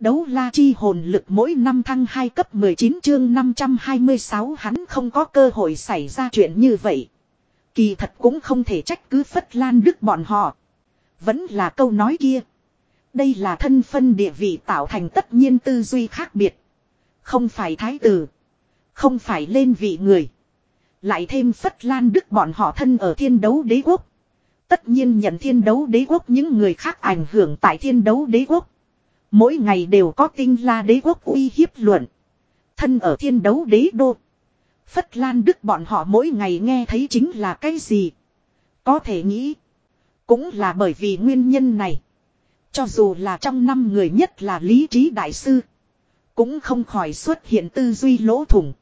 Đấu la chi hồn lực mỗi năm thăng 2 cấp 19 chương 526 hắn không có cơ hội xảy ra chuyện như vậy. Kỳ thật cũng không thể trách cứ Phất Lan Đức bọn họ. Vẫn là câu nói kia. Đây là thân phân địa vị tạo thành tất nhiên tư duy khác biệt. Không phải thái tử. Không phải lên vị người. Lại thêm Phất Lan Đức bọn họ thân ở thiên đấu đế quốc. Tất nhiên nhận thiên đấu đế quốc những người khác ảnh hưởng tại thiên đấu đế quốc. Mỗi ngày đều có tinh la đế quốc uy hiếp luận. Thân ở thiên đấu đế đô. Phất Lan Đức bọn họ mỗi ngày nghe thấy chính là cái gì. Có thể nghĩ. Cũng là bởi vì nguyên nhân này. Cho dù là trong năm người nhất là lý trí đại sư. Cũng không khỏi xuất hiện tư duy lỗ thủng.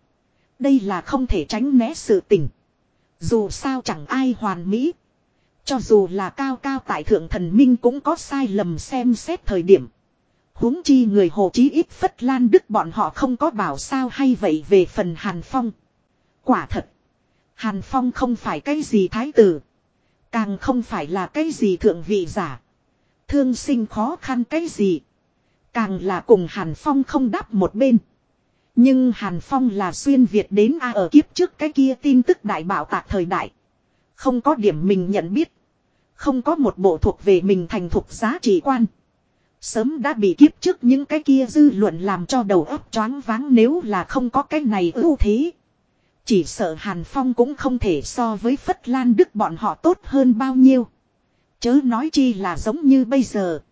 Đây là không thể tránh né sự tình. Dù sao chẳng ai hoàn mỹ. Cho dù là cao cao tại thượng thần minh cũng có sai lầm xem xét thời điểm huống chi người hồ chí ít phất lan đức bọn họ không có bảo sao hay vậy về phần Hàn Phong. Quả thật. Hàn Phong không phải cái gì thái tử. Càng không phải là cái gì thượng vị giả. Thương sinh khó khăn cái gì. Càng là cùng Hàn Phong không đáp một bên. Nhưng Hàn Phong là xuyên Việt đến A ở kiếp trước cái kia tin tức đại bảo tạc thời đại. Không có điểm mình nhận biết. Không có một bộ thuộc về mình thành thuộc giá trị quan. Sớm đã bị kiếp trước những cái kia dư luận làm cho đầu óc choáng váng nếu là không có cái này ưu thế. Chỉ sợ Hàn Phong cũng không thể so với Phất Lan Đức bọn họ tốt hơn bao nhiêu. Chớ nói chi là giống như bây giờ.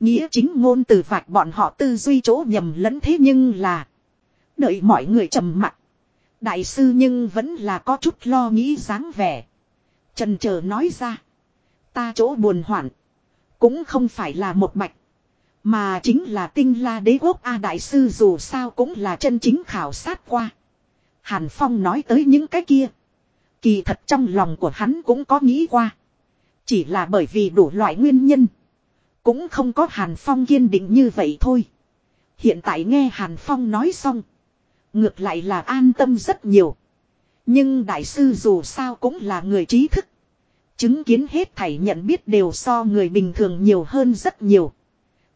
Nghĩa chính ngôn từ vạch bọn họ tư duy chỗ nhầm lẫn thế nhưng là. Đợi mọi người trầm mặc. Đại sư nhưng vẫn là có chút lo nghĩ dáng vẻ. Trần chờ nói ra. Ta chỗ buồn hoạn. Cũng không phải là một bạch. Mà chính là tinh la đế quốc A Đại Sư dù sao cũng là chân chính khảo sát qua. Hàn Phong nói tới những cái kia. Kỳ thật trong lòng của hắn cũng có nghĩ qua. Chỉ là bởi vì đủ loại nguyên nhân. Cũng không có Hàn Phong kiên định như vậy thôi. Hiện tại nghe Hàn Phong nói xong. Ngược lại là an tâm rất nhiều. Nhưng đại sư dù sao cũng là người trí thức. Chứng kiến hết thảy nhận biết đều so người bình thường nhiều hơn rất nhiều.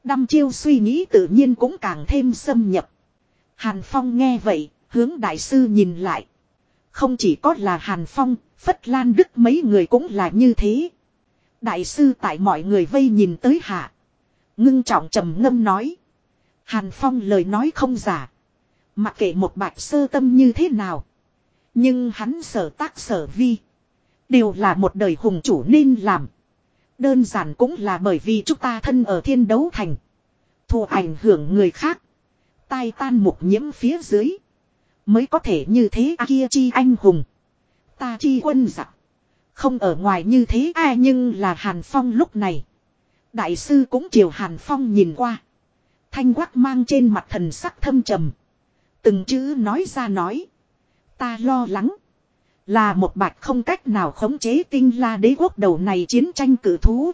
Đăm chiêu suy nghĩ tự nhiên cũng càng thêm xâm nhập. Hàn Phong nghe vậy, hướng đại sư nhìn lại. Không chỉ có là Hàn Phong, Phất Lan Đức mấy người cũng là như thế. Đại sư tại mọi người vây nhìn tới hạ. Ngưng trọng trầm ngâm nói. Hàn Phong lời nói không giả. Mặc kệ một bạch sơ tâm như thế nào. Nhưng hắn sở tác sở vi. Đều là một đời hùng chủ nên làm. Đơn giản cũng là bởi vì chúng ta thân ở thiên đấu thành. Thù ảnh hưởng người khác. Tai tan mục nhiễm phía dưới. Mới có thể như thế à kia chi anh hùng. Ta chi quân giặc. Không ở ngoài như thế ai nhưng là Hàn Phong lúc này. Đại sư cũng chiều Hàn Phong nhìn qua. Thanh quắc mang trên mặt thần sắc thâm trầm. Từng chữ nói ra nói. Ta lo lắng. Là một bạch không cách nào khống chế tinh la đế quốc đầu này chiến tranh cử thú.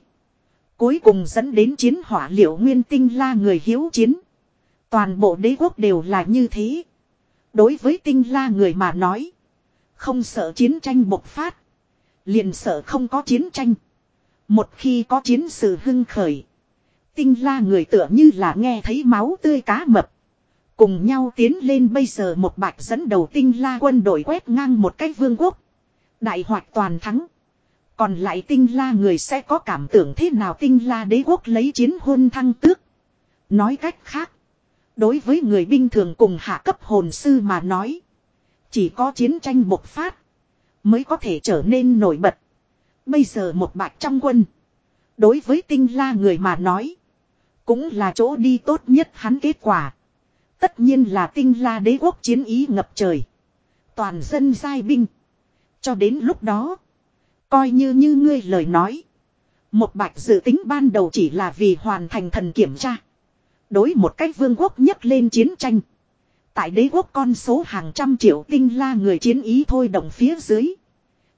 Cuối cùng dẫn đến chiến hỏa liệu nguyên tinh la người hiếu chiến. Toàn bộ đế quốc đều là như thế. Đối với tinh la người mà nói. Không sợ chiến tranh bộc phát. Liền sợ không có chiến tranh. Một khi có chiến sự hưng khởi. Tinh la người tựa như là nghe thấy máu tươi cá mập. Cùng nhau tiến lên bây giờ một bạch dẫn đầu tinh la quân đội quét ngang một cái vương quốc. Đại hoạt toàn thắng. Còn lại tinh la người sẽ có cảm tưởng thế nào tinh la đế quốc lấy chiến hôn thăng tước. Nói cách khác. Đối với người binh thường cùng hạ cấp hồn sư mà nói. Chỉ có chiến tranh bộc phát. Mới có thể trở nên nổi bật. Bây giờ một bạch trong quân. Đối với tinh la người mà nói. Cũng là chỗ đi tốt nhất hắn kết quả. Tất nhiên là tinh la đế quốc chiến ý ngập trời. Toàn dân giai binh. Cho đến lúc đó. Coi như như ngươi lời nói. Một bạch dự tính ban đầu chỉ là vì hoàn thành thần kiểm tra. Đối một cách vương quốc nhất lên chiến tranh. Tại đế quốc con số hàng trăm triệu tinh la người chiến ý thôi động phía dưới.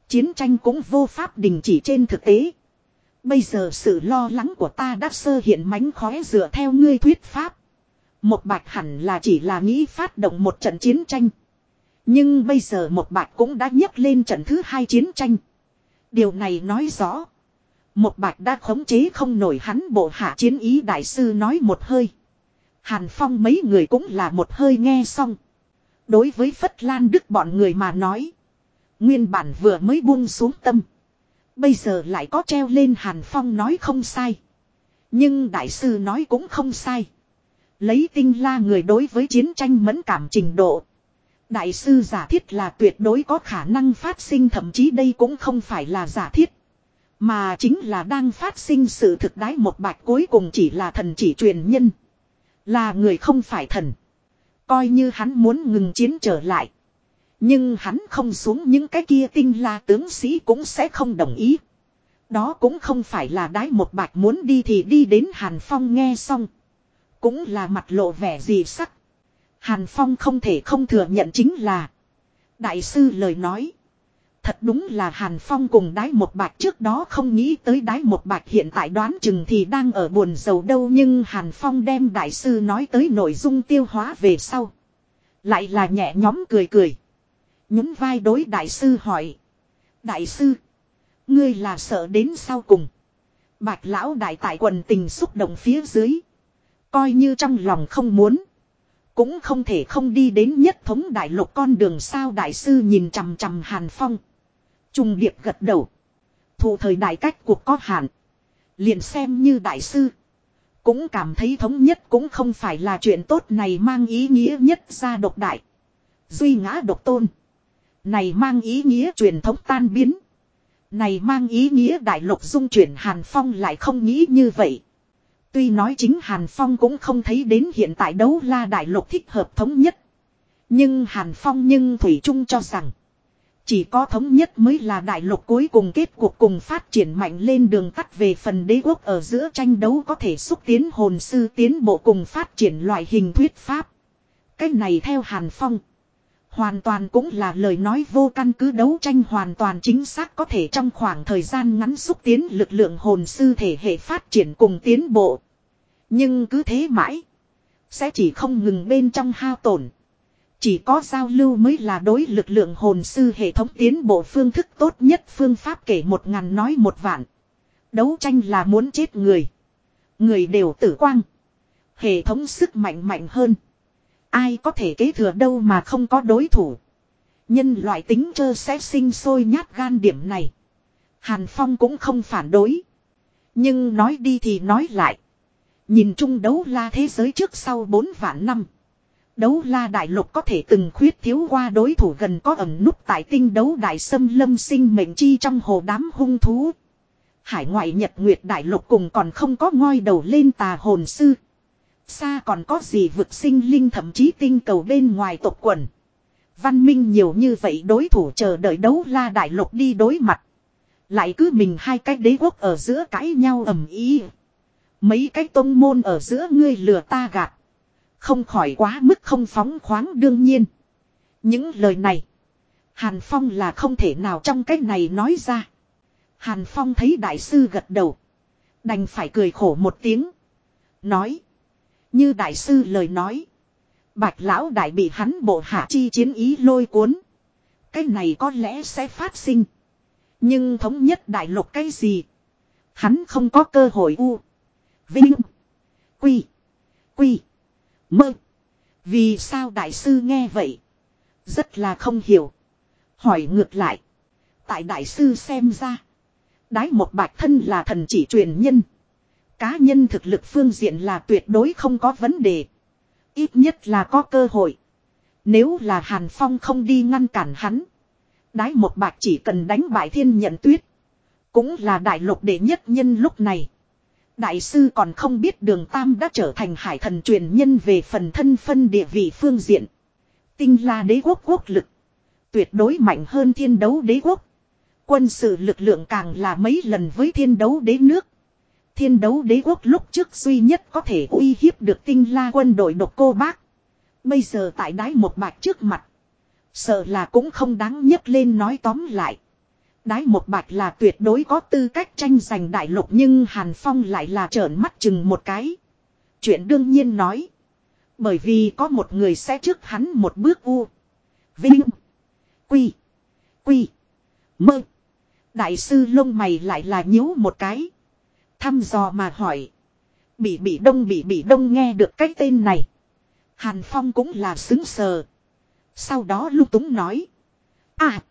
Chiến tranh cũng vô pháp đình chỉ trên thực tế. Bây giờ sự lo lắng của ta đã sơ hiện mánh khóe dựa theo ngươi thuyết pháp. Một bạch hẳn là chỉ là nghĩ phát động một trận chiến tranh. Nhưng bây giờ một bạch cũng đã nhấc lên trận thứ hai chiến tranh. Điều này nói rõ. Một bạch đã khống chế không nổi hắn bộ hạ chiến ý đại sư nói một hơi. Hàn Phong mấy người cũng là một hơi nghe xong. Đối với Phất Lan Đức bọn người mà nói. Nguyên bản vừa mới buông xuống tâm. Bây giờ lại có treo lên Hàn Phong nói không sai. Nhưng đại sư nói cũng không sai. Lấy tinh la người đối với chiến tranh mẫn cảm trình độ. Đại sư giả thiết là tuyệt đối có khả năng phát sinh, thậm chí đây cũng không phải là giả thiết. Mà chính là đang phát sinh sự thực đái một bạch cuối cùng chỉ là thần chỉ truyền nhân. Là người không phải thần. Coi như hắn muốn ngừng chiến trở lại. Nhưng hắn không xuống những cái kia tinh la tướng sĩ cũng sẽ không đồng ý. Đó cũng không phải là đái một bạch muốn đi thì đi đến Hàn Phong nghe xong. Cũng là mặt lộ vẻ gì sắc. Hàn Phong không thể không thừa nhận chính là. Đại sư lời nói. Thật đúng là Hàn Phong cùng đái một bạch trước đó không nghĩ tới đái một bạch hiện tại đoán chừng thì đang ở buồn giàu đâu nhưng Hàn Phong đem đại sư nói tới nội dung tiêu hóa về sau. Lại là nhẹ nhóm cười cười. Nhún vai đối đại sư hỏi. Đại sư. Ngươi là sợ đến sau cùng. Bạch lão đại tại quần tình xúc động phía dưới. Coi như trong lòng không muốn. Cũng không thể không đi đến nhất thống đại lục con đường sao đại sư nhìn chằm chằm Hàn Phong. Trung điệp gật đầu. Thụ thời đại cách cuộc có hạn. Liền xem như đại sư. Cũng cảm thấy thống nhất cũng không phải là chuyện tốt này mang ý nghĩa nhất ra độc đại. Duy ngã độc tôn. Này mang ý nghĩa truyền thống tan biến. Này mang ý nghĩa đại lục dung chuyển Hàn Phong lại không nghĩ như vậy. Tuy nói chính Hàn Phong cũng không thấy đến hiện tại đấu la đại lục thích hợp thống nhất. Nhưng Hàn Phong nhưng Thủy Trung cho rằng. Chỉ có thống nhất mới là đại lục cuối cùng kết cuộc cùng phát triển mạnh lên đường tắt về phần đế quốc ở giữa tranh đấu có thể xúc tiến hồn sư tiến bộ cùng phát triển loại hình thuyết pháp. Cách này theo Hàn Phong. Hoàn toàn cũng là lời nói vô căn cứ đấu tranh hoàn toàn chính xác có thể trong khoảng thời gian ngắn xúc tiến lực lượng hồn sư thể hệ phát triển cùng tiến bộ. Nhưng cứ thế mãi. Sẽ chỉ không ngừng bên trong hao tổn. Chỉ có giao lưu mới là đối lực lượng hồn sư hệ thống tiến bộ phương thức tốt nhất phương pháp kể một ngàn nói một vạn. Đấu tranh là muốn chết người. Người đều tử quang. Hệ thống sức mạnh mạnh hơn. Ai có thể kế thừa đâu mà không có đối thủ. Nhân loại tính chơ sẽ sinh sôi nhát gan điểm này. Hàn Phong cũng không phản đối. Nhưng nói đi thì nói lại. Nhìn chung đấu la thế giới trước sau 4 vạn năm. Đấu la đại lục có thể từng khuyết thiếu qua đối thủ gần có ẩn nút tại tinh đấu đại sâm lâm sinh mệnh chi trong hồ đám hung thú. Hải ngoại nhật nguyệt đại lục cùng còn không có ngoi đầu lên tà hồn sư. Xa còn có gì vực sinh linh thậm chí tinh cầu bên ngoài tộc quần. Văn minh nhiều như vậy đối thủ chờ đợi đấu la đại lục đi đối mặt. Lại cứ mình hai cái đế quốc ở giữa cãi nhau ầm ý. Mấy cái tôn môn ở giữa ngươi lừa ta gạt. Không khỏi quá mức không phóng khoáng đương nhiên. Những lời này. Hàn Phong là không thể nào trong cách này nói ra. Hàn Phong thấy đại sư gật đầu. Đành phải cười khổ một tiếng. Nói. Như đại sư lời nói. Bạch lão đại bị hắn bộ hạ chi chiến ý lôi cuốn. Cái này có lẽ sẽ phát sinh. Nhưng thống nhất đại lục cái gì? Hắn không có cơ hội u. Vinh. Quy. Quy. Mơ. Vì sao đại sư nghe vậy? Rất là không hiểu. Hỏi ngược lại. Tại đại sư xem ra. Đái một bạch thân là thần chỉ truyền nhân. Cá nhân thực lực phương diện là tuyệt đối không có vấn đề. Ít nhất là có cơ hội. Nếu là Hàn Phong không đi ngăn cản hắn. Đái một bạch chỉ cần đánh bại thiên nhận tuyết. Cũng là đại lục đệ nhất nhân lúc này. Đại sư còn không biết đường Tam đã trở thành hải thần truyền nhân về phần thân phân địa vị phương diện. Tinh la đế quốc quốc lực. Tuyệt đối mạnh hơn thiên đấu đế quốc. Quân sự lực lượng càng là mấy lần với thiên đấu đế nước. Thiên đấu đế quốc lúc trước duy nhất có thể uy hiếp được tinh la quân đội độc cô bác. Bây giờ tại đái một bạch trước mặt. Sợ là cũng không đáng nhấc lên nói tóm lại. Đái một bạch là tuyệt đối có tư cách tranh giành đại lục nhưng Hàn Phong lại là trợn mắt chừng một cái. Chuyện đương nhiên nói. Bởi vì có một người sẽ trước hắn một bước u. Vinh. Quy. Quy. Mơ. Đại sư lông mày lại là nhíu một cái. Thăm dò mà hỏi. Bị bị đông bị bị đông nghe được cái tên này. Hàn Phong cũng là xứng sờ. Sau đó lung túng nói. À.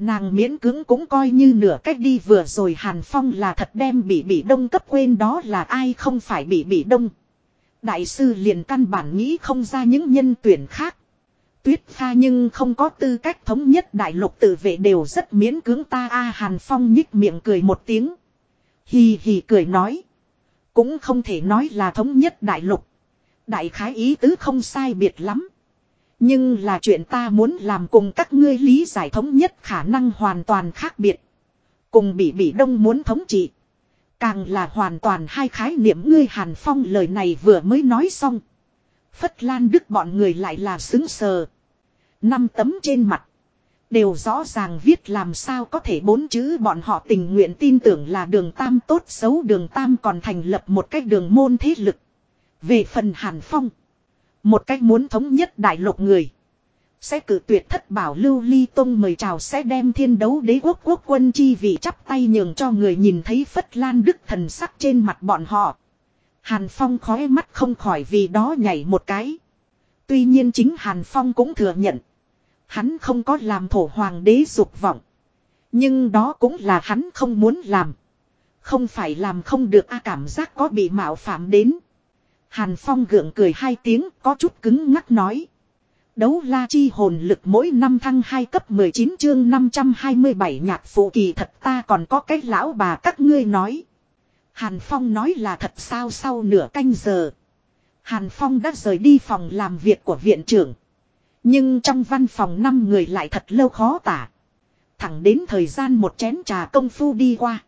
Nàng miễn cứng cũng coi như nửa cách đi vừa rồi Hàn Phong là thật đem bị bị đông cấp quên đó là ai không phải bị bị đông. Đại sư liền căn bản nghĩ không ra những nhân tuyển khác. Tuyết pha nhưng không có tư cách thống nhất đại lục tự vệ đều rất miễn cưỡng ta a Hàn Phong nhích miệng cười một tiếng. Hì hì cười nói. Cũng không thể nói là thống nhất đại lục. Đại khái ý tứ không sai biệt lắm. Nhưng là chuyện ta muốn làm cùng các ngươi lý giải thống nhất khả năng hoàn toàn khác biệt. Cùng bị bị đông muốn thống trị. Càng là hoàn toàn hai khái niệm ngươi Hàn Phong lời này vừa mới nói xong. Phất Lan Đức bọn người lại là xứng sờ. Năm tấm trên mặt. Đều rõ ràng viết làm sao có thể bốn chữ bọn họ tình nguyện tin tưởng là đường tam tốt xấu đường tam còn thành lập một cách đường môn thế lực. Về phần Hàn Phong. Một cách muốn thống nhất đại lục người. Sẽ cử tuyệt thất bảo lưu ly tông mời chào sẽ đem thiên đấu đế quốc quốc quân chi vị chắp tay nhường cho người nhìn thấy phất lan đức thần sắc trên mặt bọn họ. Hàn Phong khói mắt không khỏi vì đó nhảy một cái. Tuy nhiên chính Hàn Phong cũng thừa nhận. Hắn không có làm thổ hoàng đế dục vọng. Nhưng đó cũng là hắn không muốn làm. Không phải làm không được, a cảm giác có bị mạo phạm đến. Hàn Phong gượng cười hai tiếng có chút cứng ngắc nói. Đấu la chi hồn lực mỗi năm thăng 2 cấp 19 chương 527 nhạc phụ kỳ thật ta còn có cái lão bà các ngươi nói. Hàn Phong nói là thật sao sau nửa canh giờ. Hàn Phong đã rời đi phòng làm việc của viện trưởng. Nhưng trong văn phòng năm người lại thật lâu khó tả. Thẳng đến thời gian một chén trà công phu đi qua.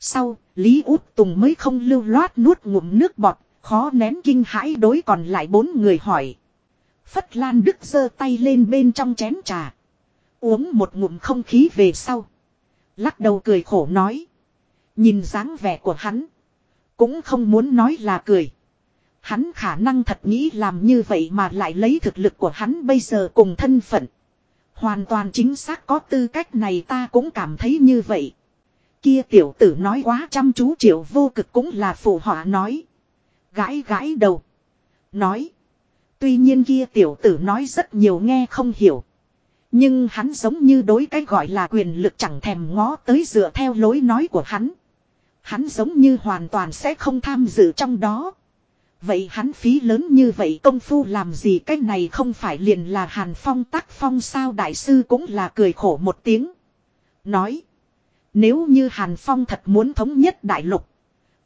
Sau, Lý Út Tùng mới không lưu loát nuốt ngụm nước bọt, khó nén kinh hãi đối còn lại bốn người hỏi. Phất Lan Đức giơ tay lên bên trong chén trà. Uống một ngụm không khí về sau. Lắc đầu cười khổ nói. Nhìn dáng vẻ của hắn. Cũng không muốn nói là cười. Hắn khả năng thật nghĩ làm như vậy mà lại lấy thực lực của hắn bây giờ cùng thân phận. Hoàn toàn chính xác có tư cách này ta cũng cảm thấy như vậy. Kia tiểu tử nói quá chăm chú triệu vô cực cũng là phụ họa nói. Gãi gãi đầu. Nói. Tuy nhiên kia tiểu tử nói rất nhiều nghe không hiểu. Nhưng hắn giống như đối cái gọi là quyền lực chẳng thèm ngó tới dựa theo lối nói của hắn. Hắn giống như hoàn toàn sẽ không tham dự trong đó. Vậy hắn phí lớn như vậy công phu làm gì cái này không phải liền là hàn phong tắc phong sao đại sư cũng là cười khổ một tiếng. Nói. Nếu như hàn phong thật muốn thống nhất đại lục.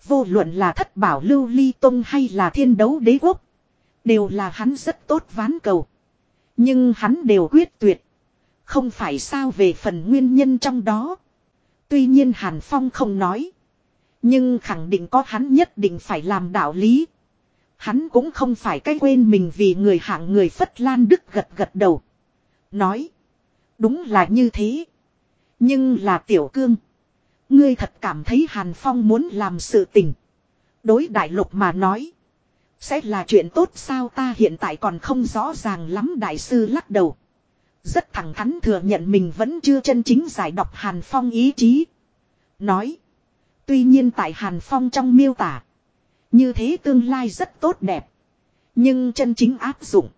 Vô luận là thất bảo lưu ly tông hay là thiên đấu đế quốc. Đều là hắn rất tốt ván cầu. Nhưng hắn đều quyết tuyệt. Không phải sao về phần nguyên nhân trong đó. Tuy nhiên Hàn Phong không nói. Nhưng khẳng định có hắn nhất định phải làm đạo lý. Hắn cũng không phải cái quên mình vì người hạng người Phất Lan Đức gật gật đầu. Nói. Đúng là như thế. Nhưng là tiểu cương. Ngươi thật cảm thấy Hàn Phong muốn làm sự tình. Đối đại lục mà nói. Sẽ là chuyện tốt sao ta hiện tại còn không rõ ràng lắm đại sư lắc đầu. Rất thẳng thắn thừa nhận mình vẫn chưa chân chính giải đọc Hàn Phong ý chí. Nói. Tuy nhiên tại Hàn Phong trong miêu tả. Như thế tương lai rất tốt đẹp. Nhưng chân chính áp dụng.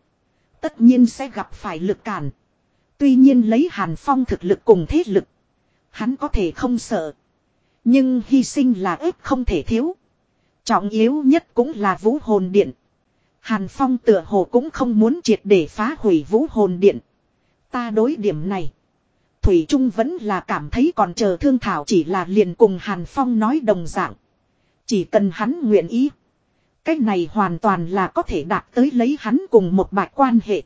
Tất nhiên sẽ gặp phải lực cản. Tuy nhiên lấy Hàn Phong thực lực cùng thế lực. Hắn có thể không sợ. Nhưng hy sinh là ếp không thể thiếu. Trọng yếu nhất cũng là vũ hồn điện. Hàn Phong tựa hồ cũng không muốn triệt để phá hủy vũ hồn điện. Ta đối điểm này. Thủy Trung vẫn là cảm thấy còn chờ thương thảo chỉ là liền cùng Hàn Phong nói đồng dạng. Chỉ cần hắn nguyện ý. Cách này hoàn toàn là có thể đạt tới lấy hắn cùng một bạch quan hệ.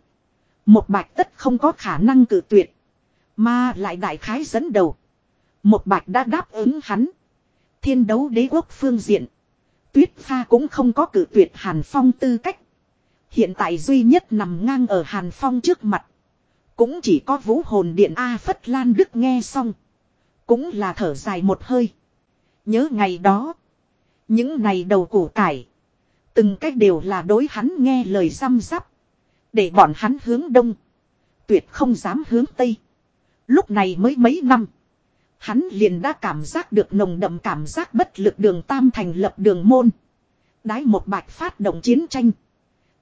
Một bạch tất không có khả năng cử tuyệt. Mà lại đại khái dẫn đầu. Một bạch đã đáp ứng hắn. Thiên đấu đế quốc phương diện. Tuyết pha cũng không có cử tuyệt Hàn Phong tư cách. Hiện tại duy nhất nằm ngang ở Hàn Phong trước mặt. Cũng chỉ có vũ hồn điện A Phất Lan Đức nghe xong. Cũng là thở dài một hơi. Nhớ ngày đó. Những ngày đầu củ cải. Từng cách đều là đối hắn nghe lời răm rắp. Để bọn hắn hướng đông. Tuyệt không dám hướng tây. Lúc này mới mấy năm. Hắn liền đã cảm giác được nồng đậm cảm giác bất lực đường tam thành lập đường môn. Đái một bạch phát động chiến tranh.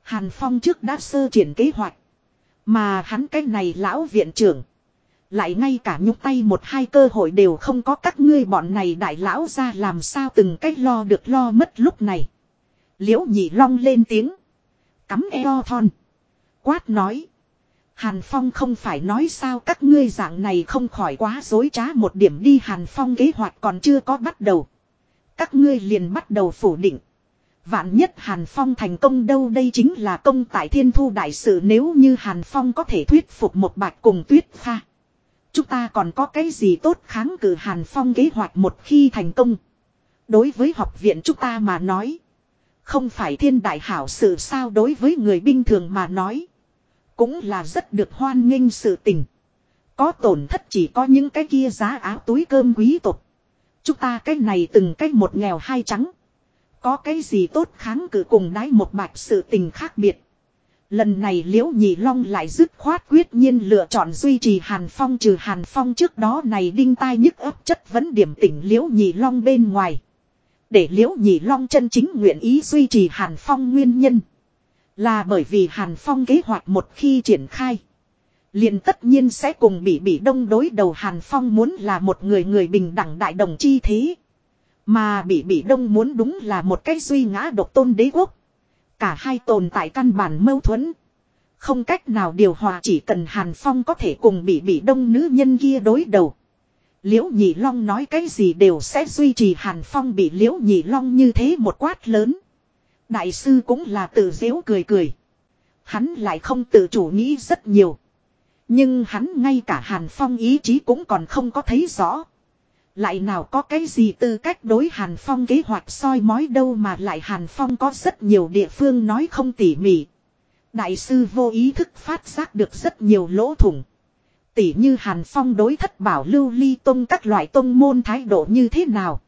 Hàn Phong trước đã sơ triển kế hoạch. Mà hắn cái này lão viện trưởng. Lại ngay cả nhúc tay một hai cơ hội đều không có các ngươi bọn này đại lão ra làm sao từng cách lo được lo mất lúc này. Liễu nhị long lên tiếng. Cắm eo thon. Quát nói. Hàn Phong không phải nói sao các ngươi dạng này không khỏi quá dối trá một điểm đi Hàn Phong kế hoạch còn chưa có bắt đầu. Các ngươi liền bắt đầu phủ định. Vạn nhất Hàn Phong thành công đâu đây chính là công tại thiên thu đại sự nếu như Hàn Phong có thể thuyết phục một bạch cùng tuyết pha. Chúng ta còn có cái gì tốt kháng cự Hàn Phong kế hoạch một khi thành công. Đối với học viện chúng ta mà nói. Không phải thiên đại hảo sự sao đối với người bình thường mà nói. Cũng là rất được hoan nghênh sự tình. Có tổn thất chỉ có những cái kia giá áo túi cơm quý tộc. Chúng ta cái này từng cái một nghèo hai trắng. Có cái gì tốt kháng cự cùng đái một bạch sự tình khác biệt. Lần này liễu nhị long lại dứt khoát quyết nhiên lựa chọn duy trì hàn phong trừ hàn phong trước đó này đinh tai nhức ấp chất vấn điểm tỉnh liễu nhị long bên ngoài. Để liễu nhị long chân chính nguyện ý duy trì hàn phong nguyên nhân. Là bởi vì hàn phong kế hoạch một khi triển khai. liền tất nhiên sẽ cùng bị bị đông đối đầu hàn phong muốn là một người người bình đẳng đại đồng chi thế. Mà bị bị đông muốn đúng là một cái duy ngã độc tôn đế quốc. Cả hai tồn tại căn bản mâu thuẫn. Không cách nào điều hòa, chỉ cần Hàn Phong có thể cùng bị bị đông nữ nhân kia đối đầu. Liễu Nhị Long nói cái gì đều sẽ duy trì Hàn Phong bị Liễu Nhị Long như thế một quát lớn. Đại sư cũng là tự dễu cười cười. Hắn lại không tự chủ nghĩ rất nhiều. Nhưng hắn ngay cả Hàn Phong ý chí cũng còn không có thấy rõ. Lại nào có cái gì tư cách đối Hàn Phong kế hoạch soi mói đâu mà lại Hàn Phong có rất nhiều địa phương nói không tỉ mỉ. Đại sư vô ý thức phát giác được rất nhiều lỗ thủng. Tỉ như Hàn Phong đối thất bảo lưu ly tông các loại tông môn thái độ như thế nào.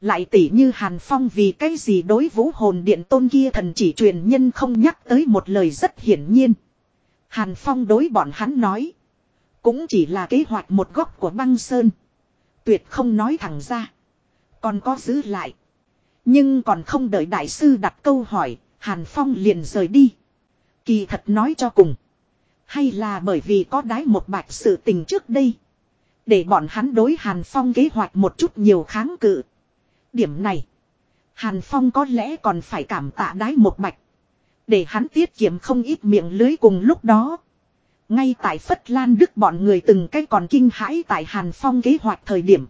Lại tỉ như Hàn Phong vì cái gì đối vũ hồn điện tôn kia thần chỉ truyền nhân không nhắc tới một lời rất hiển nhiên. Hàn Phong đối bọn hắn nói. Cũng chỉ là kế hoạch một góc của băng sơn. Tuyệt không nói thẳng ra. Còn có giữ lại. Nhưng còn không đợi đại sư đặt câu hỏi, Hàn Phong liền rời đi. Kỳ thật nói cho cùng. Hay là bởi vì có đái một bạch sự tình trước đây. Để bọn hắn đối Hàn Phong kế hoạch một chút nhiều kháng cự. Điểm này. Hàn Phong có lẽ còn phải cảm tạ đái một bạch. Để hắn tiết kiệm không ít miệng lưới cùng lúc đó. Ngay tại Phất Lan Đức bọn người từng cái còn kinh hãi tại Hàn Phong kế hoạch thời điểm.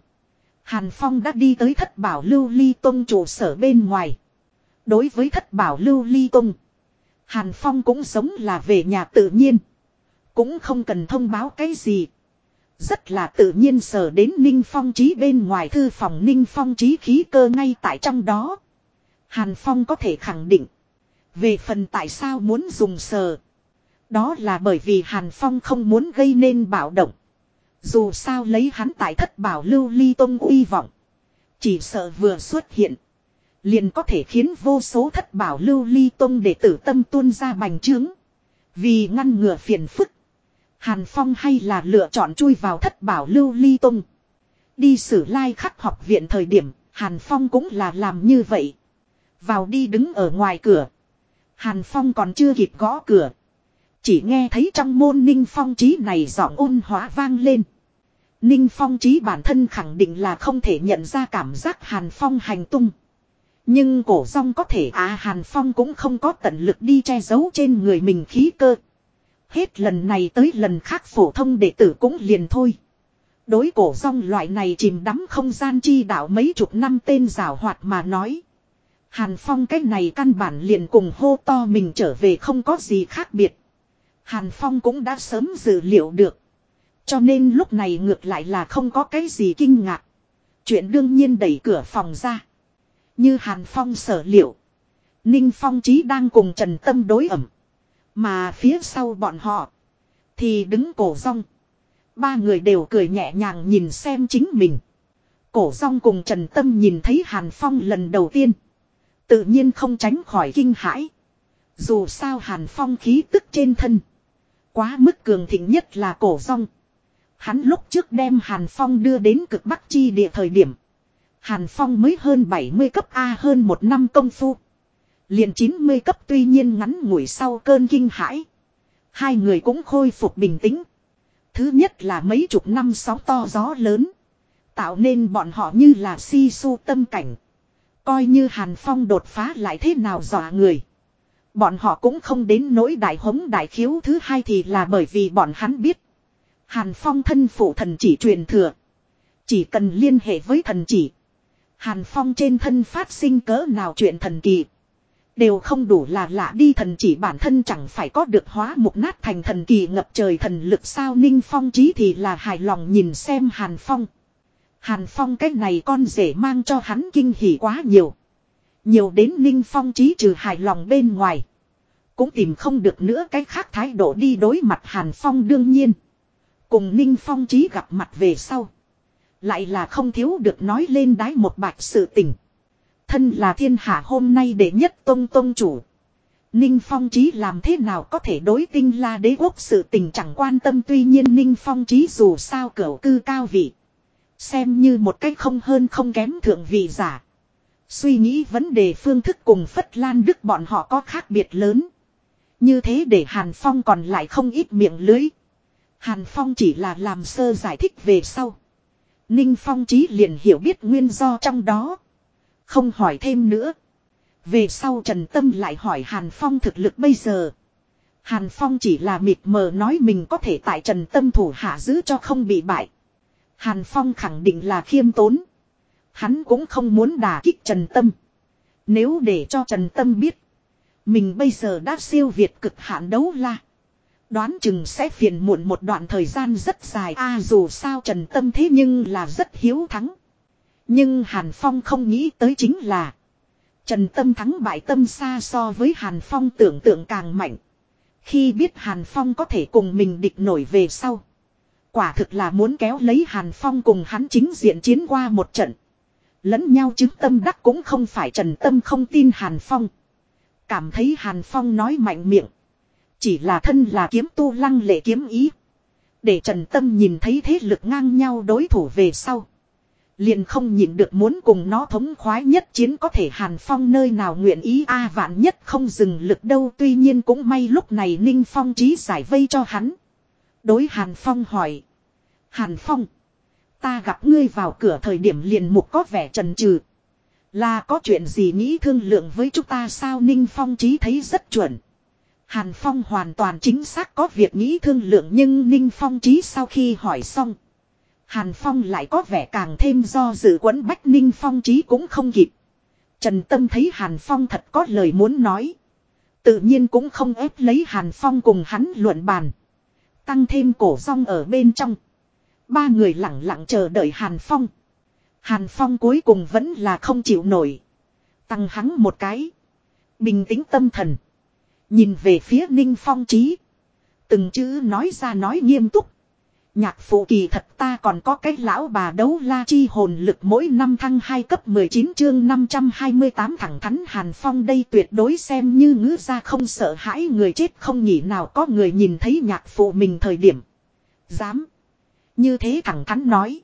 Hàn Phong đã đi tới thất bảo lưu ly tông trụ sở bên ngoài. Đối với thất bảo lưu ly tông. Hàn Phong cũng giống là về nhà tự nhiên. Cũng không cần thông báo cái gì. Rất là tự nhiên sờ đến Ninh Phong trí bên ngoài thư phòng Ninh Phong trí khí cơ ngay tại trong đó. Hàn Phong có thể khẳng định. Về phần tại sao muốn dùng sờ. Đó là bởi vì Hàn Phong không muốn gây nên bạo động. Dù sao lấy hắn tại thất bảo lưu ly tông uy vọng. Chỉ sợ vừa xuất hiện. Liền có thể khiến vô số thất bảo lưu ly tông để tử tâm tuôn ra bành trướng. Vì ngăn ngừa phiền phức. Hàn Phong hay là lựa chọn chui vào thất bảo lưu ly tung Đi sử lai khắc học viện thời điểm, Hàn Phong cũng là làm như vậy. Vào đi đứng ở ngoài cửa. Hàn Phong còn chưa kịp gõ cửa. Chỉ nghe thấy trong môn Ninh Phong trí này giọng ôn hóa vang lên. Ninh Phong trí bản thân khẳng định là không thể nhận ra cảm giác Hàn Phong hành tung. Nhưng cổ rong có thể à Hàn Phong cũng không có tận lực đi che giấu trên người mình khí cơ. Hết lần này tới lần khác phổ thông đệ tử cũng liền thôi. Đối cổ rong loại này chìm đắm không gian chi đạo mấy chục năm tên rào hoạt mà nói. Hàn Phong cái này căn bản liền cùng hô to mình trở về không có gì khác biệt. Hàn Phong cũng đã sớm dự liệu được. Cho nên lúc này ngược lại là không có cái gì kinh ngạc. Chuyện đương nhiên đẩy cửa phòng ra. Như Hàn Phong sở liệu. Ninh Phong Chí đang cùng Trần Tâm đối ẩm. Mà phía sau bọn họ. Thì đứng cổ rong. Ba người đều cười nhẹ nhàng nhìn xem chính mình. Cổ rong cùng Trần Tâm nhìn thấy Hàn Phong lần đầu tiên. Tự nhiên không tránh khỏi kinh hãi. Dù sao Hàn Phong khí tức trên thân. Quá mức cường thịnh nhất là cổ rong. Hắn lúc trước đem Hàn Phong đưa đến cực bắc chi địa thời điểm. Hàn Phong mới hơn 70 cấp A hơn một năm công phu. Liền 90 cấp tuy nhiên ngắn ngủi sau cơn kinh hãi. Hai người cũng khôi phục bình tĩnh. Thứ nhất là mấy chục năm sóng to gió lớn. Tạo nên bọn họ như là si su tâm cảnh. Coi như Hàn Phong đột phá lại thế nào dọa người. Bọn họ cũng không đến nỗi đại hống đại khiếu thứ hai thì là bởi vì bọn hắn biết. Hàn Phong thân phụ thần chỉ truyền thừa. Chỉ cần liên hệ với thần chỉ. Hàn Phong trên thân phát sinh cỡ nào chuyện thần kỳ. Đều không đủ là lạ đi thần chỉ bản thân chẳng phải có được hóa mục nát thành thần kỳ ngập trời thần lực sao Ninh Phong chí thì là hài lòng nhìn xem Hàn Phong. Hàn Phong cái này con rể mang cho hắn kinh hỉ quá nhiều. Nhiều đến Ninh Phong chí trừ hài lòng bên ngoài. Cũng tìm không được nữa cái khác thái độ đi đối mặt Hàn Phong đương nhiên. Cùng Ninh Phong chí gặp mặt về sau. Lại là không thiếu được nói lên đái một bạch sự tình. Thân là thiên hạ hôm nay để nhất tông tông chủ. Ninh Phong trí làm thế nào có thể đối tinh la đế quốc sự tình chẳng quan tâm, tuy nhiên Ninh Phong trí dù sao cửu cư cao vị. Xem như một cách không hơn không kém thượng vị giả. Suy nghĩ vấn đề phương thức cùng Phất Lan Đức bọn họ có khác biệt lớn. Như thế để Hàn Phong còn lại không ít miệng lưới. Hàn Phong chỉ là làm sơ giải thích về sau. Ninh Phong trí liền hiểu biết nguyên do trong đó. Không hỏi thêm nữa. Về sau Trần Tâm lại hỏi Hàn Phong thực lực bây giờ. Hàn Phong chỉ là mịt mờ nói mình có thể tại Trần Tâm thủ hạ giữ cho không bị bại. Hàn Phong khẳng định là khiêm tốn. Hắn cũng không muốn đả kích Trần Tâm. Nếu để cho Trần Tâm biết. Mình bây giờ đã siêu việt cực hạn đấu la. Đoán chừng sẽ phiền muộn một đoạn thời gian rất dài. a dù sao Trần Tâm thế nhưng là rất hiếu thắng. Nhưng Hàn Phong không nghĩ tới chính là. Trần Tâm thắng bại tâm xa so với Hàn Phong tưởng tượng càng mạnh. Khi biết Hàn Phong có thể cùng mình địch nổi về sau. Quả thực là muốn kéo lấy Hàn Phong cùng hắn chính diện chiến qua một trận. Lẫn nhau chứng tâm đắc cũng không phải Trần Tâm không tin Hàn Phong. Cảm thấy Hàn Phong nói mạnh miệng. Chỉ là thân là kiếm tu lăng lệ kiếm ý. Để Trần Tâm nhìn thấy thế lực ngang nhau đối thủ về sau. Liền không nhịn được muốn cùng nó thống khoái nhất chiến có thể Hàn Phong nơi nào nguyện ý, a vạn nhất không dừng lực đâu, tuy nhiên cũng may lúc này Ninh Phong trí giải vây cho hắn. Đối Hàn Phong hỏi. Hàn Phong. Ta gặp ngươi vào cửa thời điểm liền mục có vẻ trần trừ. Là có chuyện gì nghĩ thương lượng với chúng ta sao Ninh Phong trí thấy rất chuẩn. Hàn Phong hoàn toàn chính xác có việc nghĩ thương lượng nhưng Ninh Phong trí sau khi hỏi xong. Hàn Phong lại có vẻ càng thêm do dự quấn bách Ninh Phong trí cũng không kịp. Trần Tâm thấy Hàn Phong thật có lời muốn nói. Tự nhiên cũng không ép lấy Hàn Phong cùng hắn luận bàn. Tăng thêm cổ rong ở bên trong. Ba người lặng lặng chờ đợi Hàn Phong. Hàn Phong cuối cùng vẫn là không chịu nổi. Tăng hắn một cái. Bình tĩnh tâm thần. Nhìn về phía Ninh Phong trí. Từng chữ nói ra nói nghiêm túc. Nhạc phụ kỳ thật ta còn có cái lão bà đấu la chi hồn lực mỗi năm thăng 2 cấp 19 chương 528 thẳng thắn Hàn Phong đây tuyệt đối xem như ngữ ra không sợ hãi người chết không nhỉ nào có người nhìn thấy nhạc phụ mình thời điểm. Dám. Như thế thẳng thắn nói.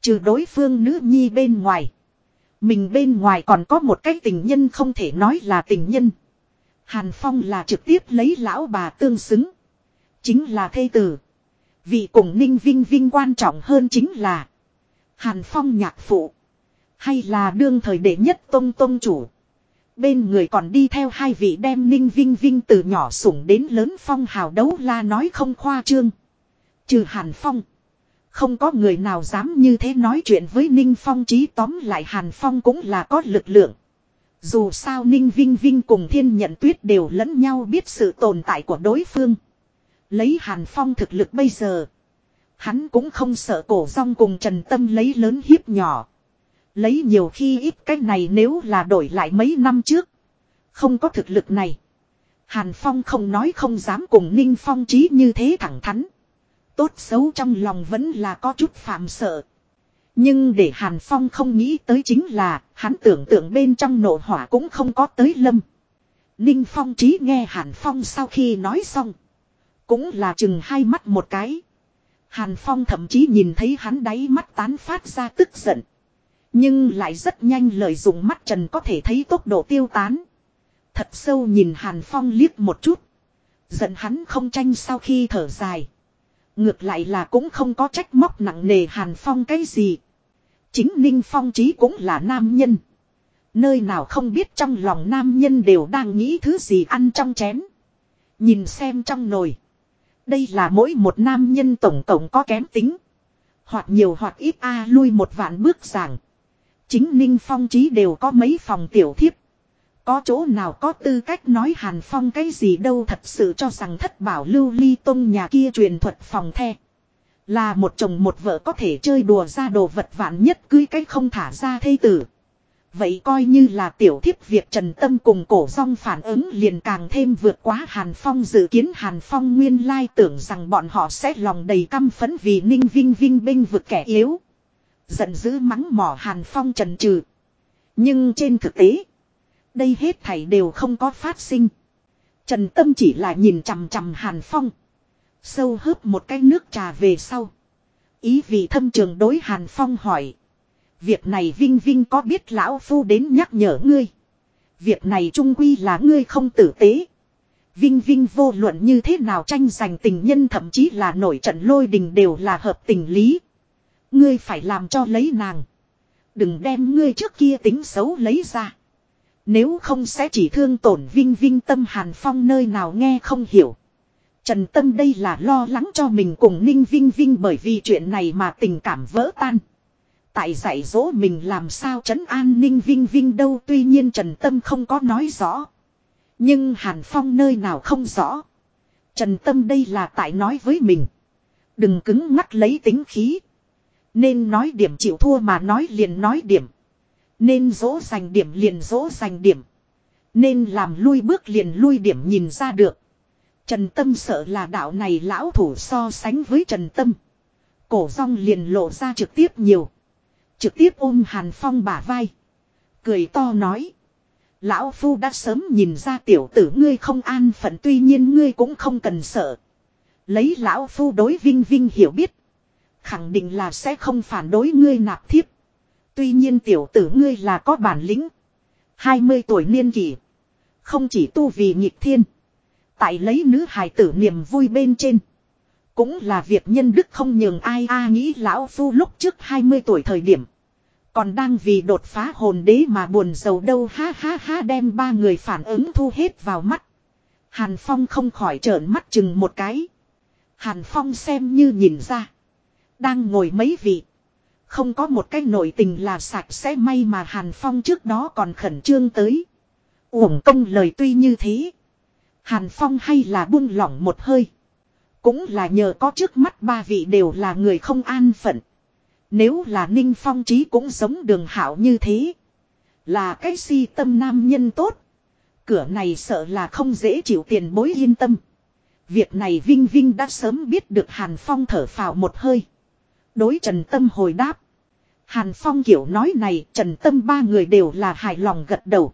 Trừ đối phương nữ nhi bên ngoài. Mình bên ngoài còn có một cái tình nhân không thể nói là tình nhân. Hàn Phong là trực tiếp lấy lão bà tương xứng. Chính là thê tử. Vị cùng Ninh Vinh Vinh quan trọng hơn chính là Hàn Phong nhạc phụ hay là đương thời đệ nhất tông tông chủ. Bên người còn đi theo hai vị đem Ninh Vinh Vinh từ nhỏ sủng đến lớn phong hào đấu la nói không khoa trương. Trừ Hàn Phong. Không có người nào dám như thế nói chuyện với Ninh Phong trí tóm lại Hàn Phong cũng là có lực lượng. Dù sao Ninh Vinh Vinh cùng Thiên Nhận Tuyết đều lẫn nhau biết sự tồn tại của đối phương. Lấy Hàn Phong thực lực bây giờ. Hắn cũng không sợ cổ rong cùng Trần Tâm lấy lớn hiếp nhỏ. Lấy nhiều khi ít cách này nếu là đổi lại mấy năm trước. Không có thực lực này. Hàn Phong không nói không dám cùng Ninh Phong trí như thế thẳng thắn. Tốt xấu trong lòng vẫn là có chút phạm sợ. Nhưng để Hàn Phong không nghĩ tới chính là hắn tưởng tượng bên trong nộ hỏa cũng không có tới lâm. Ninh Phong trí nghe Hàn Phong sau khi nói xong. Cũng là chừng hai mắt một cái. Hàn Phong thậm chí nhìn thấy hắn đáy mắt tán phát ra tức giận. Nhưng lại rất nhanh lợi dụng mắt trần có thể thấy tốc độ tiêu tán. Thật sâu nhìn Hàn Phong liếc một chút. Giận hắn không tranh sau khi thở dài. Ngược lại là cũng không có trách móc nặng nề Hàn Phong cái gì. Chính Ninh Phong trí cũng là nam nhân. Nơi nào không biết trong lòng nam nhân đều đang nghĩ thứ gì ăn trong chén. Nhìn xem trong nồi. Đây là mỗi một nam nhân tổng tổng có kém tính. Hoặc nhiều hoặc ít a lui một vạn bước giảng. Chính Ninh Phong trí đều có mấy phòng tiểu thiếp. Có chỗ nào có tư cách nói Hàn Phong cái gì đâu thật sự cho rằng thất bảo lưu ly tông nhà kia truyền thuật phòng the. Là một chồng một vợ có thể chơi đùa ra đồ vật vạn nhất cưới cách không thả ra thây tử. Vậy coi như là tiểu thiếp việc Trần Tâm cùng cổ rong phản ứng liền càng thêm vượt quá Hàn Phong dự kiến Hàn Phong nguyên lai tưởng rằng bọn họ sẽ lòng đầy căm phấn vì ninh vinh vinh binh vực kẻ yếu. Giận dữ mắng mỏ Hàn Phong trần trừ. Nhưng trên thực tế, đây hết thảy đều không có phát sinh. Trần Tâm chỉ là nhìn chằm chằm Hàn Phong. Sâu hớp một cái nước trà về sau. Ý vị thâm trường đối Hàn Phong hỏi. Việc này Vinh Vinh có biết lão phu đến nhắc nhở ngươi. Việc này trung quy là ngươi không tử tế. Vinh Vinh vô luận như thế nào tranh giành tình nhân thậm chí là nổi trận lôi đình đều là hợp tình lý. Ngươi phải làm cho lấy nàng. Đừng đem ngươi trước kia tính xấu lấy ra. Nếu không sẽ chỉ thương tổn Vinh Vinh tâm Hàn Phong nơi nào nghe không hiểu. Trần Tâm đây là lo lắng cho mình cùng Ninh Vinh Vinh bởi vì chuyện này mà tình cảm vỡ tan. Tại dạy dỗ mình làm sao trấn an Ninh Vinh Vinh đâu, tuy nhiên Trần Tâm không có nói rõ. Nhưng Hàn Phong nơi nào không rõ. Trần Tâm đây là tại nói với mình. Đừng cứng ngắt lấy tính khí. Nên nói điểm chịu thua mà nói liền nói điểm. Nên dỗ dành điểm liền dỗ dành điểm. Nên làm lui bước liền lui điểm nhìn ra được. Trần Tâm sợ là đạo này lão thủ so sánh với Trần Tâm. Cổ rong liền lộ ra trực tiếp nhiều. Trực tiếp ôm Hàn Phong bả vai. Cười to nói. Lão Phu đã sớm nhìn ra tiểu tử ngươi không an phận, tuy nhiên ngươi cũng không cần sợ. Lấy Lão Phu đối Vinh Vinh hiểu biết. Khẳng định là sẽ không phản đối ngươi nạp thiếp. Tuy nhiên tiểu tử ngươi là có bản lĩnh. 20 tuổi niên kỷ. Không chỉ tu vì nhịp thiên. Tại lấy nữ hài tử niềm vui bên trên. Cũng là việc nhân đức không nhường ai a nghĩ lão phu lúc trước 20 tuổi thời điểm. Còn đang vì đột phá hồn đế mà buồn giàu đâu ha ha ha đem ba người phản ứng thu hết vào mắt. Hàn Phong không khỏi trợn mắt chừng một cái. Hàn Phong xem như nhìn ra. Đang ngồi mấy vị. Không có một cái nội tình là sạch sẽ may mà Hàn Phong trước đó còn khẩn trương tới. Uổng công lời tuy như thế. Hàn Phong hay là buông lỏng một hơi. Cũng là nhờ có trước mắt ba vị đều là người không an phận. Nếu là Ninh Phong trí cũng giống đường hảo như thế. Là cái si tâm nam nhân tốt. Cửa này sợ là không dễ chịu tiền bối yên tâm. Việc này Vinh Vinh đã sớm biết được Hàn Phong thở phào một hơi. Đối Trần Tâm hồi đáp. Hàn Phong kiểu nói này, Trần Tâm ba người đều là hài lòng gật đầu.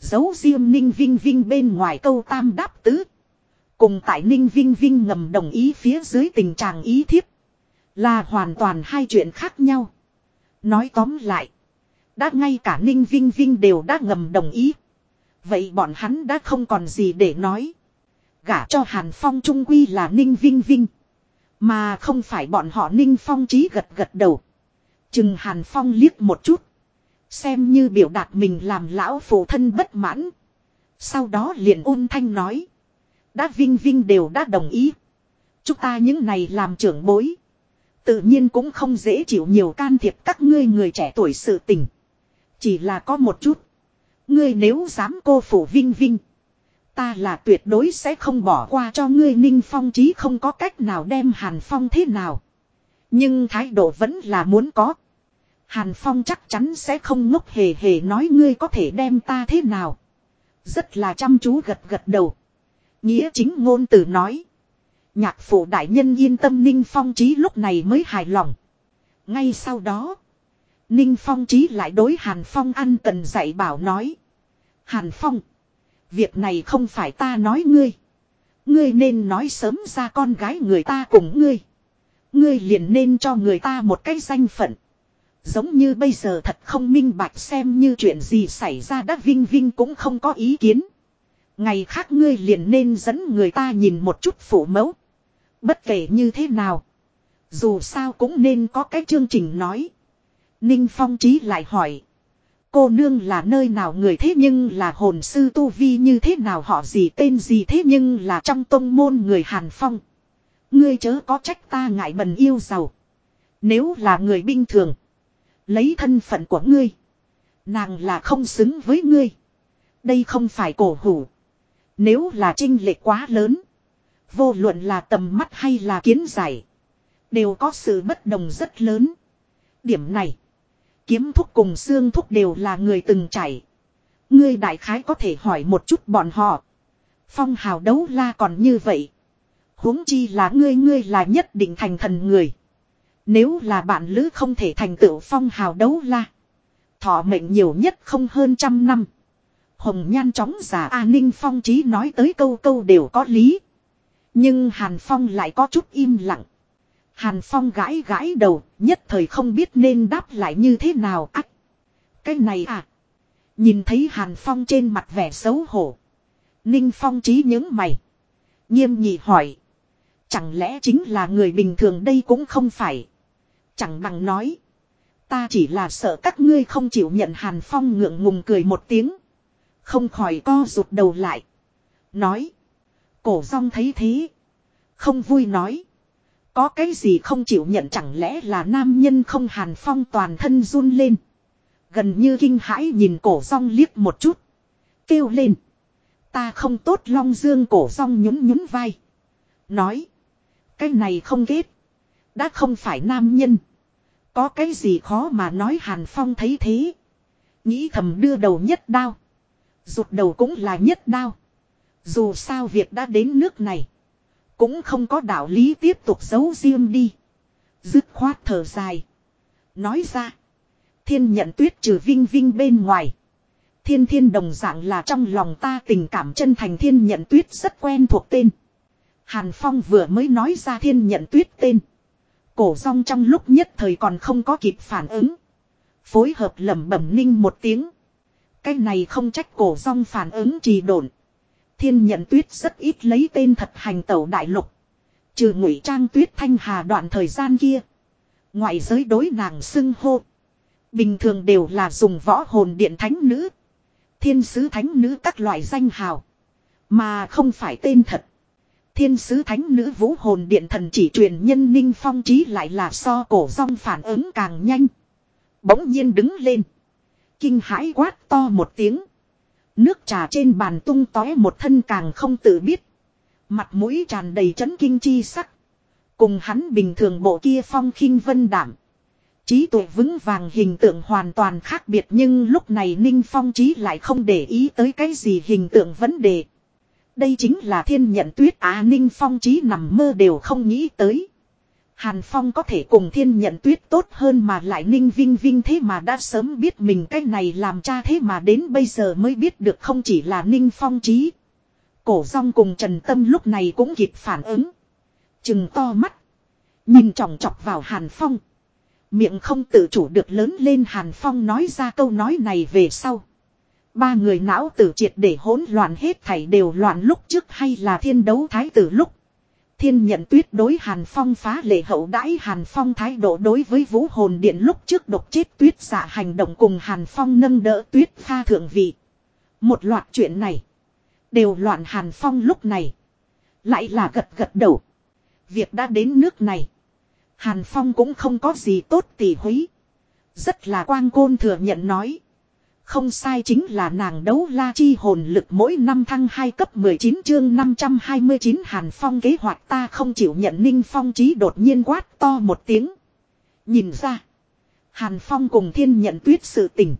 Giấu riêng Ninh Vinh Vinh bên ngoài câu tam đáp tứ. Cùng tại Ninh Vinh Vinh ngầm đồng ý phía dưới tình trạng ý thiếp. Là hoàn toàn hai chuyện khác nhau. Nói tóm lại. Đã ngay cả Ninh Vinh Vinh đều đã ngầm đồng ý. Vậy bọn hắn đã không còn gì để nói. Gả cho Hàn Phong Trung Quy là Ninh Vinh Vinh. Mà không phải bọn họ Ninh Phong trí gật gật đầu. Chừng Hàn Phong liếc một chút. Xem như biểu đạt mình làm lão phụ thân bất mãn. Sau đó liền ôn thanh nói. Đã Vinh Vinh đều đã đồng ý. Chúng ta những này làm trưởng bối. Tự nhiên cũng không dễ chịu nhiều can thiệp các ngươi người trẻ tuổi sự tình. Chỉ là có một chút. Ngươi nếu dám cô phủ Vinh Vinh. Ta là tuyệt đối sẽ không bỏ qua cho ngươi Ninh Phong chí không có cách nào đem Hàn Phong thế nào. Nhưng thái độ vẫn là muốn có. Hàn Phong chắc chắn sẽ không ngốc hề hề nói ngươi có thể đem ta thế nào. Rất là chăm chú gật gật đầu. Nghĩa chính ngôn từ nói. Nhạc phụ đại nhân yên tâm Ninh Phong trí lúc này mới hài lòng. Ngay sau đó. Ninh Phong trí lại đối Hàn Phong ăn cần dạy bảo nói. Hàn Phong. Việc này không phải ta nói ngươi. Ngươi nên nói sớm ra con gái người ta cùng ngươi. Ngươi liền nên cho người ta một cái danh phận. Giống như bây giờ thật không minh bạch xem như chuyện gì xảy ra đã Vinh Vinh cũng không có ý kiến. Ngày khác ngươi liền nên dẫn người ta nhìn một chút phủ mẫu. Bất kể như thế nào. Dù sao cũng nên có cái chương trình nói. Ninh Phong Trí lại hỏi. Cô nương là nơi nào người thế nhưng là hồn sư tu vi như thế nào, họ gì tên gì thế nhưng là trong tông môn người Hàn Phong. Ngươi chớ có trách ta ngại bần yêu giàu. Nếu là người bình thường. Lấy thân phận của ngươi. Nàng là không xứng với ngươi. Đây không phải cổ hủ. Nếu là trinh lệ quá lớn. Vô luận là tầm mắt hay là kiến giải. Đều có sự bất đồng rất lớn. Điểm này. Kiếm thúc cùng xương thúc đều là người từng chảy. Ngươi đại khái có thể hỏi một chút bọn họ. Phong hào đấu la còn như vậy. huống chi là ngươi ngươi là nhất định thành thần người. Nếu là bạn lữ không thể thành tựu phong hào đấu la. Thọ mệnh nhiều nhất không hơn trăm năm. Hồng nhan chóng già A Ninh Phong trí nói tới câu câu đều có lý. Nhưng Hàn Phong lại có chút im lặng. Hàn Phong gãi gãi đầu, nhất thời không biết nên đáp lại như thế nào ắt. Cái này à. Nhìn thấy Hàn Phong trên mặt vẻ xấu hổ. Ninh Phong trí những mày. Nghiêm nhị hỏi. Chẳng lẽ chính là người bình thường đây cũng không phải. Chẳng bằng nói. Ta chỉ là sợ các ngươi không chịu nhận Hàn Phong ngượng ngùng cười một tiếng. Không khỏi co rụt đầu lại. Nói. Cổ rong thấy thế. Không vui nói. Có cái gì không chịu nhận chẳng lẽ là nam nhân không Hàn Phong toàn thân run lên. Gần như kinh hãi nhìn cổ rong liếc một chút. Kêu lên. Ta không tốt long dương cổ rong nhún nhún vai. Nói. Cái này không kết. Đã không phải nam nhân. Có cái gì khó mà nói Hàn Phong thấy thế. Nghĩ thầm đưa đầu nhất đao. Rụt đầu cũng là nhất đao. Dù sao việc đã đến nước này. Cũng không có đạo lý tiếp tục giấu riêng đi. Dứt khoát thở dài. Nói ra. Thiên nhận tuyết trừ vinh vinh bên ngoài. Thiên thiên đồng dạng là trong lòng ta tình cảm chân thành thiên nhận tuyết rất quen thuộc tên. Hàn Phong vừa mới nói ra thiên nhận tuyết tên. Cổ rong trong lúc nhất thời còn không có kịp phản ứng. Phối hợp lẩm bẩm ninh một tiếng. Cái này không trách cổ rong phản ứng trì độn. Thiên nhận tuyết rất ít lấy tên thật hành tẩu đại lục. Trừ ngụy trang tuyết thanh hà đoạn thời gian kia. Ngoại giới đối nàng xưng hô. Bình thường đều là dùng võ hồn điện thánh nữ. Thiên sứ thánh nữ các loại danh hào. Mà không phải tên thật. Thiên sứ thánh nữ vũ hồn điện thần chỉ truyền nhân ninh phong trí lại là so cổ rong phản ứng càng nhanh. Bỗng nhiên đứng lên. Kinh hãi quát to một tiếng. Nước trà trên bàn tung tóe một thân càng không tự biết. Mặt mũi tràn đầy chấn kinh chi sắc. Cùng hắn bình thường bộ kia phong khinh vân đảm. Trí tuệ vững vàng hình tượng hoàn toàn khác biệt nhưng lúc này Ninh Phong trí lại không để ý tới cái gì hình tượng vấn đề. Đây chính là thiên nhận tuyết á, Ninh Phong trí nằm mơ đều không nghĩ tới. Hàn Phong có thể cùng thiên nhận tuyết tốt hơn mà lại ninh vinh vinh thế mà đã sớm biết mình cái này làm cha thế mà đến bây giờ mới biết được không chỉ là ninh phong trí. Cổ rong cùng Trần Tâm lúc này cũng kịp phản ứng. Chừng to mắt. Nhìn trọng chọc vào Hàn Phong. Miệng không tự chủ được lớn lên Hàn Phong nói ra câu nói này về sau. Ba người não tử triệt để hỗn loạn hết thảy đều loạn lúc trước hay là thiên đấu thái tử lúc. Thiên nhận tuyết đối Hàn Phong phá lệ hậu đãi Hàn Phong thái độ đối với vũ hồn điện lúc trước độc chết tuyết giả hành động cùng Hàn Phong nâng đỡ tuyết pha thượng vị. Một loạt chuyện này. Đều loạn Hàn Phong lúc này. Lại là gật gật đầu. Việc đã đến nước này. Hàn Phong cũng không có gì tốt tỉ húy. Rất là quang côn thừa nhận nói. Không sai chính là nàng đấu la chi hồn lực mỗi năm thăng 2 cấp 19 chương 529 Hàn Phong kế hoạch ta không chịu nhận Ninh Phong trí đột nhiên quát to một tiếng. Nhìn ra. Hàn Phong cùng thiên nhận tuyết sự tình.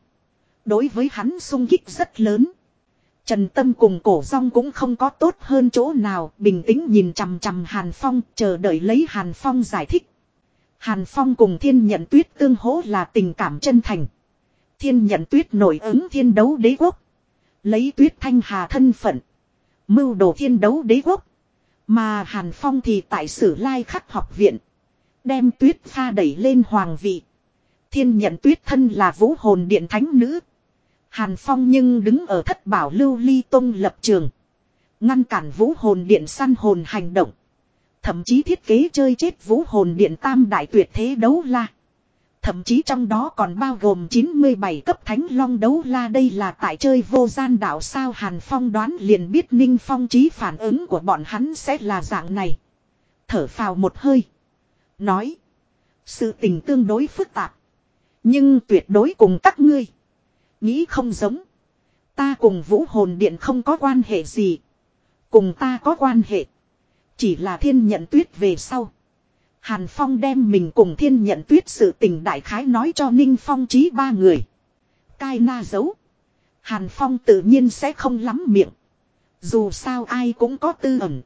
Đối với hắn sung kích rất lớn. Trần Tâm cùng cổ rong cũng không có tốt hơn chỗ nào, bình tĩnh nhìn chằm chằm Hàn Phong, chờ đợi lấy Hàn Phong giải thích. Hàn Phong cùng thiên nhận tuyết tương hỗ là tình cảm chân thành. Thiên nhận tuyết nổi ứng thiên đấu đế quốc. Lấy tuyết thanh hà thân phận. Mưu đồ thiên đấu đế quốc. Mà Hàn Phong thì tại sử lai khắc học viện. Đem tuyết pha đẩy lên hoàng vị. Thiên nhận tuyết thân là vũ hồn điện thánh nữ. Hàn Phong nhưng đứng ở thất bảo lưu ly tông lập trường. Ngăn cản vũ hồn điện săn hồn hành động. Thậm chí thiết kế chơi chết vũ hồn điện tam đại tuyệt thế đấu la. Thậm chí trong đó còn bao gồm 97 cấp thánh long đấu la đây là tại chơi vô gian đảo sao Hàn Phong đoán liền biết Ninh Phong trí phản ứng của bọn hắn sẽ là dạng này. Thở phào một hơi. Nói. Sự tình tương đối phức tạp. Nhưng tuyệt đối cùng các ngươi. Nghĩ không giống. Ta cùng vũ hồn điện không có quan hệ gì. Cùng ta có quan hệ. Chỉ là thiên nhận tuyết về sau. Hàn Phong đem mình cùng thiên nhận tuyết sự tình đại khái nói cho Ninh Phong trí ba người. Cai na giấu. Hàn Phong tự nhiên sẽ không lắm miệng. Dù sao ai cũng có tư ẩn.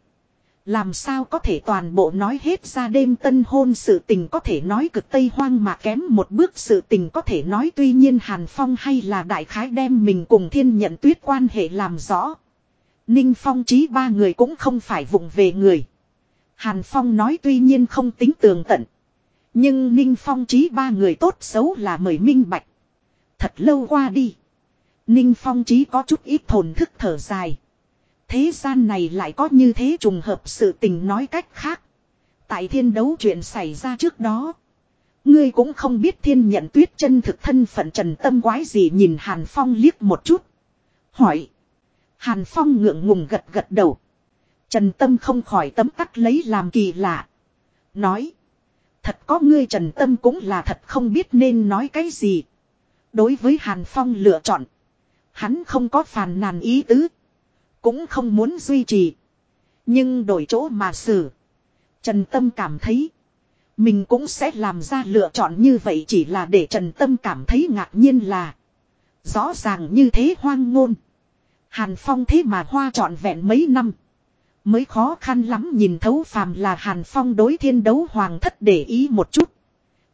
Làm sao có thể toàn bộ nói hết ra đêm tân hôn sự tình có thể nói cực tây hoang mà kém một bước sự tình có thể nói tuy nhiên Hàn Phong hay là đại khái đem mình cùng thiên nhận tuyết quan hệ làm rõ. Ninh Phong trí ba người cũng không phải vụng về người. Hàn Phong nói tuy nhiên không tính tường tận. Nhưng Ninh Phong trí ba người tốt xấu là mời minh bạch. Thật lâu qua đi. Ninh Phong trí có chút ít thồn thức thở dài. Thế gian này lại có như thế trùng hợp sự tình nói cách khác. Tại thiên đấu chuyện xảy ra trước đó. Ngươi cũng không biết thiên nhận tuyết chân thực thân phận trần tâm quái gì nhìn Hàn Phong liếc một chút. Hỏi. Hàn Phong ngượng ngùng gật gật đầu. Trần Tâm không khỏi tấm tắc lấy làm kỳ lạ. Nói. Thật có ngươi Trần Tâm cũng là thật không biết nên nói cái gì. Đối với Hàn Phong lựa chọn. Hắn không có phàn nàn ý tứ. Cũng không muốn duy trì. Nhưng đổi chỗ mà xử. Trần Tâm cảm thấy. Mình cũng sẽ làm ra lựa chọn như vậy chỉ là để Trần Tâm cảm thấy ngạc nhiên là. Rõ ràng như thế hoang ngôn. Hàn Phong thế mà hoa trọn vẹn mấy năm. Mới khó khăn lắm nhìn thấu phàm là Hàn Phong đối thiên đấu hoàng thất để ý một chút.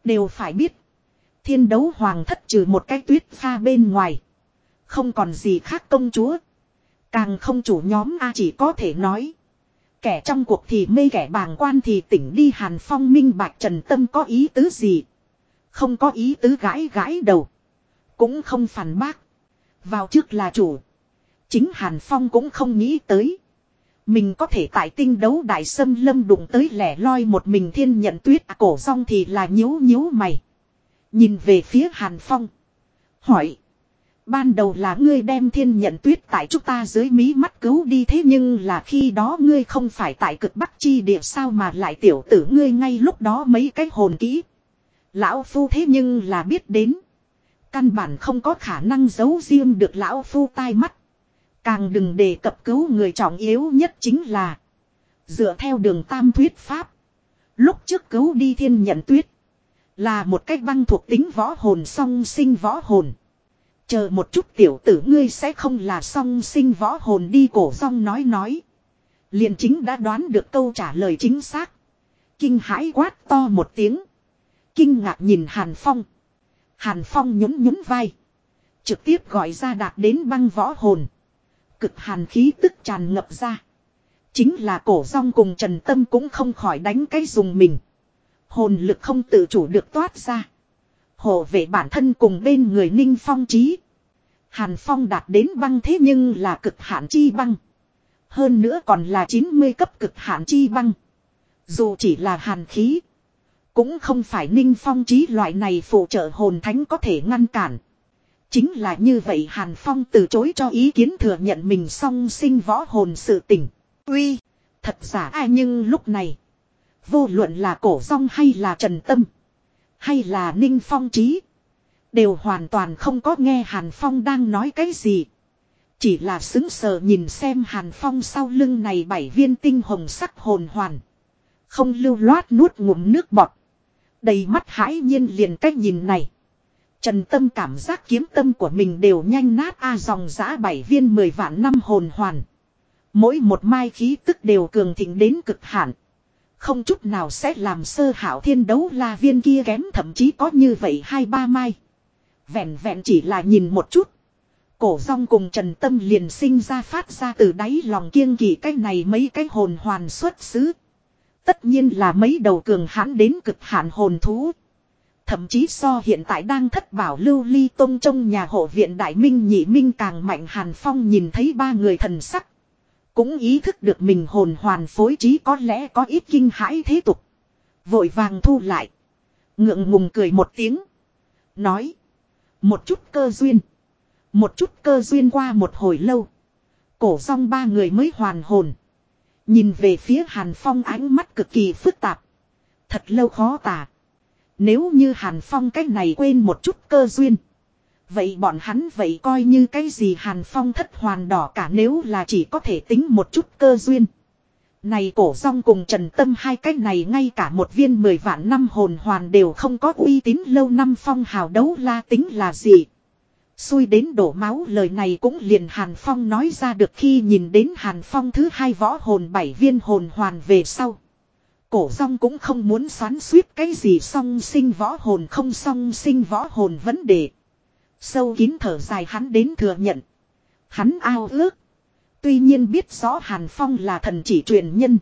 Đều phải biết. Thiên đấu hoàng thất trừ một cái tuyết pha bên ngoài. Không còn gì khác công chúa. Càng không chủ nhóm A chỉ có thể nói. Kẻ trong cuộc thì mê, kẻ bàng quan thì tỉnh đi Hàn Phong minh bạch trần tâm có ý tứ gì. Không có ý tứ gãi gãi đầu. Cũng không phản bác. Vào trước là chủ. Chính Hàn Phong cũng không nghĩ tới. Mình có thể tại tinh đấu đại sâm lâm đụng tới lẻ loi một mình thiên nhận tuyết à, cổ rong thì là nhíu nhíu mày. Nhìn về phía Hàn Phong. Hỏi. Ban đầu là ngươi đem thiên nhận tuyết tại chúng ta dưới mí mắt cứu đi thế nhưng là khi đó ngươi không phải tại cực bắc chi địa sao mà lại tiểu tử ngươi ngay lúc đó mấy cái hồn kỹ. Lão Phu thế nhưng là biết đến. Căn bản không có khả năng giấu riêng được Lão Phu tai mắt. Càng đừng đề cập cứu người trọng yếu nhất chính là. Dựa theo đường tam thuyết pháp. Lúc trước cứu đi thiên nhận tuyết. Là một cách băng thuộc tính võ hồn song sinh võ hồn. Chờ một chút tiểu tử ngươi sẽ không là song sinh võ hồn đi cổ song nói nói. liền chính đã đoán được câu trả lời chính xác. Kinh hãi quát to một tiếng. Kinh ngạc nhìn Hàn Phong. Hàn Phong nhún nhún vai. Trực tiếp gọi ra đạt đến băng võ hồn. Cực hàn khí tức tràn ngập ra. Chính là cổ rong cùng Trần Tâm cũng không khỏi đánh cái dùng mình. Hồn lực không tự chủ được toát ra. Hộ vệ bản thân cùng bên người ninh phong trí. Hàn phong đạt đến băng thế nhưng là cực hạn chi băng. Hơn nữa còn là 90 cấp cực hạn chi băng. Dù chỉ là hàn khí. Cũng không phải ninh phong trí loại này phụ trợ hồn thánh có thể ngăn cản. Chính là như vậy Hàn Phong từ chối cho ý kiến thừa nhận mình song sinh võ hồn sự tỉnh. Uy, thật giả ai nhưng lúc này. Vô luận là cổ rong hay là trần tâm. Hay là ninh phong trí. Đều hoàn toàn không có nghe Hàn Phong đang nói cái gì. Chỉ là xứng sờ nhìn xem Hàn Phong sau lưng này bảy viên tinh hồng sắc hồn hoàn. Không lưu loát nuốt ngụm nước bọt. Đầy mắt hãi nhiên liền cách nhìn này. Trần Tâm cảm giác kiếm tâm của mình đều nhanh nát a dòng giã bảy viên mười vạn năm hồn hoàn. Mỗi một mai khí tức đều cường thịnh đến cực hạn. Không chút nào sẽ làm sơ hảo thiên đấu la viên kia kém, thậm chí có như vậy hai ba mai. Vẹn vẹn chỉ là nhìn một chút. Cổ rong cùng Trần Tâm liền sinh ra phát ra từ đáy lòng kiêng kỳ cái này mấy cái hồn hoàn xuất xứ. Tất nhiên là mấy đầu cường hãn đến cực hạn hồn thú. Thậm chí so hiện tại đang thất bảo lưu ly tông trong nhà hộ viện đại minh, nhị minh càng mạnh hàn phong nhìn thấy ba người thần sắc. Cũng ý thức được mình hồn hoàn phối trí có lẽ có ít kinh hãi thế tục. Vội vàng thu lại. Ngượng ngùng cười một tiếng. Nói. Một chút cơ duyên. Một chút cơ duyên qua một hồi lâu. Cổ song ba người mới hoàn hồn. Nhìn về phía Hàn Phong, ánh mắt cực kỳ phức tạp. Thật lâu khó tả. Nếu như Hàn Phong cách này quên một chút cơ duyên. Vậy bọn hắn vậy coi như cái gì Hàn Phong thất hoàn đỏ cả nếu là chỉ có thể tính một chút cơ duyên. Này cổ song cùng Trần Tâm hai cái này ngay cả một viên mười vạn năm hồn hoàn đều không có uy tín lâu năm phong hào đấu la tính là gì. Xui đến đổ máu lời này cũng liền Hàn Phong nói ra được khi nhìn đến Hàn Phong thứ hai võ hồn bảy viên hồn hoàn về sau. Cổ rong cũng không muốn xoắn suýt cái gì song sinh võ hồn không song sinh võ hồn vấn đề. Sâu kín thở dài hắn đến thừa nhận. Hắn ao ước. Tuy nhiên biết rõ Hàn Phong là thần chỉ truyền nhân.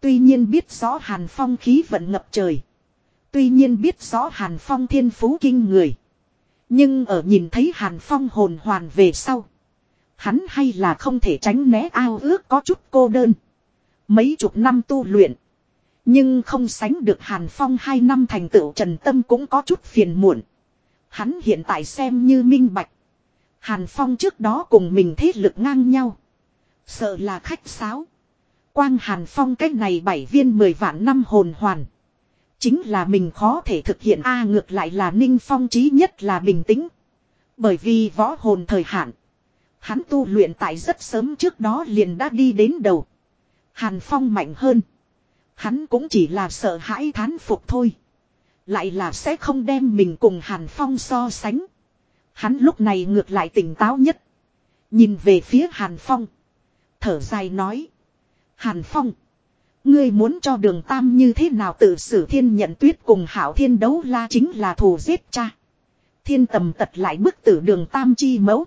Tuy nhiên biết rõ Hàn Phong khí vận ngập trời. Tuy nhiên biết rõ Hàn Phong thiên phú kinh người. Nhưng ở nhìn thấy Hàn Phong hồn hoàn về sau. Hắn hay là không thể tránh né ao ước có chút cô đơn. Mấy chục năm tu luyện. Nhưng không sánh được Hàn Phong hai năm thành tựu trần tâm cũng có chút phiền muộn. Hắn hiện tại xem như minh bạch. Hàn Phong trước đó cùng mình thế lực ngang nhau. Sợ là khách sáo. Quang Hàn Phong cách này bảy viên mười vạn năm hồn hoàn. Chính là mình khó thể thực hiện a ngược lại là Ninh Phong trí nhất là bình tĩnh. Bởi vì võ hồn thời hạn. Hắn tu luyện tại rất sớm trước đó liền đã đi đến đầu. Hàn Phong mạnh hơn. Hắn cũng chỉ là sợ hãi thán phục thôi. Lại là sẽ không đem mình cùng Hàn Phong so sánh. Hắn lúc này ngược lại tỉnh táo nhất. Nhìn về phía Hàn Phong. Thở dài nói. Hàn Phong. Ngươi muốn cho đường tam như thế nào tự xử thiên nhận tuyết cùng hảo thiên đấu la chính là thù giết cha. Thiên tầm tật lại bức tử đường tam chi mẫu.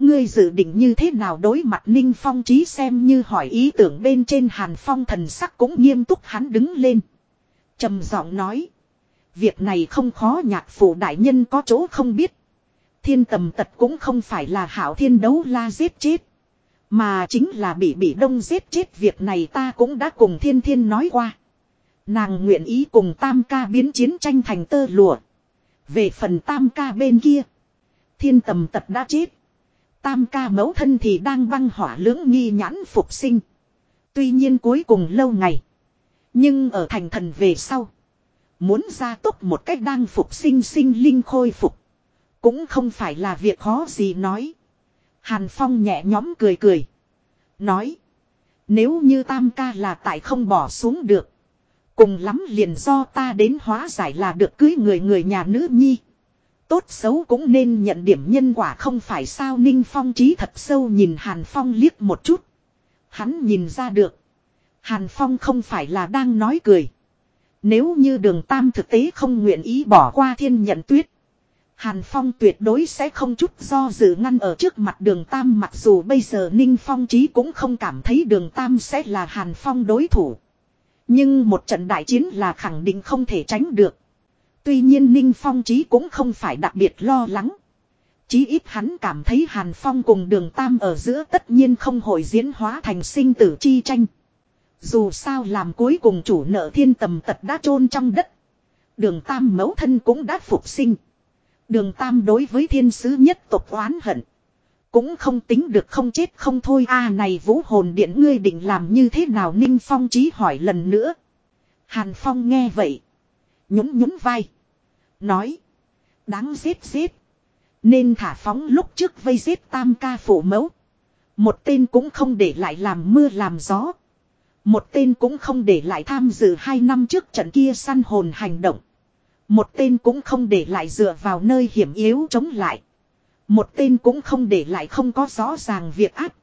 Ngươi dự định như thế nào đối mặt Ninh Phong trí xem như hỏi ý tưởng bên trên Hàn Phong thần sắc cũng nghiêm túc hắn đứng lên. trầm giọng nói. Việc này không khó nhạc phủ đại nhân có chỗ không biết. Thiên tầm tật cũng không phải là hảo thiên đấu la giết chết. Mà chính là bị bị đông giết chết việc này ta cũng đã cùng thiên thiên nói qua. Nàng nguyện ý cùng tam ca biến chiến tranh thành tơ lụa. Về phần tam ca bên kia. Thiên tầm tật đã chết. Tam ca mẫu thân thì đang băng hỏa lưỡng nghi nhãn phục sinh. Tuy nhiên cuối cùng lâu ngày. Nhưng ở thành thần về sau. Muốn ra tốc một cách đang phục sinh sinh linh khôi phục. Cũng không phải là việc khó gì nói. Hàn Phong nhẹ nhõm cười cười. Nói. Nếu như tam ca là tại không bỏ xuống được. Cùng lắm liền do ta đến hóa giải là được cưới người người nhà nữ nhi. Tốt xấu cũng nên nhận điểm nhân quả không phải sao Ninh Phong trí thật sâu nhìn Hàn Phong liếc một chút. Hắn nhìn ra được. Hàn Phong không phải là đang nói cười. Nếu như đường tam thực tế không nguyện ý bỏ qua thiên nhận tuyết. Hàn Phong tuyệt đối sẽ không chút do dự ngăn ở trước mặt đường Tam mặc dù bây giờ Ninh Phong Trí cũng không cảm thấy đường Tam sẽ là Hàn Phong đối thủ. Nhưng một trận đại chiến là khẳng định không thể tránh được. Tuy nhiên Ninh Phong Trí cũng không phải đặc biệt lo lắng. Chí ít hắn cảm thấy Hàn Phong cùng đường Tam ở giữa tất nhiên không hồi diễn hóa thành sinh tử chi tranh. Dù sao làm cuối cùng chủ nợ thiên tầm tật đã chôn trong đất. Đường Tam mẫu thân cũng đã phục sinh. Đường Tam đối với thiên sứ nhất tộc oán hận. Cũng không tính được không chết không thôi a này vũ hồn điện ngươi định làm như thế nào Ninh Phong trí hỏi lần nữa. Hàn Phong nghe vậy. Nhún nhún vai. Nói. Đáng giết giết. Nên thả phóng lúc trước vây giết tam ca phủ mẫu. Một tên cũng không để lại làm mưa làm gió. Một tên cũng không để lại tham dự hai năm trước trận kia săn hồn hành động. Một tên cũng không để lại dựa vào nơi hiểm yếu chống lại. Một tên cũng không để lại không có rõ ràng việc áp.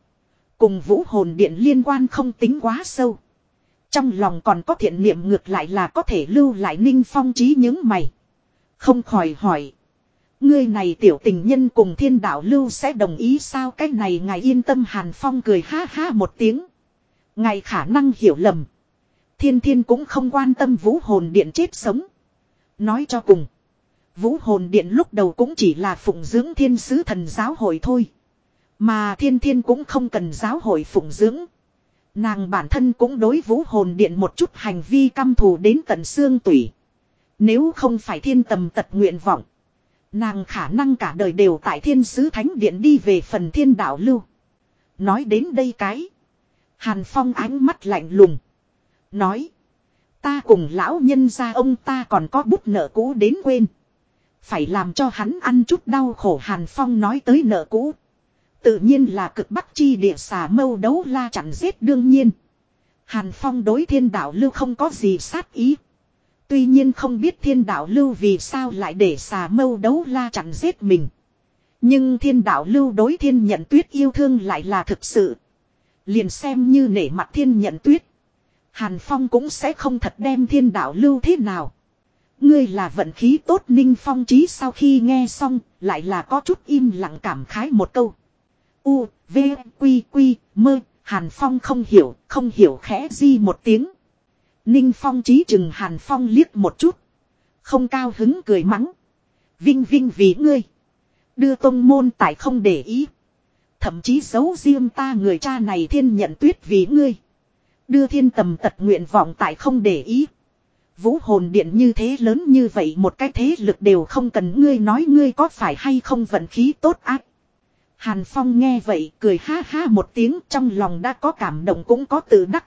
Cùng vũ hồn điện liên quan không tính quá sâu. Trong lòng còn có thiện niệm ngược lại là có thể lưu lại ninh phong trí những mày. Không khỏi hỏi. Ngươi này tiểu tình nhân cùng thiên đạo lưu sẽ đồng ý sao cái này ngài yên tâm hàn phong cười ha ha một tiếng. Ngài khả năng hiểu lầm. Thiên thiên cũng không quan tâm vũ hồn điện chết sống. Nói cho cùng. Vũ hồn điện lúc đầu cũng chỉ là phụng dưỡng thiên sứ thần giáo hội thôi. Mà thiên thiên cũng không cần giáo hội phụng dưỡng. Nàng bản thân cũng đối vũ hồn điện một chút hành vi căm thù đến tận xương tủy. Nếu không phải thiên tầm tật nguyện vọng. Nàng khả năng cả đời đều tại thiên sứ thánh điện đi về phần thiên đạo lưu. Nói đến đây cái. Hàn Phong ánh mắt lạnh lùng. Nói. Ta cùng lão nhân gia ông ta còn có bút nợ cũ đến quên. Phải làm cho hắn ăn chút đau khổ Hàn Phong nói tới nợ cũ. Tự nhiên là cực bắc chi địa xà mâu đấu la chặn giết đương nhiên. Hàn Phong đối thiên đạo lưu không có gì sát ý. Tuy nhiên không biết thiên đạo lưu vì sao lại để xà mâu đấu la chặn giết mình. Nhưng thiên đạo lưu đối thiên nhận tuyết yêu thương lại là thực sự. Liền xem như nể mặt thiên nhận tuyết. Hàn Phong cũng sẽ không thật đem thiên đạo lưu thế nào. Ngươi là vận khí tốt ninh phong trí sau khi nghe xong, lại là có chút im lặng cảm khái một câu. U, V, Quy, Quy, mơ, Hàn Phong không hiểu, không hiểu khẽ di một tiếng. Ninh phong trí chừng Hàn Phong liếc một chút. Không cao hứng cười mắng. Vinh vinh vì ngươi. Đưa tông môn tại không để ý. Thậm chí giấu riêng ta người cha này thiên nhận tuyết vì ngươi. Đưa thiên tầm tật nguyện vọng tại không để ý. Vũ hồn điện như thế lớn như vậy một cái thế lực đều không cần ngươi nói ngươi có phải hay không vận khí tốt ác. Hàn Phong nghe vậy cười ha ha một tiếng trong lòng đã có cảm động cũng có tự đắc.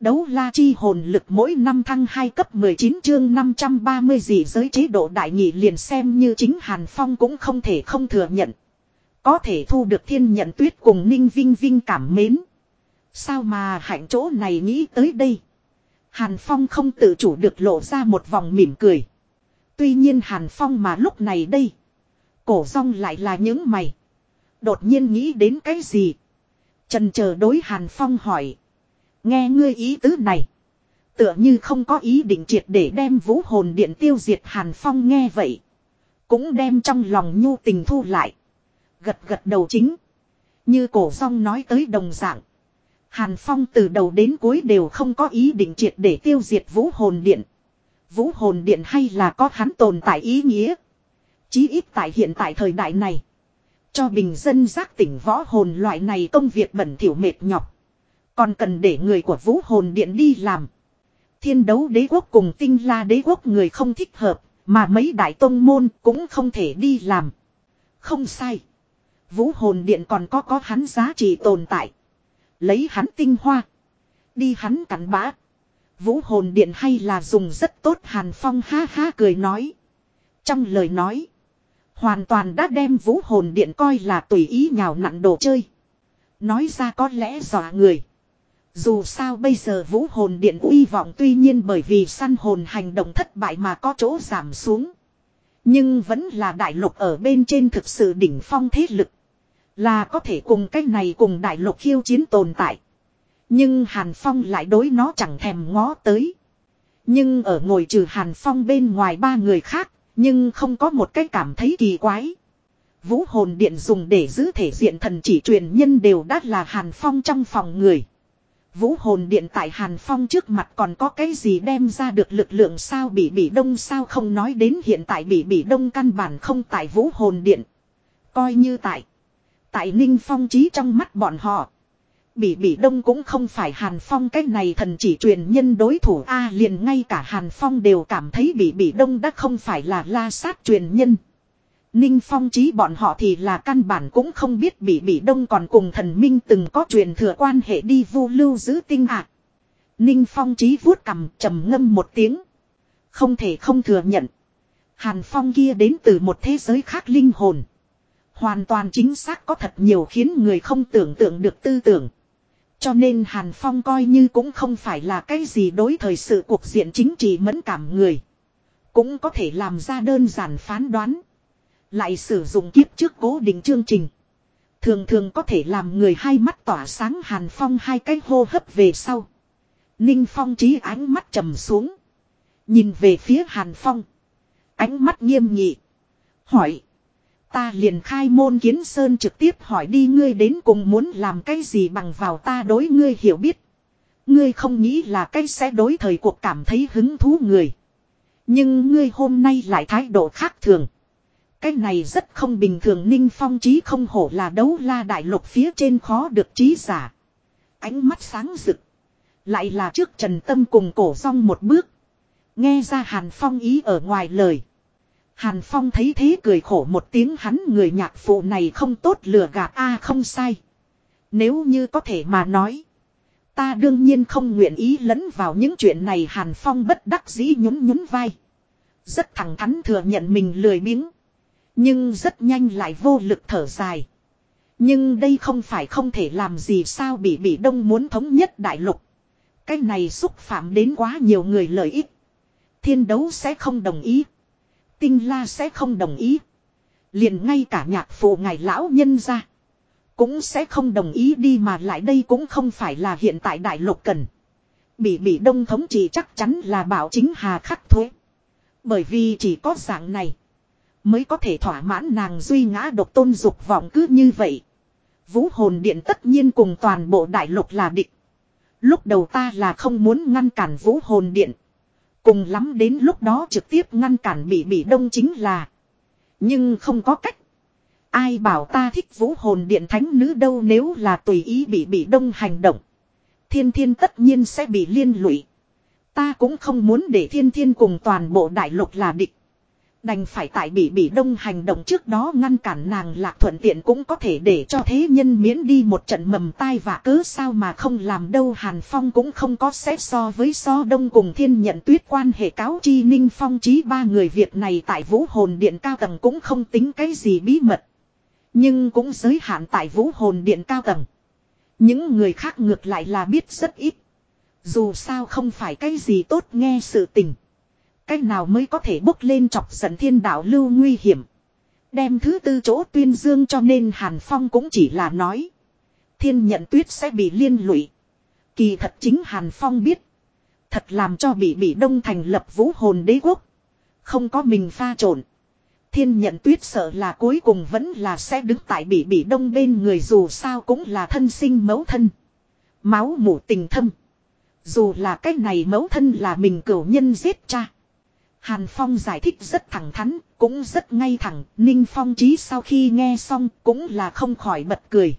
Đấu la chi hồn lực mỗi năm thăng 2 cấp 19 chương 530 gì giới chế độ đại nhị liền xem như chính Hàn Phong cũng không thể không thừa nhận. Có thể thu được thiên nhận tuyết cùng ninh vinh vinh cảm mến. Sao mà hạnh chỗ này nghĩ tới đây. Hàn Phong không tự chủ được lộ ra một vòng mỉm cười. Tuy nhiên Hàn Phong mà lúc này đây. Cổ rong lại là những mày. Đột nhiên nghĩ đến cái gì. Trần chờ đối Hàn Phong hỏi. Nghe ngươi ý tứ này. Tựa như không có ý định triệt để đem vũ hồn điện tiêu diệt Hàn Phong nghe vậy. Cũng đem trong lòng nhu tình thu lại. Gật gật đầu chính. Như cổ song nói tới đồng dạng. Hàn Phong từ đầu đến cuối đều không có ý định triệt để tiêu diệt vũ hồn điện. Vũ hồn điện hay là có hắn tồn tại ý nghĩa. Chí ít tại hiện tại thời đại này. Cho bình dân giác tỉnh võ hồn loại này công việc bẩn thỉu mệt nhọc. Còn cần để người của vũ hồn điện đi làm. Thiên đấu đế quốc cùng tinh la đế quốc người không thích hợp. Mà mấy đại tông môn cũng không thể đi làm. Không sai. Vũ hồn điện còn có có hắn giá trị tồn tại. Lấy hắn tinh hoa. Đi hắn cắn bã. Vũ hồn điện hay là dùng rất tốt Hàn Phong ha ha cười nói. Trong lời nói. Hoàn toàn đã đem vũ hồn điện coi là tùy ý nhào nặn đồ chơi. Nói ra có lẽ dọa người. Dù sao bây giờ vũ hồn điện uy vọng tuy nhiên bởi vì săn hồn hành động thất bại mà có chỗ giảm xuống. Nhưng vẫn là đại lục ở bên trên thực sự đỉnh phong thế lực. Là có thể cùng cách này cùng đại lục khiêu chiến tồn tại. Nhưng Hàn Phong lại đối nó chẳng thèm ngó tới. Nhưng ở ngồi trừ Hàn Phong bên ngoài ba người khác, nhưng không có một cái cảm thấy kỳ quái. Vũ hồn điện dùng để giữ thể diện thần chỉ truyền nhân đều đã là Hàn Phong trong phòng người. Vũ hồn điện tại Hàn Phong trước mặt còn có cái gì đem ra được lực lượng sao bị bị đông sao không nói đến hiện tại bị bị đông căn bản không tại vũ hồn điện. Coi như tại. Tại Ninh Phong trí trong mắt bọn họ. Bỉ Bỉ Đông cũng không phải Hàn Phong cái này thần chỉ truyền nhân đối thủ A liền ngay cả Hàn Phong đều cảm thấy Bỉ Bỉ Đông đã không phải là la sát truyền nhân. Ninh Phong trí bọn họ thì là căn bản cũng không biết Bỉ Bỉ Đông còn cùng thần minh từng có truyền thừa quan hệ đi vu lưu giữ tinh ạ. Ninh Phong trí vuốt cầm trầm ngâm một tiếng. Không thể không thừa nhận. Hàn Phong kia đến từ một thế giới khác linh hồn. Hoàn toàn chính xác có thật nhiều khiến người không tưởng tượng được tư tưởng. Cho nên Hàn Phong coi như cũng không phải là cái gì đối thời sự cuộc diện chính trị mẫn cảm người. Cũng có thể làm ra đơn giản phán đoán. Lại sử dụng kiếp trước cố định chương trình. Thường thường có thể làm người hai mắt tỏa sáng Hàn Phong hai cái hô hấp về sau. Ninh Phong trí ánh mắt trầm xuống. Nhìn về phía Hàn Phong. Ánh mắt nghiêm nghị. Hỏi. Ta liền khai môn kiến sơn trực tiếp hỏi đi, ngươi đến cùng muốn làm cái gì bằng vào ta đối ngươi hiểu biết. Ngươi không nghĩ là cái sẽ đối thời cuộc cảm thấy hứng thú người. Nhưng ngươi hôm nay lại thái độ khác thường. Cái này rất không bình thường, ninh phong trí không hổ là đấu la đại lục phía trên khó được trí giả. Ánh mắt sáng rực. Lại là trước Trần Tâm cùng cổ rong một bước. Nghe ra Hàn Phong ý ở ngoài lời. Hàn Phong thấy thế cười khổ một tiếng hắn người nhạc phụ này không tốt lừa gạt a không sai. Nếu như có thể mà nói. Ta đương nhiên không nguyện ý lẫn vào những chuyện này Hàn Phong bất đắc dĩ nhún nhún vai. Rất thẳng thắn thừa nhận mình lười biếng. Nhưng rất nhanh lại vô lực thở dài. Nhưng đây không phải không thể làm gì sao bị bị đông muốn thống nhất đại lục. Cái này xúc phạm đến quá nhiều người lợi ích. Thiên đấu sẽ không đồng ý. Tinh la sẽ không đồng ý. Liền ngay cả nhạc phụ ngài lão nhân ra. Cũng sẽ không đồng ý đi mà lại đây cũng không phải là hiện tại đại lục cần. Bị bị đông thống trị chắc chắn là bảo chính hà khắc thuế. Bởi vì chỉ có dạng này. Mới có thể thỏa mãn nàng duy ngã độc tôn dục vọng cứ như vậy. Vũ hồn điện tất nhiên cùng toàn bộ đại lục là địch. Lúc đầu ta là không muốn ngăn cản vũ hồn điện. Cùng lắm đến lúc đó trực tiếp ngăn cản bị bị đông chính là. Nhưng không có cách. Ai bảo ta thích vũ hồn điện thánh nữ đâu nếu là tùy ý bị bị đông hành động. Thiên thiên tất nhiên sẽ bị liên lụy. Ta cũng không muốn để thiên thiên cùng toàn bộ đại lục là địch. Đành phải tại bị bị đông hành động trước đó ngăn cản nàng lạc thuận tiện cũng có thể để cho thế nhân miễn đi một trận mầm tai và cớ sao mà không làm đâu Hàn Phong cũng không có xét so với so đông cùng thiên nhận tuyết quan hệ cáo chi ninh phong trí ba người việc này tại vũ hồn điện cao tầng cũng không tính cái gì bí mật. Nhưng cũng giới hạn tại vũ hồn điện cao tầng. Những người khác ngược lại là biết rất ít. Dù sao không phải cái gì tốt nghe sự tình. Cách nào mới có thể bốc lên chọc giận thiên đạo lưu nguy hiểm. Đem thứ tư chỗ tuyên dương cho nên Hàn Phong cũng chỉ là nói. Thiên nhận tuyết sẽ bị liên lụy. Kỳ thật chính Hàn Phong biết. Thật làm cho bị bị đông thành lập vũ hồn đế quốc. Không có mình pha trộn. Thiên nhận tuyết sợ là cuối cùng vẫn là sẽ đứng tại bị bị đông bên người dù sao cũng là thân sinh mẫu thân. Máu mủ tình thâm. Dù là cái này mẫu thân là mình cửu nhân giết cha. Hàn Phong giải thích rất thẳng thắn, cũng rất ngay thẳng, Ninh Phong Chí sau khi nghe xong cũng là không khỏi bật cười.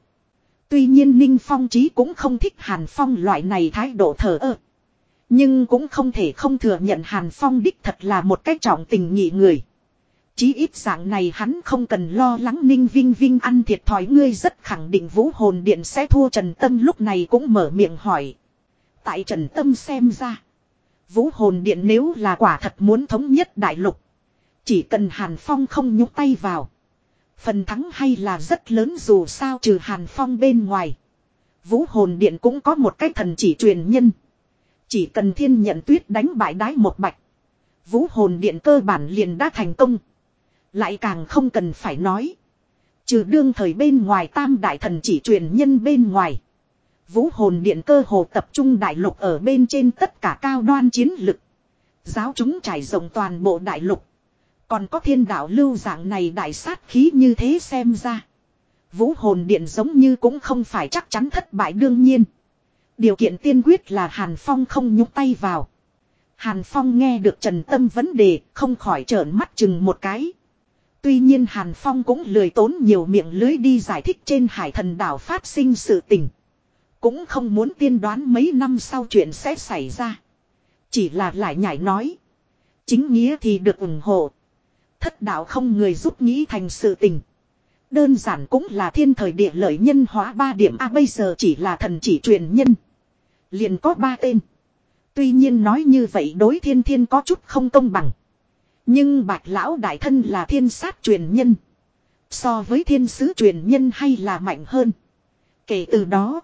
Tuy nhiên Ninh Phong Chí cũng không thích Hàn Phong loại này thái độ thờ ơ. Nhưng cũng không thể không thừa nhận Hàn Phong đích thật là một cách trọng tình nhị người. Chí ít dạng này hắn không cần lo lắng Ninh Vinh Vinh ăn thiệt thòi ngươi rất khẳng định vũ hồn điện sẽ thua Trần Tâm lúc này cũng mở miệng hỏi. Tại Trần Tâm xem ra. Vũ hồn điện nếu là quả thật muốn thống nhất đại lục. Chỉ cần Hàn Phong không nhúc tay vào. Phần thắng hay là rất lớn dù sao trừ Hàn Phong bên ngoài. Vũ hồn điện cũng có một cái thần chỉ truyền nhân. Chỉ cần thiên nhận tuyết đánh bại đái một bạch. Vũ hồn điện cơ bản liền đã thành công. Lại càng không cần phải nói. Trừ đương thời bên ngoài tam đại thần chỉ truyền nhân bên ngoài. Vũ hồn điện cơ hồ tập trung đại lục ở bên trên tất cả cao đoan chiến lực. Giáo chúng trải rộng toàn bộ đại lục. Còn có thiên đạo lưu dạng này đại sát khí như thế xem ra. Vũ hồn điện giống như cũng không phải chắc chắn thất bại đương nhiên. Điều kiện tiên quyết là Hàn Phong không nhúc tay vào. Hàn Phong nghe được Trần Tâm vấn đề, không khỏi trợn mắt chừng một cái. Tuy nhiên Hàn Phong cũng lười tốn nhiều miệng lưới đi giải thích trên hải thần đảo phát sinh sự tình. Cũng không muốn tiên đoán mấy năm sau chuyện sẽ xảy ra. Chỉ là lại nhảy nói. Chính nghĩa thì được ủng hộ. Thất đạo không người giúp nghĩ thành sự tình. Đơn giản cũng là thiên thời địa lợi nhân hóa ba điểm A bây giờ chỉ là thần chỉ truyền nhân. Liền có ba tên. Tuy nhiên nói như vậy đối thiên thiên có chút không công bằng. Nhưng bạch lão đại thân là thiên sát truyền nhân. So với thiên sứ truyền nhân hay là mạnh hơn. Kể từ đó.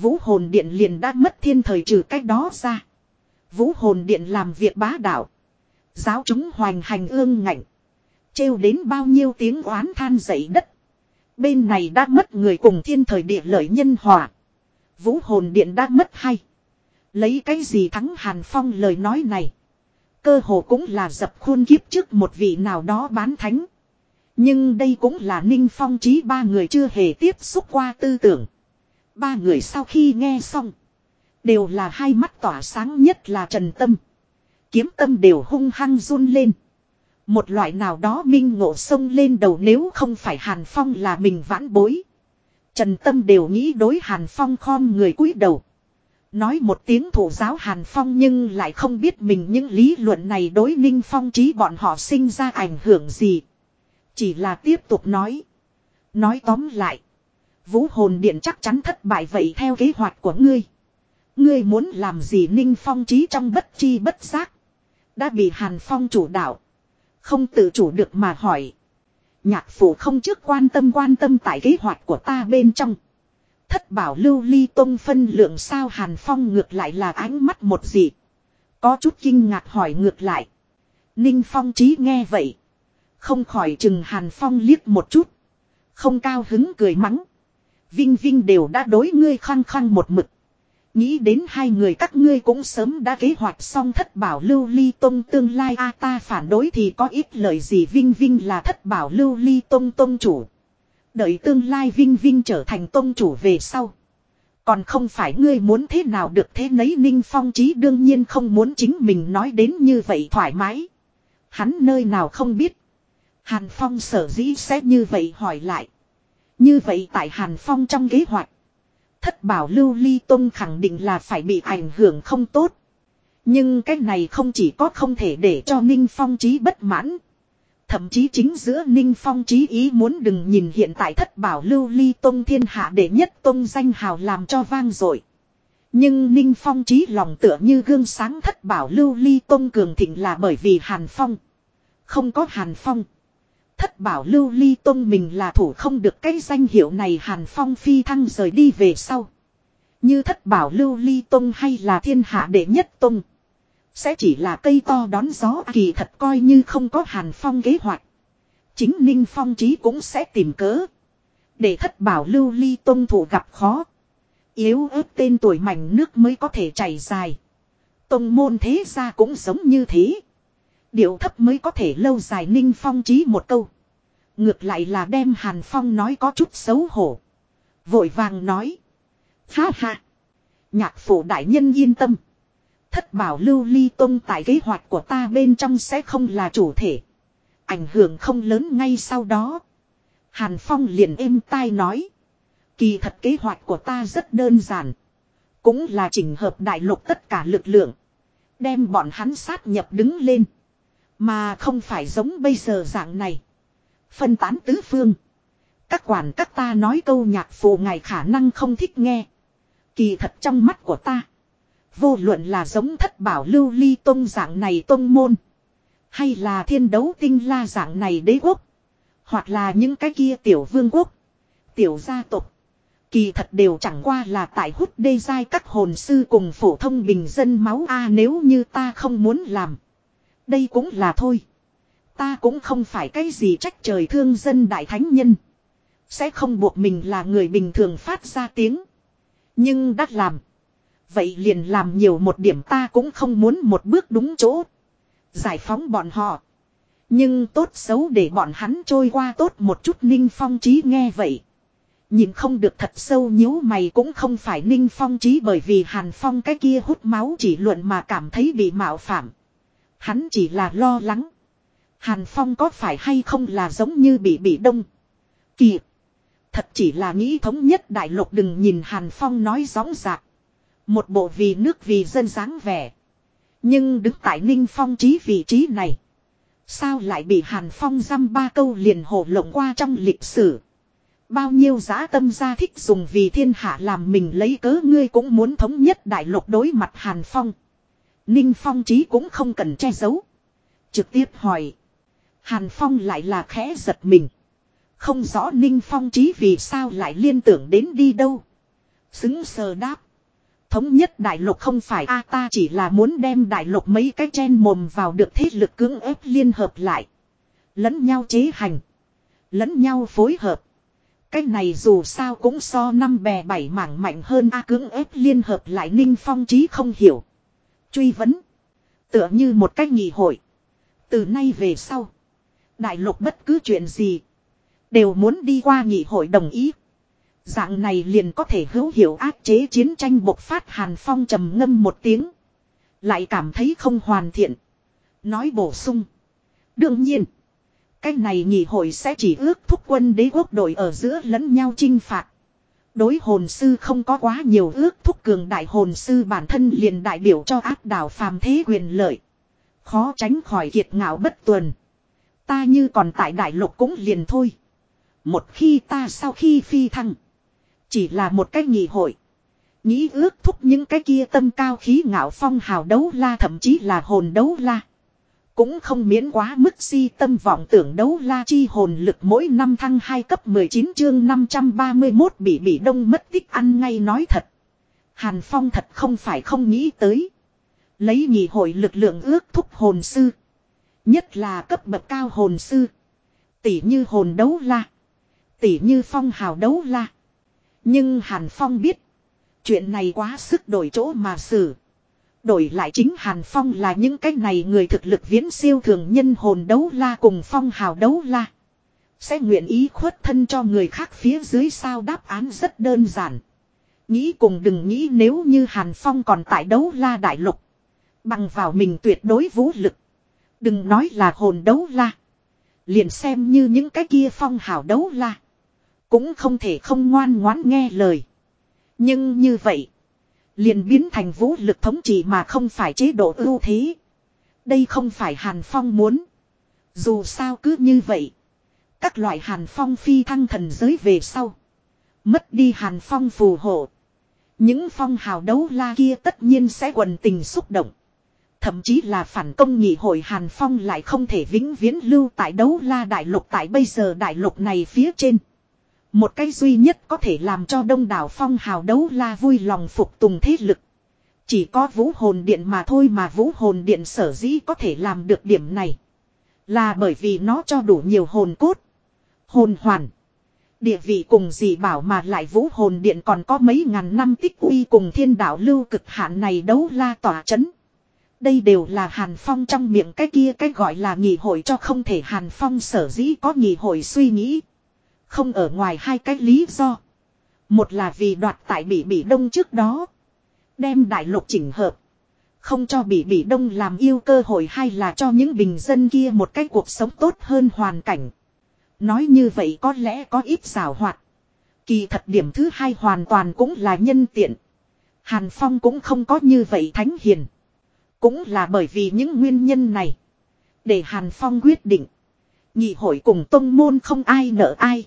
Vũ hồn điện liền đã mất thiên thời trừ cách đó ra. Vũ hồn điện làm việc bá đạo. Giáo chúng hoành hành ương ngạnh. trêu đến bao nhiêu tiếng oán than dậy đất. Bên này đã mất người cùng thiên thời địa lợi nhân hòa. Vũ hồn điện đã mất hay. Lấy cái gì thắng Hàn Phong lời nói này. Cơ hồ cũng là dập khuôn kiếp trước một vị nào đó bán thánh. Nhưng đây cũng là Ninh Phong trí ba người chưa hề tiếp xúc qua tư tưởng. Ba người sau khi nghe xong. Đều là hai mắt tỏa sáng nhất là Trần Tâm. Kiếm tâm đều hung hăng run lên. Một loại nào đó minh ngộ sông lên đầu nếu không phải Hàn Phong là mình vãn bối. Trần Tâm đều nghĩ đối Hàn Phong khom người cúi đầu. Nói một tiếng thủ giáo Hàn Phong nhưng lại không biết mình những lý luận này đối Ninh Phong trí bọn họ sinh ra ảnh hưởng gì. Chỉ là tiếp tục nói. Nói tóm lại. Vũ hồn điện chắc chắn thất bại vậy theo kế hoạch của ngươi. Ngươi muốn làm gì Ninh Phong trí trong bất chi bất giác. Đã bị Hàn Phong chủ đạo. Không tự chủ được mà hỏi. Nhạc phủ không trước quan tâm quan tâm tại kế hoạch của ta bên trong. Thất bảo lưu ly tông phân lượng sao Hàn Phong ngược lại là ánh mắt một gì. Có chút kinh ngạc hỏi ngược lại. Ninh Phong trí nghe vậy. Không khỏi chừng Hàn Phong liếc một chút. Không cao hứng cười mắng. Vinh Vinh đều đã đối ngươi khăng khăng một mực. Nghĩ đến hai người các ngươi cũng sớm đã kế hoạch xong thất bảo lưu ly tông tương lai a ta phản đối thì có ít lời gì Vinh Vinh là thất bảo lưu ly tông tông chủ. Đợi tương lai Vinh Vinh trở thành tông chủ về sau. Còn không phải ngươi muốn thế nào được thế nấy Ninh Phong Chí đương nhiên không muốn chính mình nói đến như vậy thoải mái. Hắn nơi nào không biết. Hàn Phong sở dĩ sẽ như vậy hỏi lại. Như vậy tại Hàn Phong trong kế hoạch. Thất bảo lưu ly tông khẳng định là phải bị ảnh hưởng không tốt. Nhưng cái này không chỉ có không thể để cho Ninh Phong trí bất mãn. Thậm chí chính giữa Ninh Phong trí ý muốn đừng nhìn hiện tại thất bảo lưu ly tông thiên hạ đệ nhất tông danh hào làm cho vang dội Nhưng Ninh Phong trí lòng tựa như gương sáng thất bảo lưu ly tông cường thịnh là bởi vì Hàn Phong. Không có Hàn Phong. Thất bảo lưu ly tông mình là thủ không được cái danh hiệu này Hàn Phong phi thăng rời đi về sau. Như thất bảo lưu ly tông hay là thiên hạ đệ nhất tông. Sẽ chỉ là cây to đón gió kỳ thật coi như không có Hàn Phong kế hoạch. Chính Ninh Phong trí cũng sẽ tìm cớ. Để thất bảo lưu ly tông thủ gặp khó. Yếu ớt tên tuổi mảnh nước mới có thể chảy dài. Tông môn thế ra cũng giống như thế. Điệu thấp mới có thể lâu dài ninh phong trí một câu. Ngược lại là đem Hàn Phong nói có chút xấu hổ. Vội vàng nói. Ha ha. Nhạc phủ đại nhân yên tâm. Thất bảo lưu ly tông tại kế hoạch của ta bên trong sẽ không là chủ thể. Ảnh hưởng không lớn ngay sau đó. Hàn Phong liền êm tai nói. Kỳ thật kế hoạch của ta rất đơn giản. Cũng là chỉnh hợp đại lục tất cả lực lượng. Đem bọn hắn sát nhập đứng lên. Mà không phải giống bây giờ dạng này. Phân tán tứ phương. Các quản các ta nói câu nhạc phù ngài khả năng không thích nghe. Kỳ thật trong mắt của ta. Vô luận là giống thất bảo lưu ly tông dạng này tông môn. Hay là thiên đấu tinh la dạng này đế quốc. Hoặc là những cái kia tiểu vương quốc. Tiểu gia tộc. Kỳ thật đều chẳng qua là tại hút đê dai các hồn sư cùng phổ thông bình dân máu a nếu như ta không muốn làm. Đây cũng là thôi. Ta cũng không phải cái gì trách trời thương dân đại thánh nhân. Sẽ không buộc mình là người bình thường phát ra tiếng. Nhưng đã làm. Vậy liền làm nhiều một điểm ta cũng không muốn một bước đúng chỗ. Giải phóng bọn họ. Nhưng tốt xấu để bọn hắn trôi qua tốt một chút ninh phong trí nghe vậy. Nhìn không được thật sâu nhíu mày cũng không phải ninh phong trí bởi vì hàn phong cái kia hút máu chỉ luận mà cảm thấy bị mạo phạm. Hắn chỉ là lo lắng. Hàn Phong có phải hay không là giống như bị bị đông. Kỳ. Thật chỉ là nghĩ thống nhất đại lục đừng nhìn Hàn Phong nói gióng dạc. Một bộ vì nước vì dân dáng vẻ. Nhưng đứng tại Ninh Phong trí vị trí này. Sao lại bị Hàn Phong dăm ba câu liền hổ lộng qua trong lịch sử. Bao nhiêu giá tâm gia thích dùng vì thiên hạ làm mình lấy cớ ngươi cũng muốn thống nhất đại lục đối mặt Hàn Phong. Ninh Phong trí cũng không cần che giấu. Trực tiếp hỏi. Hàn Phong lại là khẽ giật mình. Không rõ Ninh Phong trí vì sao lại liên tưởng đến đi đâu. Xứng sờ đáp. Thống nhất đại lục không phải a, ta chỉ là muốn đem đại lục mấy cái chen mồm vào được thế lực cưỡng ép liên hợp lại. Lẫn nhau chế hành. Lẫn nhau phối hợp. Cái này dù sao cũng so năm bè bảy mảng mạnh hơn a, cưỡng ép liên hợp lại ninh phong trí không hiểu. Truy vấn. Tựa như một cách nghị hội. Từ nay về sau. Đại lục bất cứ chuyện gì. Đều muốn đi qua nghị hội đồng ý. Dạng này liền có thể hữu hiệu áp chế chiến tranh bộc phát Hàn Phong trầm ngâm một tiếng. Lại cảm thấy không hoàn thiện. Nói bổ sung. Đương nhiên. Cái này nghị hội sẽ chỉ ước thúc quân đế quốc đội ở giữa lẫn nhau chinh phạt. Đối hồn sư không có quá nhiều ước thúc cường đại hồn sư bản thân liền đại biểu cho áp đảo phàm thế quyền lợi. Khó tránh khỏi kiệt ngạo bất tuần. Ta như còn tại đại lục cũng liền thôi. Một khi ta sau khi phi thăng. Chỉ là một cái nghị hội. Nghĩ ước thúc những cái kia tâm cao khí ngạo phong hào đấu la thậm chí là hồn đấu la. Cũng không miễn quá mức si tâm vọng tưởng đấu la chi hồn lực mỗi năm thăng 2 cấp 19 chương 531 bị bị đông mất tích ăn ngay nói thật. Hàn Phong thật không phải không nghĩ tới. Lấy nhị hội lực lượng ước thúc hồn sư. Nhất là cấp bậc cao hồn sư. Tỷ như hồn đấu la. Tỷ như phong hào đấu la. Nhưng Hàn Phong biết. Chuyện này quá sức đổi chỗ mà xử. Đổi lại chính Hàn Phong là những cái này người thực lực viễn siêu thường nhân hồn đấu la cùng phong hào đấu la. Sẽ nguyện ý khuất thân cho người khác phía dưới sao đáp án rất đơn giản. Nghĩ cùng đừng nghĩ nếu như Hàn Phong còn tại đấu la đại lục. Bằng vào mình tuyệt đối vũ lực. Đừng nói là hồn đấu la. Liền xem như những cái kia phong hào đấu la. Cũng không thể không ngoan ngoãn nghe lời. Nhưng như vậy. Liền biến thành vũ lực thống trị mà không phải chế độ ưu thế. Đây không phải Hàn Phong muốn. Dù sao cứ như vậy. Các loại Hàn Phong phi thăng thần giới về sau. Mất đi Hàn Phong phù hộ. Những phong hào đấu la kia tất nhiên sẽ quần tình xúc động. Thậm chí là phản công nghị hội Hàn Phong lại không thể vĩnh viễn lưu tại đấu la đại lục tại bây giờ đại lục này phía trên. Một cái duy nhất có thể làm cho đông đảo phong hào đấu la vui lòng phục tùng thế lực. Chỉ có vũ hồn điện mà thôi mà vũ hồn điện sở dĩ có thể làm được điểm này. Là bởi vì nó cho đủ nhiều hồn cốt. Hồn hoàn. Địa vị cùng gì bảo mà lại vũ hồn điện còn có mấy ngàn năm tích uy cùng thiên đạo lưu cực hạn này đấu la tỏa chấn. Đây đều là Hàn Phong trong miệng cái kia cái gọi là nghỉ hội cho không thể Hàn Phong sở dĩ có nghỉ hội suy nghĩ. Không ở ngoài hai cái lý do. Một là vì đoạt tại bị bỉ đông trước đó. Đem đại lục chỉnh hợp. Không cho bỉ bỉ đông làm yêu cơ hội hay là cho những bình dân kia một cái cuộc sống tốt hơn hoàn cảnh. Nói như vậy có lẽ có ít xảo hoạt. Kỳ thật điểm thứ hai hoàn toàn cũng là nhân tiện. Hàn Phong cũng không có như vậy thánh hiền. Cũng là bởi vì những nguyên nhân này. Để Hàn Phong quyết định. Nhị hội cùng tông môn không ai nợ ai.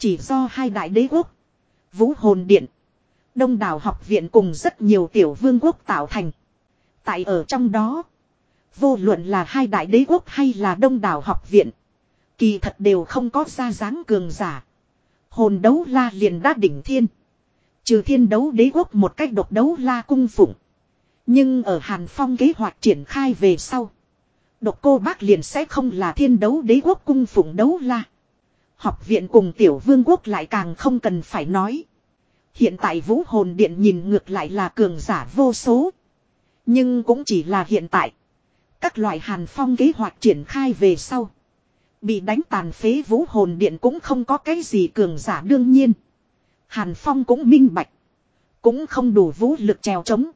Chỉ do hai đại đế quốc. Vũ hồn điện. Đông đảo học viện cùng rất nhiều tiểu vương quốc tạo thành. Tại ở trong đó. Vô luận là hai đại đế quốc hay là đông đảo học viện. Kỳ thật đều không có ra dáng cường giả. Hồn đấu la liền đã đỉnh thiên. Trừ thiên đấu đế quốc một cách độc đấu la cung phụng. Nhưng ở Hàn Phong kế hoạch triển khai về sau. Độc cô bác liền sẽ không là thiên đấu đế quốc cung phụng đấu la. Học viện cùng tiểu vương quốc lại càng không cần phải nói. Hiện tại vũ hồn điện nhìn ngược lại là cường giả vô số. Nhưng cũng chỉ là hiện tại. Các loại hàn phong kế hoạch triển khai về sau. Bị đánh tàn phế vũ hồn điện cũng không có cái gì cường giả đương nhiên. Hàn phong cũng minh bạch. Cũng không đủ vũ lực trèo trống.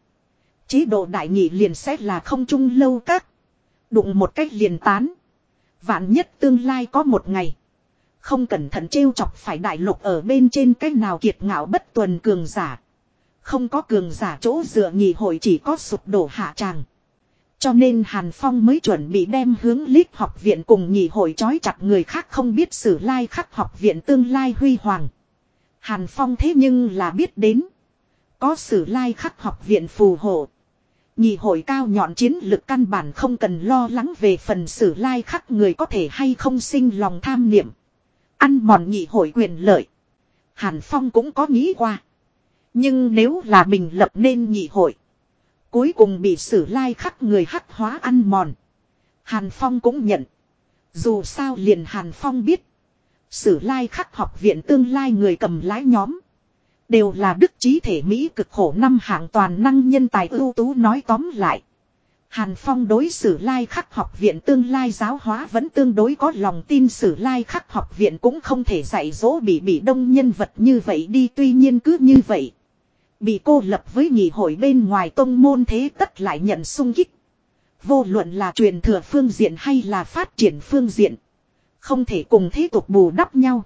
Chế độ đại nghị liền xét là không chung lâu các. Đụng một cách liền tán. Vạn nhất tương lai có một ngày. Không cẩn thận trêu chọc phải đại lục ở bên trên cái nào kiệt ngạo bất tuần cường giả. Không có cường giả chỗ dựa nhị hội chỉ có sụp đổ hạ tràng. Cho nên Hàn Phong mới chuẩn bị đem hướng lít học viện cùng nhị hội trói chặt người khác không biết sử lai khắc học viện tương lai huy hoàng. Hàn Phong thế nhưng là biết đến. Có sử lai khắc học viện phù hộ. Nhị hội cao nhọn chiến lực căn bản không cần lo lắng về phần sử lai khắc người có thể hay không sinh lòng tham niệm. Ăn mòn nhị hội quyền lợi. Hàn Phong cũng có nghĩ qua. Nhưng nếu là mình lập nên nhị hội. Cuối cùng bị sử lai khắc người hắc hóa ăn mòn. Hàn Phong cũng nhận. Dù sao liền Hàn Phong biết. Sử lai khắc học viện tương lai người cầm lái nhóm. Đều là đức trí thể Mỹ cực khổ năm hạng toàn năng nhân tài ưu tú nói tóm lại. Hàn Phong đối xử lai khắc học viện tương lai giáo hóa vẫn tương đối có lòng tin xử lai khắc học viện cũng không thể dạy dỗ bị bị đông nhân vật như vậy đi, tuy nhiên cứ như vậy. Bị cô lập với nhị hội bên ngoài tông môn thế tất lại nhận sung kích. Vô luận là truyền thừa phương diện hay là phát triển phương diện. Không thể cùng thế tục bù đắp nhau.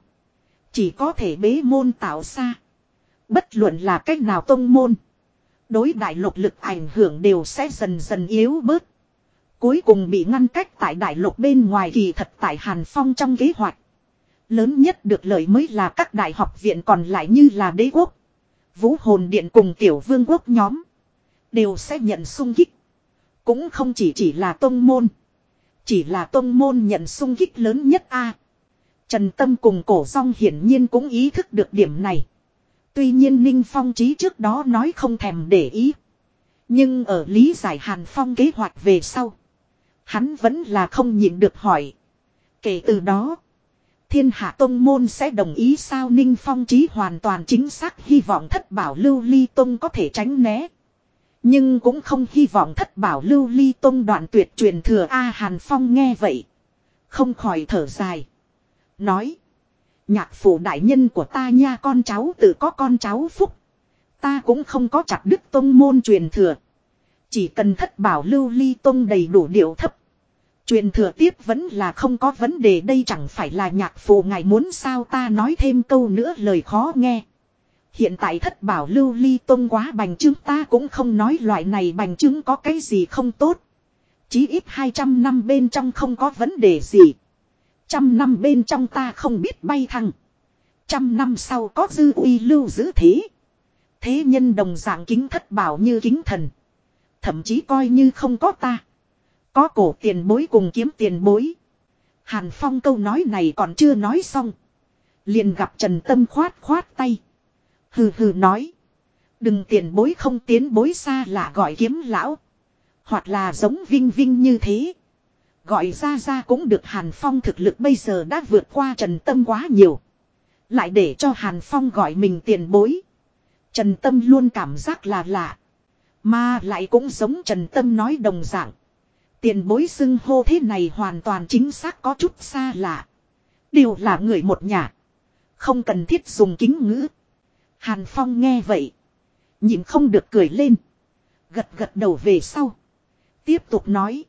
Chỉ có thể bế môn tạo xa. Bất luận là cách nào tông môn. Đối đại lục lực ảnh hưởng đều sẽ dần dần yếu bớt. Cuối cùng bị ngăn cách tại đại lục bên ngoài kỳ thật tại Hàn Phong trong kế hoạch. Lớn nhất được lợi mới là các đại học viện còn lại như là đế quốc. Vũ hồn điện cùng tiểu vương quốc nhóm. Đều sẽ nhận sung kích. Cũng không chỉ chỉ là tông môn. Chỉ là tông môn nhận sung kích lớn nhất a. Trần Tâm cùng cổ song hiển nhiên cũng ý thức được điểm này. Tuy nhiên Ninh Phong trí trước đó nói không thèm để ý. Nhưng ở lý giải Hàn Phong kế hoạch về sau. Hắn vẫn là không nhịn được hỏi. Kể từ đó. Thiên hạ tông môn sẽ đồng ý sao Ninh Phong trí hoàn toàn chính xác hy vọng thất bảo lưu ly tông có thể tránh né. Nhưng cũng không hy vọng thất bảo lưu ly tông đoạn tuyệt truyền thừa A Hàn Phong nghe vậy. Không khỏi thở dài. Nói. Nhạc phụ đại nhân của ta nha, con cháu tự có con cháu phúc. Ta cũng không có chặt đức tông môn truyền thừa. Chỉ cần thất bảo lưu ly tông đầy đủ điệu thấp. Truyền thừa tiếp vẫn là không có vấn đề, đây chẳng phải là nhạc phụ ngài muốn sao ta nói thêm câu nữa lời khó nghe. Hiện tại thất bảo lưu ly tông quá bành trướng, ta cũng không nói loại này bành trướng có cái gì không tốt. Chí ít 200 năm bên trong không có vấn đề gì. Trăm năm bên trong ta không biết bay thăng. Trăm năm sau có dư uy lưu giữ thế. Thế nhân đồng dạng kính thất bảo như kính thần. Thậm chí coi như không có ta. Có cổ tiền bối cùng kiếm tiền bối. Hàn Phong câu nói này còn chưa nói xong. Liền gặp Trần Tâm khoát khoát tay. Hừ hừ nói. Đừng tiền bối không tiến bối xa là gọi kiếm lão. Hoặc là giống vinh vinh như thế. Gọi ra ra cũng được Hàn Phong thực lực bây giờ đã vượt qua Trần Tâm quá nhiều. Lại để cho Hàn Phong gọi mình tiền bối. Trần Tâm luôn cảm giác là lạ. Mà lại cũng giống Trần Tâm nói đồng dạng. Tiền bối xưng hô thế này hoàn toàn chính xác có chút xa lạ. Đều là người một nhà. Không cần thiết dùng kính ngữ. Hàn Phong nghe vậy. Nhìn không được cười lên. Gật gật đầu về sau. Tiếp tục nói.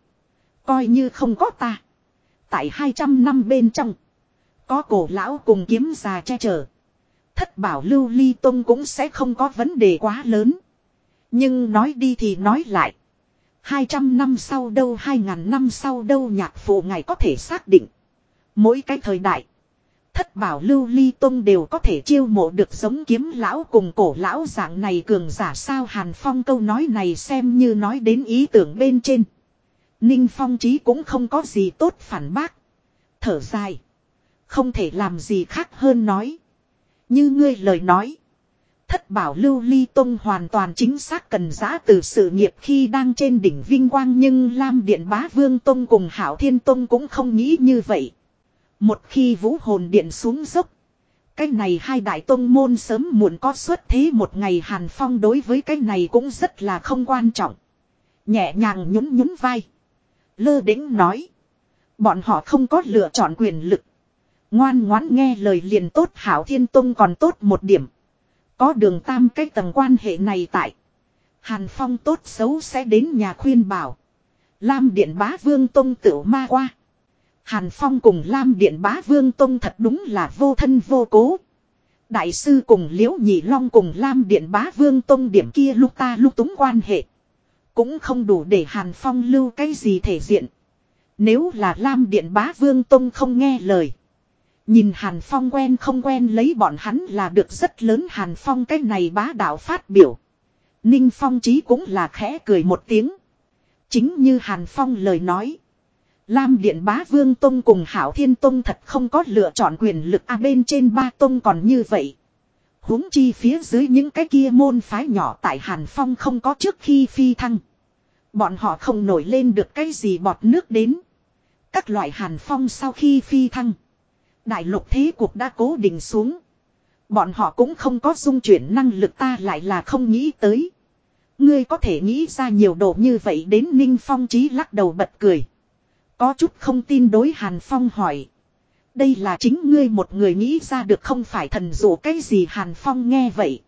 Coi như không có ta. Tại 200 năm bên trong. Có cổ lão cùng kiếm già che chở. Thất bảo lưu ly tông cũng sẽ không có vấn đề quá lớn. Nhưng nói đi thì nói lại. 200 năm sau đâu 2.000 năm sau đâu nhạc phụ ngài có thể xác định. Mỗi cái thời đại. Thất bảo lưu ly tông đều có thể chiêu mộ được giống kiếm lão cùng cổ lão dạng này cường giả sao hàn phong câu nói này xem như nói đến ý tưởng bên trên. Ninh phong trí cũng không có gì tốt phản bác. Thở dài. Không thể làm gì khác hơn nói. Như ngươi lời nói. Thất bảo lưu ly tông hoàn toàn chính xác cần giã từ sự nghiệp khi đang trên đỉnh vinh quang nhưng Lam Điện Bá Vương Tông cùng Hảo Thiên Tông cũng không nghĩ như vậy. Một khi vũ hồn điện xuống dốc. Cái này hai đại tông môn sớm muộn có xuất thế một ngày Hàn Phong đối với cái này cũng rất là không quan trọng. Nhẹ nhàng nhún nhún vai. Lơ đĩnh nói. Bọn họ không có lựa chọn quyền lực. Ngoan ngoãn nghe lời liền tốt Hảo Thiên Tông còn tốt một điểm. Có đường tam cái tầng quan hệ này tại. Hàn Phong tốt xấu sẽ đến nhà khuyên bảo. Lam Điện Bá Vương Tông tửu ma qua. Hàn Phong cùng Lam Điện Bá Vương Tông thật đúng là vô thân vô cố. Đại sư cùng Liễu Nhị Long cùng Lam Điện Bá Vương Tông điểm kia lúc ta lúc túng quan hệ. Cũng không đủ để Hàn Phong lưu cái gì thể diện. Nếu là Lam Điện Bá Vương Tông không nghe lời. Nhìn Hàn Phong quen không quen lấy bọn hắn là được rất lớn Hàn Phong cái này bá đạo phát biểu. Ninh Phong chí cũng là khẽ cười một tiếng. Chính như Hàn Phong lời nói. Lam Điện Bá Vương Tông cùng Hảo Thiên Tông thật không có lựa chọn quyền lực a bên trên ba tông còn như vậy. huống chi phía dưới những cái kia môn phái nhỏ tại Hàn Phong không có trước khi phi thăng. Bọn họ không nổi lên được cái gì bọt nước đến. Các loại Hàn Phong sau khi phi thăng. Đại lục thế cuộc đã cố định xuống. Bọn họ cũng không có dung chuyển năng lực ta lại là không nghĩ tới. Ngươi có thể nghĩ ra nhiều đồ như vậy đến Ninh Phong trí lắc đầu bật cười. Có chút không tin đối Hàn Phong hỏi. Đây là chính ngươi một người nghĩ ra được không phải thần dụ cái gì Hàn Phong nghe vậy.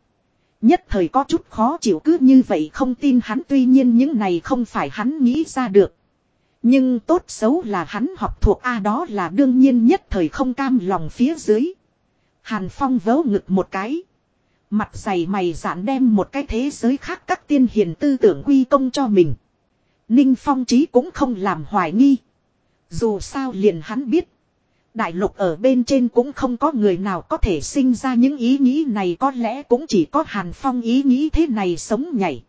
Nhất thời có chút khó chịu cứ như vậy không tin hắn tuy nhiên những này không phải hắn nghĩ ra được. Nhưng tốt xấu là hắn học thuộc A đó là đương nhiên nhất thời không cam lòng phía dưới. Hàn Phong vớ ngực một cái. Mặt dày mày giản đem một cái thế giới khác các tiên hiền tư tưởng quy công cho mình. Ninh Phong trí cũng không làm hoài nghi. Dù sao liền hắn biết. Đại lục ở bên trên cũng không có người nào có thể sinh ra những ý nghĩ này, có lẽ cũng chỉ có Hàn Phong ý nghĩ thế này sống nhảy.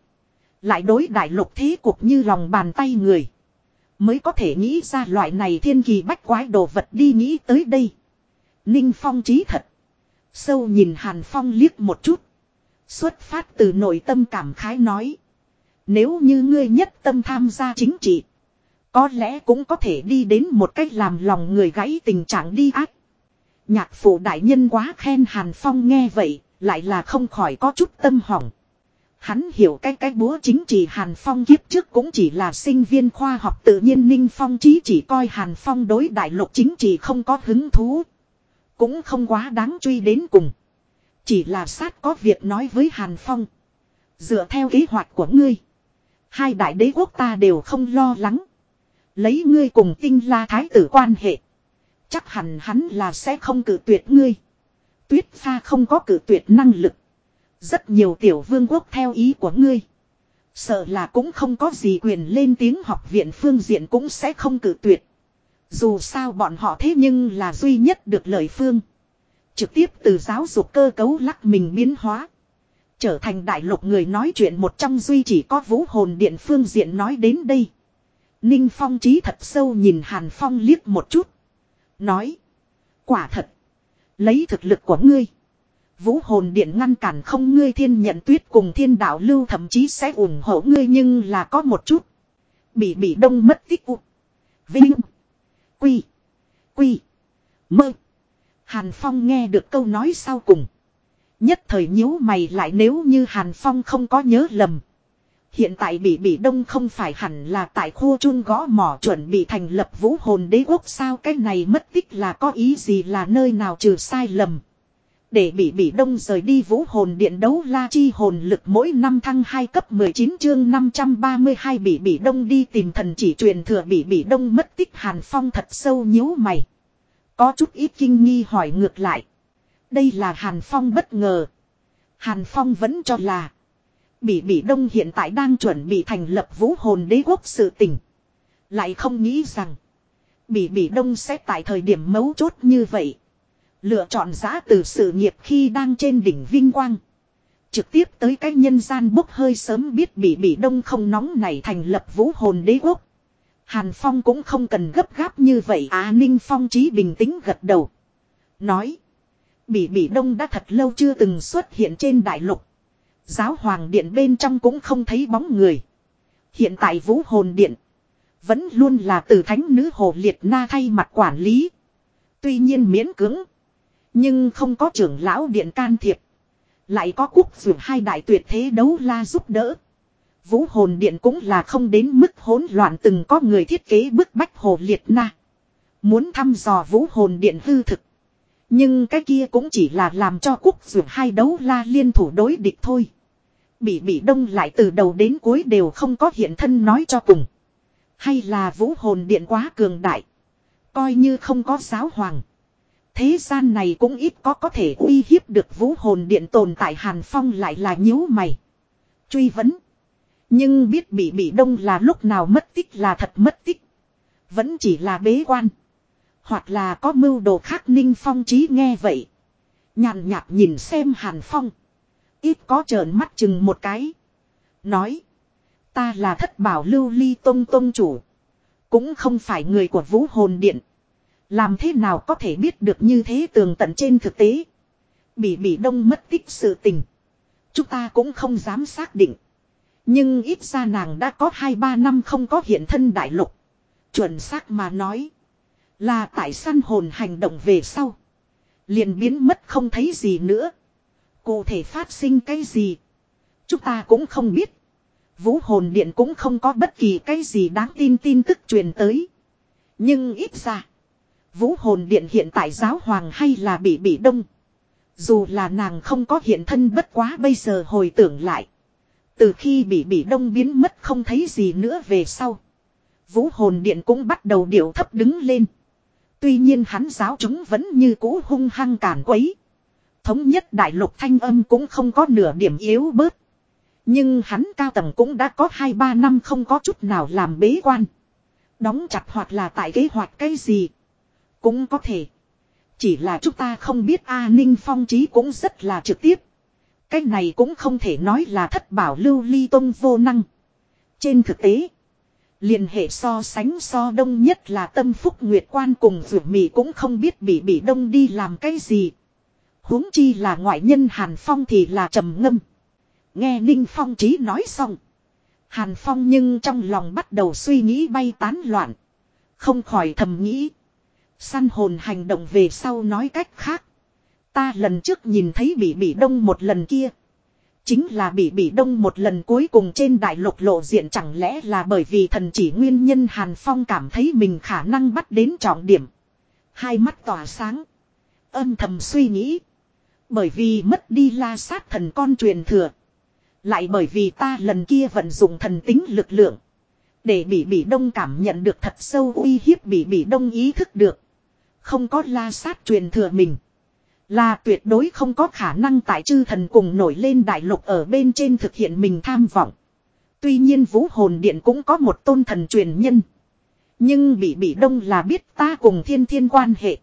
Lại đối đại lục thế cục như lòng bàn tay người. Mới có thể nghĩ ra loại này thiên kỳ bách quái đồ vật đi nghĩ tới đây. Ninh Phong trí thật. Sâu nhìn Hàn Phong liếc một chút. Xuất phát từ nội tâm cảm khái nói. Nếu như ngươi nhất tâm tham gia chính trị. Có lẽ cũng có thể đi đến một cách làm lòng người gãy tình trạng đi ác. Nhạc phụ đại nhân quá khen Hàn Phong nghe vậy, lại là không khỏi có chút tâm hỏng. Hắn hiểu cái cái búa chính trị Hàn Phong kiếp trước cũng chỉ là sinh viên khoa học tự nhiên Ninh Phong chí chỉ coi Hàn Phong đối đại lục chính trị không có hứng thú. Cũng không quá đáng truy đến cùng. Chỉ là sát có việc nói với Hàn Phong. Dựa theo kế hoạch của ngươi. Hai đại đế quốc ta đều không lo lắng. Lấy ngươi cùng tinh la thái tử quan hệ. Chắc hẳn hắn là sẽ không cử tuyệt ngươi. Tuyết pha không có cử tuyệt năng lực. Rất nhiều tiểu vương quốc theo ý của ngươi. Sợ là cũng không có gì quyền lên tiếng học viện phương diện cũng sẽ không cử tuyệt. Dù sao bọn họ thế nhưng là duy nhất được lời phương. Trực tiếp từ giáo dục cơ cấu lắc mình biến hóa. Trở thành đại lục người nói chuyện một trong duy chỉ có vũ hồn điện phương diện nói đến đây. Ninh Phong trí thật sâu nhìn Hàn Phong liếc một chút. Nói. Quả thật. Lấy thực lực của ngươi. Vũ hồn điện ngăn cản không ngươi thiên nhận tuyết cùng thiên đạo lưu thậm chí sẽ ủng hộ ngươi nhưng là có một chút. Bị bị đông mất tích u. Vinh. Quy. Quy. Mơ. Hàn Phong nghe được câu nói sau cùng. Nhất thời nhíu mày lại nếu như Hàn Phong không có nhớ lầm. Hiện tại bị bị đông không phải hẳn là tại khu chun gõ mỏ chuẩn bị thành lập vũ hồn đế quốc sao cái này mất tích là có ý gì là nơi nào trừ sai lầm. Để bị bị đông rời đi vũ hồn điện đấu la chi hồn lực mỗi năm thăng 2 cấp 19 chương 532 bị bị đông đi tìm thần chỉ truyền thừa bị bị đông mất tích hàn phong thật sâu nhíu mày. Có chút ít kinh nghi hỏi ngược lại. Đây là hàn phong bất ngờ. Hàn phong vẫn cho là. Bỉ Bỉ Đông hiện tại đang chuẩn bị thành lập vũ hồn đế quốc sự tình. Lại không nghĩ rằng. Bỉ Bỉ Đông sẽ tại thời điểm mấu chốt như vậy. Lựa chọn giã từ sự nghiệp khi đang trên đỉnh vinh quang. Trực tiếp tới cái nhân gian bốc hơi sớm biết Bỉ Bỉ Đông không nóng này thành lập vũ hồn đế quốc. Hàn Phong cũng không cần gấp gáp như vậy Á Ninh Phong trí bình tĩnh gật đầu. Nói. Bỉ Bỉ Đông đã thật lâu chưa từng xuất hiện trên đại lục. Giáo hoàng điện bên trong cũng không thấy bóng người. Hiện tại vũ hồn điện. Vẫn luôn là từ thánh nữ hồ liệt na thay mặt quản lý. Tuy nhiên miễn cưỡng. Nhưng không có trưởng lão điện can thiệp. Lại có quốc dược hai đại tuyệt thế đấu la giúp đỡ. Vũ hồn điện cũng là không đến mức hỗn loạn từng có người thiết kế bức bách hồ liệt na. Muốn thăm dò vũ hồn điện hư thực. Nhưng cái kia cũng chỉ là làm cho quốc dược hai đấu la liên thủ đối địch thôi. Bị bị đông lại từ đầu đến cuối đều không có hiện thân nói cho cùng. Hay là vũ hồn điện quá cường đại. Coi như không có giáo hoàng. Thế gian này cũng ít có có thể uy hiếp được vũ hồn điện tồn tại Hàn Phong lại là nhíu mày. Truy vấn. Nhưng biết bị bị đông là lúc nào mất tích là thật mất tích. Vẫn chỉ là bế quan. Hoặc là có mưu đồ khác ninh phong trí nghe vậy. Nhàn nhạt nhìn xem Hàn Phong. Ít có trợn mắt chừng một cái. Nói. Ta là thất bảo lưu ly tông tông chủ. Cũng không phải người của vũ hồn điện. Làm thế nào có thể biết được như thế tường tận trên thực tế. Bị bị đông mất tích sự tình. Chúng ta cũng không dám xác định. Nhưng ít ra nàng đã có 2-3 năm không có hiện thân đại lục. Chuẩn xác mà nói. Là tại săn hồn hành động về sau. liền biến mất không thấy gì nữa. Cụ thể phát sinh cái gì? Chúng ta cũng không biết. Vũ hồn điện cũng không có bất kỳ cái gì đáng tin tin tức truyền tới. Nhưng ít ra. Vũ hồn điện hiện tại giáo hoàng hay là bị bị đông. Dù là nàng không có hiện thân bất quá bây giờ hồi tưởng lại. Từ khi bị bị đông biến mất không thấy gì nữa về sau. Vũ hồn điện cũng bắt đầu điệu thấp đứng lên. Tuy nhiên hắn giáo chúng vẫn như cũ hung hăng cản quấy. Thống nhất đại lục thanh âm cũng không có nửa điểm yếu bớt. Nhưng hắn cao tầng cũng đã có 2-3 năm không có chút nào làm bế quan. Đóng chặt hoặc là tại kế hoạch cái gì. Cũng có thể. Chỉ là chúng ta không biết A Ninh Phong trí cũng rất là trực tiếp. Cái này cũng không thể nói là thất bảo lưu ly tông vô năng. Trên thực tế liền hệ so sánh so đông nhất là tâm phúc nguyệt quan cùng vượt mì cũng không biết bị bị đông đi làm cái gì. huống chi là ngoại nhân Hàn Phong thì là trầm ngâm. Nghe Ninh Phong trí nói xong. Hàn Phong nhưng trong lòng bắt đầu suy nghĩ bay tán loạn. Không khỏi thầm nghĩ. Săn hồn hành động về sau nói cách khác. Ta lần trước nhìn thấy bị bị đông một lần kia. Chính là bị bị đông một lần cuối cùng trên đại lục lộ diện chẳng lẽ là bởi vì thần chỉ nguyên nhân Hàn Phong cảm thấy mình khả năng bắt đến trọng điểm. Hai mắt tỏa sáng. Âm thầm suy nghĩ. Bởi vì mất đi la sát thần con truyền thừa. Lại bởi vì ta lần kia vận dụng thần tính lực lượng. Để bị bị đông cảm nhận được thật sâu uy hiếp bị bị đông ý thức được. Không có la sát truyền thừa mình. Là tuyệt đối không có khả năng tại chư thần cùng nổi lên đại lục ở bên trên thực hiện mình tham vọng. Tuy nhiên vũ hồn điện cũng có một tôn thần truyền nhân. Nhưng bị bị đông là biết ta cùng thiên thiên quan hệ.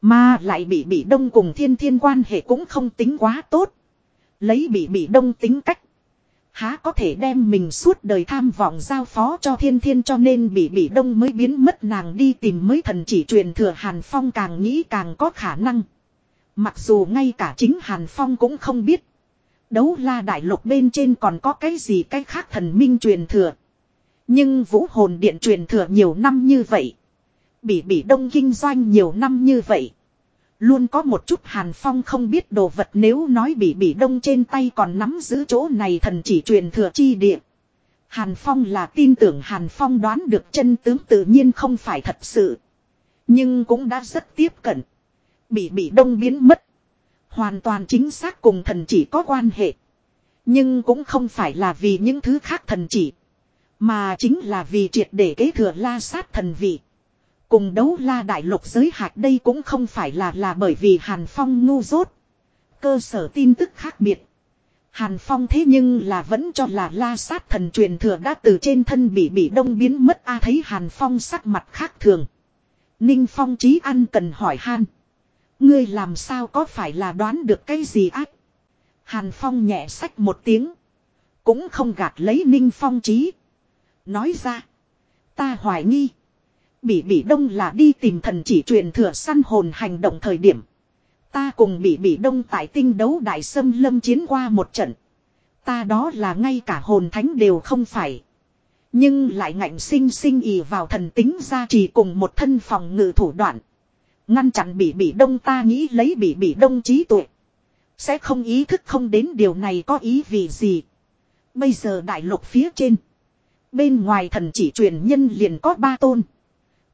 Mà lại bị bị đông cùng thiên thiên quan hệ cũng không tính quá tốt. Lấy bị bị đông tính cách. Há có thể đem mình suốt đời tham vọng giao phó cho thiên thiên cho nên bị bị đông mới biến mất nàng đi tìm mới thần chỉ truyền thừa Hàn Phong càng nghĩ càng có khả năng. Mặc dù ngay cả chính Hàn Phong cũng không biết. Đấu la đại lục bên trên còn có cái gì cái khác thần minh truyền thừa. Nhưng vũ hồn điện truyền thừa nhiều năm như vậy. Bị Bỉ đông kinh doanh nhiều năm như vậy. Luôn có một chút Hàn Phong không biết đồ vật nếu nói bị Bỉ đông trên tay còn nắm giữ chỗ này thần chỉ truyền thừa chi địa. Hàn Phong là tin tưởng Hàn Phong đoán được chân tướng tự nhiên không phải thật sự. Nhưng cũng đã rất tiếp cận. Bị bị đông biến mất. Hoàn toàn chính xác cùng thần chỉ có quan hệ. Nhưng cũng không phải là vì những thứ khác thần chỉ. Mà chính là vì triệt để kế thừa la sát thần vị. Cùng đấu la đại lục giới hạt đây cũng không phải là là bởi vì Hàn Phong ngu dốt. Cơ sở tin tức khác biệt. Hàn Phong thế nhưng là vẫn cho là la sát thần truyền thừa đã từ trên thân bị bị đông biến mất a thấy Hàn Phong sắc mặt khác thường. Ninh Phong trí ăn cần hỏi Han. Ngươi làm sao có phải là đoán được cái gì ác? Hàn Phong nhẹ sách một tiếng. Cũng không gạt lấy Ninh Phong trí. Nói ra. Ta hoài nghi. Bỉ Bỉ Đông là đi tìm thần chỉ truyền thừa săn hồn hành động thời điểm. Ta cùng Bỉ Bỉ Đông tại tinh đấu đại sâm lâm chiến qua một trận. Ta đó là ngay cả hồn thánh đều không phải. Nhưng lại ngạnh sinh sinh ỉ vào thần tính ra chỉ cùng một thân phòng ngự thủ đoạn. Ngăn chặn Bỉ Bỉ Đông ta nghĩ lấy Bỉ Bỉ Đông trí tuệ. Sẽ không ý thức không đến điều này có ý vì gì. Bây giờ đại lục phía trên. Bên ngoài thần chỉ truyền nhân liền có ba tôn.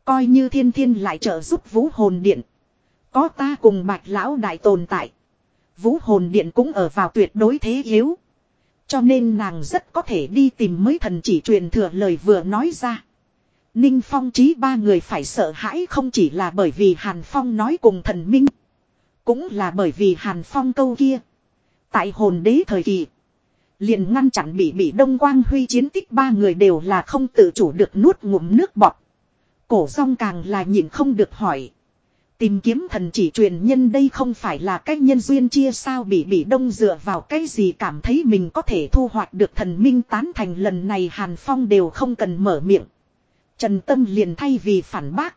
Coi như thiên thiên lại trợ giúp vũ hồn điện. Có ta cùng bạch lão đại tồn tại. Vũ hồn điện cũng ở vào tuyệt đối thế yếu. Cho nên nàng rất có thể đi tìm mới thần chỉ truyền thừa lời vừa nói ra. Ninh Phong trí ba người phải sợ hãi không chỉ là bởi vì Hàn Phong nói cùng thần minh. Cũng là bởi vì Hàn Phong câu kia. Tại hồn đế thời kỳ. Liền ngăn chặn bị bị Đông Quang Huy chiến tích ba người đều là không tự chủ được nuốt ngụm nước bọt. Cổ rong càng là nhịn không được hỏi. Tìm kiếm thần chỉ truyền nhân đây không phải là cách nhân duyên chia sao bị bị đông dựa vào cái gì cảm thấy mình có thể thu hoạch được thần minh tán thành lần này Hàn Phong đều không cần mở miệng. Trần Tâm liền thay vì phản bác.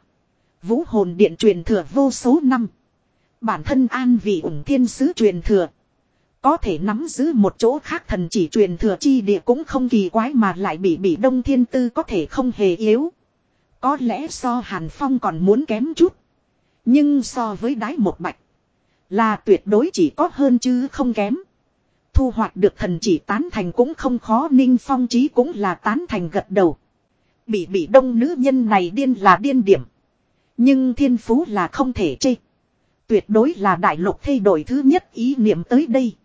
Vũ hồn điện truyền thừa vô số năm. Bản thân an vị ủng thiên sứ truyền thừa. Có thể nắm giữ một chỗ khác thần chỉ truyền thừa chi địa cũng không kỳ quái mà lại bị bị đông thiên tư có thể không hề yếu. Có lẽ so Hàn Phong còn muốn kém chút. Nhưng so với đái một bạch. Là tuyệt đối chỉ có hơn chứ không kém. Thu hoạch được thần chỉ tán thành cũng không khó, Ninh Phong trí cũng là tán thành gật đầu. Bị bị đông nữ nhân này điên là điên điểm. Nhưng thiên phú là không thể chê. Tuyệt đối là đại lục thay đổi thứ nhất ý niệm tới đây.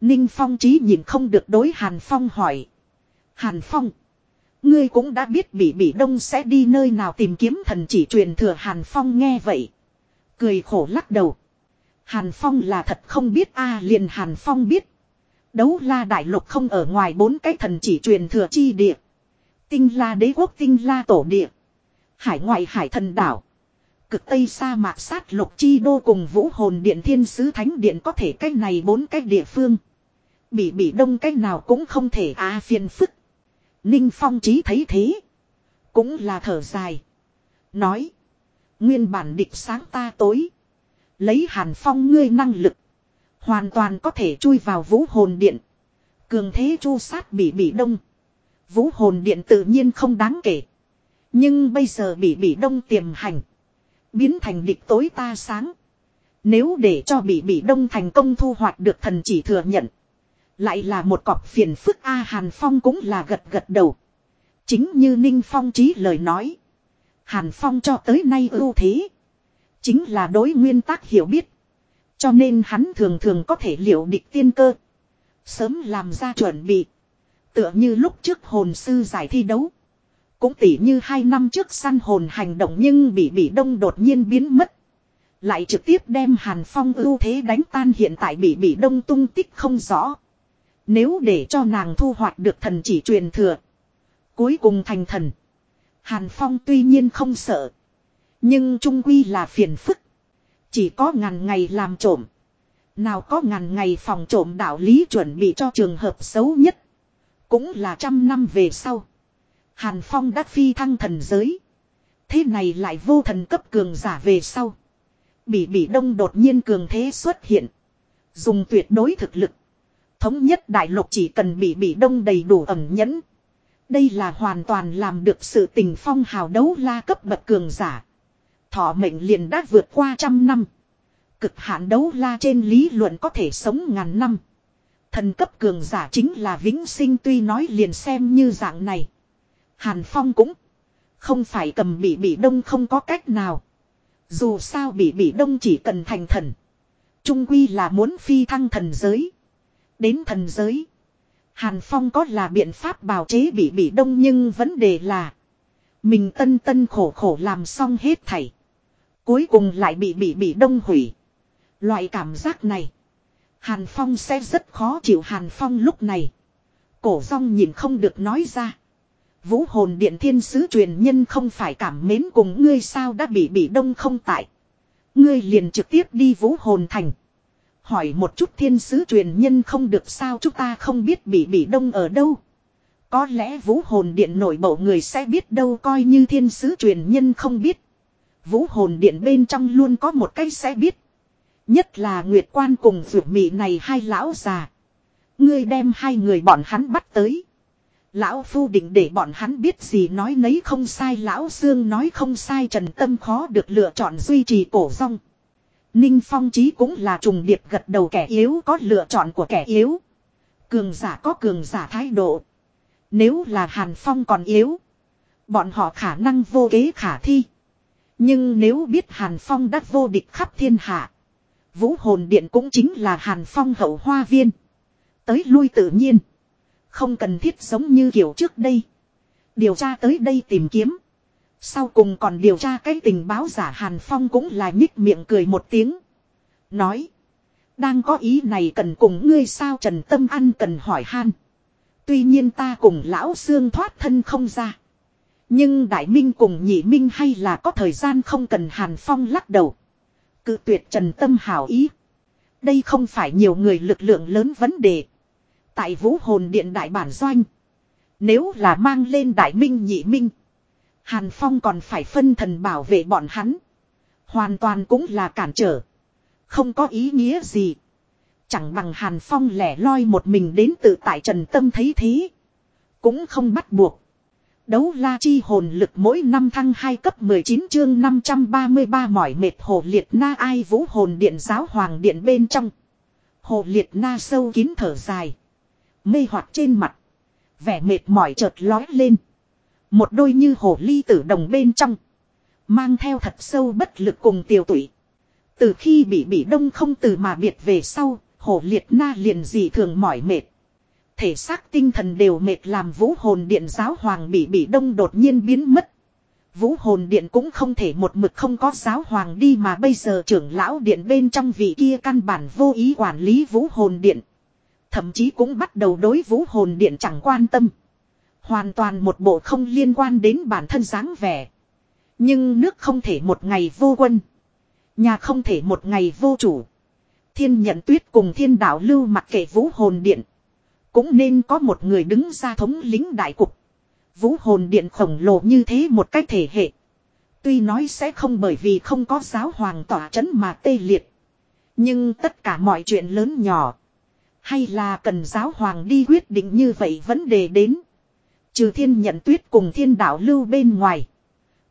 Ninh Phong trí nhìn không được đối Hàn Phong hỏi. Hàn Phong. Ngươi cũng đã biết bị bị đông sẽ đi nơi nào tìm kiếm thần chỉ truyền thừa Hàn Phong nghe vậy. Cười khổ lắc đầu. Hàn Phong là thật không biết, a à, liền Hàn Phong biết. Đấu la đại lục không ở ngoài bốn cái thần chỉ truyền thừa chi địa. Tinh la đế quốc tinh la tổ địa. Hải ngoại hải thần đảo. Cực Tây sa mạc sát lục chi đô cùng vũ hồn điện thiên sứ thánh điện có thể cách này bốn cách địa phương. Bị bị đông cách nào cũng không thể à phiền phức. Ninh Phong trí thấy thế. Cũng là thở dài. Nói. Nguyên bản địch sáng ta tối. Lấy hàn phong ngươi năng lực. Hoàn toàn có thể chui vào vũ hồn điện. Cường thế chu sát bị bị đông. Vũ hồn điện tự nhiên không đáng kể. Nhưng bây giờ bị bị đông tiềm hành. Biến thành địch tối ta sáng. Nếu để cho bị bị đông thành công thu hoạch được thần chỉ thừa nhận. Lại là một cọc phiền phức A Hàn Phong cũng là gật gật đầu. Chính như Ninh Phong trí lời nói. Hàn Phong cho tới nay ưu thế. Chính là đối nguyên tắc hiểu biết. Cho nên hắn thường thường có thể liệu địch tiên cơ. Sớm làm ra chuẩn bị. Tựa như lúc trước hồn sư giải thi đấu. Cũng tỉ như hai năm trước săn hồn hành động nhưng bị bị đông đột nhiên biến mất. Lại trực tiếp đem Hàn Phong ưu thế đánh tan hiện tại bị bị đông tung tích không rõ. Nếu để cho nàng thu hoạch được thần chỉ truyền thừa. Cuối cùng thành thần. Hàn Phong tuy nhiên không sợ. Nhưng trung quy là phiền phức. Chỉ có ngàn ngày làm trộm. Nào có ngàn ngày phòng trộm đạo lý chuẩn bị cho trường hợp xấu nhất. Cũng là trăm năm về sau. Hàn Phong đắc phi thăng thần giới. Thế này lại vô thần cấp cường giả về sau. Bỉ bỉ đông đột nhiên cường thế xuất hiện. Dùng tuyệt đối thực lực. Thống nhất đại lục chỉ cần bỉ bỉ đông đầy đủ ẩm nhẫn. Đây là hoàn toàn làm được sự tình phong hào đấu la cấp bậc cường giả. Thọ mệnh liền đã vượt qua trăm năm. Cực hạn đấu la trên lý luận có thể sống ngàn năm. Thần cấp cường giả chính là vĩnh sinh tuy nói liền xem như dạng này. Hàn Phong cũng không phải cầm bị bị đông không có cách nào. Dù sao bị bị đông chỉ cần thành thần. Trung quy là muốn phi thăng thần giới. Đến thần giới. Hàn Phong có là biện pháp bào chế bị bị đông nhưng vấn đề là. Mình tân tân khổ khổ làm xong hết thảy. Cuối cùng lại bị bị bị đông hủy. Loại cảm giác này. Hàn Phong sẽ rất khó chịu Hàn Phong lúc này. Cổ rong nhìn không được nói ra. Vũ hồn điện thiên sứ truyền nhân không phải cảm mến cùng ngươi sao đã bị bị đông không tại. Ngươi liền trực tiếp đi vũ hồn thành. Hỏi một chút thiên sứ truyền nhân không được sao chúng ta không biết bị bị đông ở đâu. Có lẽ vũ hồn điện nội bộ người sẽ biết đâu coi như thiên sứ truyền nhân không biết. Vũ hồn điện bên trong luôn có một cái sẽ biết. Nhất là Nguyệt Quan cùng vượt mị này hai lão già. Ngươi đem hai người bọn hắn bắt tới. Lão Phu định để bọn hắn biết gì nói nấy không sai, Lão Sương nói không sai, Trần Tâm khó được lựa chọn duy trì cổ rong. Ninh Phong Chí cũng là trùng điệp gật đầu, kẻ yếu có lựa chọn của kẻ yếu. Cường giả có cường giả thái độ. Nếu là Hàn Phong còn yếu. Bọn họ khả năng vô kế khả thi. Nhưng nếu biết Hàn Phong đã vô địch khắp thiên hạ. Vũ hồn điện cũng chính là Hàn Phong hậu hoa viên. Tới lui tự nhiên. Không cần thiết giống như kiểu trước đây. Điều tra tới đây tìm kiếm. Sau cùng còn điều tra cái tình báo giả Hàn Phong cũng là nhích miệng cười một tiếng. Nói. Đang có ý này cần cùng ngươi sao Trần Tâm Ăn cần hỏi han. Tuy nhiên ta cùng lão xương thoát thân không ra. Nhưng Đại Minh cùng Nhị Minh hay là có thời gian không cần Hàn Phong lắc đầu. Cự tuyệt Trần Tâm hảo ý. Đây không phải nhiều người lực lượng lớn vấn đề. Tại vũ hồn điện đại bản doanh. Nếu là mang lên Đại Minh Nhị Minh. Hàn Phong còn phải phân thần bảo vệ bọn hắn. Hoàn toàn cũng là cản trở. Không có ý nghĩa gì. Chẳng bằng Hàn Phong lẻ loi một mình đến tự tại Trần Tâm thấy thế. Cũng không bắt buộc. Đấu la chi hồn lực mỗi năm thăng 2 cấp 19 chương 533 mỏi mệt hồ liệt na ai vũ hồn điện giáo hoàng điện bên trong. Hồ liệt na sâu kín thở dài. Mê hoặc trên mặt. Vẻ mệt mỏi chợt lói lên. Một đôi như hồ ly tử đồng bên trong. Mang theo thật sâu bất lực cùng tiêu tụy. Từ khi bị bị đông không từ mà biệt về sau, hồ liệt na liền gì thường mỏi mệt. Thể xác tinh thần đều mệt làm vũ hồn điện giáo hoàng bị bị đông đột nhiên biến mất. Vũ hồn điện cũng không thể một mực không có giáo hoàng đi mà bây giờ trưởng lão điện bên trong vị kia căn bản vô ý quản lý vũ hồn điện. Thậm chí cũng bắt đầu đối vũ hồn điện chẳng quan tâm. Hoàn toàn một bộ không liên quan đến bản thân dáng vẻ. Nhưng nước không thể một ngày vô quân. Nhà không thể một ngày vô chủ. Thiên nhận tuyết cùng thiên đạo lưu mặc kệ vũ hồn điện. Cũng nên có một người đứng ra thống lính đại cục. Vũ hồn điện khổng lồ như thế một cách thể hệ. Tuy nói sẽ không bởi vì không có giáo hoàng tỏa chấn mà tê liệt. Nhưng tất cả mọi chuyện lớn nhỏ. Hay là cần giáo hoàng đi quyết định như vậy vấn đề đến. Trừ thiên nhận tuyết cùng thiên đạo lưu bên ngoài.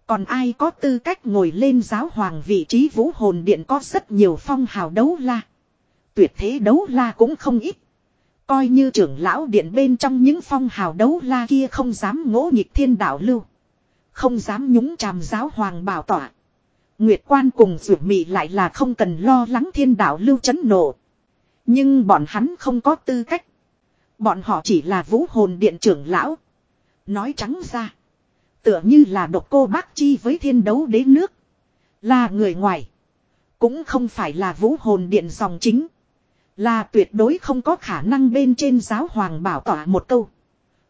Còn ai có tư cách ngồi lên giáo hoàng vị trí vũ hồn điện có rất nhiều phong hào đấu la. Tuyệt thế đấu la cũng không ít. Coi như trưởng lão điện bên trong những phong hào đấu la kia không dám ngỗ nghịch thiên đạo lưu. Không dám nhúng chàm giáo hoàng bảo tỏa. Nguyệt quan cùng rủ mị lại là không cần lo lắng thiên đạo lưu chấn nộ. Nhưng bọn hắn không có tư cách. Bọn họ chỉ là vũ hồn điện trưởng lão. Nói trắng ra. Tựa như là độc cô bác chi với thiên đấu đế nước. Là người ngoài. Cũng không phải là vũ hồn điện dòng chính. Là tuyệt đối không có khả năng bên trên giáo hoàng bảo tỏa một câu.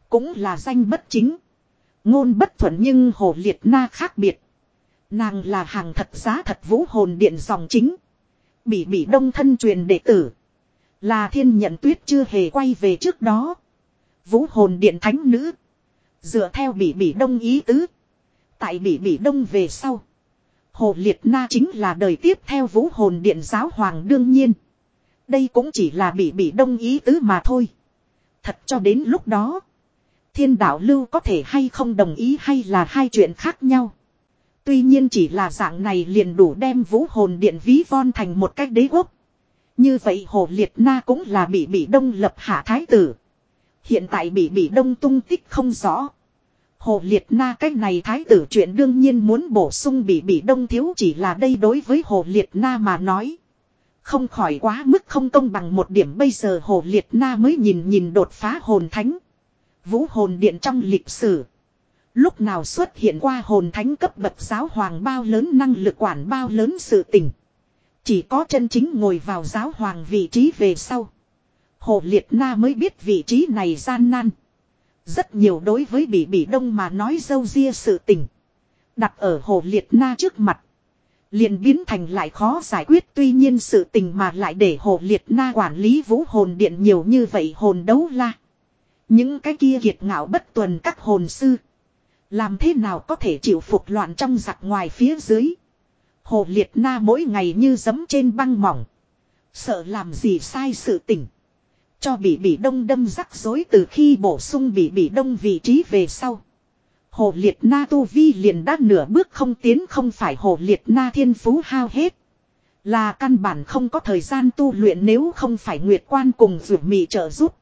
Cũng là danh bất chính. Ngôn bất thuận nhưng hồ liệt na khác biệt. Nàng là hàng thật giá thật vũ hồn điện dòng chính. Bị bị đông thân truyền đệ tử. Là thiên nhận tuyết chưa hề quay về trước đó. Vũ hồn điện thánh nữ. Dựa theo bị bị đông ý tứ. Tại bị bị đông về sau. Hồ Liệt Na chính là đời tiếp theo vũ hồn điện giáo hoàng đương nhiên. Đây cũng chỉ là bị bị đông ý tứ mà thôi. Thật cho đến lúc đó. Thiên đạo lưu có thể hay không đồng ý hay là hai chuyện khác nhau. Tuy nhiên chỉ là dạng này liền đủ đem vũ hồn điện ví von thành một cách đế quốc. Như vậy hồ liệt na cũng là bị bị đông lập hạ thái tử. Hiện tại bị bị đông tung tích không rõ. Hồ liệt na cách này thái tử chuyện đương nhiên muốn bổ sung bị bị đông thiếu chỉ là đây đối với hồ liệt na mà nói. Không khỏi quá mức không công bằng một điểm bây giờ hồ liệt na mới nhìn nhìn đột phá hồn thánh. Vũ hồn điện trong lịch sử. Lúc nào xuất hiện qua hồn thánh cấp bậc giáo hoàng bao lớn năng lực quản bao lớn sự tình. Chỉ có chân chính ngồi vào giáo hoàng vị trí về sau. Hồ Liệt Na mới biết vị trí này gian nan. Rất nhiều đối với Bỉ Bỉ Đông mà nói dâu ria sự tình. Đặt ở Hồ Liệt Na trước mặt liền biến thành lại khó giải quyết tuy nhiên sự tình mà lại để Hồ Liệt Na quản lý vũ hồn điện nhiều như vậy hồn đấu la. Những cái kia kiệt ngạo bất tuần các hồn sư. Làm thế nào có thể chịu phục loạn trong giặc ngoài phía dưới. Hồ Liệt Na mỗi ngày như giấm trên băng mỏng. Sợ làm gì sai sự tình. Cho bị bị đông đâm rắc rối từ khi bổ sung bị bị đông vị trí về sau. Hồ liệt na tu vi liền đã nửa bước không tiến không phải hồ liệt na thiên phú hao hết. Là căn bản không có thời gian tu luyện nếu không phải nguyệt quan cùng rủ mị trợ giúp.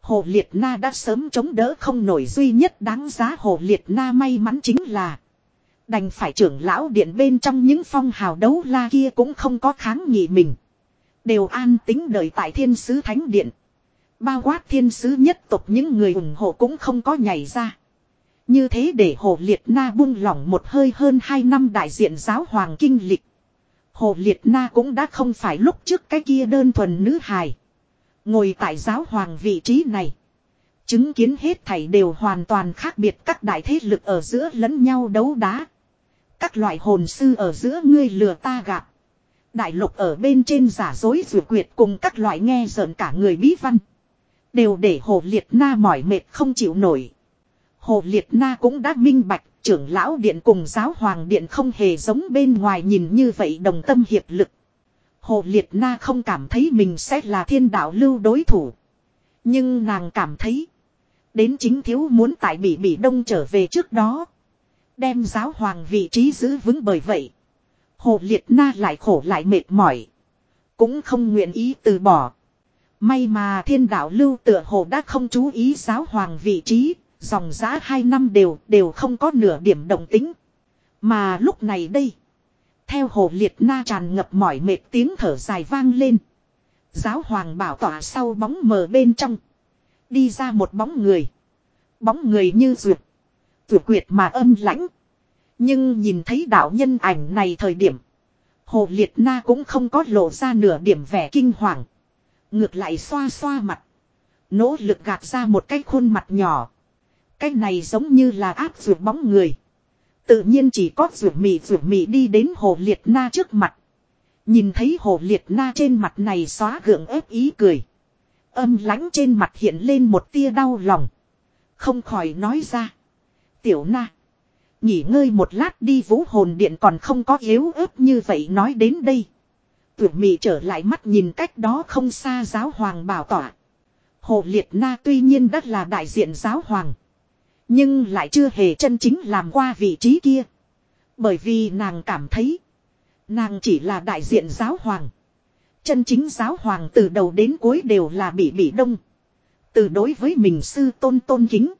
Hồ liệt na đã sớm chống đỡ không nổi duy nhất đáng giá hồ liệt na may mắn chính là. Đành phải trưởng lão điện bên trong những phong hào đấu la kia cũng không có kháng nghị mình. Đều an tính đợi tại thiên sứ thánh điện. Bao quát thiên sứ nhất tục những người ủng hộ cũng không có nhảy ra. Như thế để Hồ Liệt Na buông lỏng một hơi hơn 2 năm đại diện giáo hoàng kinh lịch. Hồ Liệt Na cũng đã không phải lúc trước cái kia đơn thuần nữ hài. Ngồi tại giáo hoàng vị trí này. Chứng kiến hết thảy đều hoàn toàn khác biệt các đại thế lực ở giữa lẫn nhau đấu đá. Các loại hồn sư ở giữa ngươi lừa ta gạt. Đại lục ở bên trên giả dối rủi quyệt cùng các loại nghe giỡn cả người bí văn. Đều để Hồ Liệt Na mỏi mệt không chịu nổi. Hồ Liệt Na cũng đã minh bạch, trưởng lão điện cùng giáo hoàng điện không hề giống bên ngoài nhìn như vậy đồng tâm hiệp lực. Hồ Liệt Na không cảm thấy mình sẽ là thiên đạo lưu đối thủ. Nhưng nàng cảm thấy, đến chính thiếu muốn tại bị bị đông trở về trước đó. Đem giáo hoàng vị trí giữ vững bởi vậy. Hồ Liệt Na lại khổ lại mệt mỏi. Cũng không nguyện ý từ bỏ. May mà thiên đạo lưu tựa hồ đã không chú ý giáo hoàng vị trí, dòng giã hai năm đều đều không có nửa điểm động tính. Mà lúc này đây, theo hồ liệt na tràn ngập mỏi mệt tiếng thở dài vang lên. Giáo hoàng bảo tỏa sau bóng mờ bên trong. Đi ra một bóng người. Bóng người như duyệt Tuyệt quyệt mà âm lãnh. Nhưng nhìn thấy đạo nhân ảnh này thời điểm. Hồ Liệt Na cũng không có lộ ra nửa điểm vẻ kinh hoàng. Ngược lại xoa xoa mặt. Nỗ lực gạt ra một cái khuôn mặt nhỏ. Cái này giống như là áp ruột bóng người. Tự nhiên chỉ có ruột mì ruột mì đi đến Hồ Liệt Na trước mặt. Nhìn thấy Hồ Liệt Na trên mặt này xóa gượng ép ý cười. Âm lánh trên mặt hiện lên một tia đau lòng. Không khỏi nói ra. Tiểu Na. Nghỉ ngơi một lát đi, vũ hồn điện còn không có yếu ớt như vậy nói đến đây. Tưởng mị trở lại mắt nhìn cách đó không xa giáo hoàng bảo tỏa. Hồ Liệt Na tuy nhiên đất là đại diện giáo hoàng. Nhưng lại chưa hề chân chính làm qua vị trí kia. Bởi vì nàng cảm thấy. Nàng chỉ là đại diện giáo hoàng. Chân chính giáo hoàng từ đầu đến cuối đều là bị bị đông. Từ đối với mình sư tôn tôn kính.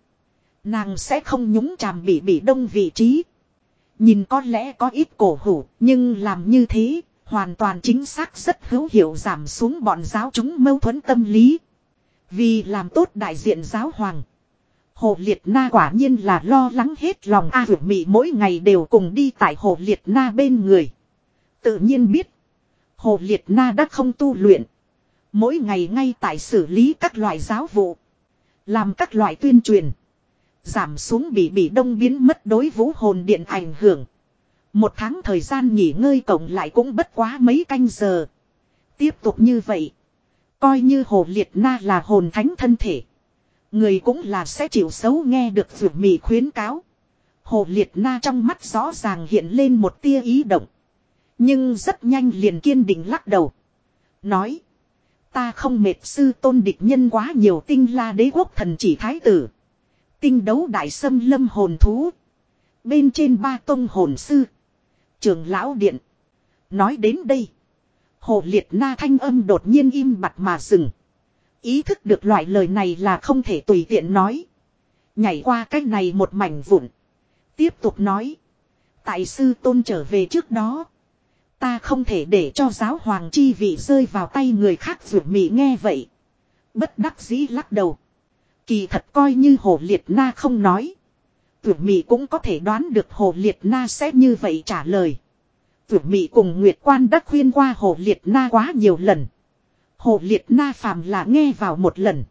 Nàng sẽ không nhúng chàm bị bị đông vị trí. Nhìn có lẽ có ít cổ hủ, nhưng làm như thế, hoàn toàn chính xác rất hữu hiệu giảm xuống bọn giáo chúng mâu thuẫn tâm lý. Vì làm tốt đại diện giáo hoàng. Hồ Liệt Na quả nhiên là lo lắng hết lòng A à, Mị mỗi ngày đều cùng đi tại Hồ Liệt Na bên người. Tự nhiên biết. Hồ Liệt Na đã không tu luyện. Mỗi ngày ngay tại xử lý các loại giáo vụ. Làm các loại tuyên truyền. Giảm xuống bị bị đông biến mất đối vũ hồn điện ảnh hưởng. Một tháng thời gian nghỉ ngơi cộng lại cũng bất quá mấy canh giờ. Tiếp tục như vậy. Coi như hồ liệt na là hồn thánh thân thể. Người cũng là sẽ chịu xấu nghe được rượu mì khuyến cáo. Hồ liệt na trong mắt rõ ràng hiện lên một tia ý động. Nhưng rất nhanh liền kiên định lắc đầu. Nói. Ta không mệt sư tôn địch nhân quá nhiều tinh la đế quốc thần chỉ thái tử. Tinh đấu đại sâm lâm hồn thú. Bên trên ba tông hồn sư. Trường lão điện. Nói đến đây. Hồ liệt na thanh âm đột nhiên im bặt mà dừng. Ý thức được loại lời này là không thể tùy tiện nói. Nhảy qua cách này một mảnh vụn. Tiếp tục nói. Tại sư tôn trở về trước đó. Ta không thể để cho giáo hoàng chi vị rơi vào tay người khác rủ mị nghe vậy. Bất đắc dĩ lắc đầu. Kỳ thật coi như hồ liệt na không nói. Tưởng mị cũng có thể đoán được hồ liệt na sẽ như vậy trả lời. Tưởng mị cùng Nguyệt Quan đã khuyên qua hồ liệt na quá nhiều lần. Hồ liệt na phàm là nghe vào một lần.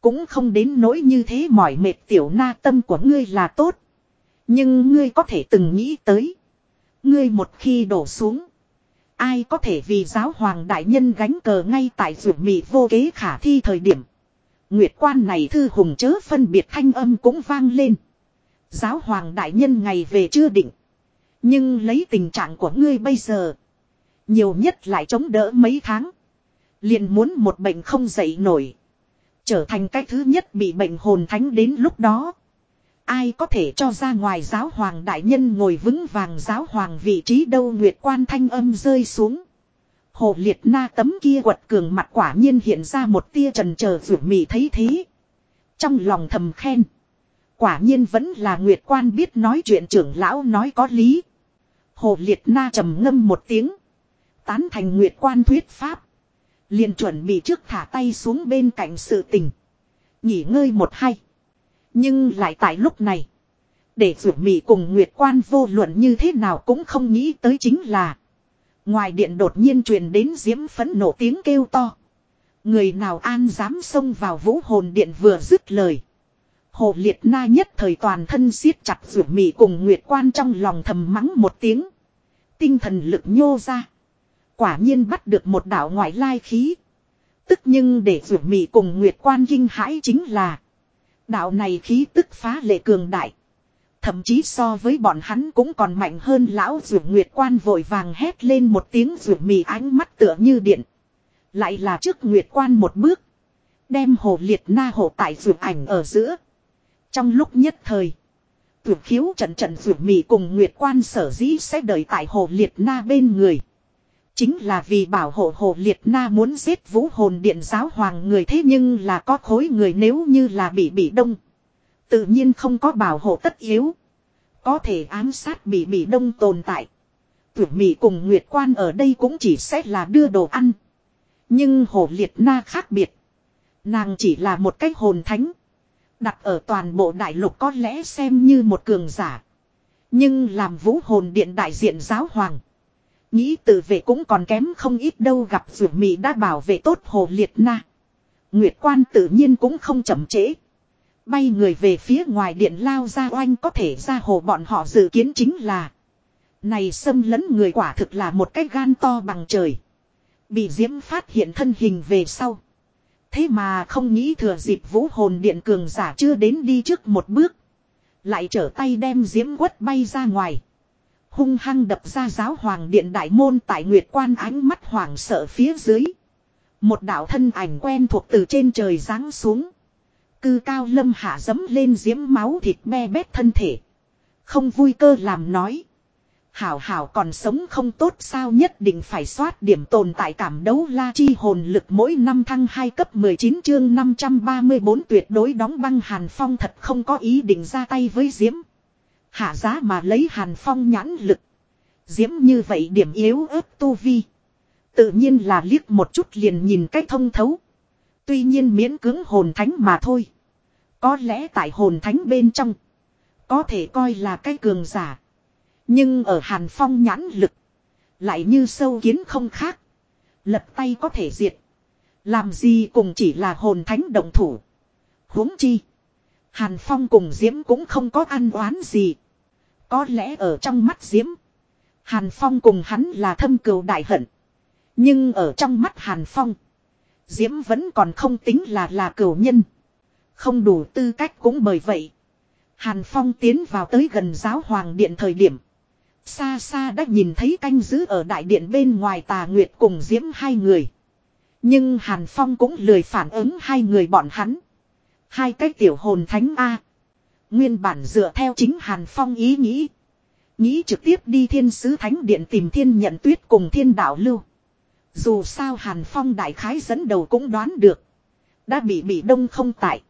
Cũng không đến nỗi như thế mỏi mệt tiểu na tâm của ngươi là tốt. Nhưng ngươi có thể từng nghĩ tới. Ngươi một khi đổ xuống. Ai có thể vì giáo hoàng đại nhân gánh cờ ngay tại rượu mị vô kế khả thi thời điểm. Nguyệt quan này thư hùng chớ phân biệt thanh âm cũng vang lên. Giáo hoàng đại nhân ngày về chưa định. Nhưng lấy tình trạng của ngươi bây giờ. Nhiều nhất lại chống đỡ mấy tháng. Liền muốn một bệnh không dậy nổi. Trở thành cái thứ nhất bị bệnh hồn thánh đến lúc đó. Ai có thể cho ra ngoài giáo hoàng đại nhân ngồi vững vàng giáo hoàng vị trí đâu nguyệt quan thanh âm rơi xuống. Hồ liệt na tấm kia quật cường mặt quả nhiên hiện ra một tia trần chờ rủ mị thấy thế. Trong lòng thầm khen. Quả nhiên vẫn là nguyệt quan biết nói chuyện trưởng lão nói có lý. Hồ liệt na trầm ngâm một tiếng. Tán thành nguyệt quan thuyết pháp liền chuẩn bị trước thả tay xuống bên cạnh sự tình. Nghỉ ngơi một hay. Nhưng lại tại lúc này. Để vượt mị cùng nguyệt quan vô luận như thế nào cũng không nghĩ tới chính là. Ngoài điện đột nhiên truyền đến diễm phấn nổ tiếng kêu to. Người nào an dám xông vào vũ hồn điện vừa dứt lời. Hồ liệt na nhất thời toàn thân siết chặt rủ mị cùng nguyệt quan trong lòng thầm mắng một tiếng. Tinh thần lực nhô ra. Quả nhiên bắt được một đạo ngoại lai khí. Tức nhưng để rủ mị cùng nguyệt quan kinh hãi chính là. Đạo này khí tức phá lệ cường đại. Thậm chí so với bọn hắn cũng còn mạnh hơn lão rủ nguyệt quan vội vàng hét lên một tiếng rủ mì ánh mắt tựa như điện. Lại là trước nguyệt quan một bước. Đem hồ liệt na hồ tại rủ ảnh ở giữa. Trong lúc nhất thời. Tuyệt khiếu trận trận rủ mì cùng nguyệt quan sở dĩ sẽ đợi tại hồ liệt na bên người. Chính là vì bảo hộ hồ liệt na muốn giết vũ hồn điện giáo hoàng người thế nhưng là có khối người nếu như là bị bị đông. Tự nhiên không có bảo hộ tất yếu. Có thể ám sát bị bị đông tồn tại. Tuyển Mỹ cùng Nguyệt Quan ở đây cũng chỉ sẽ là đưa đồ ăn. Nhưng hồ liệt na khác biệt. Nàng chỉ là một cái hồn thánh. Đặt ở toàn bộ đại lục có lẽ xem như một cường giả. Nhưng làm vũ hồn điện đại diện giáo hoàng. Nghĩ tự vệ cũng còn kém không ít đâu gặp rượu mị đã bảo vệ tốt hồ liệt na. Nguyệt quan tự nhiên cũng không chậm trễ. Bay người về phía ngoài điện lao ra oanh có thể ra hồ bọn họ dự kiến chính là. Này xâm lấn người quả thực là một cái gan to bằng trời. Bị diễm phát hiện thân hình về sau. Thế mà không nghĩ thừa dịp vũ hồn điện cường giả chưa đến đi trước một bước. Lại trở tay đem diễm quất bay ra ngoài. Hung hăng đập ra giáo hoàng điện đại môn tại nguyệt quan ánh mắt hoảng sợ phía dưới. Một đạo thân ảnh quen thuộc từ trên trời giáng xuống. Cư cao lâm hạ dấm lên diễm máu thịt me bét thân thể. Không vui cơ làm nói. Hảo hảo còn sống không tốt sao nhất định phải soát điểm tồn tại cảm đấu la chi hồn lực mỗi năm thăng 2 cấp 19 chương 534 tuyệt đối đóng băng Hàn Phong thật không có ý định ra tay với Diễm. Hạ giá mà lấy Hàn Phong nhãn lực. Diễm như vậy điểm yếu ớt tu vi. Tự nhiên là liếc một chút liền nhìn cách thông thấu. Tuy nhiên miễn cưỡng hồn thánh mà thôi. Có lẽ tại hồn thánh bên trong. Có thể coi là cái cường giả. Nhưng ở Hàn Phong nhãn lực. Lại như sâu kiến không khác. Lật tay có thể diệt. Làm gì cùng chỉ là hồn thánh động thủ. huống chi. Hàn Phong cùng Diễm cũng không có ăn oán gì. Có lẽ ở trong mắt Diễm. Hàn Phong cùng hắn là thâm cừu đại hận. Nhưng ở trong mắt Hàn Phong. Diễm vẫn còn không tính là là cửu nhân. Không đủ tư cách cũng bởi vậy. Hàn Phong tiến vào tới gần giáo hoàng điện thời điểm. Xa xa đã nhìn thấy canh giữ ở đại điện bên ngoài tà nguyệt cùng diễm hai người. Nhưng Hàn Phong cũng lười phản ứng hai người bọn hắn. Hai cái tiểu hồn thánh A. Nguyên bản dựa theo chính Hàn Phong ý nghĩ. Nghĩ trực tiếp đi thiên sứ thánh điện tìm thiên nhận tuyết cùng thiên đạo lưu. Dù sao Hàn Phong đại khái dẫn đầu cũng đoán được. Đã bị bị đông không tại.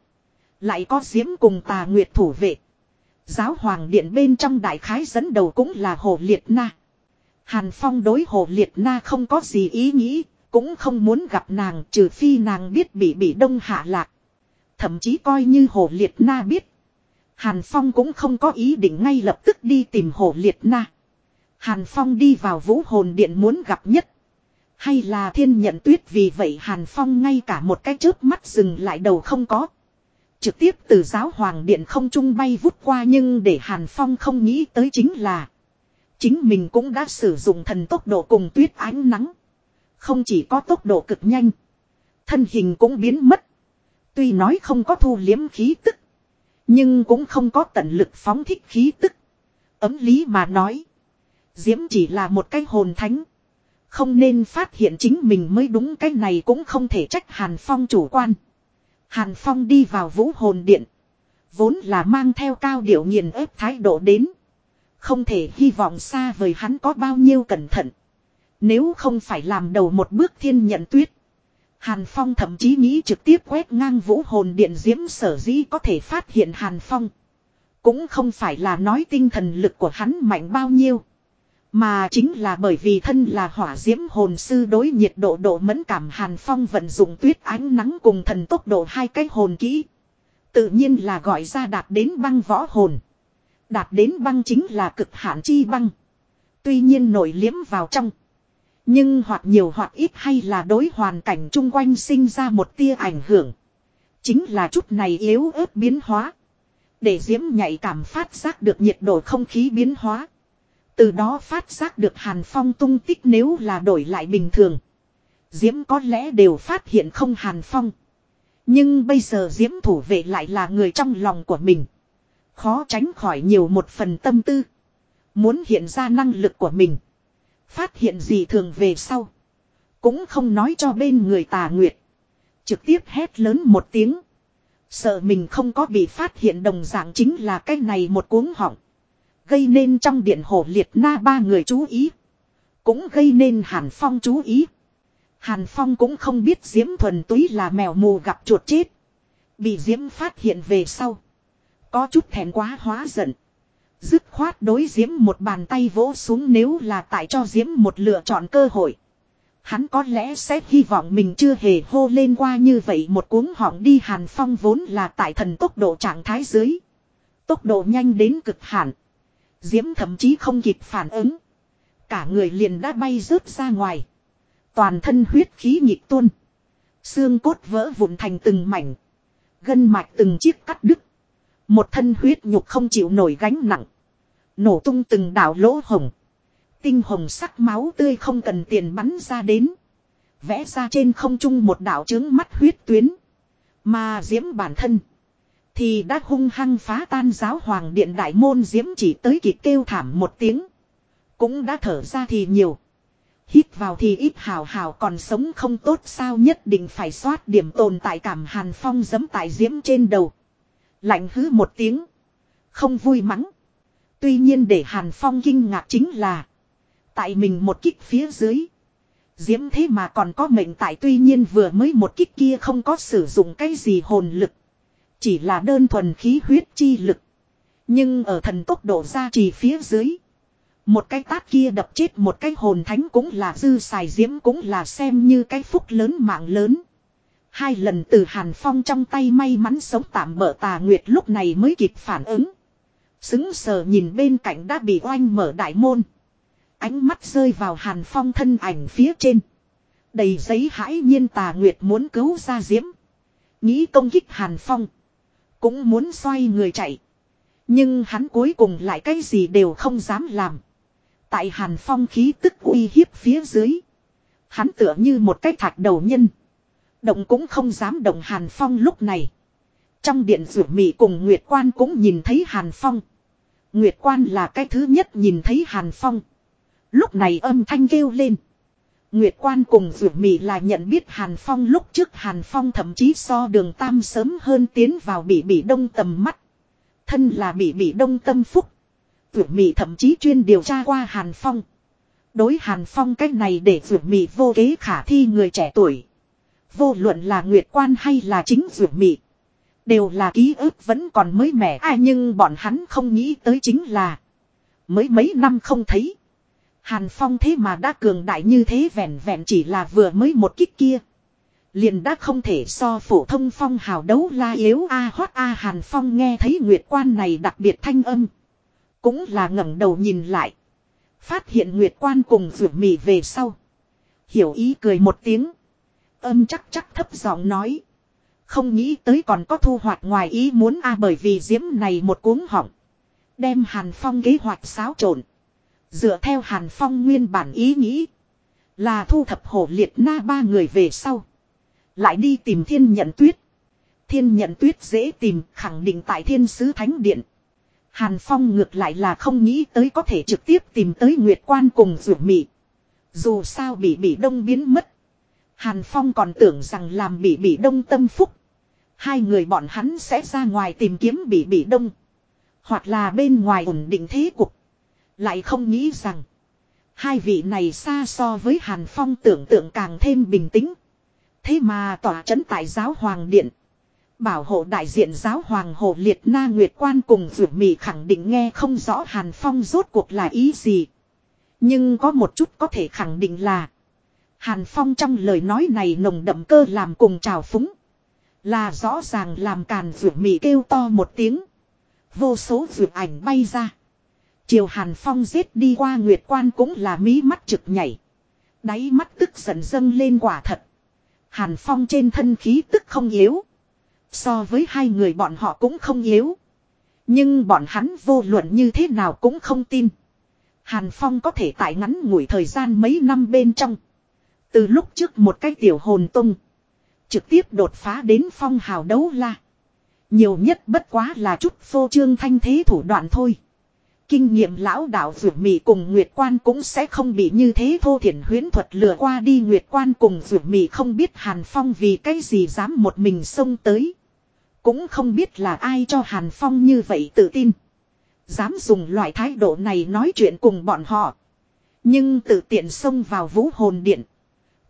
Lại có diễm cùng tà nguyệt thủ vệ. Giáo hoàng điện bên trong đại khái dẫn đầu cũng là hồ liệt na. Hàn Phong đối hồ liệt na không có gì ý nghĩ, cũng không muốn gặp nàng trừ phi nàng biết bị bị đông hạ lạc. Thậm chí coi như hồ liệt na biết. Hàn Phong cũng không có ý định ngay lập tức đi tìm hồ liệt na. Hàn Phong đi vào vũ hồn điện muốn gặp nhất. Hay là thiên nhận tuyết vì vậy Hàn Phong ngay cả một cái chớp mắt dừng lại đầu không có. Trực tiếp từ giáo hoàng điện không trung bay vút qua nhưng để Hàn Phong không nghĩ tới chính là. Chính mình cũng đã sử dụng thần tốc độ cùng tuyết ánh nắng. Không chỉ có tốc độ cực nhanh. Thân hình cũng biến mất. Tuy nói không có thu liếm khí tức. Nhưng cũng không có tận lực phóng thích khí tức. Ấm lý mà nói. Diễm chỉ là một cái hồn thánh. Không nên phát hiện chính mình mới đúng cái này cũng không thể trách Hàn Phong chủ quan. Hàn Phong đi vào vũ hồn điện. Vốn là mang theo cao điệu nghiền ép thái độ đến. Không thể hy vọng xa vời hắn có bao nhiêu cẩn thận. Nếu không phải làm đầu một bước thiên nhận tuyết. Hàn Phong thậm chí nghĩ trực tiếp quét ngang vũ hồn điện diễm sở dĩ có thể phát hiện Hàn Phong. Cũng không phải là nói tinh thần lực của hắn mạnh bao nhiêu. Mà chính là bởi vì thân là hỏa diễm hồn sư đối nhiệt độ độ mẫn cảm hàn phong vận dụng tuyết ánh nắng cùng thần tốc độ hai cái hồn kỹ. Tự nhiên là gọi ra đạt đến băng võ hồn. Đạt đến băng chính là cực hạn chi băng. Tuy nhiên nổi liếm vào trong. Nhưng hoặc nhiều hoặc ít hay là đối hoàn cảnh chung quanh sinh ra một tia ảnh hưởng. Chính là chút này yếu ớt biến hóa. Để diễm nhạy cảm phát giác được nhiệt độ không khí biến hóa. Từ đó phát giác được Hàn Phong tung tích nếu là đổi lại bình thường. Diễm có lẽ đều phát hiện không Hàn Phong. Nhưng bây giờ Diễm thủ vệ lại là người trong lòng của mình. Khó tránh khỏi nhiều một phần tâm tư. Muốn hiện ra năng lực của mình. Phát hiện gì thường về sau. Cũng không nói cho bên người tà nguyệt. Trực tiếp hét lớn một tiếng. Sợ mình không có bị phát hiện đồng dạng chính là cái này một cuống họng. Gây nên trong điện hồ liệt na ba người chú ý. Cũng gây nên Hàn Phong chú ý. Hàn Phong cũng không biết Diễm thuần túy là mèo mù gặp chuột chết. Bị Diễm phát hiện về sau. Có chút thèm quá hóa giận. Dứt khoát đối Diễm một bàn tay vỗ xuống nếu là tại cho Diễm một lựa chọn cơ hội. Hắn có lẽ sẽ hy vọng mình chưa hề hô lên qua như vậy một cuốn họng đi Hàn Phong vốn là tại thần tốc độ trạng thái dưới. Tốc độ nhanh đến cực hạn. Diễm thậm chí không kịp phản ứng. Cả người liền đã bay rớt ra ngoài. Toàn thân huyết khí nhịp tuôn. Xương cốt vỡ vụn thành từng mảnh. Gân mạch từng chiếc cắt đứt. Một thân huyết nhục không chịu nổi gánh nặng. Nổ tung từng đảo lỗ hồng. Tinh hồng sắc máu tươi không cần tiền bắn ra đến. Vẽ ra trên không trung một đảo trướng mắt huyết tuyến. Mà diễm bản thân. Thì đã hung hăng phá tan giáo hoàng điện đại môn diễm chỉ tới kịp kêu thảm một tiếng. Cũng đã thở ra thì nhiều. Hít vào thì ít hào hào còn sống không tốt sao nhất định phải xoát điểm tồn tại cảm hàn phong giấm tại diễm trên đầu. Lạnh hứ một tiếng. Không vui mắng. Tuy nhiên để hàn phong kinh ngạc chính là. Tại mình một kích phía dưới. Diễm thế mà còn có mệnh tại tuy nhiên vừa mới một kích kia không có sử dụng cái gì hồn lực. Chỉ là đơn thuần khí huyết chi lực. Nhưng ở thần tốc độ ra trì phía dưới. Một cái tát kia đập chết một cái hồn thánh cũng là dư xài diễm cũng là xem như cái phúc lớn mạng lớn. Hai lần từ Hàn Phong trong tay may mắn sống tạm bỡ tà nguyệt lúc này mới kịp phản ứng. Xứng sờ nhìn bên cạnh đã bị oanh mở đại môn. Ánh mắt rơi vào Hàn Phong thân ảnh phía trên. Đầy giấy hãi nhiên tà nguyệt muốn cứu ra diễm. Nghĩ công kích Hàn Phong. Cũng muốn xoay người chạy. Nhưng hắn cuối cùng lại cái gì đều không dám làm. Tại Hàn Phong khí tức uy hiếp phía dưới. Hắn tựa như một cái thạch đầu nhân. Động cũng không dám động Hàn Phong lúc này. Trong điện rửa mị cùng Nguyệt Quan cũng nhìn thấy Hàn Phong. Nguyệt Quan là cái thứ nhất nhìn thấy Hàn Phong. Lúc này âm thanh kêu lên. Nguyệt Quan cùng rửa mị là nhận biết Hàn Phong lúc trước Hàn Phong thậm chí so đường Tam sớm hơn tiến vào bị bị đông tầm mắt. Thân là bị bị đông tâm phúc. Rửa mị thậm chí chuyên điều tra qua Hàn Phong. Đối Hàn Phong cách này để rửa mị vô kế khả thi người trẻ tuổi. Vô luận là Nguyệt Quan hay là chính rửa mị. Đều là ký ức vẫn còn mới mẻ ai nhưng bọn hắn không nghĩ tới chính là. Mới mấy năm không thấy. Hàn Phong thế mà đã cường đại như thế, vẹn vẹn chỉ là vừa mới một kích kia. Liền đã không thể so phổ thông phong hào đấu la yếu a hót a Hàn Phong nghe thấy Nguyệt Quan này đặc biệt thanh âm. Cũng là ngẩng đầu nhìn lại. Phát hiện Nguyệt Quan cùng rửa mì về sau. Hiểu ý cười một tiếng. Âm chắc chắc thấp giọng nói. Không nghĩ tới còn có thu hoạch ngoài ý muốn a, bởi vì diễm này một cuống họng. Đem Hàn Phong kế hoạch xáo trộn. Dựa theo Hàn Phong nguyên bản ý nghĩ. Là thu thập hổ liệt na ba người về sau. Lại đi tìm thiên nhận tuyết. Thiên nhận tuyết dễ tìm, khẳng định tại thiên sứ thánh điện. Hàn Phong ngược lại là không nghĩ tới có thể trực tiếp tìm tới Nguyệt Quan cùng rủ mị. Dù sao bị bị đông biến mất. Hàn Phong còn tưởng rằng làm bị bị đông tâm phúc. Hai người bọn hắn sẽ ra ngoài tìm kiếm bị bị đông. Hoặc là bên ngoài ổn định thế cục. Lại không nghĩ rằng. Hai vị này xa so với Hàn Phong tưởng tượng càng thêm bình tĩnh. Thế mà tỏa chấn tại giáo hoàng điện. Bảo hộ đại diện giáo hoàng hồ liệt na nguyệt quan cùng vượt mị khẳng định nghe không rõ Hàn Phong rốt cuộc là ý gì. Nhưng có một chút có thể khẳng định là. Hàn Phong trong lời nói này nồng đậm cơ làm cùng trào phúng. Là rõ ràng làm càn vượt mị kêu to một tiếng. Vô số vượt ảnh bay ra. Chiều Hàn Phong giết đi qua Nguyệt Quan cũng là mí mắt trực nhảy. Đáy mắt tức giận dâng lên quả thật. Hàn Phong trên thân khí tức không yếu. So với hai người bọn họ cũng không yếu. Nhưng bọn hắn vô luận như thế nào cũng không tin. Hàn Phong có thể tại ngắn ngủi thời gian mấy năm bên trong. Từ lúc trước một cái tiểu hồn tung. Trực tiếp đột phá đến phong hào đấu la. Nhiều nhất bất quá là chút phô trương thanh thế thủ đoạn thôi. Kinh nghiệm lão đạo vượt mị cùng Nguyệt Quan cũng sẽ không bị như thế thô thiển huyến thuật lừa qua đi Nguyệt Quan cùng vượt mị không biết Hàn Phong vì cái gì dám một mình xông tới. Cũng không biết là ai cho Hàn Phong như vậy tự tin. Dám dùng loại thái độ này nói chuyện cùng bọn họ. Nhưng tự tiện xông vào vũ hồn điện.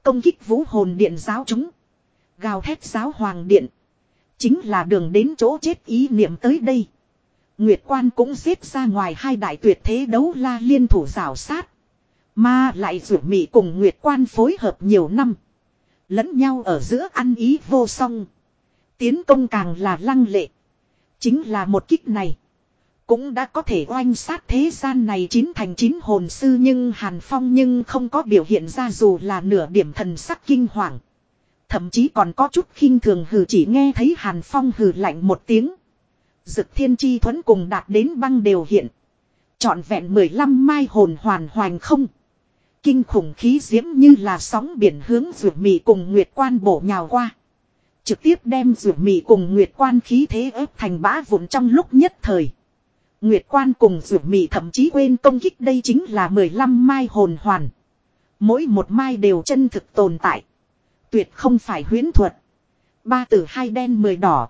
Công kích vũ hồn điện giáo chúng. Gào thét giáo hoàng điện. Chính là đường đến chỗ chết ý niệm tới đây. Nguyệt quan cũng xếp ra ngoài hai đại tuyệt thế đấu la liên thủ rào sát. Mà lại rủ mị cùng Nguyệt quan phối hợp nhiều năm. Lẫn nhau ở giữa ăn ý vô song. Tiến công càng là lăng lệ. Chính là một kích này. Cũng đã có thể oanh sát thế gian này chín thành chín hồn sư nhưng Hàn Phong nhưng không có biểu hiện ra dù là nửa điểm thần sắc kinh hoàng. Thậm chí còn có chút khinh thường hừ chỉ nghe thấy Hàn Phong hừ lạnh một tiếng. Dực thiên chi thuẫn cùng đạt đến băng đều hiện. Chọn vẹn 15 mai hồn hoàn hoành không. Kinh khủng khí diễm như là sóng biển hướng ruột mì cùng nguyệt quan bổ nhào qua. Trực tiếp đem ruột mì cùng nguyệt quan khí thế ép thành bã vụn trong lúc nhất thời. Nguyệt quan cùng rượu mì thậm chí quên công kích đây chính là 15 mai hồn hoàn. Mỗi một mai đều chân thực tồn tại. Tuyệt không phải huyến thuật. Ba từ hai đen mười đỏ.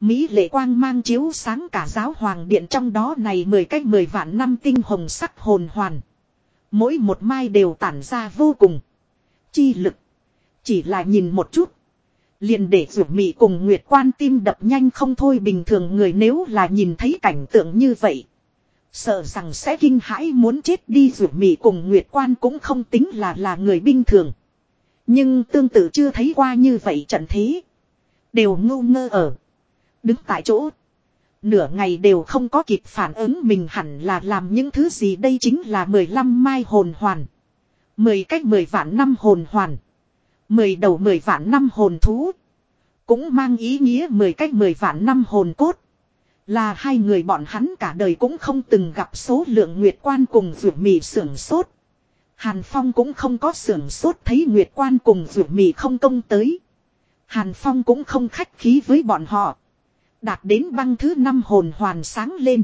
Mỹ lệ quang mang chiếu sáng cả giáo hoàng điện trong đó này mười cách mười vạn năm tinh hồng sắc hồn hoàn. Mỗi một mai đều tản ra vô cùng. Chi lực. Chỉ là nhìn một chút. Liền để rủ mị cùng Nguyệt quan tim đập nhanh không thôi bình thường người nếu là nhìn thấy cảnh tượng như vậy. Sợ rằng sẽ kinh hãi muốn chết đi rủ mị cùng Nguyệt quan cũng không tính là là người bình thường. Nhưng tương tự chưa thấy qua như vậy trận thế. Đều ngu ngơ ở. Đứng tại chỗ. Nửa ngày đều không có kịp phản ứng mình hẳn là làm những thứ gì đây chính là 15 mai hồn hoàn. 10 cách 10 vạn năm hồn hoàn. 10 đầu 10 vạn năm hồn thú. Cũng mang ý nghĩa 10 cách 10 vạn năm hồn cốt. Là hai người bọn hắn cả đời cũng không từng gặp số lượng nguyệt quan cùng vượt mì sưởng sốt. Hàn Phong cũng không có sưởng sốt thấy nguyệt quan cùng Dụ Mị không công tới. Hàn Phong cũng không khách khí với bọn họ. Đạt đến băng thứ năm hồn hoàn sáng lên.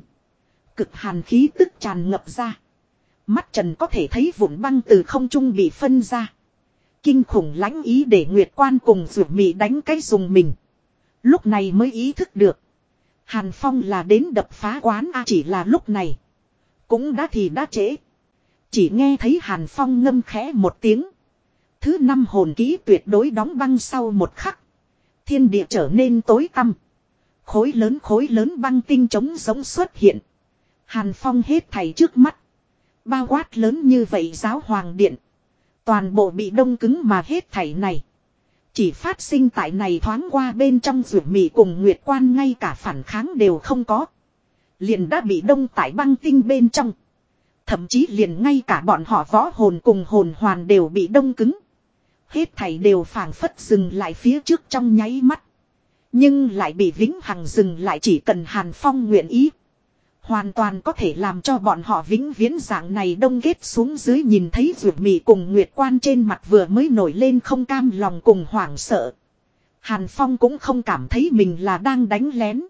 Cực hàn khí tức tràn ngập ra. Mắt trần có thể thấy vụn băng từ không trung bị phân ra. Kinh khủng lãnh ý để Nguyệt Quan cùng rượu mị đánh cái dùng mình. Lúc này mới ý thức được. Hàn Phong là đến đập phá quán A chỉ là lúc này. Cũng đã thì đã trễ. Chỉ nghe thấy Hàn Phong ngâm khẽ một tiếng. Thứ năm hồn ký tuyệt đối đóng băng sau một khắc. Thiên địa trở nên tối tăm. Khối lớn khối lớn băng tinh trống giống xuất hiện. Hàn Phong hết thảy trước mắt. Bao quát lớn như vậy giáo hoàng điện. Toàn bộ bị đông cứng mà hết thảy này. Chỉ phát sinh tại này thoáng qua bên trong rượu mì cùng nguyệt quan ngay cả phản kháng đều không có. Liền đã bị đông tại băng tinh bên trong. Thậm chí liền ngay cả bọn họ võ hồn cùng hồn hoàn đều bị đông cứng. Hết thảy đều phảng phất dừng lại phía trước trong nháy mắt. Nhưng lại bị vĩnh hằng dừng lại chỉ cần Hàn Phong nguyện ý. Hoàn toàn có thể làm cho bọn họ vĩnh viễn dạng này đông ghét xuống dưới nhìn thấy ruột mì cùng nguyệt quan trên mặt vừa mới nổi lên không cam lòng cùng hoảng sợ. Hàn Phong cũng không cảm thấy mình là đang đánh lén.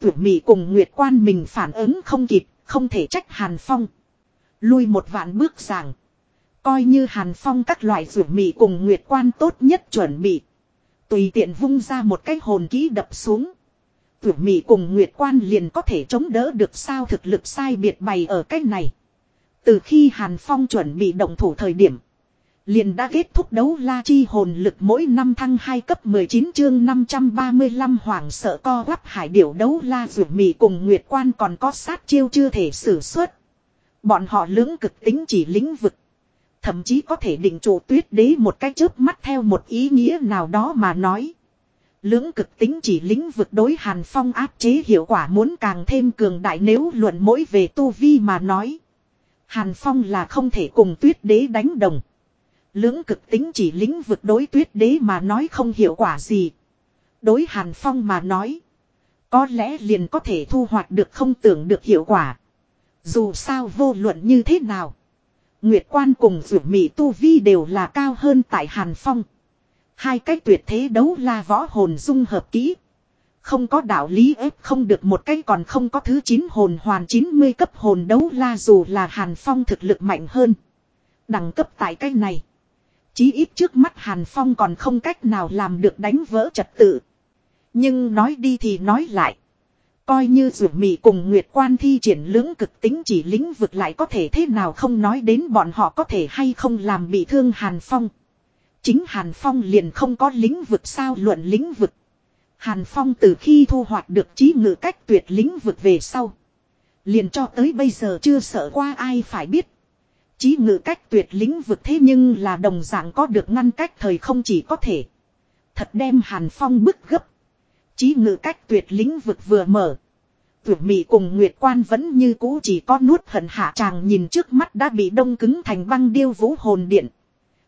Ruột mì cùng nguyệt quan mình phản ứng không kịp, không thể trách Hàn Phong. Lui một vạn bước giảng. Coi như Hàn Phong các loại ruột mì cùng nguyệt quan tốt nhất chuẩn bị. Tùy tiện vung ra một cái hồn kỹ đập xuống. Rủ mị cùng Nguyệt Quan liền có thể chống đỡ được sao thực lực sai biệt bày ở cách này. Từ khi Hàn Phong chuẩn bị động thủ thời điểm. Liền đã kết thúc đấu la chi hồn lực mỗi năm thăng 2 cấp 19 chương 535 hoàng sợ co quắp hải điểu đấu la rủ mì cùng Nguyệt Quan còn có sát chiêu chưa thể sử xuất. Bọn họ lưỡng cực tính chỉ lĩnh vực. Thậm chí có thể định chủ tuyết đế một cái chớp mắt theo một ý nghĩa nào đó mà nói. Lưỡng cực tính chỉ lĩnh vực đối Hàn Phong áp chế hiệu quả muốn càng thêm cường đại nếu luận mỗi về tu vi mà nói. Hàn Phong là không thể cùng tuyết đế đánh đồng. Lưỡng cực tính chỉ lĩnh vực đối tuyết đế mà nói không hiệu quả gì. Đối Hàn Phong mà nói. Có lẽ liền có thể thu hoạch được không tưởng được hiệu quả. Dù sao vô luận như thế nào. Nguyệt quan cùng rượu mị tu vi đều là cao hơn tại Hàn Phong. Hai cách tuyệt thế đấu là võ hồn dung hợp kỹ. Không có đạo lý ép không được một cái còn không có thứ 9 hồn hoàn 90 cấp hồn đấu la dù là Hàn Phong thực lực mạnh hơn. Đẳng cấp tại cái này. Chí ít trước mắt Hàn Phong còn không cách nào làm được đánh vỡ trật tự. Nhưng nói đi thì nói lại. Coi như rủ mị cùng Nguyệt Quan thi triển lưỡng cực tính chỉ lĩnh vực lại có thể thế nào không nói đến bọn họ có thể hay không làm bị thương Hàn Phong. Chính Hàn Phong liền không có lĩnh vực sao luận lĩnh vực. Hàn Phong từ khi thu hoạch được trí ngự cách tuyệt lĩnh vực về sau. Liền cho tới bây giờ chưa sợ qua ai phải biết. Trí ngự cách tuyệt lĩnh vực thế nhưng là đồng dạng có được ngăn cách thời không chỉ có thể. Thật đem Hàn Phong bức gấp. Chí ngự cách tuyệt lĩnh vực vừa mở. tuyệt mị cùng Nguyệt Quan vẫn như cũ chỉ có nuốt hận hạ chàng nhìn trước mắt đã bị đông cứng thành băng điêu vũ hồn điện.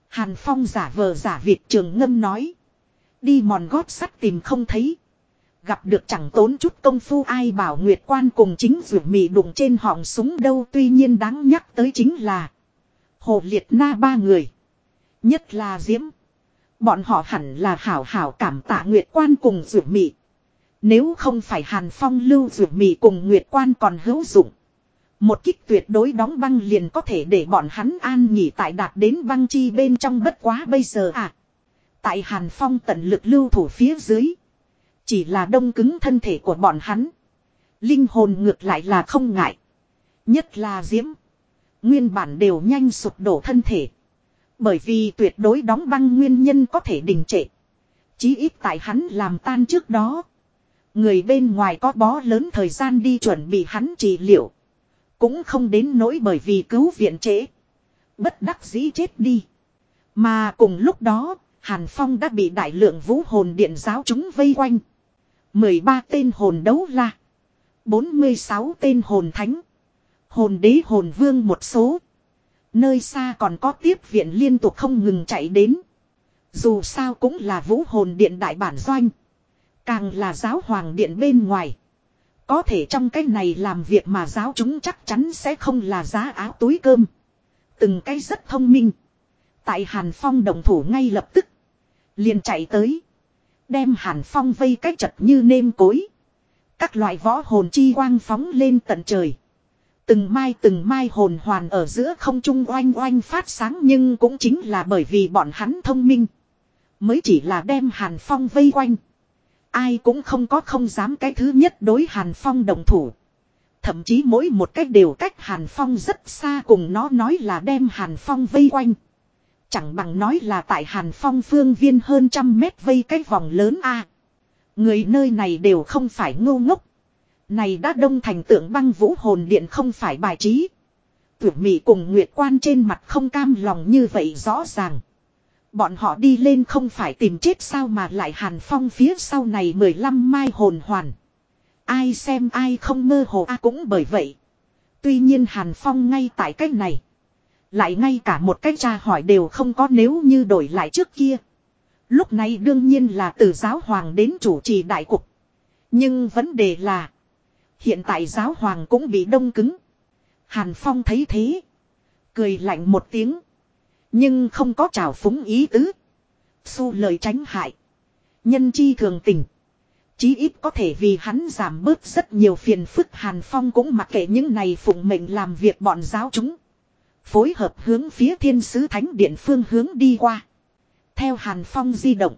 Hàn Phong giả vờ giả Việt trường ngâm nói. Đi mòn gót sắt tìm không thấy. Gặp được chẳng tốn chút công phu ai bảo Nguyệt Quan cùng chính rượu mị đụng trên họng súng đâu tuy nhiên đáng nhắc tới chính là. Hồ Liệt Na ba người. Nhất là Diễm. Bọn họ hẳn là hảo hảo cảm tạ Nguyệt Quan cùng rượu mị. Nếu không phải Hàn Phong lưu rượu mì cùng Nguyệt Quan còn hữu dụng. Một kích tuyệt đối đóng băng liền có thể để bọn hắn an nghỉ tại đạt đến băng chi bên trong bất quá bây giờ à. Tại Hàn Phong tận lực lưu thủ phía dưới. Chỉ là đông cứng thân thể của bọn hắn. Linh hồn ngược lại là không ngại. Nhất là diễm. Nguyên bản đều nhanh sụp đổ thân thể. Bởi vì tuyệt đối đóng băng nguyên nhân có thể đình trệ. Chí ít tại hắn làm tan trước đó. Người bên ngoài có bó lớn thời gian đi chuẩn bị hắn trị liệu. Cũng không đến nỗi bởi vì cứu viện trễ. Bất đắc dĩ chết đi. Mà cùng lúc đó, Hàn Phong đã bị đại lượng vũ hồn điện giáo chúng vây quanh. 13 tên hồn đấu la. 46 tên hồn thánh. Hồn đế hồn vương một số. Nơi xa còn có tiếp viện liên tục không ngừng chạy đến. Dù sao cũng là vũ hồn điện đại bản doanh. Càng là giáo hoàng điện bên ngoài. Có thể trong cái này làm việc mà giáo chúng chắc chắn sẽ không là giá áo túi cơm. Từng cái rất thông minh. Tại Hàn Phong đồng thủ ngay lập tức. Liền chạy tới. Đem Hàn Phong vây cách chật như nêm cối. Các loại võ hồn chi quang phóng lên tận trời. Từng mai từng mai hồn hoàn ở giữa không trung oanh oanh phát sáng nhưng cũng chính là bởi vì bọn hắn thông minh. Mới chỉ là đem Hàn Phong vây quanh. Ai cũng không có không dám cái thứ nhất đối Hàn Phong đồng thủ. Thậm chí mỗi một cách đều cách Hàn Phong rất xa cùng nó nói là đem Hàn Phong vây quanh. Chẳng bằng nói là tại Hàn Phong phương viên hơn trăm mét vây cái vòng lớn A. Người nơi này đều không phải ngu ngốc. Này đã đông thành tượng băng vũ hồn điện không phải bài trí. tuyệt Mỹ cùng Nguyệt Quan trên mặt không cam lòng như vậy rõ ràng. Bọn họ đi lên không phải tìm chết sao mà lại hàn phong phía sau này 15 mai hồn hoàn. Ai xem ai không mơ hồ a à cũng bởi vậy. Tuy nhiên hàn phong ngay tại cách này. Lại ngay cả một cách tra hỏi đều không có nếu như đổi lại trước kia. Lúc này đương nhiên là từ giáo hoàng đến chủ trì đại cục. Nhưng vấn đề là. Hiện tại giáo hoàng cũng bị đông cứng. Hàn Phong thấy thế. Cười lạnh một tiếng. Nhưng không có trào phúng ý tứ. Xu lời tránh hại. Nhân chi thường tình. Chí ít có thể vì hắn giảm bớt rất nhiều phiền phức Hàn Phong cũng mặc kệ những này phụng mệnh làm việc bọn giáo chúng. Phối hợp hướng phía thiên sứ thánh điện phương hướng đi qua. Theo Hàn Phong di động.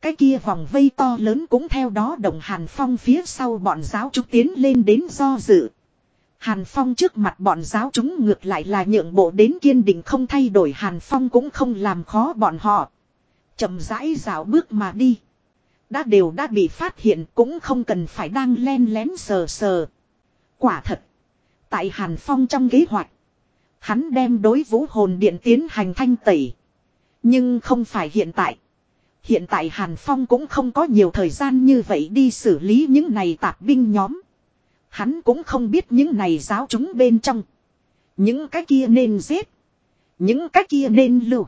Cái kia vòng vây to lớn cũng theo đó đồng Hàn Phong phía sau bọn giáo chúng tiến lên đến do dự. Hàn Phong trước mặt bọn giáo chúng ngược lại là nhượng bộ đến kiên định không thay đổi, Hàn Phong cũng không làm khó bọn họ. chậm rãi dạo bước mà đi. Đã đều đã bị phát hiện, cũng không cần phải đang len lén sờ sờ. Quả thật. Tại Hàn Phong trong kế hoạch. Hắn đem đối vũ hồn điện tiến hành thanh tẩy. Nhưng không phải hiện tại. Hiện tại Hàn Phong cũng không có nhiều thời gian như vậy đi xử lý những này tạp binh nhóm. Hắn cũng không biết những này giáo chúng bên trong. Những cái kia nên giết. Những cái kia nên lưu.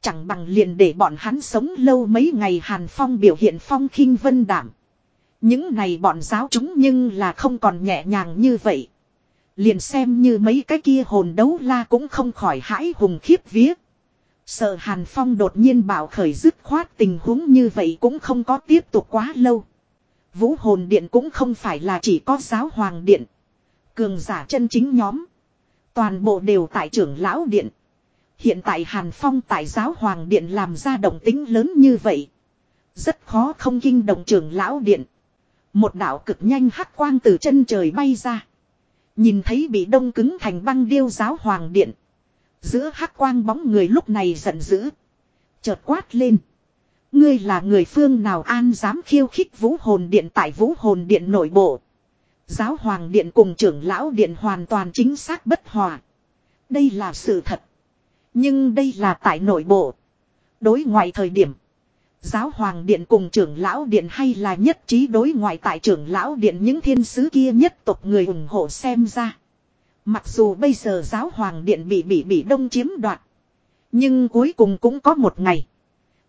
Chẳng bằng liền để bọn hắn sống lâu mấy ngày Hàn Phong biểu hiện phong khinh vân đảm. Những này bọn giáo chúng nhưng là không còn nhẹ nhàng như vậy. Liền xem như mấy cái kia hồn đấu la cũng không khỏi hãi hùng khiếp vía. Sợ Hàn Phong đột nhiên bảo khởi dứt khoát tình huống như vậy cũng không có tiếp tục quá lâu. Vũ hồn điện cũng không phải là chỉ có giáo hoàng điện. Cường giả chân chính nhóm. Toàn bộ đều tại trưởng lão điện. Hiện tại Hàn Phong tại giáo hoàng điện làm ra động tính lớn như vậy. Rất khó không kinh động trưởng lão điện. Một đạo cực nhanh hắc quang từ chân trời bay ra. Nhìn thấy bị đông cứng thành băng điêu giáo hoàng điện. Giữa hắc quang bóng người lúc này giận dữ. Chợt quát lên. Ngươi là người phương nào an dám khiêu khích vũ hồn điện tại vũ hồn điện nội bộ. Giáo hoàng điện cùng trưởng lão điện hoàn toàn chính xác bất hòa. Đây là sự thật. Nhưng đây là tại nội bộ. Đối ngoại thời điểm. Giáo hoàng điện cùng trưởng lão điện hay là nhất trí đối ngoại tại trưởng lão điện những thiên sứ kia nhất tộc người ủng hộ xem ra. Mặc dù bây giờ giáo hoàng điện bị bị bị đông chiếm đoạt. Nhưng cuối cùng cũng có một ngày.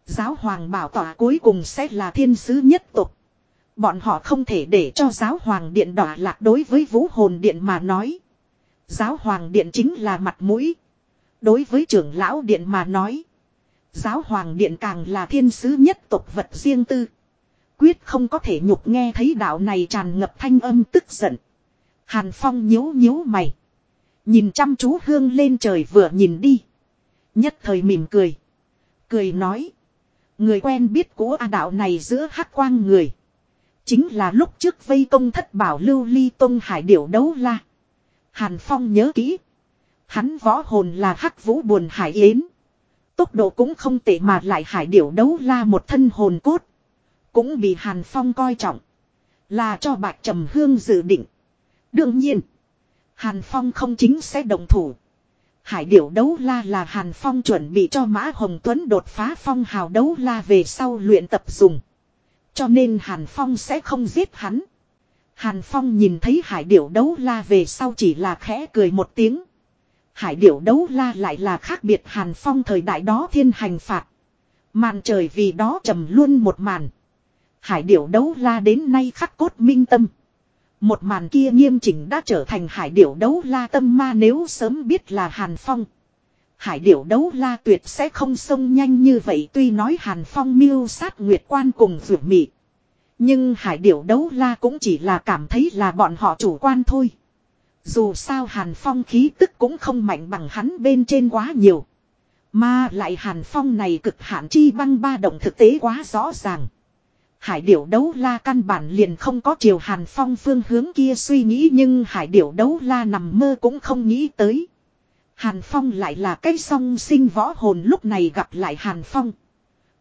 Giáo hoàng bảo tỏa cuối cùng sẽ là thiên sứ nhất tộc. Bọn họ không thể để cho giáo hoàng điện đỏ lạc đối với vũ hồn điện mà nói. Giáo hoàng điện chính là mặt mũi. Đối với trưởng lão điện mà nói. Giáo hoàng điện càng là thiên sứ nhất tộc vật riêng tư. Quyết không có thể nhục nghe thấy đạo này tràn ngập thanh âm tức giận. Hàn Phong nhíu nhíu mày. Nhìn chăm chú hương lên trời vừa nhìn đi. Nhất thời mỉm cười. Cười nói. Người quen biết của A đạo này giữa hắc quang người. Chính là lúc trước vây công thất bảo lưu ly tông hải điểu đấu la. Hàn Phong nhớ kỹ. Hắn võ hồn là hắc vũ buồn hải yến. Tốc độ cũng không tệ mà lại hải điểu đấu la một thân hồn cốt. Cũng bị Hàn Phong coi trọng. Là cho bạch trầm hương dự định. Đương nhiên. Hàn Phong không chính sẽ đồng thủ. Hải điểu đấu la là Hàn Phong chuẩn bị cho Mã Hồng Tuấn đột phá phong hào đấu la về sau luyện tập dùng. Cho nên Hàn Phong sẽ không giết hắn. Hàn Phong nhìn thấy hải điểu đấu la về sau chỉ là khẽ cười một tiếng. Hải điểu đấu la lại là khác biệt Hàn Phong thời đại đó thiên hành phạt. Màn trời vì đó trầm luôn một màn. Hải điểu đấu la đến nay khắc cốt minh tâm. Một màn kia nghiêm chỉnh đã trở thành hải điểu đấu la tâm ma nếu sớm biết là Hàn Phong. Hải điểu đấu la tuyệt sẽ không sông nhanh như vậy, tuy nói Hàn Phong miêu sát nguyệt quan cùng vượt mị. Nhưng hải điểu đấu la cũng chỉ là cảm thấy là bọn họ chủ quan thôi. Dù sao Hàn Phong khí tức cũng không mạnh bằng hắn bên trên quá nhiều. Mà lại Hàn Phong này cực hạn chi băng ba động thực tế quá rõ ràng. Hải điểu đấu la căn bản liền không có chiều Hàn Phong phương hướng kia suy nghĩ nhưng hải điểu đấu la nằm mơ cũng không nghĩ tới. Hàn Phong lại là cái song sinh võ hồn lúc này gặp lại Hàn Phong.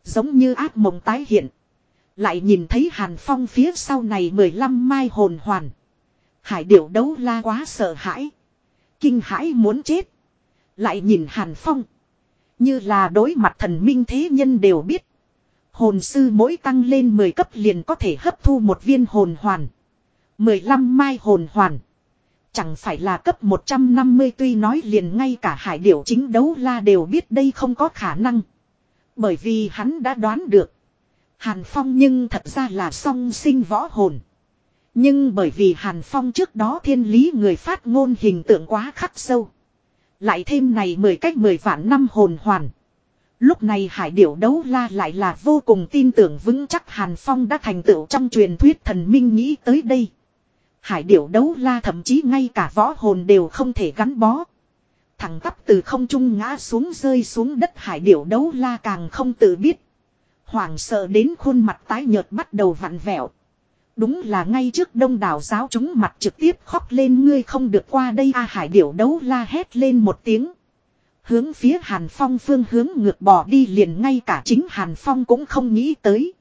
Giống như ác mộng tái hiện. Lại nhìn thấy Hàn Phong phía sau này 15 mai hồn hoàn. Hải điểu đấu la quá sợ hãi. Kinh hãi muốn chết. Lại nhìn Hàn Phong. Như là đối mặt thần minh thế nhân đều biết. Hồn sư mỗi tăng lên 10 cấp liền có thể hấp thu một viên hồn hoàn. 15 mai hồn hoàn. Chẳng phải là cấp 150 tuy nói liền ngay cả hải điểu chính đấu la đều biết đây không có khả năng. Bởi vì hắn đã đoán được. Hàn Phong nhưng thật ra là song sinh võ hồn. Nhưng bởi vì Hàn Phong trước đó thiên lý người phát ngôn hình tượng quá khắc sâu. Lại thêm này mười cách mười vạn năm hồn hoàn. Lúc này hải điểu đấu la lại là vô cùng tin tưởng vững chắc Hàn Phong đã thành tựu trong truyền thuyết thần minh nghĩ tới đây. Hải điểu đấu la thậm chí ngay cả võ hồn đều không thể gắn bó. Thẳng tắp từ không trung ngã xuống rơi xuống đất hải điểu đấu la càng không tự biết. Hoảng sợ đến khuôn mặt tái nhợt bắt đầu vặn vẹo. Đúng là ngay trước đông đảo giáo chúng mặt trực tiếp khóc lên, ngươi không được qua đây a, hải điểu đấu la hét lên một tiếng. Hướng phía Hàn Phong phương hướng ngược bỏ đi liền ngay cả chính Hàn Phong cũng không nghĩ tới.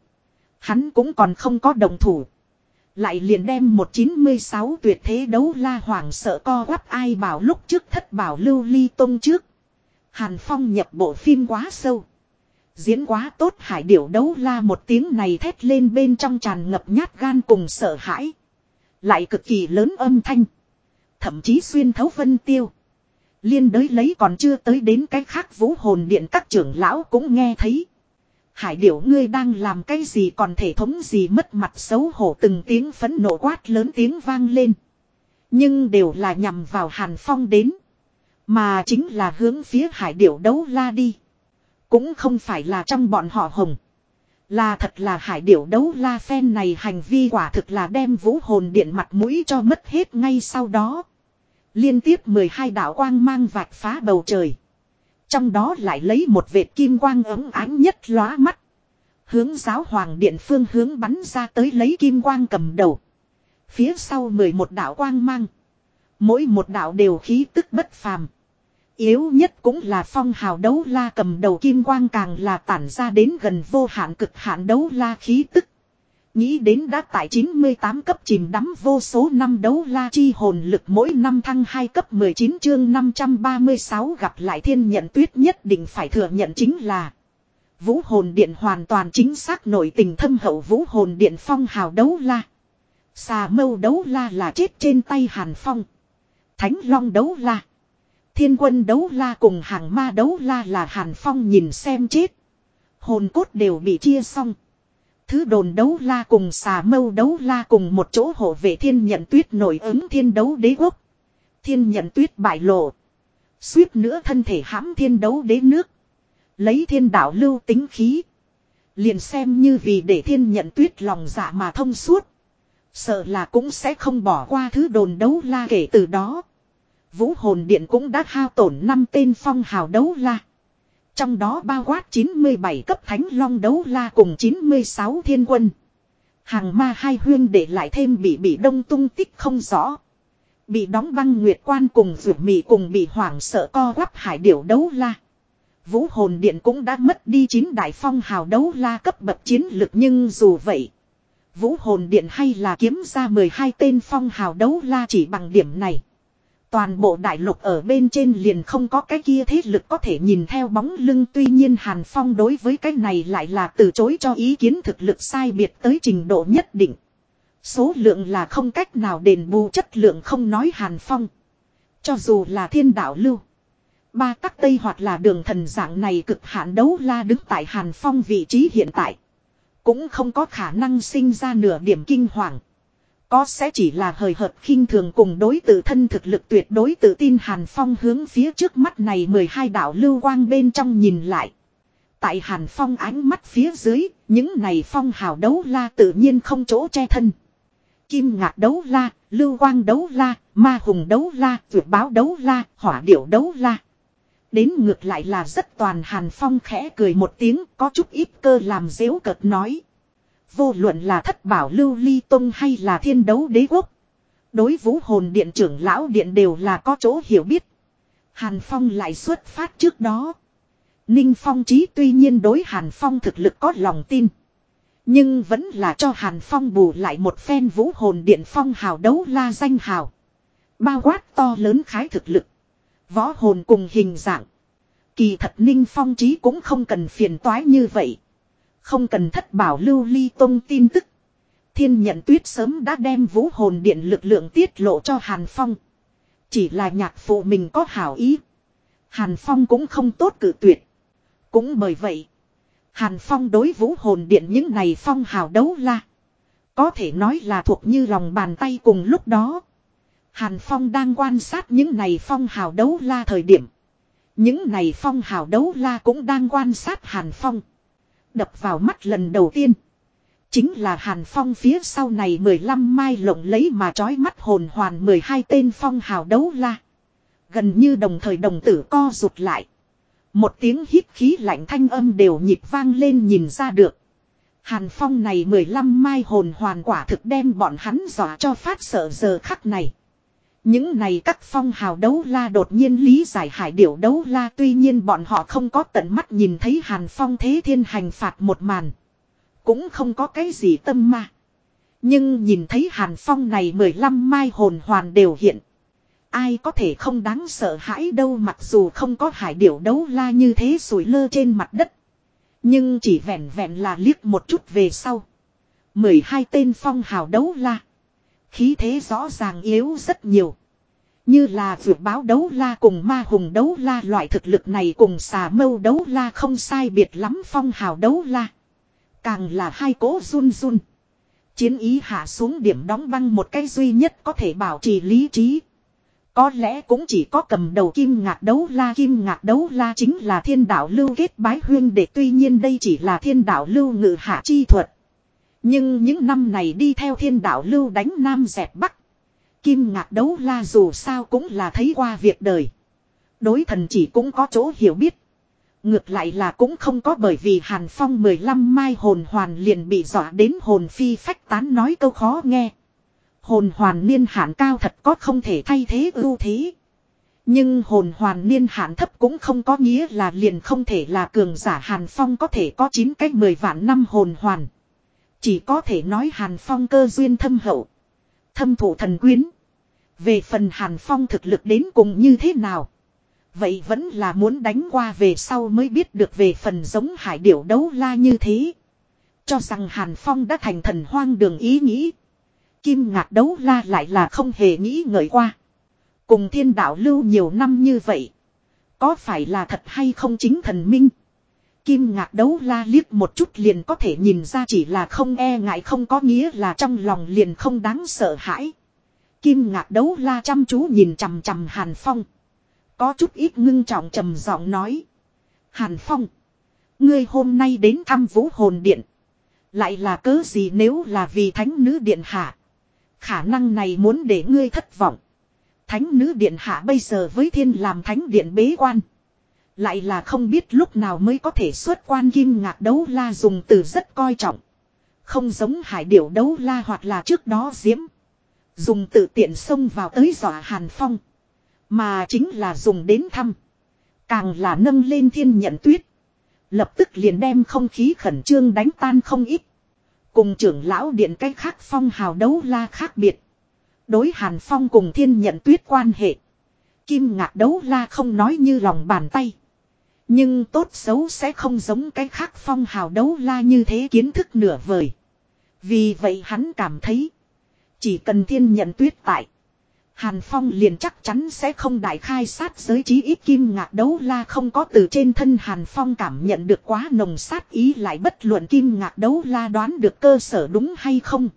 Hắn cũng còn không có đồng thủ. Lại liền đem một chín mươi sáu tuyệt thế đấu la hoảng sợ co quắp ai bảo lúc trước thất bảo lưu ly tông trước. Hàn Phong nhập bộ phim quá sâu. Diễn quá tốt hải điểu đấu la một tiếng này thét lên bên trong tràn ngập nhát gan cùng sợ hãi. Lại cực kỳ lớn âm thanh. Thậm chí xuyên thấu vân tiêu. Liên đới lấy còn chưa tới đến cái khác vũ hồn điện các trưởng lão cũng nghe thấy. Hải điểu ngươi đang làm cái gì còn thể thống gì mất mặt xấu hổ từng tiếng phấn nộ quát lớn tiếng vang lên. Nhưng đều là nhằm vào Hàn Phong đến. Mà chính là hướng phía hải điểu đấu la đi. Cũng không phải là trong bọn họ hồng. Là thật là hải điểu đấu la phen này hành vi quả thực là đem vũ hồn điện mặt mũi cho mất hết ngay sau đó. Liên tiếp 12 đạo quang mang vạch phá bầu trời. Trong đó lại lấy một vệt kim quang ấm ánh nhất lóa mắt. Hướng giáo hoàng điện phương hướng bắn ra tới lấy kim quang cầm đầu. Phía sau 11 đạo quang mang. Mỗi một đạo đều khí tức bất phàm. Yếu nhất cũng là phong hào đấu la cầm đầu kim quang càng là tản ra đến gần vô hạn cực hạn đấu la khí tức. Nghĩ đến đã tại 98 cấp chìm đắm vô số năm đấu la chi hồn lực mỗi năm thăng 2 cấp 19 chương 536 gặp lại thiên nhận tuyết nhất định phải thừa nhận chính là Vũ hồn điện hoàn toàn chính xác nổi tình thâm hậu vũ hồn điện phong hào đấu la. Xà mâu đấu la là chết trên tay Hàn Phong. Thánh long đấu la. Thiên quân đấu la cùng hàng ma đấu la là Hàn Phong nhìn xem chết. Hồn cốt đều bị chia xong. Thứ đồn đấu la cùng xà mâu đấu la cùng một chỗ hộ vệ thiên nhận tuyết nổi ứng thiên đấu đế quốc. Thiên nhận tuyết bại lộ. Suýt nữa thân thể hãm thiên đấu đế nước. Lấy thiên đạo lưu tính khí. Liền xem như vì để thiên nhận tuyết lòng dạ mà thông suốt. Sợ là cũng sẽ không bỏ qua thứ đồn đấu la kể từ đó. Vũ hồn điện cũng đã hao tổn năm tên phong hào đấu la. Trong đó bao quát 97 cấp thánh long đấu la cùng 96 thiên quân. Hàng ma hai huyên để lại thêm bị bị đông tung tích không rõ. Bị đóng băng nguyệt quan cùng vượt mị cùng bị hoảng sợ co quắp hải điểu đấu la. Vũ hồn điện cũng đã mất đi chín đại phong hào đấu la cấp bậc chiến lực nhưng dù vậy. Vũ hồn điện hay là kiếm ra 12 tên phong hào đấu la chỉ bằng điểm này. Toàn bộ đại lục ở bên trên liền không có cái kia thế lực có thể nhìn theo bóng lưng tuy nhiên Hàn Phong đối với cái này lại là từ chối cho ý kiến thực lực sai biệt tới trình độ nhất định. Số lượng là không cách nào đền bù chất lượng không nói Hàn Phong. Cho dù là thiên đạo lưu. Ba các Tây hoặc là đường thần dạng này cực hạn đấu la đứng tại Hàn Phong vị trí hiện tại. Cũng không có khả năng sinh ra nửa điểm kinh hoàng. Có sẽ chỉ là hời hợt khinh thường cùng đối tự thân thực lực tuyệt đối tự tin Hàn Phong hướng phía trước mắt này 12 đạo lưu quang bên trong nhìn lại. Tại Hàn Phong ánh mắt phía dưới, những này phong hào đấu la tự nhiên không chỗ che thân. Kim ngạc đấu la, lưu quang đấu la, ma hùng đấu la, vượt báo đấu la, hỏa điểu đấu la. Đến ngược lại là rất toàn Hàn Phong khẽ cười một tiếng có chút ít cơ làm dễu cợt nói. Vô luận là thất bảo lưu ly tông hay là thiên đấu đế quốc. Đối vũ hồn điện trưởng lão điện đều là có chỗ hiểu biết. Hàn Phong lại xuất phát trước đó. Ninh Phong trí tuy nhiên đối Hàn Phong thực lực có lòng tin. Nhưng vẫn là cho Hàn Phong bù lại một phen vũ hồn điện phong hào đấu la danh hào. Bao quát to lớn khái thực lực. Võ hồn cùng hình dạng. Kỳ thật Ninh Phong trí cũng không cần phiền toái như vậy. Không cần thất bảo lưu ly tông tin tức. Thiên nhận tuyết sớm đã đem vũ hồn điện lực lượng tiết lộ cho Hàn Phong. Chỉ là nhạc phụ mình có hảo ý. Hàn Phong cũng không tốt cử tuyệt. Cũng bởi vậy. Hàn Phong đối vũ hồn điện những này Phong hào đấu la. Có thể nói là thuộc như lòng bàn tay cùng lúc đó. Hàn Phong đang quan sát những này Phong hào đấu la thời điểm. Những này Phong hào đấu la cũng đang quan sát Hàn Phong. Đập vào mắt lần đầu tiên. Chính là Hàn Phong phía sau này 15 mai lộng lấy mà trói mắt hồn hoàn 12 tên phong hào đấu la. Gần như đồng thời đồng tử co rụt lại. Một tiếng hít khí lạnh thanh âm đều nhịp vang lên nhìn ra được. Hàn Phong này 15 mai hồn hoàn quả thực đem bọn hắn dọa cho phát sợ giờ khắc này. Những này các phong hào đấu la đột nhiên lý giải hải điểu đấu la, tuy nhiên bọn họ không có tận mắt nhìn thấy hàn phong thế thiên hành phạt một màn. Cũng không có cái gì tâm ma. Nhưng nhìn thấy hàn phong này 15 mai hồn hoàn đều hiện. Ai có thể không đáng sợ hãi đâu mặc dù không có hải điểu đấu la như thế sủi lơ trên mặt đất. Nhưng chỉ vẹn vẹn là liếc một chút về sau. 12 tên phong hào đấu la. Khí thế rõ ràng yếu rất nhiều. Như là vượt báo đấu la cùng ma hùng đấu la loại thực lực này cùng xà mâu đấu la không sai biệt lắm phong hào đấu la. Càng là hai cố run run. Chiến ý hạ xuống điểm đóng băng một cái duy nhất có thể bảo trì lý trí. Có lẽ cũng chỉ có cầm đầu kim ngạc đấu la, kim ngạc đấu la chính là thiên đạo lưu kết bái huyên để tuy nhiên đây chỉ là thiên đạo lưu ngự hạ chi thuật. Nhưng những năm này đi theo thiên đạo lưu đánh nam dẹp bắc. Kim ngạc đấu la dù sao cũng là thấy qua việc đời. Đối thần chỉ cũng có chỗ hiểu biết. Ngược lại là cũng không có bởi vì Hàn Phong 15 mai hồn hoàn liền bị dọa đến hồn phi phách tán nói câu khó nghe. Hồn hoàn niên hạn cao thật có không thể thay thế ưu thế. Nhưng hồn hoàn niên hạn thấp cũng không có nghĩa là liền không thể là cường giả Hàn Phong có thể có 9 cách 10 vạn năm hồn hoàn. Chỉ có thể nói Hàn Phong cơ duyên thâm hậu. Thâm thủ thần quyến. Về phần Hàn Phong thực lực đến cùng như thế nào. Vậy vẫn là muốn đánh qua về sau mới biết được về phần giống hải điểu đấu la như thế. Cho rằng Hàn Phong đã thành thần hoang đường ý nghĩ. Kim ngạc đấu la lại là không hề nghĩ ngợi qua. Cùng thiên đạo lưu nhiều năm như vậy. Có phải là thật hay không chính thần minh? Kim ngạc đấu la liếc một chút liền có thể nhìn ra chỉ là không e ngại không có nghĩa là trong lòng liền không đáng sợ hãi. Kim ngạc đấu la chăm chú nhìn chằm chằm Hàn Phong. Có chút ít ngưng trọng trầm giọng nói. Hàn Phong. Ngươi hôm nay đến thăm vũ hồn điện. Lại là cớ gì nếu là vì thánh nữ điện hạ. Khả năng này muốn để ngươi thất vọng. Thánh nữ điện hạ bây giờ với thiên làm thánh điện bế quan. Lại là không biết lúc nào mới có thể xuất quan kim ngạc đấu la dùng từ rất coi trọng. Không giống hải điểu đấu la hoặc là trước đó diễm. Dùng tự tiện xông vào tới dọa hàn phong. Mà chính là dùng đến thăm. Càng là nâng lên thiên nhận tuyết. Lập tức liền đem không khí khẩn trương đánh tan không ít. Cùng trưởng lão điện cách khác phong hào đấu la khác biệt. Đối hàn phong cùng thiên nhận tuyết quan hệ. Kim ngạc đấu la không nói như lòng bàn tay. Nhưng tốt xấu sẽ không giống cái khác phong hào đấu la như thế kiến thức nửa vời. Vì vậy hắn cảm thấy. Chỉ cần thiên nhận tuyết tại. Hàn Phong liền chắc chắn sẽ không đại khai sát giới trí ít kim ngạc đấu la không có từ trên thân Hàn Phong cảm nhận được quá nồng sát ý lại bất luận kim ngạc đấu la đoán được cơ sở đúng hay không.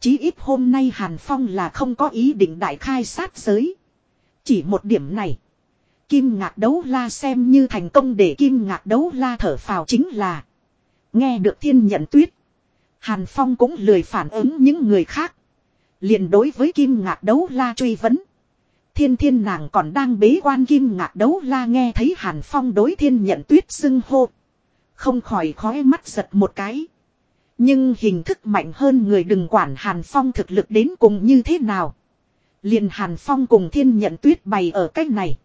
Chí ít hôm nay Hàn Phong là không có ý định đại khai sát giới. Chỉ một điểm này. Kim ngạc đấu la xem như thành công để kim ngạc đấu la thở phào chính là. Nghe được thiên nhận tuyết. Hàn Phong cũng lười phản ứng những người khác liền đối với kim ngạc đấu la truy vấn. Thiên thiên nàng còn đang bế quan kim ngạc đấu la nghe thấy hàn phong đối thiên nhận tuyết xưng hô. Không khỏi khói mắt giật một cái. Nhưng hình thức mạnh hơn người đừng quản hàn phong thực lực đến cùng như thế nào. Liền hàn phong cùng thiên nhận tuyết bày ở cách này.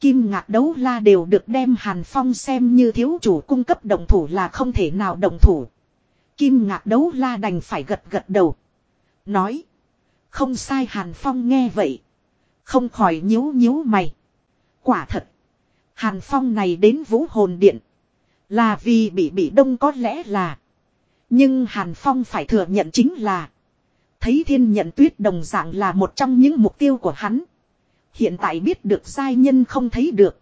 Kim ngạc đấu la đều được đem hàn phong xem như thiếu chủ cung cấp động thủ là không thể nào động thủ. Kim ngạc đấu la đành phải gật gật đầu. Nói. Không sai Hàn Phong nghe vậy. Không khỏi nhíu nhíu mày. Quả thật. Hàn Phong này đến vũ hồn điện. Là vì bị bị đông có lẽ là. Nhưng Hàn Phong phải thừa nhận chính là. Thấy thiên nhận tuyết đồng dạng là một trong những mục tiêu của hắn. Hiện tại biết được giai nhân không thấy được.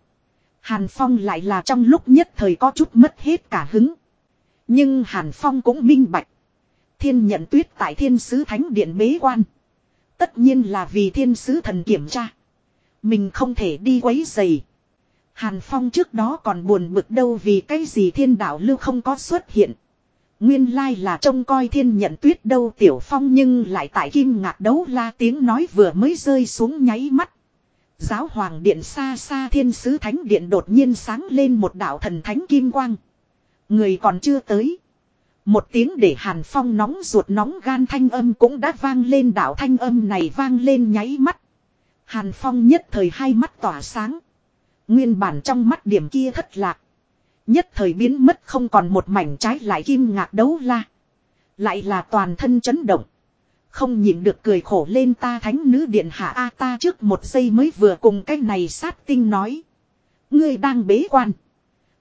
Hàn Phong lại là trong lúc nhất thời có chút mất hết cả hứng. Nhưng Hàn Phong cũng minh bạch. Thiên nhận tuyết tại thiên sứ thánh điện bế quan. Tất nhiên là vì thiên sứ thần kiểm tra. Mình không thể đi quấy giày. Hàn Phong trước đó còn buồn bực đâu vì cái gì thiên đạo lưu không có xuất hiện. Nguyên lai là trông coi thiên nhận tuyết đâu tiểu phong nhưng lại tại kim ngạc đấu la tiếng nói vừa mới rơi xuống nháy mắt. Giáo hoàng điện xa xa thiên sứ thánh điện đột nhiên sáng lên một đạo thần thánh kim quang. Người còn chưa tới. Một tiếng để Hàn Phong nóng ruột nóng gan thanh âm cũng đã vang lên Đạo thanh âm này vang lên nháy mắt. Hàn Phong nhất thời hai mắt tỏa sáng. Nguyên bản trong mắt điểm kia thất lạc. Nhất thời biến mất không còn một mảnh trái lại kim ngạc đấu la. Lại là toàn thân chấn động. Không nhịn được cười khổ lên ta thánh nữ điện hạ A ta trước một giây mới vừa cùng cái này sát tinh nói. Ngươi đang bế quan.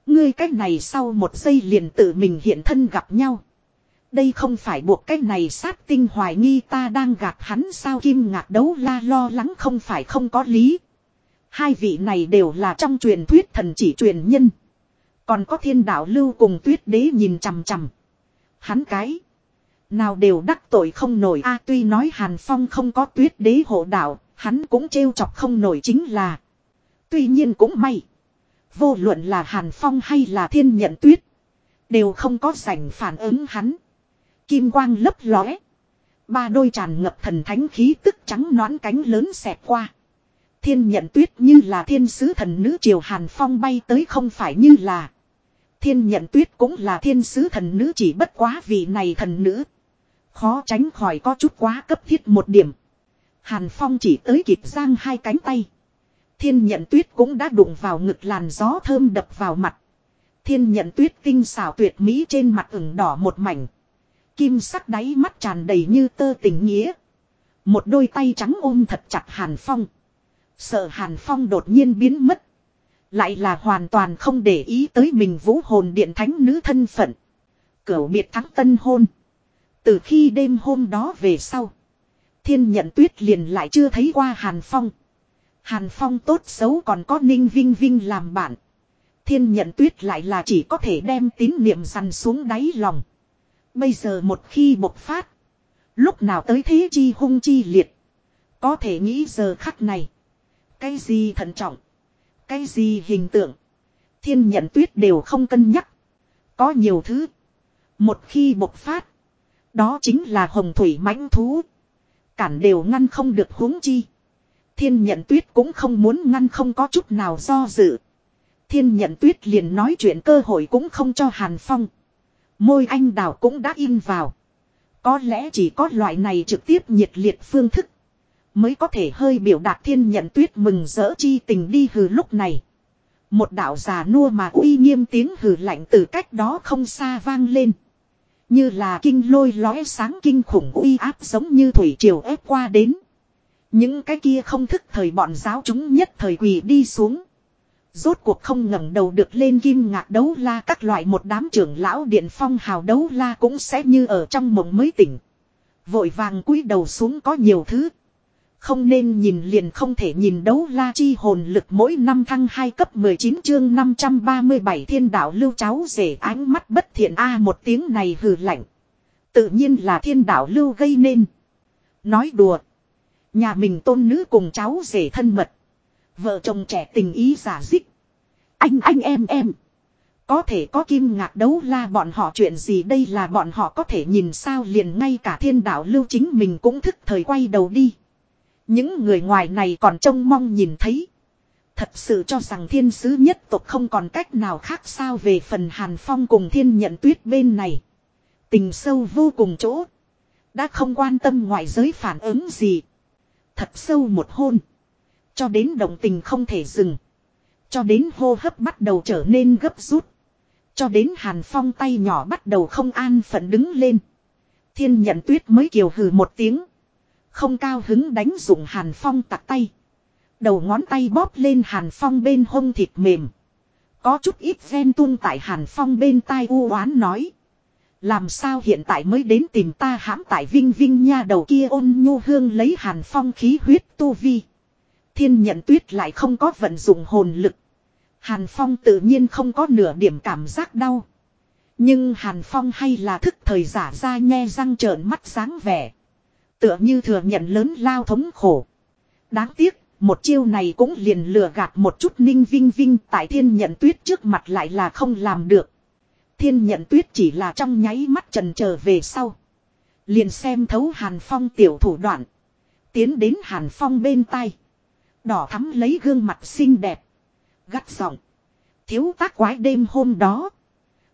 Ngươi cách này sau một giây liền tự mình hiện thân gặp nhau. Đây không phải buộc cách này sát tinh hoài nghi ta đang gạt hắn sao kim ngạc đấu la lo lắng không phải không có lý. Hai vị này đều là trong truyền thuyết thần chỉ truyền nhân. Còn có thiên đạo lưu cùng tuyết đế nhìn chằm chằm. Hắn cái. Nào đều đắc tội không nổi a tuy nói Hàn Phong không có tuyết đế hộ đạo, hắn cũng trêu chọc không nổi chính là. Tuy nhiên cũng may. Vô luận là Hàn Phong hay là thiên nhận tuyết. Đều không có sảnh phản ứng hắn. Kim quang lấp lóe. Ba đôi tràn ngập thần thánh khí tức trắng nõn cánh lớn xẹt qua. Thiên nhận tuyết như là thiên sứ thần nữ triều Hàn Phong bay tới không phải như là. Thiên nhận tuyết cũng là thiên sứ thần nữ chỉ bất quá vì này thần nữ. Khó tránh khỏi có chút quá cấp thiết một điểm. Hàn Phong chỉ tới kịp giang hai cánh tay. Thiên nhận tuyết cũng đã đụng vào ngực làn gió thơm đập vào mặt. Thiên nhận tuyết tinh xảo tuyệt mỹ trên mặt ửng đỏ một mảnh. Kim sắc đáy mắt tràn đầy như tơ tình nghĩa. Một đôi tay trắng ôm thật chặt Hàn Phong. Sợ Hàn Phong đột nhiên biến mất. Lại là hoàn toàn không để ý tới mình vũ hồn điện thánh nữ thân phận. Cửu biệt thắng tân hôn. Từ khi đêm hôm đó về sau. Thiên nhận tuyết liền lại chưa thấy qua Hàn Phong. Hàn Phong tốt xấu còn có Ninh Vinh Vinh làm bạn. Thiên nhận tuyết lại là chỉ có thể đem tín niệm dằn xuống đáy lòng. Bây giờ một khi bộc phát. Lúc nào tới thế chi hung chi liệt. Có thể nghĩ giờ khắc này. Cái gì thận trọng. Cái gì hình tượng. Thiên nhận tuyết đều không cân nhắc. Có nhiều thứ. Một khi bộc phát. Đó chính là hồng thủy mãnh thú. Cản đều ngăn không được huống chi. Thiên nhận tuyết cũng không muốn ngăn không có chút nào do dự. Thiên nhận tuyết liền nói chuyện cơ hội cũng không cho Hàn Phong. Môi anh đào cũng đã in vào. Có lẽ chỉ có loại này trực tiếp nhiệt liệt phương thức. Mới có thể hơi biểu đạt thiên nhận tuyết mừng rỡ chi tình đi hừ lúc này. Một đạo già nua mà uy nghiêm tiếng hừ lạnh từ cách đó không xa vang lên. Như là kinh lôi lóe sáng kinh khủng uy áp giống như thủy triều ép qua đến. Những cái kia không thức thời bọn giáo chúng nhất thời quỳ đi xuống. Rốt cuộc không ngẩng đầu được lên kim ngạc đấu la các loại một đám trưởng lão điện phong hào đấu la cũng sẽ như ở trong mộng mới tỉnh. Vội vàng cúi đầu xuống có nhiều thứ. Không nên nhìn liền không thể nhìn đấu la chi hồn lực mỗi năm thăng 2 cấp 19 chương 537 thiên đạo lưu cháu rể ánh mắt bất thiện A, một tiếng này hừ lạnh. Tự nhiên là thiên đạo lưu gây nên. Nói đùa. Nhà mình tôn nữ cùng cháu rể thân mật. Vợ chồng trẻ tình ý giả dích. Anh anh, em em. Có thể có kim ngạc đấu la bọn họ chuyện gì đây là bọn họ có thể nhìn sao liền ngay cả thiên đạo lưu chính mình cũng thức thời quay đầu đi. Những người ngoài này còn trông mong nhìn thấy. Thật sự cho rằng thiên sứ nhất tộc không còn cách nào khác sao về phần Hàn Phong cùng thiên nhận tuyết bên này. Tình sâu vô cùng chỗ. Đã không quan tâm ngoại giới phản ứng gì. Thật sâu một hôn. Cho đến động tình không thể dừng. Cho đến hô hấp bắt đầu trở nên gấp rút. Cho đến Hàn Phong tay nhỏ bắt đầu không an phận đứng lên. Thiên nhận tuyết mới kiều hừ một tiếng. Không cao hứng đánh dụng Hàn Phong tặc tay. Đầu ngón tay bóp lên Hàn Phong bên hông thịt mềm. Có chút ít ghen tuôn tại Hàn Phong bên tai u oán nói. Làm sao hiện tại mới đến tìm ta hãm tại vinh vinh nha đầu kia ôn nhu hương lấy Hàn Phong khí huyết tu vi. Thiên nhận tuyết lại không có vận dụng hồn lực. Hàn Phong tự nhiên không có nửa điểm cảm giác đau. Nhưng Hàn Phong hay là thức thời giả ra nhe răng trợn mắt sáng vẻ. Tựa như thừa nhận lớn lao thống khổ. Đáng tiếc, một chiêu này cũng liền lừa gạt một chút ninh vinh vinh tại thiên nhận tuyết trước mặt lại là không làm được. Thiên nhận tuyết chỉ là trong nháy mắt trần trở về sau. Liền xem thấu Hàn Phong tiểu thủ đoạn. Tiến đến Hàn Phong bên tay. Đỏ thắm lấy gương mặt xinh đẹp. Gắt giọng. Thiếu tác quái đêm hôm đó.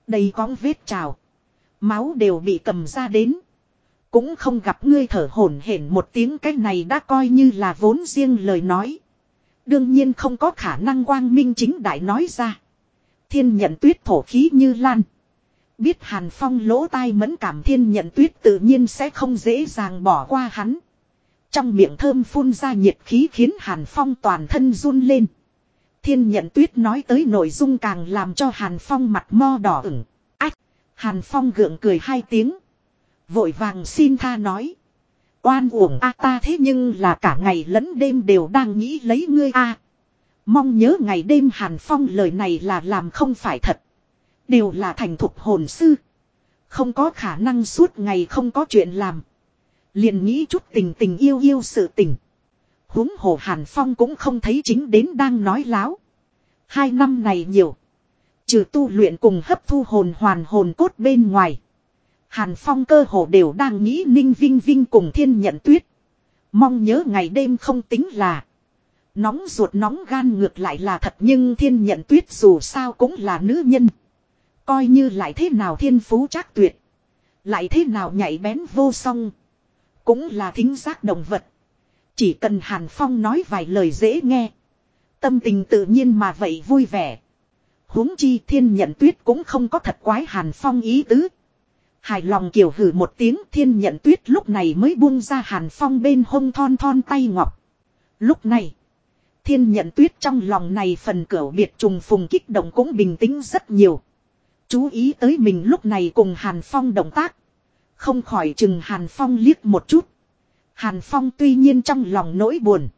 Đầy có vết trào. Máu đều bị cầm ra đến. Cũng không gặp ngươi thở hổn hển một tiếng cái này đã coi như là vốn riêng lời nói. Đương nhiên không có khả năng quang minh chính đại nói ra. Thiên nhận tuyết thổ khí như lan. Biết Hàn Phong lỗ tai mẫn cảm thiên nhận tuyết tự nhiên sẽ không dễ dàng bỏ qua hắn. Trong miệng thơm phun ra nhiệt khí khiến Hàn Phong toàn thân run lên. Thiên nhận tuyết nói tới nội dung càng làm cho Hàn Phong mặt mo đỏ ửng. Ách! Hàn Phong gượng cười hai tiếng. Vội vàng xin tha nói. Oan uổng a ta thế nhưng là cả ngày lẫn đêm đều đang nghĩ lấy ngươi a. Mong nhớ ngày đêm Hàn Phong lời này là làm không phải thật. Đều là thành thục hồn sư. Không có khả năng suốt ngày không có chuyện làm. Liền nghĩ chút tình tình yêu yêu sự tình. huống hồ Hàn Phong cũng không thấy chính đến đang nói láo. Hai năm này nhiều. Trừ tu luyện cùng hấp thu hồn hoàn hồn cốt bên ngoài. Hàn Phong cơ hồ đều đang nghĩ Ninh Vinh Vinh cùng thiên nhận tuyết. Mong nhớ ngày đêm không tính là. Nóng ruột nóng gan ngược lại là thật nhưng thiên nhận tuyết dù sao cũng là nữ nhân. Coi như lại thế nào thiên phú chắc tuyệt. Lại thế nào nhảy bén vô song. Cũng là thính giác động vật. Chỉ cần Hàn Phong nói vài lời dễ nghe. Tâm tình tự nhiên mà vậy vui vẻ. huống chi thiên nhận tuyết cũng không có thật quái Hàn Phong ý tứ. Hài lòng kiều hử một tiếng thiên nhận tuyết lúc này mới buông ra hàn phong bên hông thon thon tay ngọc. Lúc này, Thiên nhận tuyết trong lòng này phần cửa biệt trùng phùng kích động cũng bình tĩnh rất nhiều. Chú ý tới mình lúc này cùng Hàn Phong động tác. Không khỏi chừng Hàn Phong liếc một chút. Hàn Phong tuy nhiên trong lòng nỗi buồn.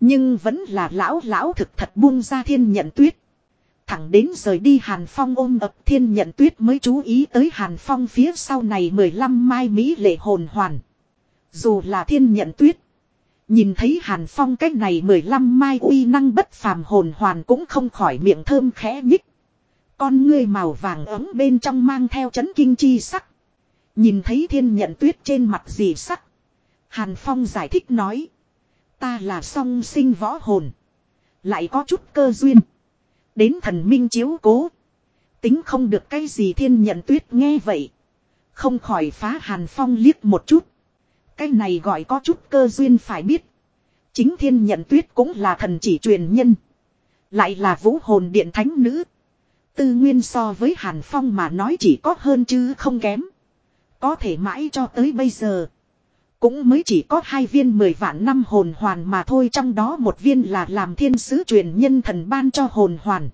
Nhưng vẫn là lão lão thực thật buông ra thiên nhận tuyết. Thẳng đến rời đi Hàn Phong ôm ập thiên nhận tuyết mới chú ý tới Hàn Phong phía sau này 15 mai Mỹ lệ hồn hoàn. Dù là thiên nhận tuyết. Nhìn thấy Hàn Phong cách này 15 mai uy năng bất phàm hồn hoàn cũng không khỏi miệng thơm khẽ nhích. Con ngươi màu vàng ấm bên trong mang theo chấn kinh chi sắc. Nhìn thấy thiên nhận tuyết trên mặt gì sắc. Hàn Phong giải thích nói. Ta là song sinh võ hồn. Lại có chút cơ duyên. Đến thần minh chiếu cố. Tính không được cái gì thiên nhận tuyết nghe vậy. Không khỏi phá Hàn Phong liếc một chút. Cái này gọi có chút cơ duyên phải biết. Chính thiên nhận tuyết cũng là thần chỉ truyền nhân. Lại là vũ hồn điện thánh nữ. Tư nguyên so với Hàn Phong mà nói chỉ có hơn chứ không kém. Có thể mãi cho tới bây giờ. Cũng mới chỉ có hai viên mười vạn năm hồn hoàn mà thôi, trong đó một viên là làm thiên sứ truyền nhân thần ban cho hồn hoàn.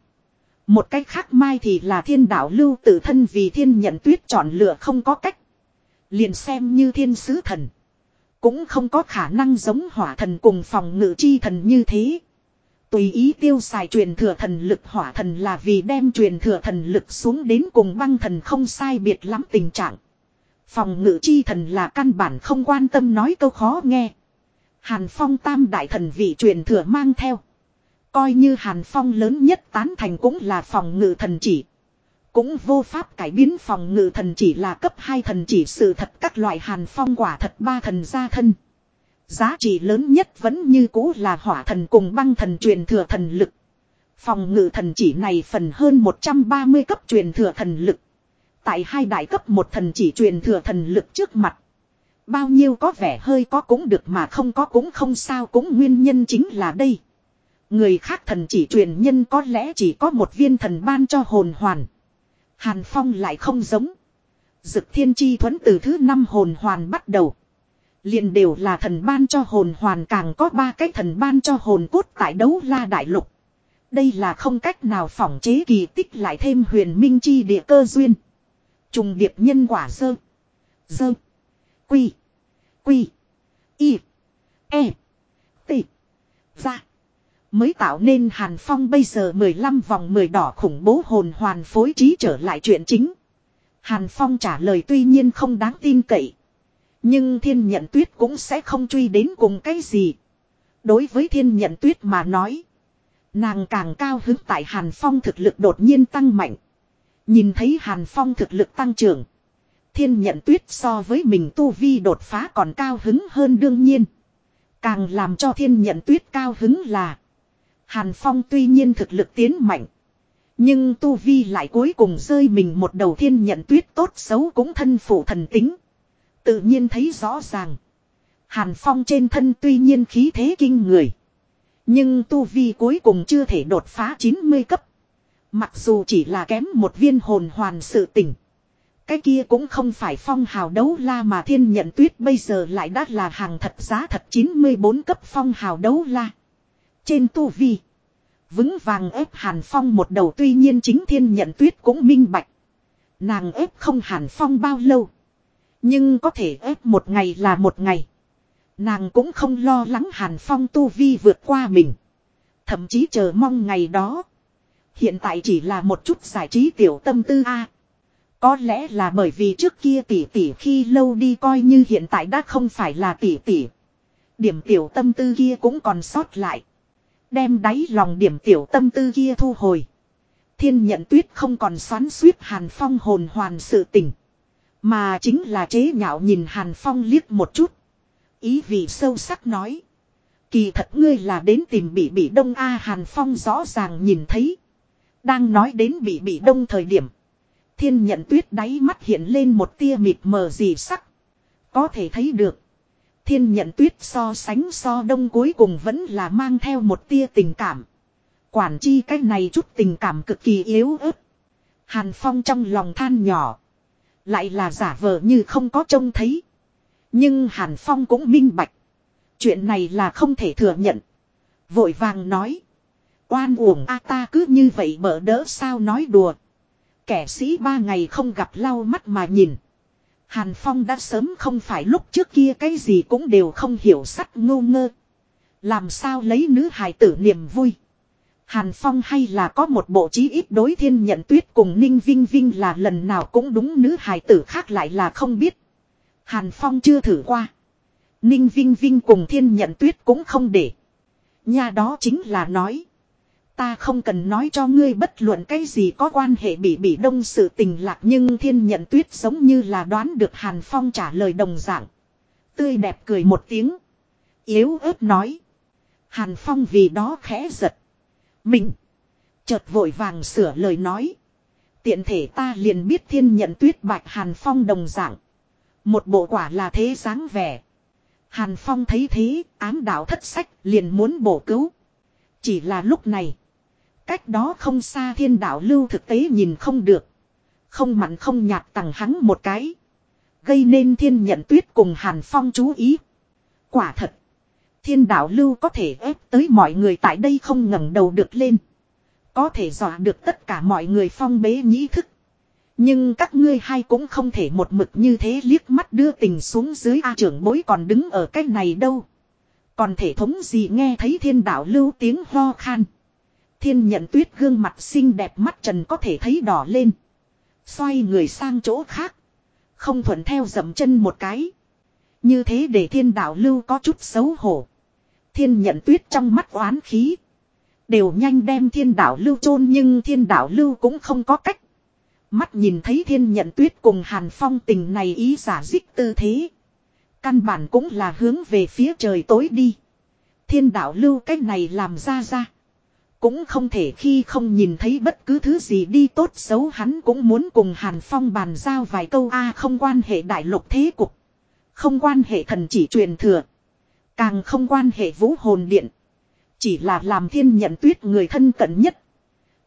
Một cách khác mai thì là thiên đạo lưu tự thân vì thiên nhận tuyết chọn lựa không có cách. Liền xem như thiên sứ thần. Cũng không có khả năng giống hỏa thần cùng phòng ngự chi thần như thế. Tùy ý tiêu xài truyền thừa thần lực, hỏa thần là vì đem truyền thừa thần lực xuống đến cùng băng thần không sai biệt lắm tình trạng. Phòng ngự chi thần là căn bản không quan tâm nói câu khó nghe. Hàn Phong tam đại thần vị truyền thừa mang theo. Coi như Hàn Phong lớn nhất tán thành cũng là phòng ngự thần chỉ. Cũng vô pháp cải biến phòng ngự thần chỉ là cấp 2 thần chỉ sự thật các loại Hàn Phong quả thật ba thần gia thân. Giá trị lớn nhất vẫn như cũ là hỏa thần cùng băng thần truyền thừa thần lực. Phòng ngự thần chỉ này phần hơn 130 cấp truyền thừa thần lực. Tại hai đại cấp một thần chỉ truyền thừa thần lực trước mặt. Bao nhiêu có vẻ hơi có cũng được mà không có cũng không sao cũng nguyên nhân chính là đây. Người khác thần chỉ truyền nhân có lẽ chỉ có một viên thần ban cho hồn hoàn. Hàn Phong lại không giống. Dực thiên chi thuẫn từ thứ năm hồn hoàn bắt đầu. liền đều là thần ban cho hồn hoàn càng có ba cái thần ban cho hồn cốt tại đấu la đại lục. Đây là không cách nào phỏng chế kỳ tích lại thêm huyền minh chi địa cơ duyên. Trùng điệp nhân quả sơ. sơ Quy. Quy. Y. E. T. Ra. Mới tạo nên Hàn Phong bây giờ 15 vòng 10 đỏ khủng bố hồn hoàn phối trí trở lại chuyện chính. Hàn Phong trả lời tuy nhiên không đáng tin cậy. Nhưng thiên nhận tuyết cũng sẽ không truy đến cùng cái gì. Đối với thiên nhận tuyết mà nói. Nàng càng cao hứng tại Hàn Phong thực lực đột nhiên tăng mạnh. Nhìn thấy Hàn Phong thực lực tăng trưởng. Thiên nhận tuyết so với mình tu vi đột phá còn cao hứng hơn đương nhiên. Càng làm cho thiên nhận tuyết cao hứng là. Hàn Phong tuy nhiên thực lực tiến mạnh. Nhưng tu vi lại cuối cùng rơi mình một đầu thiên nhận tuyết tốt xấu cũng thân phụ thần tính. Tự nhiên thấy rõ ràng. Hàn Phong trên thân tuy nhiên khí thế kinh người. Nhưng tu vi cuối cùng chưa thể đột phá 90 cấp. Mặc dù chỉ là kém một viên hồn hoàn sự tỉnh. Cái kia cũng không phải phong hào đấu la mà thiên nhận tuyết bây giờ lại đã là hàng thật giá thật 94 cấp phong hào đấu la. Trên tu vi. Vững vàng ép hàn phong một đầu tuy nhiên chính thiên nhận tuyết cũng minh bạch. Nàng ép không hàn phong bao lâu. Nhưng có thể ép một ngày là một ngày. Nàng cũng không lo lắng hàn phong tu vi vượt qua mình. Thậm chí chờ mong ngày đó. Hiện tại chỉ là một chút giải trí tiểu tâm tư a. có lẽ là bởi vì trước kia tỷ tỷ khi lâu đi coi như hiện tại đã không phải là tỷ tỷ. Điểm tiểu tâm tư kia cũng còn sót lại. Đem đáy lòng điểm tiểu tâm tư kia thu hồi. Thiên nhận tuyết không còn xoắn suýt Hàn Phong hồn hoàn sự tình. Mà chính là chế nhạo nhìn Hàn Phong liếc một chút. Ý vị sâu sắc nói. Kỳ thật ngươi là đến tìm bị bị đông A Hàn Phong rõ ràng nhìn thấy. Đang nói đến bị bị đông thời điểm. Thiên nhận tuyết đáy mắt hiện lên một tia mịt mờ gì sắc. Có thể thấy được. Thiên nhận tuyết so sánh so đông cuối cùng vẫn là mang theo một tia tình cảm. Quản chi cái này chút tình cảm cực kỳ yếu ớt. Hàn Phong trong lòng than nhỏ. Lại là giả vờ như không có trông thấy. Nhưng Hàn Phong cũng minh bạch. Chuyện này là không thể thừa nhận. Vội vàng nói. Oan uổng, a ta cứ như vậy bỡ đỡ sao nói đùa. Kẻ sĩ ba ngày không gặp lau mắt mà nhìn. Hàn Phong đã sớm không phải lúc trước kia cái gì cũng đều không hiểu sắt ngô ngơ. Làm sao lấy nữ hài tử niềm vui. Hàn Phong hay là có một bộ trí ít đối thiên nhận tuyết cùng Ninh Vinh Vinh là lần nào cũng đúng, nữ hài tử khác lại là không biết. Hàn Phong chưa thử qua. Ninh Vinh Vinh cùng thiên nhận tuyết cũng không để. Nhà đó chính là nói. Ta không cần nói cho ngươi bất luận cái gì có quan hệ bị bị đông sự tình lạc nhưng thiên nhận tuyết giống như là đoán được Hàn Phong trả lời đồng dạng. Tươi đẹp cười một tiếng. Yếu ớt nói. Hàn Phong vì đó khẽ giật. Mình. Chợt vội vàng sửa lời nói. Tiện thể ta liền biết thiên nhận tuyết bạch Hàn Phong đồng dạng. Một bộ quả là thế dáng vẻ. Hàn Phong thấy thế, ám đạo thất sách, liền muốn bổ cứu. Chỉ là lúc này. Cách đó không xa thiên đạo lưu thực tế nhìn không được. Không mặn không nhạt tặng hắn một cái. Gây nên thiên nhận tuyết cùng Hàn Phong chú ý. Quả thật. Thiên đạo lưu có thể ép tới mọi người tại đây không ngẩng đầu được lên. Có thể dọa được tất cả mọi người phong bế nhĩ thức. Nhưng các ngươi hai cũng không thể một mực như thế liếc mắt đưa tình xuống dưới A trưởng bối còn đứng ở cái này đâu. Còn thể thống gì nghe thấy thiên đạo lưu tiếng ho khan. Thiên nhận tuyết gương mặt xinh đẹp mắt trần có thể thấy đỏ lên. Xoay người sang chỗ khác. Không thuận theo dậm chân một cái. Như thế để thiên đạo lưu có chút xấu hổ. Thiên nhận tuyết trong mắt oán khí. Đều nhanh đem thiên đạo lưu chôn nhưng thiên đạo lưu cũng không có cách. Mắt nhìn thấy thiên nhận tuyết cùng hàn phong tình này ý giả dích tư thế. Căn bản cũng là hướng về phía trời tối đi. Thiên đạo lưu cách này làm ra ra. Cũng không thể khi không nhìn thấy bất cứ thứ gì đi tốt xấu hắn cũng muốn cùng Hàn Phong bàn giao vài câu A, không quan hệ đại lục thế cục. Không quan hệ thần chỉ truyền thừa. Càng không quan hệ vũ hồn điện. Chỉ là làm thiên nhận tuyết người thân cận nhất.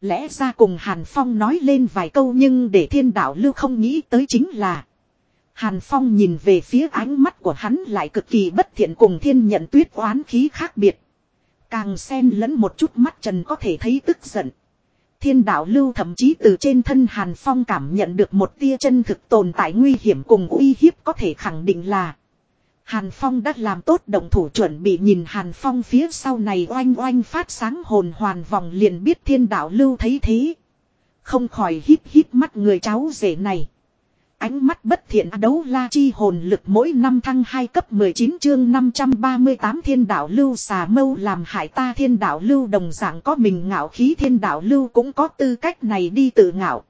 Lẽ ra cùng Hàn Phong nói lên vài câu nhưng để thiên đạo lưu không nghĩ tới chính là. Hàn Phong nhìn về phía ánh mắt của hắn lại cực kỳ bất thiện cùng thiên nhận tuyết oán khí khác biệt. Càng xen lẫn một chút mắt trần có thể thấy tức giận. Thiên đạo lưu thậm chí từ trên thân Hàn Phong cảm nhận được một tia chân thực tồn tại nguy hiểm cùng uy hiếp có thể khẳng định là Hàn Phong đã làm tốt động thủ chuẩn bị nhìn Hàn Phong phía sau này oanh oanh phát sáng hồn hoàn vòng liền biết thiên đạo lưu thấy thế. Không khỏi hít hít mắt người cháu rể này. Ánh mắt bất thiện đấu la chi hồn lực mỗi năm thăng 2 cấp 19 chương 538 thiên đạo lưu xà mâu làm hại ta thiên đạo lưu đồng dạng có mình ngạo khí thiên đạo lưu cũng có tư cách này đi tự ngạo.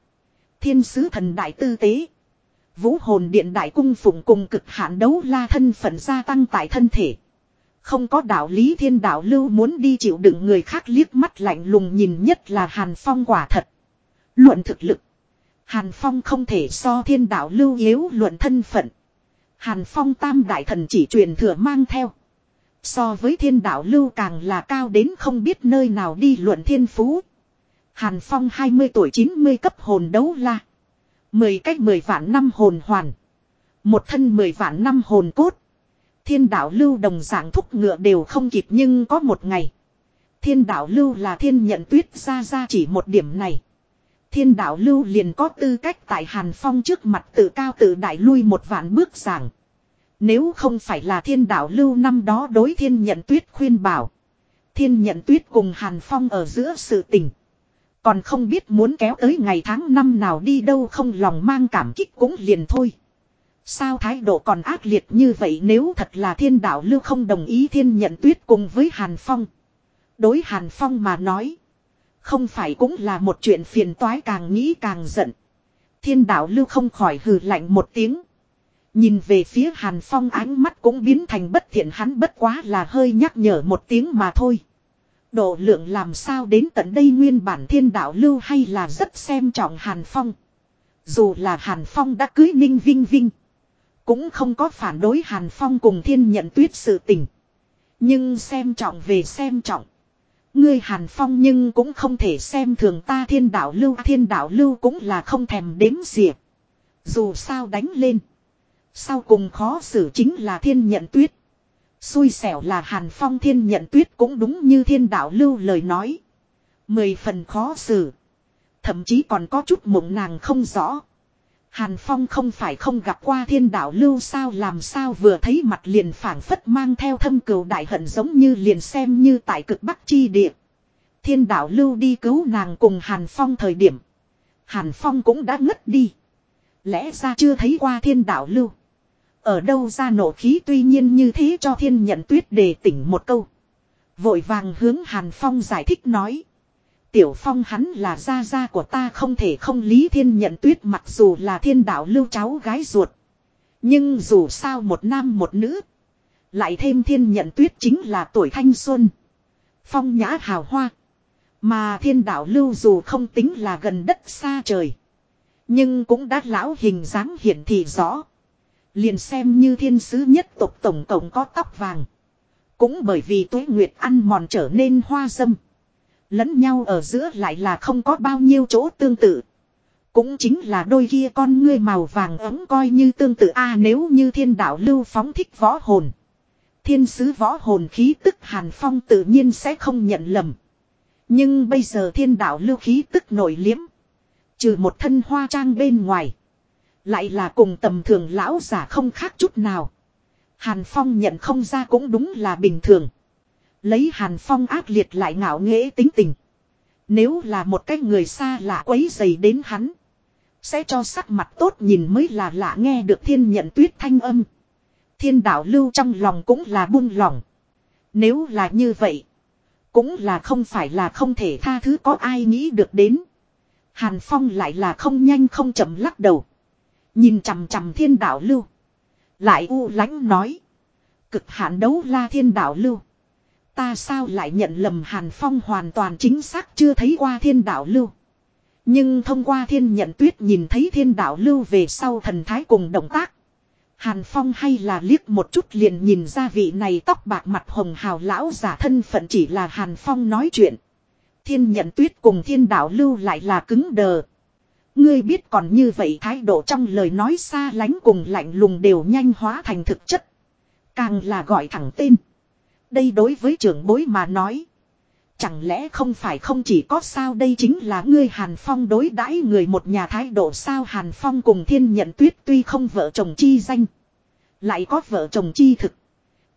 Thiên sứ thần đại tư tế. Vũ hồn điện đại cung phụng cùng cực hạn đấu la thân phận gia tăng tại thân thể. Không có đạo lý thiên đạo lưu muốn đi chịu đựng người khác liếc mắt lạnh lùng nhìn nhất là hàn phong quả thật. Luận thực lực. Hàn Phong không thể so thiên đạo lưu yếu luận thân phận. Hàn Phong tam đại thần chỉ truyền thừa mang theo. So với thiên đạo lưu càng là cao đến không biết nơi nào đi luận thiên phú. Hàn Phong 20 tuổi 90 cấp hồn đấu la. 10 cách 10 vạn năm hồn hoàn. Một thân 10 vạn năm hồn cốt. Thiên đạo lưu đồng dạng thúc ngựa đều không kịp nhưng có một ngày. Thiên đạo lưu là thiên nhận tuyết ra ra chỉ một điểm này. Thiên đạo lưu liền có tư cách tại Hàn Phong trước mặt tự cao tự đại lui một vạn bước giảng. Nếu không phải là thiên đạo lưu năm đó đối thiên nhận tuyết khuyên bảo. Thiên nhận tuyết cùng Hàn Phong ở giữa sự tình. Còn không biết muốn kéo tới ngày tháng năm nào đi đâu không lòng mang cảm kích cũng liền thôi. Sao thái độ còn ác liệt như vậy nếu thật là thiên đạo lưu không đồng ý thiên nhận tuyết cùng với Hàn Phong. Đối Hàn Phong mà nói. Không phải cũng là một chuyện phiền toái càng nghĩ càng giận. Thiên đạo lưu không khỏi hừ lạnh một tiếng. Nhìn về phía Hàn Phong ánh mắt cũng biến thành bất thiện, hắn bất quá là hơi nhắc nhở một tiếng mà thôi. Độ lượng làm sao đến tận đây nguyên bản thiên đạo lưu hay là rất xem trọng Hàn Phong. Dù là Hàn Phong đã cưới Ninh Vinh Vinh. Cũng không có phản đối Hàn Phong cùng thiên nhận tuyết sự tình. Nhưng xem trọng về xem trọng. Ngươi Hàn Phong nhưng cũng không thể xem thường ta thiên đạo lưu, thiên đạo lưu cũng là không thèm đếm xỉa. Dù sao đánh lên. Sau cùng khó xử chính là thiên nhận tuyết. Xui xẻo là Hàn Phong thiên nhận tuyết cũng đúng như thiên đạo lưu lời nói. Mười phần khó xử. Thậm chí còn có chút mộng nàng không rõ. Hàn Phong không phải không gặp qua thiên đạo lưu sao làm sao vừa thấy mặt liền phảng phất mang theo thâm cừu đại hận giống như liền xem như tại cực bắc chi địa. Thiên đạo lưu đi cứu nàng cùng Hàn Phong thời điểm. Hàn Phong cũng đã ngất đi. Lẽ ra chưa thấy qua thiên đạo lưu. Ở đâu ra nổ khí tuy nhiên như thế cho thiên nhận tuyết đề tỉnh một câu. Vội vàng hướng Hàn Phong giải thích nói. Tiểu Phong hắn là gia gia của ta không thể không lý thiên nhận tuyết mặc dù là thiên đạo lưu cháu gái ruột. Nhưng dù sao một nam một nữ. Lại thêm thiên nhận tuyết chính là tuổi thanh xuân. Phong nhã hào hoa. Mà thiên đạo lưu dù không tính là gần đất xa trời. Nhưng cũng đã lão hình dáng hiển thị rõ. Liền xem như thiên sứ nhất tộc tổng cộng có tóc vàng. Cũng bởi vì tuế nguyệt ăn mòn trở nên hoa dâm. Lẫn nhau ở giữa lại là không có bao nhiêu chỗ tương tự. Cũng chính là đôi kia con ngươi màu vàng ấm coi như tương tự a à, nếu như thiên đạo lưu phóng thích võ hồn. Thiên sứ võ hồn khí tức hàn phong tự nhiên sẽ không nhận lầm. Nhưng bây giờ thiên đạo lưu khí tức nổi liếm. Trừ một thân hoa trang bên ngoài. Lại là cùng tầm thường lão giả không khác chút nào. Hàn Phong nhận không ra cũng đúng là bình thường. Lấy Hàn Phong ác liệt lại ngạo nghễ tính tình. Nếu là một cái người xa lạ quấy dày đến hắn. Sẽ cho sắc mặt tốt nhìn mới là lạ nghe được thiên nhận tuyết thanh âm. Thiên đạo lưu trong lòng cũng là buông lòng. Nếu là như vậy. Cũng là không phải là không thể tha thứ có ai nghĩ được đến. Hàn Phong lại là không nhanh không chậm lắc đầu. Nhìn chằm chằm thiên đạo lưu. Lại u lãnh nói. Cực hạn đấu la thiên đạo lưu. Ta sao lại nhận lầm Hàn Phong hoàn toàn chính xác chưa thấy qua thiên đạo lưu. Nhưng thông qua thiên nhận tuyết nhìn thấy thiên đạo lưu về sau thần thái cùng động tác. Hàn Phong hay là liếc một chút liền nhìn ra vị này tóc bạc mặt hồng hào lão giả thân phận chỉ là Hàn Phong nói chuyện. Thiên nhận tuyết cùng thiên đạo lưu lại là cứng đờ. Ngươi biết còn như vậy thái độ trong lời nói xa lánh cùng lạnh lùng đều nhanh hóa thành thực chất. Càng là gọi thẳng tên. Đây đối với trưởng bối mà nói. Chẳng lẽ không phải không chỉ có sao đây chính là ngươi Hàn Phong đối đãi người một nhà thái độ sao Hàn Phong cùng thiên nhận tuyết tuy không vợ chồng chi danh. Lại có vợ chồng chi thực.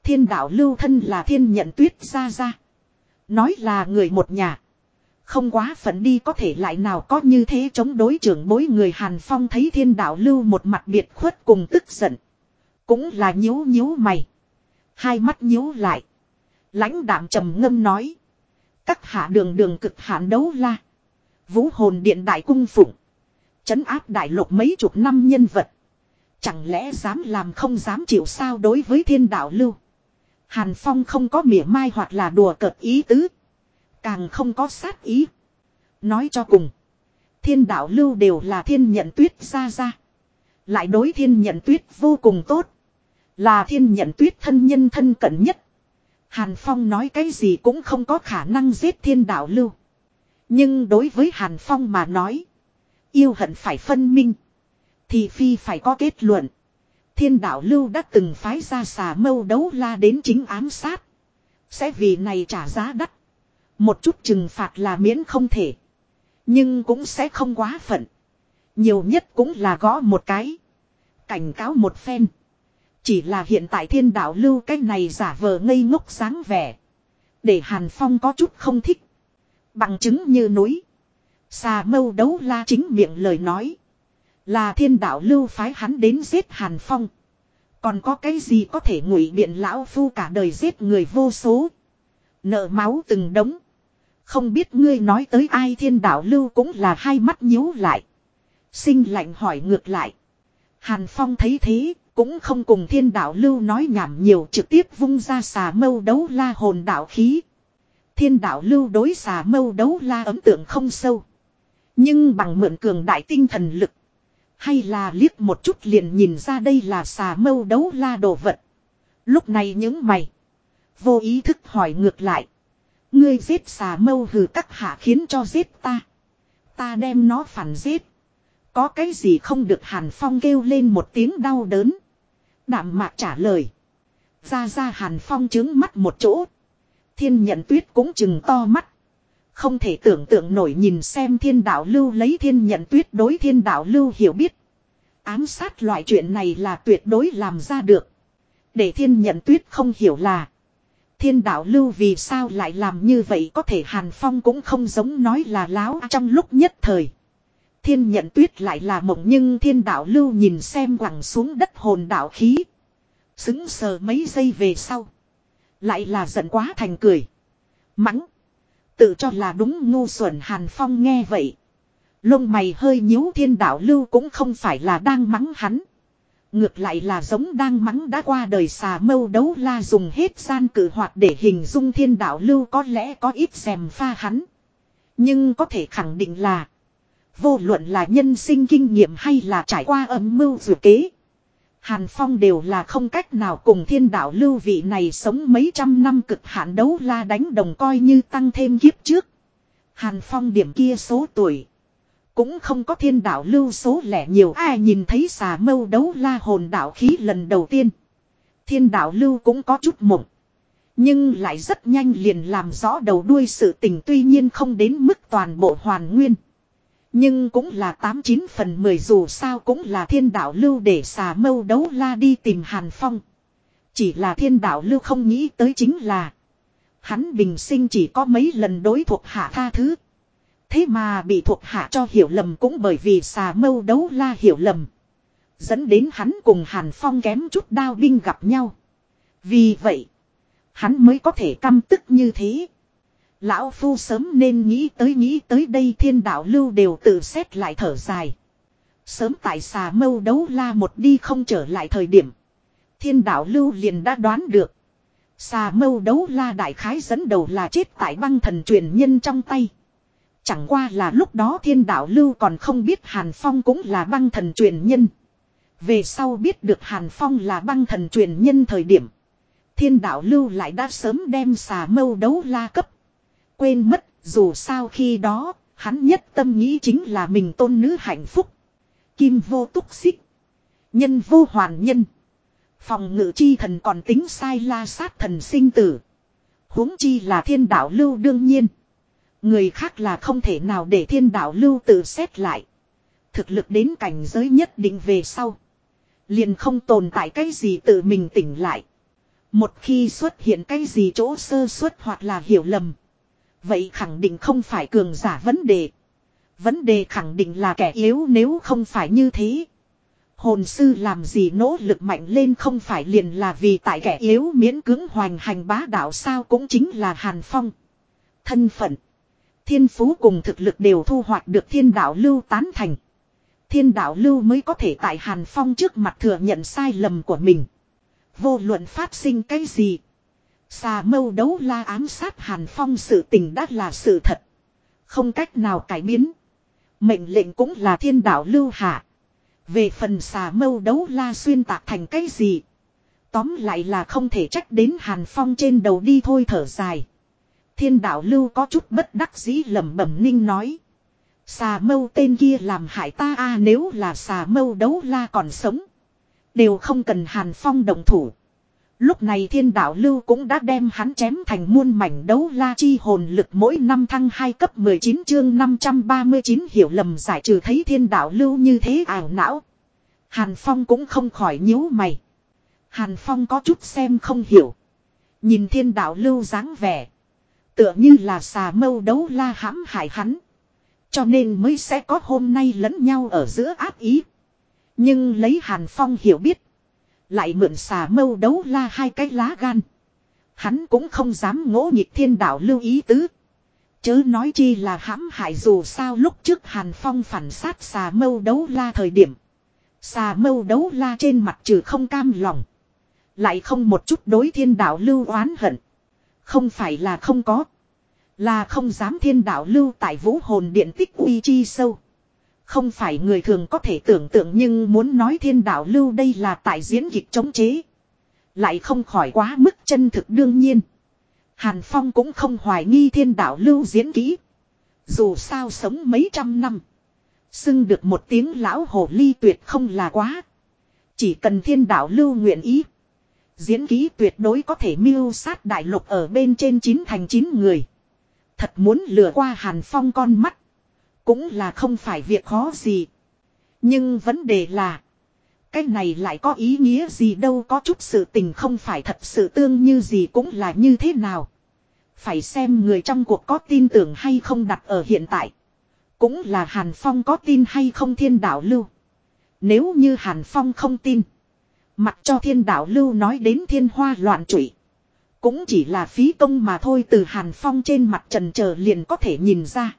Thiên đạo lưu thân là thiên nhận tuyết ra ra. Nói là người một nhà. Không quá phận đi có thể lại nào có như thế chống đối trưởng bối người Hàn Phong thấy thiên đạo lưu một mặt biệt khuất cùng tức giận. Cũng là nhíu nhíu mày. Hai mắt nhíu lại lãnh đạm trầm ngâm nói. Các hạ đường đường cực hạn đấu la. Vũ hồn điện đại cung phụng. Chấn áp đại lục mấy chục năm nhân vật. Chẳng lẽ dám làm không dám chịu sao đối với thiên đạo lưu. Hàn Phong không có mỉa mai hoặc là đùa cợt ý tứ. Càng không có sát ý. Nói cho cùng. Thiên đạo lưu đều là thiên nhận tuyết ra ra. Lại đối thiên nhận tuyết vô cùng tốt. Là thiên nhận tuyết thân nhân thân cận nhất. Hàn Phong nói cái gì cũng không có khả năng giết thiên đạo lưu. Nhưng đối với Hàn Phong mà nói. Yêu hận phải phân minh. Thì phi phải có kết luận. Thiên đạo lưu đã từng phái ra xà mâu đấu la đến chính ám sát. Sẽ vì này trả giá đắt. Một chút trừng phạt là miễn không thể. Nhưng cũng sẽ không quá phận. Nhiều nhất cũng là gõ một cái. Cảnh cáo một phen. Chỉ là hiện tại thiên đạo lưu cái này giả vờ ngây ngốc sáng vẻ. Để Hàn Phong có chút không thích. Bằng chứng như núi. Xà mâu đấu la chính miệng lời nói. Là thiên đạo lưu phái hắn đến giết Hàn Phong. Còn có cái gì có thể ngụy biện lão phu cả đời giết người vô số. Nợ máu từng đống. Không biết ngươi nói tới ai thiên đạo lưu cũng là hai mắt nhíu lại. Sinh lạnh hỏi ngược lại. Hàn Phong thấy thế, cũng không cùng thiên đạo lưu nói nhảm nhiều trực tiếp vung ra xà mâu đấu la hồn đạo khí. Thiên đạo lưu đối xà mâu đấu la ấn tượng không sâu. Nhưng bằng mượn cường đại tinh thần lực. Hay là liếc một chút liền nhìn ra đây là xà mâu đấu la đồ vật. Lúc này những mày. Vô ý thức hỏi ngược lại. Ngươi giết xà mâu hừ các hạ khiến cho giết ta. Ta đem nó phản giết. Có cái gì không được Hàn Phong kêu lên một tiếng đau đớn. Đạm mạc trả lời. Ra ra Hàn Phong trướng mắt một chỗ. Thiên nhận tuyết cũng chừng to mắt. Không thể tưởng tượng nổi nhìn xem thiên đạo lưu lấy thiên nhận tuyết đối thiên đạo lưu hiểu biết. Ám sát loại chuyện này là tuyệt đối làm ra được. Để thiên nhận tuyết không hiểu là. Thiên đạo lưu vì sao lại làm như vậy có thể Hàn Phong cũng không giống nói là láo trong lúc nhất thời. Thiên nhận tuyết lại là mộng nhưng thiên đạo lưu nhìn xem quẳng xuống đất hồn đạo khí. Xứng sờ mấy giây về sau. Lại là giận quá thành cười. Mắng. Tự cho là đúng ngu xuẩn Hàn Phong nghe vậy. Lông mày hơi nhíu thiên đạo lưu cũng không phải là đang mắng hắn. Ngược lại là giống đang mắng đã qua đời xà mâu đấu la dùng hết gian cử hoạt để hình dung thiên đạo lưu có lẽ có ít xèm pha hắn. Nhưng có thể khẳng định là Vô luận là nhân sinh kinh nghiệm hay là trải qua âm mưu dự kế. Hàn Phong đều là không cách nào cùng thiên đạo lưu vị này sống mấy trăm năm cực hạn đấu la đánh đồng coi như tăng thêm kiếp trước. Hàn Phong điểm kia số tuổi. Cũng không có thiên đạo lưu số lẻ nhiều ai nhìn thấy xà mâu đấu la hồn đạo khí lần đầu tiên. Thiên đạo lưu cũng có chút mộng. Nhưng lại rất nhanh liền làm rõ đầu đuôi sự tình tuy nhiên không đến mức toàn bộ hoàn nguyên. Nhưng cũng là 89 phần 10 dù sao cũng là thiên đạo lưu để xà mâu đấu la đi tìm Hàn Phong. Chỉ là thiên đạo lưu không nghĩ tới chính là. Hắn bình sinh chỉ có mấy lần đối thuộc hạ tha thứ. Thế mà bị thuộc hạ cho hiểu lầm cũng bởi vì xà mâu đấu la hiểu lầm. Dẫn đến hắn cùng Hàn Phong kém chút đao binh gặp nhau. Vì vậy, hắn mới có thể căm tức như thế. Lão Phu sớm nên nghĩ tới nghĩ tới đây thiên đạo lưu đều tự xét lại thở dài. Sớm tại xà mâu đấu la một đi không trở lại thời điểm. Thiên đạo lưu liền đã đoán được. Xà mâu đấu la đại khái dẫn đầu là chết tại băng thần truyền nhân trong tay. Chẳng qua là lúc đó thiên đạo lưu còn không biết Hàn Phong cũng là băng thần truyền nhân. Về sau biết được Hàn Phong là băng thần truyền nhân thời điểm. Thiên đạo lưu lại đã sớm đem xà mâu đấu la cấp quên mất, dù sao khi đó, hắn nhất tâm nghĩ chính là mình tôn nữ hạnh phúc. Kim vô túc xích. Nhân vô hoàn nhân. Phòng ngự chi thần còn tính sai la sát thần sinh tử. huống chi là thiên đạo lưu đương nhiên. Người khác là không thể nào để thiên đạo lưu tự xét lại. Thực lực đến cảnh giới nhất định về sau. Liền không tồn tại cái gì tự mình tỉnh lại. Một khi xuất hiện cái gì chỗ sơ suất hoặc là hiểu lầm. Vậy khẳng định không phải cường giả vấn đề. Vấn đề khẳng định là kẻ yếu nếu không phải như thế. Hồn sư làm gì nỗ lực mạnh lên không phải liền là vì tại kẻ yếu miễn cưỡng hoành hành bá đạo sao cũng chính là Hàn Phong. Thân phận. Thiên phú cùng thực lực đều thu hoạch được thiên đạo lưu tán thành. Thiên đạo lưu mới có thể tại Hàn Phong trước mặt thừa nhận sai lầm của mình. Vô luận phát sinh cái gì. Xà mâu đấu la ám sát Hàn Phong sự tình đã là sự thật. Không cách nào cải biến. Mệnh lệnh cũng là thiên đạo lưu hạ. Về phần xà mâu đấu la xuyên tạc thành cái gì. Tóm lại là không thể trách đến Hàn Phong trên đầu đi thôi thở dài. Thiên đạo lưu có chút bất đắc dĩ lẩm bẩm ninh nói. Xà mâu tên kia làm hại ta a, nếu là xà mâu đấu la còn sống. Đều không cần Hàn Phong đồng thủ. Lúc này thiên đạo lưu cũng đã đem hắn chém thành muôn mảnh đấu la chi hồn lực mỗi năm thăng 2 cấp 19 chương 539 hiểu lầm giải trừ thấy thiên đạo lưu như thế ảo não. Hàn Phong cũng không khỏi nhíu mày. Hàn Phong có chút xem không hiểu. Nhìn thiên đạo lưu dáng vẻ. Tựa như là xà mâu đấu la hãm hại hắn. Cho nên mới sẽ có hôm nay lẫn nhau ở giữa áp ý. Nhưng lấy Hàn Phong hiểu biết. Lại mượn xà mâu đấu la hai cái lá gan. Hắn cũng không dám ngỗ nhịp thiên đạo lưu ý tứ. Chớ nói chi là hãm hại dù sao lúc trước Hàn Phong phản sát xà mâu đấu la thời điểm. Xà mâu đấu la trên mặt trừ không cam lòng. Lại không một chút đối thiên đạo lưu oán hận. Không phải là không có. Là không dám thiên đạo lưu tại vũ hồn điện tích uy chi sâu. Không phải người thường có thể tưởng tượng nhưng muốn nói thiên đạo lưu đây là tại diễn kịch chống chế. Lại không khỏi quá mức chân thực đương nhiên. Hàn Phong cũng không hoài nghi thiên đạo lưu diễn kỹ. Dù sao sống mấy trăm năm. Xưng được một tiếng lão hồ ly tuyệt không là quá. Chỉ cần thiên đạo lưu nguyện ý. Diễn ký tuyệt đối có thể miêu sát đại lục ở bên trên chín thành chín người. Thật muốn lừa qua Hàn Phong con mắt. Cũng là không phải việc khó gì. Nhưng vấn đề là. Cái này lại có ý nghĩa gì đâu, có chút sự tình không phải thật sự tương như gì cũng là như thế nào. Phải xem người trong cuộc có tin tưởng hay không đặt ở hiện tại. Cũng là Hàn Phong có tin hay không thiên đạo lưu. Nếu như Hàn Phong không tin. Mặc cho thiên đạo lưu nói đến thiên hoa loạn trụy. Cũng chỉ là phí công mà thôi từ Hàn Phong trên mặt trần chờ liền có thể nhìn ra.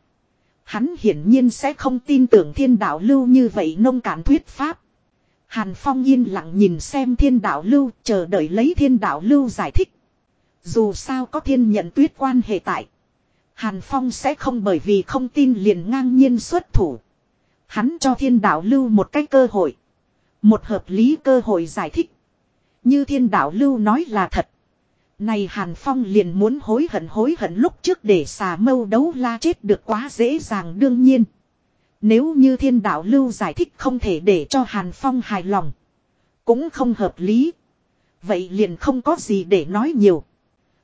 Hắn hiển nhiên sẽ không tin tưởng thiên đạo lưu như vậy nông cản thuyết pháp. Hàn Phong yên lặng nhìn xem thiên đạo lưu, chờ đợi lấy thiên đạo lưu giải thích. Dù sao có thiên nhận tuyết quan hệ tại. Hàn Phong sẽ không bởi vì không tin liền ngang nhiên xuất thủ. Hắn cho thiên đạo lưu một cái cơ hội. Một hợp lý cơ hội giải thích. Như thiên đạo lưu nói là thật. Này Hàn Phong liền muốn hối hận hối hận lúc trước để xà mâu đấu la chết được quá dễ dàng đương nhiên. Nếu như thiên đạo lưu giải thích không thể để cho Hàn Phong hài lòng. Cũng không hợp lý. Vậy liền không có gì để nói nhiều.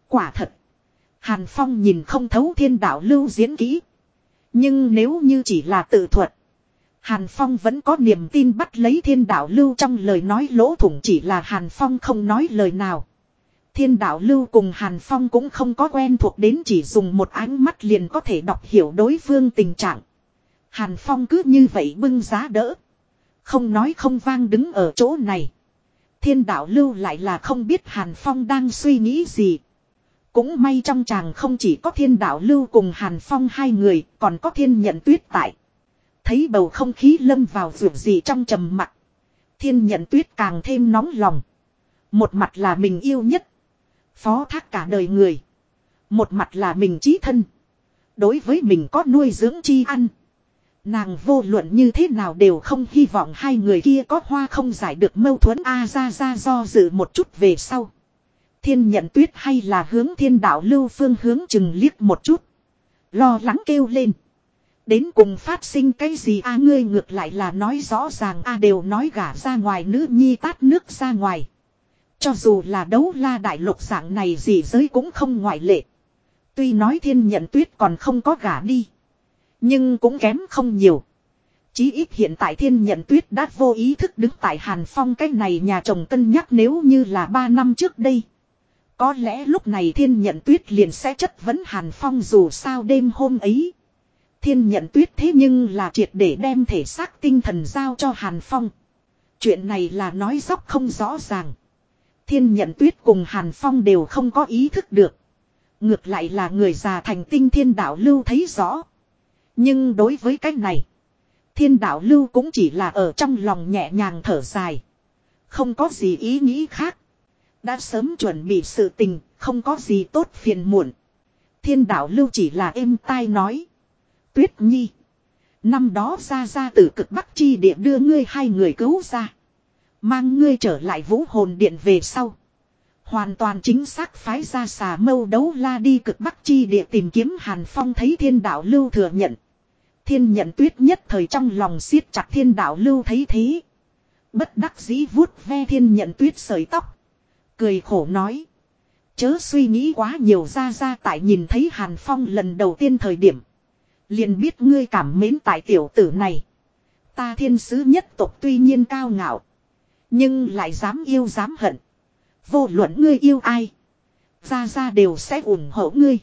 Quả thật. Hàn Phong nhìn không thấu thiên đạo lưu diễn kỹ. Nhưng nếu như chỉ là tự thuật. Hàn Phong vẫn có niềm tin bắt lấy thiên đạo lưu trong lời nói lỗ thủng chỉ là Hàn Phong không nói lời nào. Thiên đạo lưu cùng Hàn Phong cũng không có quen thuộc đến chỉ dùng một ánh mắt liền có thể đọc hiểu đối phương tình trạng. Hàn Phong cứ như vậy bưng giá đỡ. Không nói không vang đứng ở chỗ này. Thiên đạo lưu lại là không biết Hàn Phong đang suy nghĩ gì. Cũng may trong chàng không chỉ có thiên đạo lưu cùng Hàn Phong hai người, còn có thiên nhận tuyết tại. Thấy bầu không khí lâm vào vượt gì trong trầm mặt. Thiên nhận tuyết càng thêm nóng lòng. Một mặt là mình yêu nhất. Phó thác cả đời người. Một mặt là mình trí thân. Đối với mình có nuôi dưỡng chi ăn. Nàng vô luận như thế nào đều không hy vọng hai người kia có hoa không giải được mâu thuẫn A ra ra do dự một chút về sau. Thiên nhận tuyết hay là hướng thiên đạo lưu phương hướng chừng liếc một chút. Lo lắng kêu lên. Đến cùng phát sinh cái gì a, ngươi ngược lại là nói rõ ràng a đều nói gả ra ngoài, nữ nhi tát nước ra ngoài. Cho dù là đấu la đại lục dạng này gì giới cũng không ngoại lệ. Tuy nói thiên nhận tuyết còn không có gả đi. Nhưng cũng kém không nhiều. Chí ít hiện tại thiên nhận tuyết đã vô ý thức đứng tại Hàn Phong cái này nhà chồng cân nhắc nếu như là 3 năm trước đây. Có lẽ lúc này thiên nhận tuyết liền sẽ chất vấn Hàn Phong dù sao đêm hôm ấy. Thiên nhận tuyết thế nhưng là triệt để đem thể xác tinh thần giao cho Hàn Phong. Chuyện này là nói dóc không rõ ràng. Thiên nhận tuyết cùng Hàn Phong đều không có ý thức được. Ngược lại là người già thành tinh thiên đạo lưu thấy rõ. Nhưng đối với cách này. Thiên đạo lưu cũng chỉ là ở trong lòng nhẹ nhàng thở dài. Không có gì ý nghĩ khác. Đã sớm chuẩn bị sự tình, không có gì tốt phiền muộn. Thiên đạo lưu chỉ là êm tai nói. Tuyết nhi. Năm đó ra ra từ cực bắc chi địa đưa ngươi hai người cứu ra. Mang ngươi trở lại vũ hồn điện về sau. Hoàn toàn chính xác phái ra xà mâu đấu la đi cực bắc chi địa tìm kiếm Hàn Phong thấy thiên đạo lưu thừa nhận. Thiên nhận tuyết nhất thời trong lòng siết chặt thiên đạo lưu thấy thế. Bất đắc dĩ vuốt ve thiên nhận tuyết sợi tóc. Cười khổ nói. Chớ suy nghĩ quá nhiều ra ra tại nhìn thấy Hàn Phong lần đầu tiên thời điểm. Liền biết ngươi cảm mến tại tiểu tử này. Ta thiên sứ nhất tộc tuy nhiên cao ngạo. Nhưng lại dám yêu dám hận. Vô luận ngươi yêu ai. Ra ra đều sẽ ủng hộ ngươi.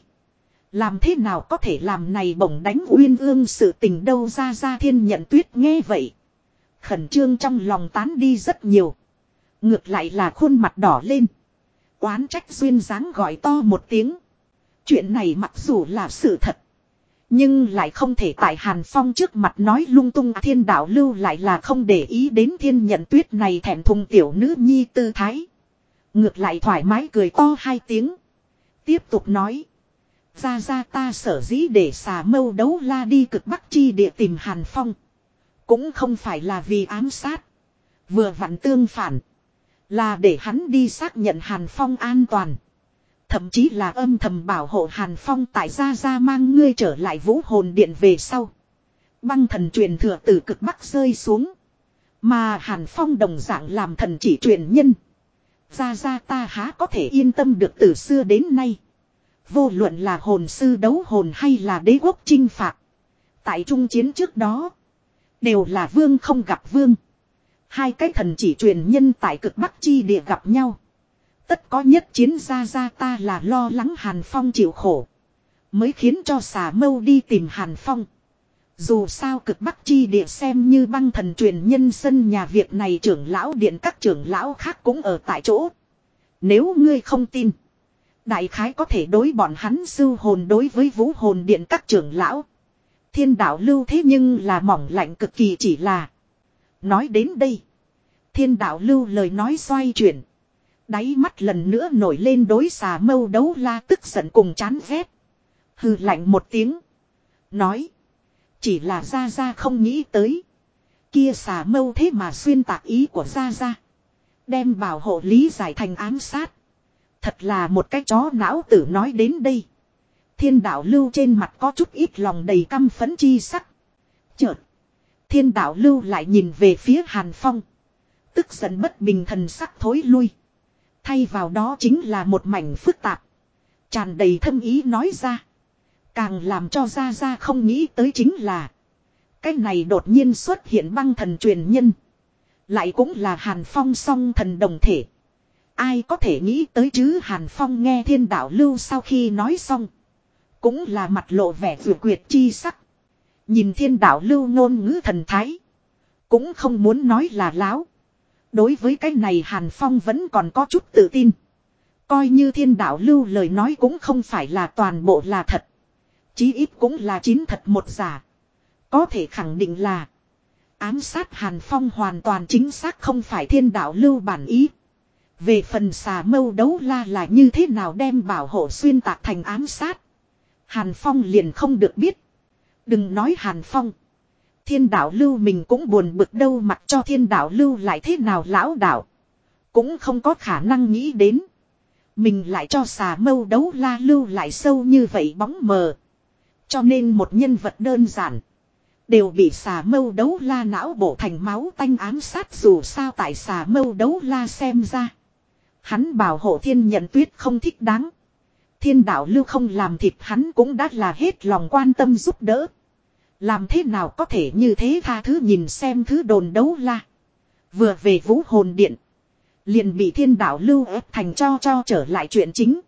Làm thế nào có thể làm này bổng đánh uyên ương sự tình đâu ra ra thiên nhận tuyết nghe vậy. Khẩn trương trong lòng tán đi rất nhiều. Ngược lại là khuôn mặt đỏ lên. Oán trách duyên dáng gọi to một tiếng. Chuyện này mặc dù là sự thật. Nhưng lại không thể tại Hàn Phong trước mặt nói lung tung à, thiên đạo lưu lại là không để ý đến thiên nhận tuyết này thèm thùng tiểu nữ nhi tư thái. Ngược lại thoải mái cười to hai tiếng. Tiếp tục nói. Ra ra ta sở dĩ để xà mâu đấu la đi cực bắc chi địa tìm Hàn Phong. Cũng không phải là vì ám sát. Vừa vặn tương phản. Là để hắn đi xác nhận Hàn Phong an toàn. Thậm chí là âm thầm bảo hộ Hàn Phong tại gia gia mang ngươi trở lại vũ hồn điện về sau. Băng thần truyền thừa từ cực bắc rơi xuống. Mà Hàn Phong đồng dạng làm thần chỉ truyền nhân. gia gia ta há có thể yên tâm được từ xưa đến nay. Vô luận là hồn sư đấu hồn hay là đế quốc chinh phạt. Tại trung chiến trước đó. Đều là vương không gặp vương. Hai cái thần chỉ truyền nhân tại cực bắc chi địa gặp nhau. Tất có nhất chiến ra ra ta là lo lắng Hàn Phong chịu khổ. Mới khiến cho xà mâu đi tìm Hàn Phong. Dù sao cực bắc chi địa xem như băng thần truyền nhân sân nhà việc này trưởng lão điện các trưởng lão khác cũng ở tại chỗ. Nếu ngươi không tin. Đại khái có thể đối bọn hắn sư hồn đối với vũ hồn điện các trưởng lão. Thiên đạo lưu thế nhưng là mỏng lạnh cực kỳ chỉ là. Nói đến đây. Thiên đạo lưu lời nói xoay chuyển. Đáy mắt lần nữa nổi lên đối xà mâu đấu la tức giận cùng chán ghét. Hừ lạnh một tiếng. Nói. Chỉ là ra ra không nghĩ tới. Kia xà mâu thế mà xuyên tạc ý của ra ra. Đem bảo hộ lý giải thành ám sát. Thật là một cái chó não tử nói đến đây. Thiên đạo lưu trên mặt có chút ít lòng đầy căm phấn chi sắc. Chợt. Thiên đạo lưu lại nhìn về phía Hàn Phong. Tức giận bất bình thần sắc thối lui. Thay vào đó chính là một mảnh phức tạp. Tràn đầy thâm ý nói ra. Càng làm cho ra ra không nghĩ tới chính là. Cái này đột nhiên xuất hiện băng thần truyền nhân. Lại cũng là Hàn Phong song thần đồng thể. Ai có thể nghĩ tới chứ Hàn Phong nghe thiên đạo lưu sau khi nói xong. Cũng là mặt lộ vẻ vừa quyệt chi sắc. Nhìn thiên đạo lưu ngôn ngữ thần thái. Cũng không muốn nói là láo. Đối với cái này Hàn Phong vẫn còn có chút tự tin. Coi như thiên đạo lưu lời nói cũng không phải là toàn bộ là thật. Chí ít cũng là chín thật một giả. Có thể khẳng định là. Ám sát Hàn Phong hoàn toàn chính xác không phải thiên đạo lưu bản ý. Về phần xà mâu đấu la là như thế nào đem bảo hộ xuyên tạc thành ám sát. Hàn Phong liền không được biết. Đừng nói Hàn Phong. Thiên đạo lưu mình cũng buồn bực đâu mặc cho thiên đạo lưu lại thế nào lão đạo. Cũng không có khả năng nghĩ đến. Mình lại cho xà mâu đấu la lưu lại sâu như vậy bóng mờ. Cho nên một nhân vật đơn giản. Đều bị xà mâu đấu la não bổ thành máu tanh ám sát dù sao tại xà mâu đấu la xem ra. Hắn bảo hộ thiên nhận tuyết không thích đáng. Thiên đạo lưu không làm thịt hắn cũng đã là hết lòng quan tâm giúp đỡ. Làm thế nào có thể như thế tha thứ nhìn xem thứ đồn đấu la. Vừa về vũ hồn điện. Liền bị thiên đạo lưu ép thành cho cho trở lại chuyện chính.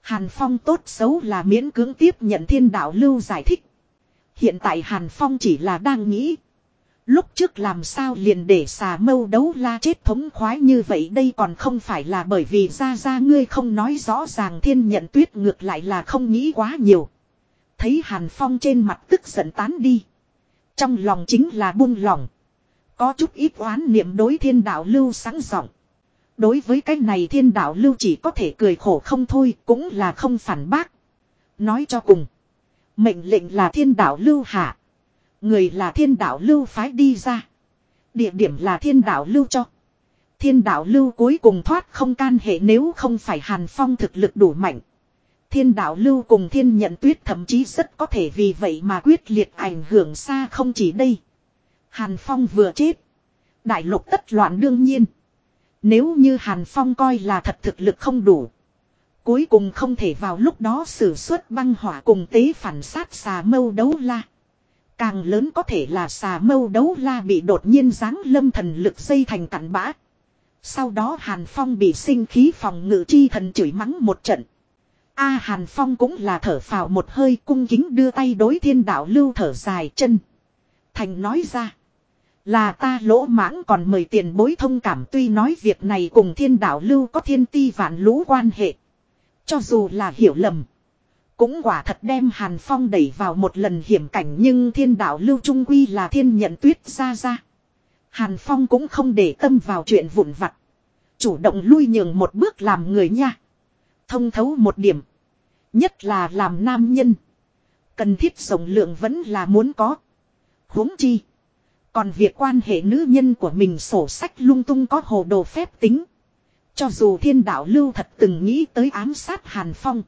Hàn Phong tốt xấu là miễn cưỡng tiếp nhận thiên đạo lưu giải thích. Hiện tại Hàn Phong chỉ là đang nghĩ. Lúc trước làm sao liền để xà mâu đấu la chết thống khoái như vậy đây còn không phải là bởi vì ra ra ngươi không nói rõ ràng thiên nhận tuyết ngược lại là không nghĩ quá nhiều. Thấy Hàn Phong trên mặt tức giận tán đi. Trong lòng chính là buông lòng. Có chút ít oán niệm đối thiên đạo lưu sáng giọng. Đối với cái này thiên đạo lưu chỉ có thể cười khổ không thôi, cũng là không phản bác. Nói cho cùng. Mệnh lệnh là thiên đạo lưu hạ. Người là thiên đạo lưu phái đi ra. Địa điểm là thiên đạo lưu cho. Thiên đạo lưu cuối cùng thoát không can hệ nếu không phải Hàn Phong thực lực đủ mạnh. Thiên đạo lưu cùng thiên nhận tuyết thậm chí rất có thể vì vậy mà quyết liệt ảnh hưởng xa không chỉ đây. Hàn Phong vừa chết. Đại lục tất loạn đương nhiên. Nếu như Hàn Phong coi là thật thực lực không đủ. Cuối cùng không thể vào lúc đó sử xuất băng hỏa cùng tế phản sát xà mâu đấu la. Càng lớn có thể là xà mâu đấu la bị đột nhiên giáng lâm thần lực dây thành cặn bã. Sau đó Hàn Phong bị sinh khí phòng ngự chi thần chửi mắng một trận. A Hàn Phong cũng là thở phào một hơi cung kính đưa tay đối thiên đạo lưu thở dài chân. Thành nói ra. Là ta lỗ mãng còn mời tiền bối thông cảm tuy nói việc này cùng thiên đạo lưu có thiên ti vạn lũ quan hệ. Cho dù là hiểu lầm. Cũng quả thật đem Hàn Phong đẩy vào một lần hiểm cảnh nhưng thiên đạo lưu trung quy là thiên nhận tuyết ra ra. Hàn Phong cũng không để tâm vào chuyện vụn vặt. Chủ động lui nhường một bước làm người nha. Thông thấu một điểm. Nhất là làm nam nhân. Cần thiết rộng lượng vẫn là muốn có. huống chi. Còn việc quan hệ nữ nhân của mình sổ sách lung tung có hồ đồ phép tính. Cho dù thiên đạo lưu thật từng nghĩ tới ám sát Hàn Phong.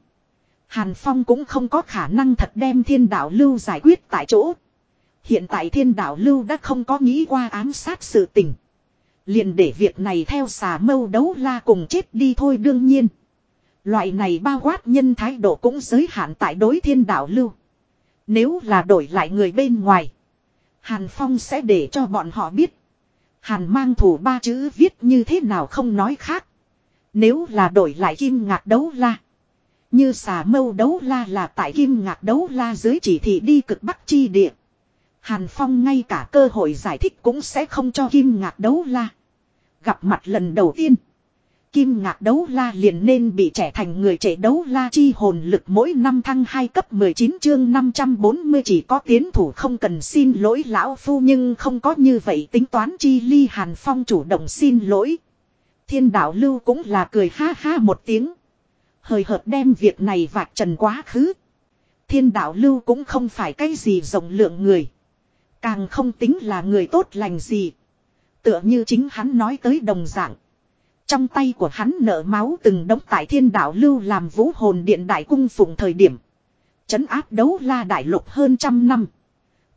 Hàn Phong cũng không có khả năng thật đem thiên đạo lưu giải quyết tại chỗ. Hiện tại thiên đạo lưu đã không có nghĩ qua ám sát sự tình. Liền để việc này theo xà mâu đấu la cùng chết đi thôi đương nhiên. Loại này bao quát nhân thái độ cũng giới hạn tại đối thiên đạo lưu. Nếu là đổi lại người bên ngoài. Hàn Phong sẽ để cho bọn họ biết. Hàn mang thủ ba chữ viết như thế nào không nói khác. Nếu là đổi lại kim ngạc đấu la. Như xà mâu đấu la là tại kim ngạc đấu la dưới chỉ thị đi cực bắc chi địa. Hàn Phong ngay cả cơ hội giải thích cũng sẽ không cho kim ngạc đấu la. Gặp mặt lần đầu tiên. Kim ngạc đấu la liền nên bị trẻ thành người trẻ đấu la chi hồn lực mỗi năm thăng 2 cấp 19 chương 540 chỉ có tiến thủ không cần xin lỗi lão phu nhưng không có như vậy tính toán chi ly hàn phong chủ động xin lỗi. Thiên đạo lưu cũng là cười ha ha một tiếng. Hời hợt đem việc này vạch trần quá khứ. Thiên đạo lưu cũng không phải cái gì rộng lượng người. Càng không tính là người tốt lành gì. Tựa như chính hắn nói tới đồng dạng. Trong tay của hắn nợ máu từng đống tại thiên đạo lưu làm vũ hồn điện đại cung phụng thời điểm. Chấn áp đấu la đại lục hơn trăm năm.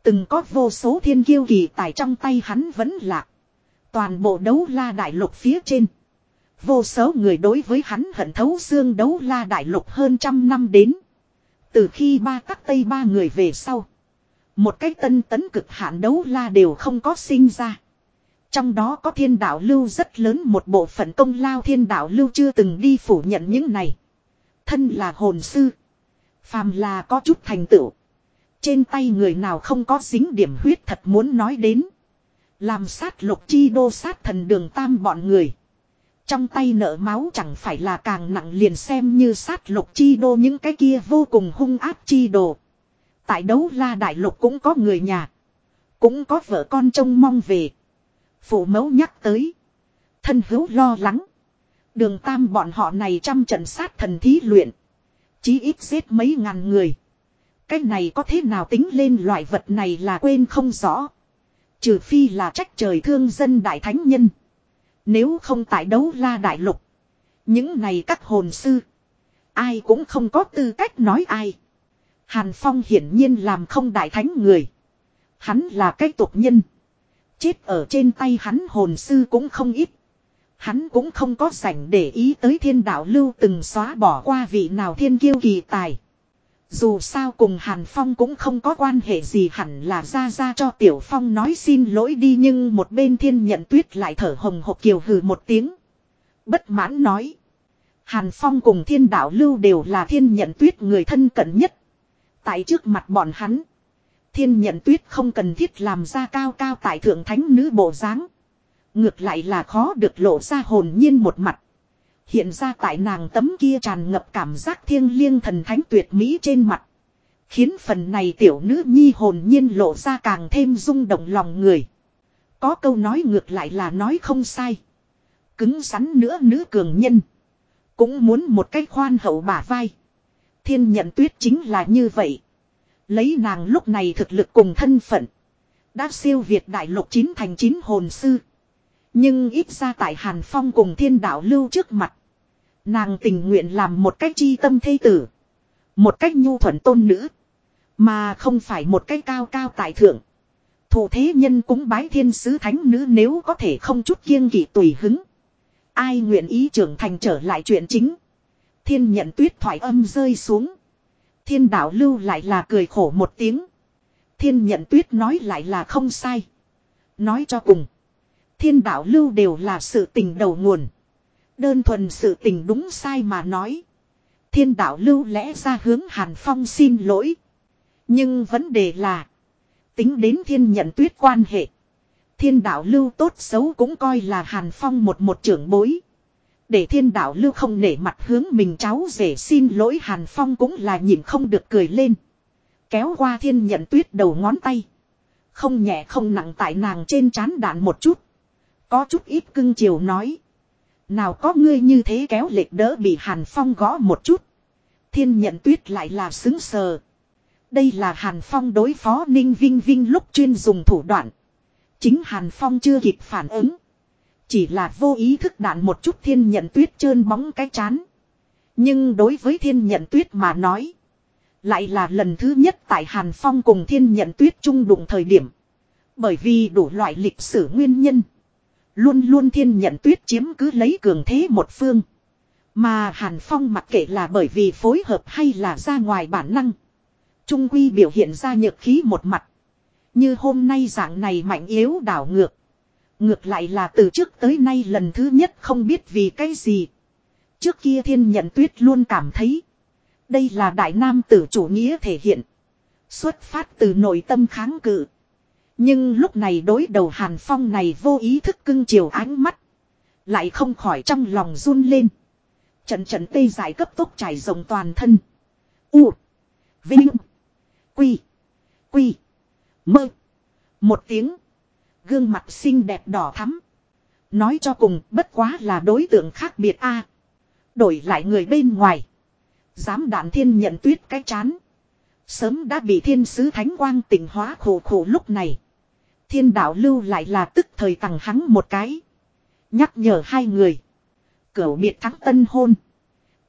Từng có vô số thiên kiêu kỳ tài trong tay hắn vẫn lạc. Toàn bộ đấu la đại lục phía trên. Vô số người đối với hắn hận thấu xương đấu la đại lục hơn trăm năm đến. Từ khi ba các tây ba người về sau. Một cái tân tấn cực hạn đấu la đều không có sinh ra. Trong đó có thiên đạo lưu rất lớn một bộ phận công lao thiên đạo lưu chưa từng đi phủ nhận những này. Thân là hồn sư. Phàm là có chút thành tựu. Trên tay người nào không có dính điểm huyết thật muốn nói đến. Làm sát lục chi đô sát thần đường tam bọn người. Trong tay nợ máu chẳng phải là càng nặng liền xem như sát lục chi đô những cái kia vô cùng hung áp chi đồ. Tại đấu la đại lục cũng có người nhà. Cũng có vợ con trông mong về. Phụ mẫu nhắc tới. Thân hữu lo lắng. Đường tam bọn họ này trăm trận sát thần thí luyện. Chí ít giết mấy ngàn người. Cái này có thế nào tính lên loại vật này là quên không rõ. Trừ phi là trách trời thương dân đại thánh nhân. Nếu không tại đấu la đại lục. Những này các hồn sư. Ai cũng không có tư cách nói ai. Hàn Phong hiển nhiên làm không đại thánh người. Hắn là cái tục nhân. Chết ở trên tay hắn hồn sư cũng không ít. Hắn cũng không có sảnh để ý tới thiên đạo lưu từng xóa bỏ qua vị nào thiên kiêu kỳ tài. Dù sao cùng Hàn Phong cũng không có quan hệ gì hẳn là ra ra cho Tiểu Phong nói xin lỗi đi nhưng một bên thiên nhận tuyết lại thở hồng hộc kiều hừ một tiếng. Bất mãn nói. Hàn Phong cùng thiên đạo lưu đều là thiên nhận tuyết người thân cận nhất. Tại trước mặt bọn hắn. Thiên nhận tuyết không cần thiết làm ra cao cao tại thượng thánh nữ bộ dáng Ngược lại là khó được lộ ra hồn nhiên một mặt. Hiện ra tại nàng tấm kia tràn ngập cảm giác thiêng liêng thần thánh tuyệt mỹ trên mặt. Khiến phần này tiểu nữ nhi hồn nhiên lộ ra càng thêm rung động lòng người. Có câu nói ngược lại là nói không sai. Cứng rắn nữa nữ cường nhân. Cũng muốn một cách khoan hậu bả vai. Thiên nhận tuyết chính là như vậy. Lấy nàng lúc này thực lực cùng thân phận. Đã siêu việt đại lục chín thành chín hồn sư. Nhưng ít ra tại Hàn Phong cùng thiên đạo lưu trước mặt. Nàng tình nguyện làm một cách chi tâm thây tử. Một cách nhu thuận tôn nữ. Mà không phải một cách cao cao tại thượng. Thủ thế nhân cũng bái thiên sứ thánh nữ nếu có thể không chút kiêng kỵ tùy hứng. Ai nguyện ý trưởng thành trở lại chuyện chính. Thiên nhận tuyết thoải âm rơi xuống. Thiên đạo lưu lại là cười khổ một tiếng. Thiên nhận tuyết nói lại là không sai. Nói cho cùng. Thiên đạo lưu đều là sự tình đầu nguồn. Đơn thuần sự tình đúng sai mà nói. Thiên đạo lưu lẽ ra hướng Hàn Phong xin lỗi. Nhưng vấn đề là. Tính đến thiên nhận tuyết quan hệ. Thiên đạo lưu tốt xấu cũng coi là Hàn Phong một một trưởng bối. Để thiên đạo lưu không nể mặt hướng mình cháu rể xin lỗi Hàn Phong cũng là nhìn không được cười lên. Kéo qua thiên nhận tuyết đầu ngón tay. Không nhẹ không nặng tại nàng trên chán đạn một chút. Có chút ít cưng chiều nói. Nào có ngươi như thế kéo lệch đỡ bị Hàn Phong gõ một chút. Thiên nhận tuyết lại là xứng sờ. Đây là Hàn Phong đối phó Ninh Vinh Vinh lúc chuyên dùng thủ đoạn. Chính Hàn Phong chưa kịp phản ứng. Chỉ là vô ý thức đạn một chút thiên nhận tuyết trơn bóng cái chán. Nhưng đối với thiên nhận tuyết mà nói. Lại là lần thứ nhất tại Hàn Phong cùng thiên nhận tuyết chung đụng thời điểm. Bởi vì đủ loại lịch sử nguyên nhân. Luôn luôn thiên nhận tuyết chiếm cứ lấy cường thế một phương. Mà Hàn Phong mặc kệ là bởi vì phối hợp hay là ra ngoài bản năng. Trung Quy biểu hiện ra nhược khí một mặt. Như hôm nay dạng này mạnh yếu đảo ngược. Ngược lại là từ trước tới nay lần thứ nhất không biết vì cái gì. Trước kia thiên nhận tuyết luôn cảm thấy. Đây là đại nam tử chủ nghĩa thể hiện. Xuất phát từ nội tâm kháng cự. Nhưng lúc này đối đầu Hàn Phong này vô ý thức cưng chiều ánh mắt. Lại không khỏi trong lòng run lên. Trận trận tê giải cấp tốc trải rộng toàn thân. U. Vinh. Quy. Quy. Mơ. Một tiếng. Gương mặt xinh đẹp đỏ thắm. Nói cho cùng, bất quá là đối tượng khác biệt a Đổi lại người bên ngoài. Dám đạn thiên nhận tuyết cái chán. Sớm đã bị thiên sứ thánh quang tỉnh hóa khổ khổ lúc này. Thiên đạo lưu lại là tức thời tặng hắn một cái. Nhắc nhở hai người. Cửu biệt thắng tân hôn.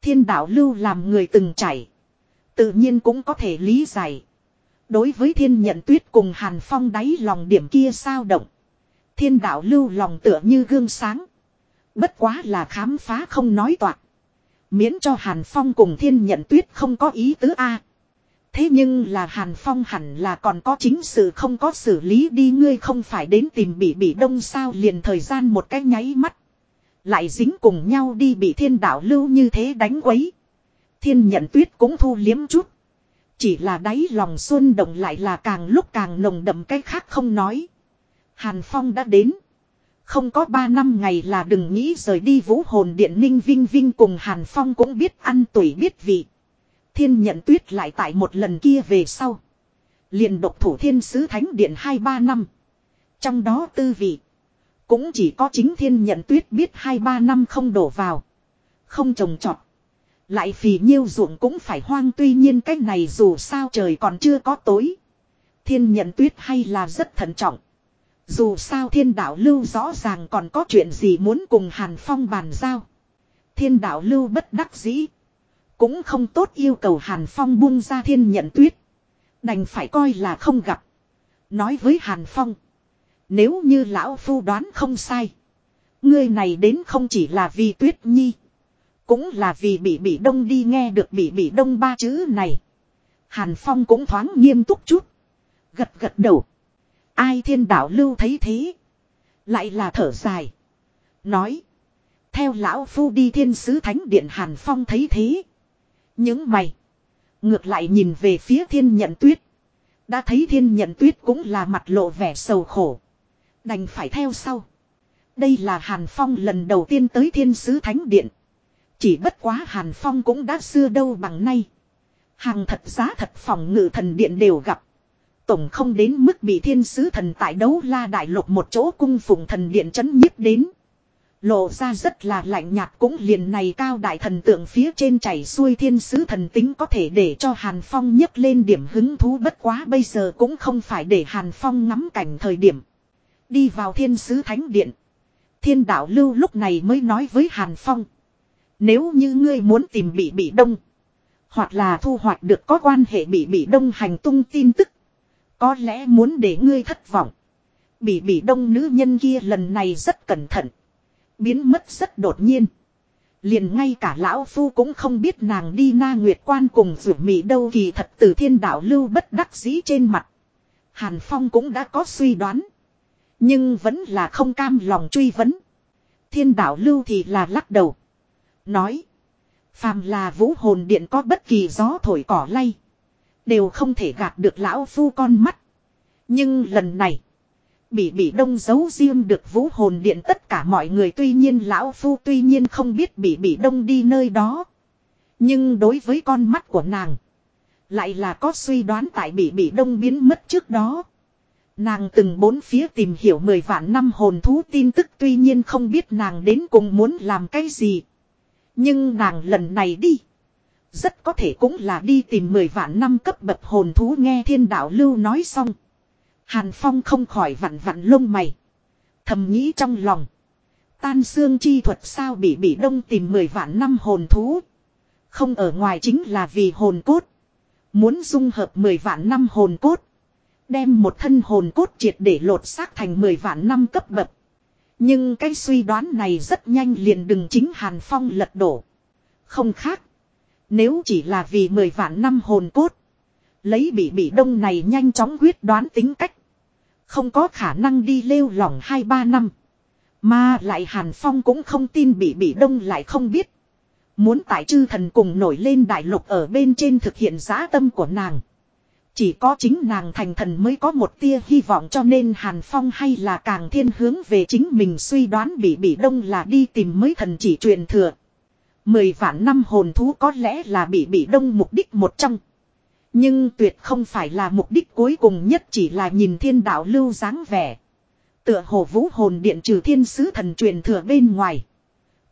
Thiên đạo lưu làm người từng chảy. Tự nhiên cũng có thể lý giải. Đối với thiên nhận tuyết cùng hàn phong đáy lòng điểm kia sao động. Thiên đạo lưu lòng tựa như gương sáng. Bất quá là khám phá không nói toạc. Miễn cho hàn phong cùng thiên nhận tuyết không có ý tứ A. Thế nhưng là Hàn Phong hẳn là còn có chính sự không có xử lý đi ngươi không phải đến tìm bị bị đông sao liền thời gian một cái nháy mắt. Lại dính cùng nhau đi bị thiên đạo lưu như thế đánh quấy. Thiên nhận tuyết cũng thu liếm chút. Chỉ là đáy lòng xuân động lại là càng lúc càng nồng đậm cái khác không nói. Hàn Phong đã đến. Không có ba năm ngày là đừng nghĩ rời đi vũ hồn điện ninh vinh vinh cùng Hàn Phong cũng biết ăn tuổi biết vị. Thiên nhận tuyết lại tại một lần kia về sau. liền độc thủ thiên sứ thánh điện hai ba năm. Trong đó tư vị. Cũng chỉ có chính thiên nhận tuyết biết hai ba năm không đổ vào. Không trồng trọt. Lại phì nhiêu ruộng cũng phải hoang, tuy nhiên cách này dù sao trời còn chưa có tối. Thiên nhận tuyết hay là rất thận trọng. Dù sao thiên đạo lưu rõ ràng còn có chuyện gì muốn cùng Hàn Phong bàn giao. Thiên đạo lưu bất đắc dĩ. Cũng không tốt yêu cầu Hàn Phong buông ra thiên nhận tuyết. Đành phải coi là không gặp. Nói với Hàn Phong. Nếu như lão phu đoán không sai. Ngươi này đến không chỉ là vì tuyết nhi. Cũng là vì bị bị đông đi nghe được bị bị đông ba chữ này. Hàn Phong cũng thoáng nghiêm túc chút. Gật gật đầu. Ai thiên đạo lưu thấy thế. Lại là thở dài. Nói. Theo lão phu đi thiên sứ thánh điện Hàn Phong thấy thế. Những mày. Ngược lại nhìn về phía thiên nhận tuyết. Đã thấy thiên nhận tuyết cũng là mặt lộ vẻ sầu khổ. Đành phải theo sau. Đây là Hàn Phong lần đầu tiên tới thiên sứ thánh điện. Chỉ bất quá Hàn Phong cũng đã xưa đâu bằng nay. Hàng thật giá thật phòng ngự thần điện đều gặp. Tổng không đến mức bị thiên sứ thần tại đấu la đại lục một chỗ cung phụng thần điện chấn nhiếp đến. Lộ ra rất là lạnh nhạt cũng liền này cao đại thần tượng phía trên chảy xuôi thiên sứ thần tính có thể để cho Hàn Phong nhấc lên điểm hứng thú bất quá bây giờ cũng không phải để Hàn Phong ngắm cảnh thời điểm. Đi vào thiên sứ thánh điện. Thiên đạo lưu lúc này mới nói với Hàn Phong. Nếu như ngươi muốn tìm bị bị đông. Hoặc là thu hoạch được có quan hệ bị bị đông hành tung tin tức. Có lẽ muốn để ngươi thất vọng. Bị bị đông nữ nhân kia lần này rất cẩn thận. Biến mất rất đột nhiên. Liền ngay cả lão phu cũng không biết nàng đi na nguyệt quan cùng rủ mị đâu kỳ thật từ thiên đạo lưu bất đắc dĩ trên mặt. Hàn Phong cũng đã có suy đoán. Nhưng vẫn là không cam lòng truy vấn. Thiên đạo lưu thì là lắc đầu. Nói. Phàm là vũ hồn điện có bất kỳ gió thổi cỏ lay. Đều không thể gạt được lão phu con mắt. Nhưng lần này. Bị bị đông giấu riêng được vũ hồn điện tất cả mọi người tuy nhiên lão phu tuy nhiên không biết bị bị đông đi nơi đó. Nhưng đối với con mắt của nàng. Lại là có suy đoán tại bị bị đông biến mất trước đó. Nàng từng bốn phía tìm hiểu mười vạn năm hồn thú tin tức tuy nhiên không biết nàng đến cùng muốn làm cái gì. Nhưng nàng lần này đi. Rất có thể cũng là đi tìm mười vạn năm cấp bậc hồn thú nghe thiên đạo lưu nói xong. Hàn Phong không khỏi vặn vặn lông mày. Thầm nghĩ trong lòng. Tan xương chi thuật sao bị bị đông tìm mười vạn năm hồn thú. Không ở ngoài chính là vì hồn cốt. Muốn dung hợp mười vạn năm hồn cốt. Đem một thân hồn cốt triệt để lột xác thành mười vạn năm cấp bậc. Nhưng cái suy đoán này rất nhanh liền đừng chính Hàn Phong lật đổ. Không khác. Nếu chỉ là vì mười vạn năm hồn cốt. Lấy bị bị đông này nhanh chóng quyết đoán tính cách. Không có khả năng đi lêu lỏng hai ba năm. Mà lại Hàn Phong cũng không tin bị bị đông lại không biết. Muốn tại chư thần cùng nổi lên đại lục ở bên trên thực hiện giá tâm của nàng. Chỉ có chính nàng thành thần mới có một tia hy vọng cho nên Hàn Phong hay là càng thiên hướng về chính mình suy đoán bị bị đông là đi tìm mới thần chỉ truyền thừa. Mười vạn năm hồn thú có lẽ là bị bị đông mục đích một trong. Nhưng tuyệt không phải là mục đích cuối cùng nhất chỉ là nhìn thiên đạo lưu dáng vẻ. Tựa hồ vũ hồn điện trừ thiên sứ thần truyền thừa bên ngoài.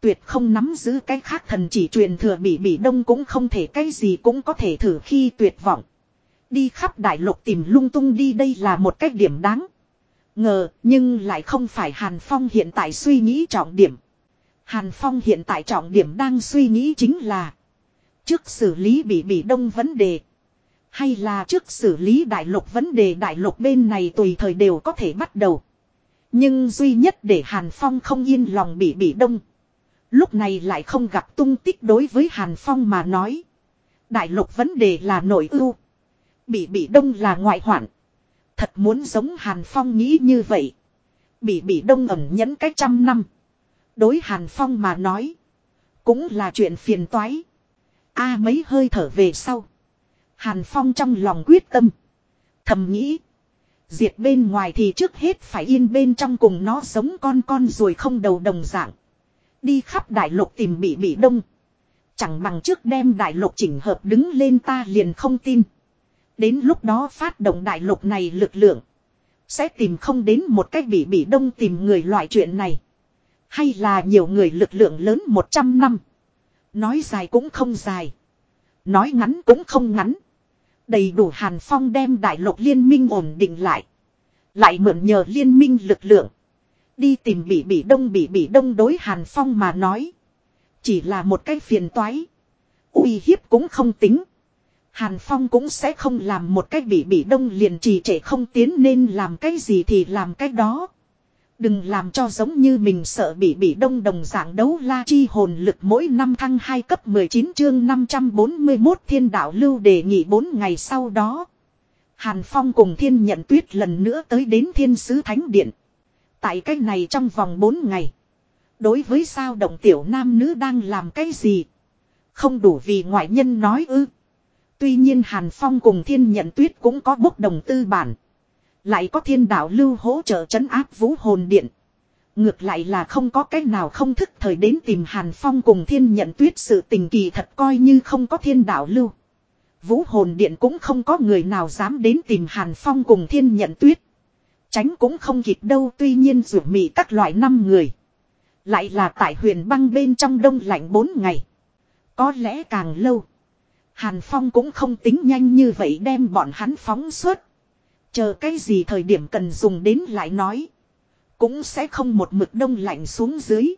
Tuyệt không nắm giữ cái khác thần chỉ truyền thừa bị bị đông cũng không thể, cái gì cũng có thể thử khi tuyệt vọng. Đi khắp đại lục tìm lung tung đi, đây là một cách điểm đáng. Ngờ, nhưng lại không phải Hàn Phong hiện tại suy nghĩ trọng điểm. Hàn Phong hiện tại trọng điểm đang suy nghĩ chính là. Trước xử lý bị bị đông vấn đề. Hay là trước xử lý đại lục vấn đề đại lục bên này tùy thời đều có thể bắt đầu. Nhưng duy nhất để Hàn Phong không yên lòng bị bị đông. Lúc này lại không gặp tung tích đối với Hàn Phong mà nói. Đại lục vấn đề là nội ưu. Bị bị đông là ngoại hoạn. Thật muốn giống Hàn Phong nghĩ như vậy. Bị bị đông ẩm nhẫn cách trăm năm. Đối Hàn Phong mà nói. Cũng là chuyện phiền toái. A mấy hơi thở về sau. Hàn Phong trong lòng quyết tâm. Thầm nghĩ. Diệt bên ngoài thì trước hết phải yên bên trong cùng nó sống con con rồi không đầu đồng dạng. Đi khắp đại lục tìm bị bị đông. Chẳng bằng trước đem đại lục chỉnh hợp đứng lên ta liền không tin. Đến lúc đó phát động đại lục này lực lượng. Sẽ tìm không đến một cách bị bị đông tìm người loại chuyện này. Hay là nhiều người lực lượng lớn 100 năm. Nói dài cũng không dài. Nói ngắn cũng không ngắn. Đầy đủ Hàn Phong đem đại lục liên minh ổn định lại. Lại mượn nhờ liên minh lực lượng. Đi tìm bị bị đông bị bị đông đối Hàn Phong mà nói. Chỉ là một cái phiền toái. uy hiếp cũng không tính. Hàn Phong cũng sẽ không làm một cách bị bị đông liền trì trệ không tiến nên làm cái gì thì làm cái đó. Đừng làm cho giống như mình sợ bị bị đông đồng dạng đấu la chi hồn lực mỗi năm thăng 2 cấp 19 chương 541 thiên đạo lưu đề nghị 4 ngày sau đó. Hàn Phong cùng thiên nhận tuyết lần nữa tới đến thiên sứ thánh điện. Tại cách này trong vòng 4 ngày. Đối với sao động tiểu nam nữ đang làm cái gì. Không đủ vì ngoại nhân nói ư. Tuy nhiên Hàn Phong cùng thiên nhận tuyết cũng có bốc đồng tư bản. Lại có thiên đạo lưu hỗ trợ chấn áp vũ hồn điện. Ngược lại là không có cách nào không thức thời đến tìm Hàn Phong cùng thiên nhận tuyết sự tình kỳ thật coi như không có thiên đạo lưu. Vũ hồn điện cũng không có người nào dám đến tìm Hàn Phong cùng thiên nhận tuyết. Tránh cũng không kịp đâu, tuy nhiên rủ mị các loại năm người. Lại là tại huyền băng bên trong đông lạnh bốn ngày. Có lẽ càng lâu. Hàn Phong cũng không tính nhanh như vậy đem bọn hắn phóng suốt. Chờ cái gì thời điểm cần dùng đến lại nói. Cũng sẽ không một mực đông lạnh xuống dưới.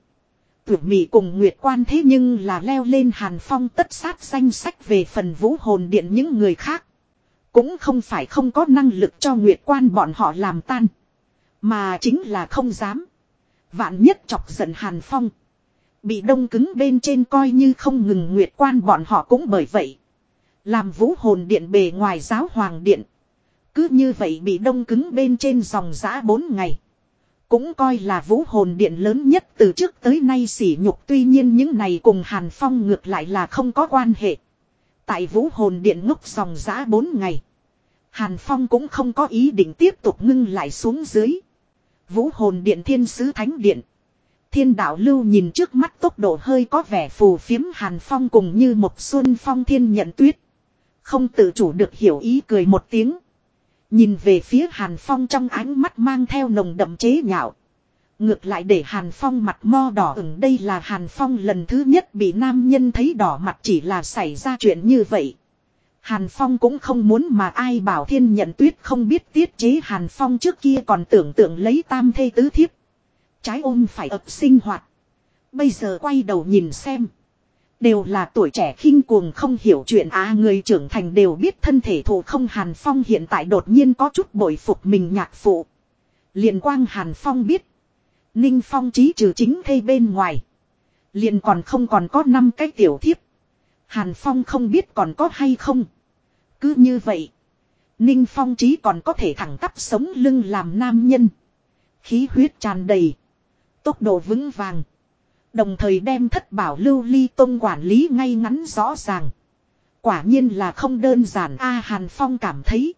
Tuyệt mị cùng Nguyệt Quan thế nhưng là leo lên Hàn Phong tất sát danh sách về phần vũ hồn điện những người khác. Cũng không phải không có năng lực cho Nguyệt Quan bọn họ làm tan. Mà chính là không dám. Vạn nhất chọc giận Hàn Phong. Bị đông cứng bên trên coi như không ngừng Nguyệt Quan bọn họ cũng bởi vậy. Làm vũ hồn điện bề ngoài giáo hoàng điện. Cứ như vậy bị đông cứng bên trên dòng giã 4 ngày. Cũng coi là vũ hồn điện lớn nhất từ trước tới nay sỉ nhục tuy nhiên những này cùng Hàn Phong ngược lại là không có quan hệ. Tại vũ hồn điện ngốc dòng giã 4 ngày. Hàn Phong cũng không có ý định tiếp tục ngưng lại xuống dưới. Vũ hồn điện thiên sứ thánh điện. Thiên đạo lưu nhìn trước mắt tốc độ hơi có vẻ phù phiếm Hàn Phong cùng như một xuân phong thiên nhận tuyết. Không tự chủ được hiểu ý cười một tiếng. Nhìn về phía Hàn Phong trong ánh mắt mang theo nồng đậm chế nhạo. Ngược lại để Hàn Phong mặt mo đỏ ửng đây là Hàn Phong lần thứ nhất bị nam nhân thấy đỏ mặt chỉ là xảy ra chuyện như vậy. Hàn Phong cũng không muốn mà ai bảo thiên nhận tuyết không biết tiết chế Hàn Phong trước kia còn tưởng tượng lấy tam thê tứ thiếp. Trái ôm phải ập sinh hoạt. Bây giờ quay đầu nhìn xem. Đều là tuổi trẻ khinh cuồng không hiểu chuyện à người trưởng thành đều biết thân thể thủ không Hàn Phong hiện tại đột nhiên có chút bội phục mình nhạc phụ. liền quang Hàn Phong biết. Ninh Phong trí trừ chính thây bên ngoài. Liền còn không còn có năm cái tiểu thiếp. Hàn Phong không biết còn có hay không. Cứ như vậy. Ninh Phong trí còn có thể thẳng tắp sống lưng làm nam nhân. Khí huyết tràn đầy. Tốc độ vững vàng. Đồng thời đem thất bảo lưu ly tông quản lý ngay ngắn rõ ràng. Quả nhiên là không đơn giản, A Hàn Phong cảm thấy.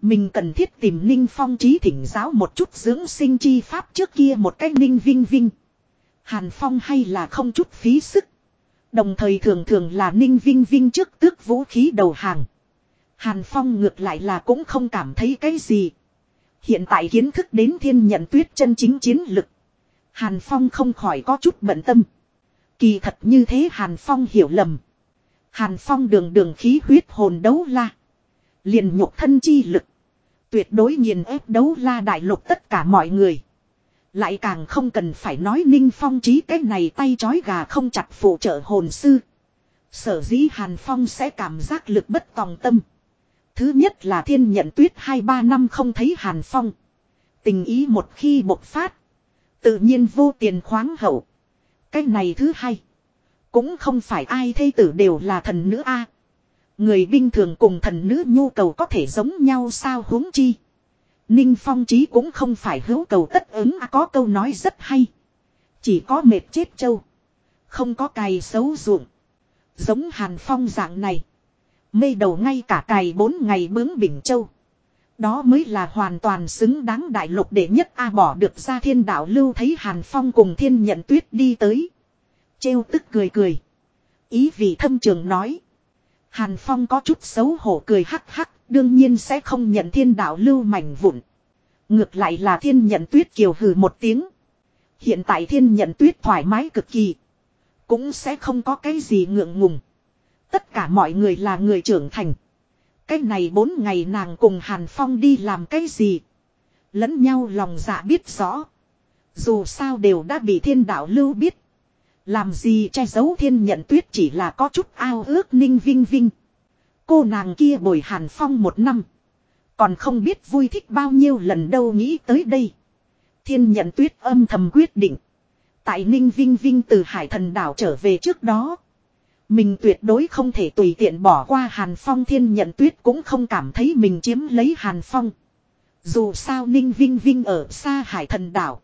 Mình cần thiết tìm Ninh Phong trí thỉnh giáo một chút dưỡng sinh chi pháp trước kia một cách Ninh Vinh Vinh. Hàn Phong hay là không chút phí sức. Đồng thời thường thường là Ninh Vinh Vinh trước tước vũ khí đầu hàng. Hàn Phong ngược lại là cũng không cảm thấy cái gì. Hiện tại kiến thức đến thiên nhận tuyết chân chính chiến lực. Hàn Phong không khỏi có chút bận tâm. Kỳ thật như thế Hàn Phong hiểu lầm. Hàn Phong đường đường khí huyết hồn đấu la. Liền nhục thân chi lực. Tuyệt đối nghiền ép đấu la đại lục tất cả mọi người. Lại càng không cần phải nói Ninh Phong trí cái này tay chói gà không chặt phụ trợ hồn sư. Sở dĩ Hàn Phong sẽ cảm giác lực bất tòng tâm. Thứ nhất là thiên nhận tuyết 2-3 năm không thấy Hàn Phong. Tình ý một khi bộc phát. Tự nhiên vô tiền khoáng hậu. Cái này thứ hai. Cũng không phải ai thây tử đều là thần nữ a Người bình thường cùng thần nữ nhu cầu có thể giống nhau sao huống chi. Ninh Phong trí cũng không phải hữu cầu tất ứng à, có câu nói rất hay. Chỉ có mệt chết châu. Không có cày xấu ruộng. Giống Hàn Phong dạng này. Mê đầu ngay cả cày bốn ngày bướng bình châu. Đó mới là hoàn toàn xứng đáng đại lục để nhất A bỏ được ra thiên đạo lưu thấy Hàn Phong cùng thiên nhận tuyết đi tới. Trêu tức cười cười. Ý vị thâm trường nói. Hàn Phong có chút xấu hổ cười hắc hắc, đương nhiên sẽ không nhận thiên đạo lưu mảnh vụn. Ngược lại là thiên nhận tuyết kiều hừ một tiếng. Hiện tại thiên nhận tuyết thoải mái cực kỳ. Cũng sẽ không có cái gì ngượng ngùng. Tất cả mọi người là người trưởng thành. Cái này bốn ngày nàng cùng Hàn Phong đi làm cái gì. Lẫn nhau lòng dạ biết rõ. Dù sao đều đã bị thiên đạo lưu biết. Làm gì che giấu thiên nhận tuyết chỉ là có chút ao ước ninh vinh vinh. Cô nàng kia bồi hàn phong một năm. Còn không biết vui thích bao nhiêu lần đâu nghĩ tới đây. Thiên nhận tuyết âm thầm quyết định. Tại ninh vinh vinh từ hải thần đảo trở về trước đó. Mình tuyệt đối không thể tùy tiện bỏ qua hàn phong thiên nhận tuyết cũng không cảm thấy mình chiếm lấy hàn phong. Dù sao ninh vinh vinh ở xa hải thần đảo.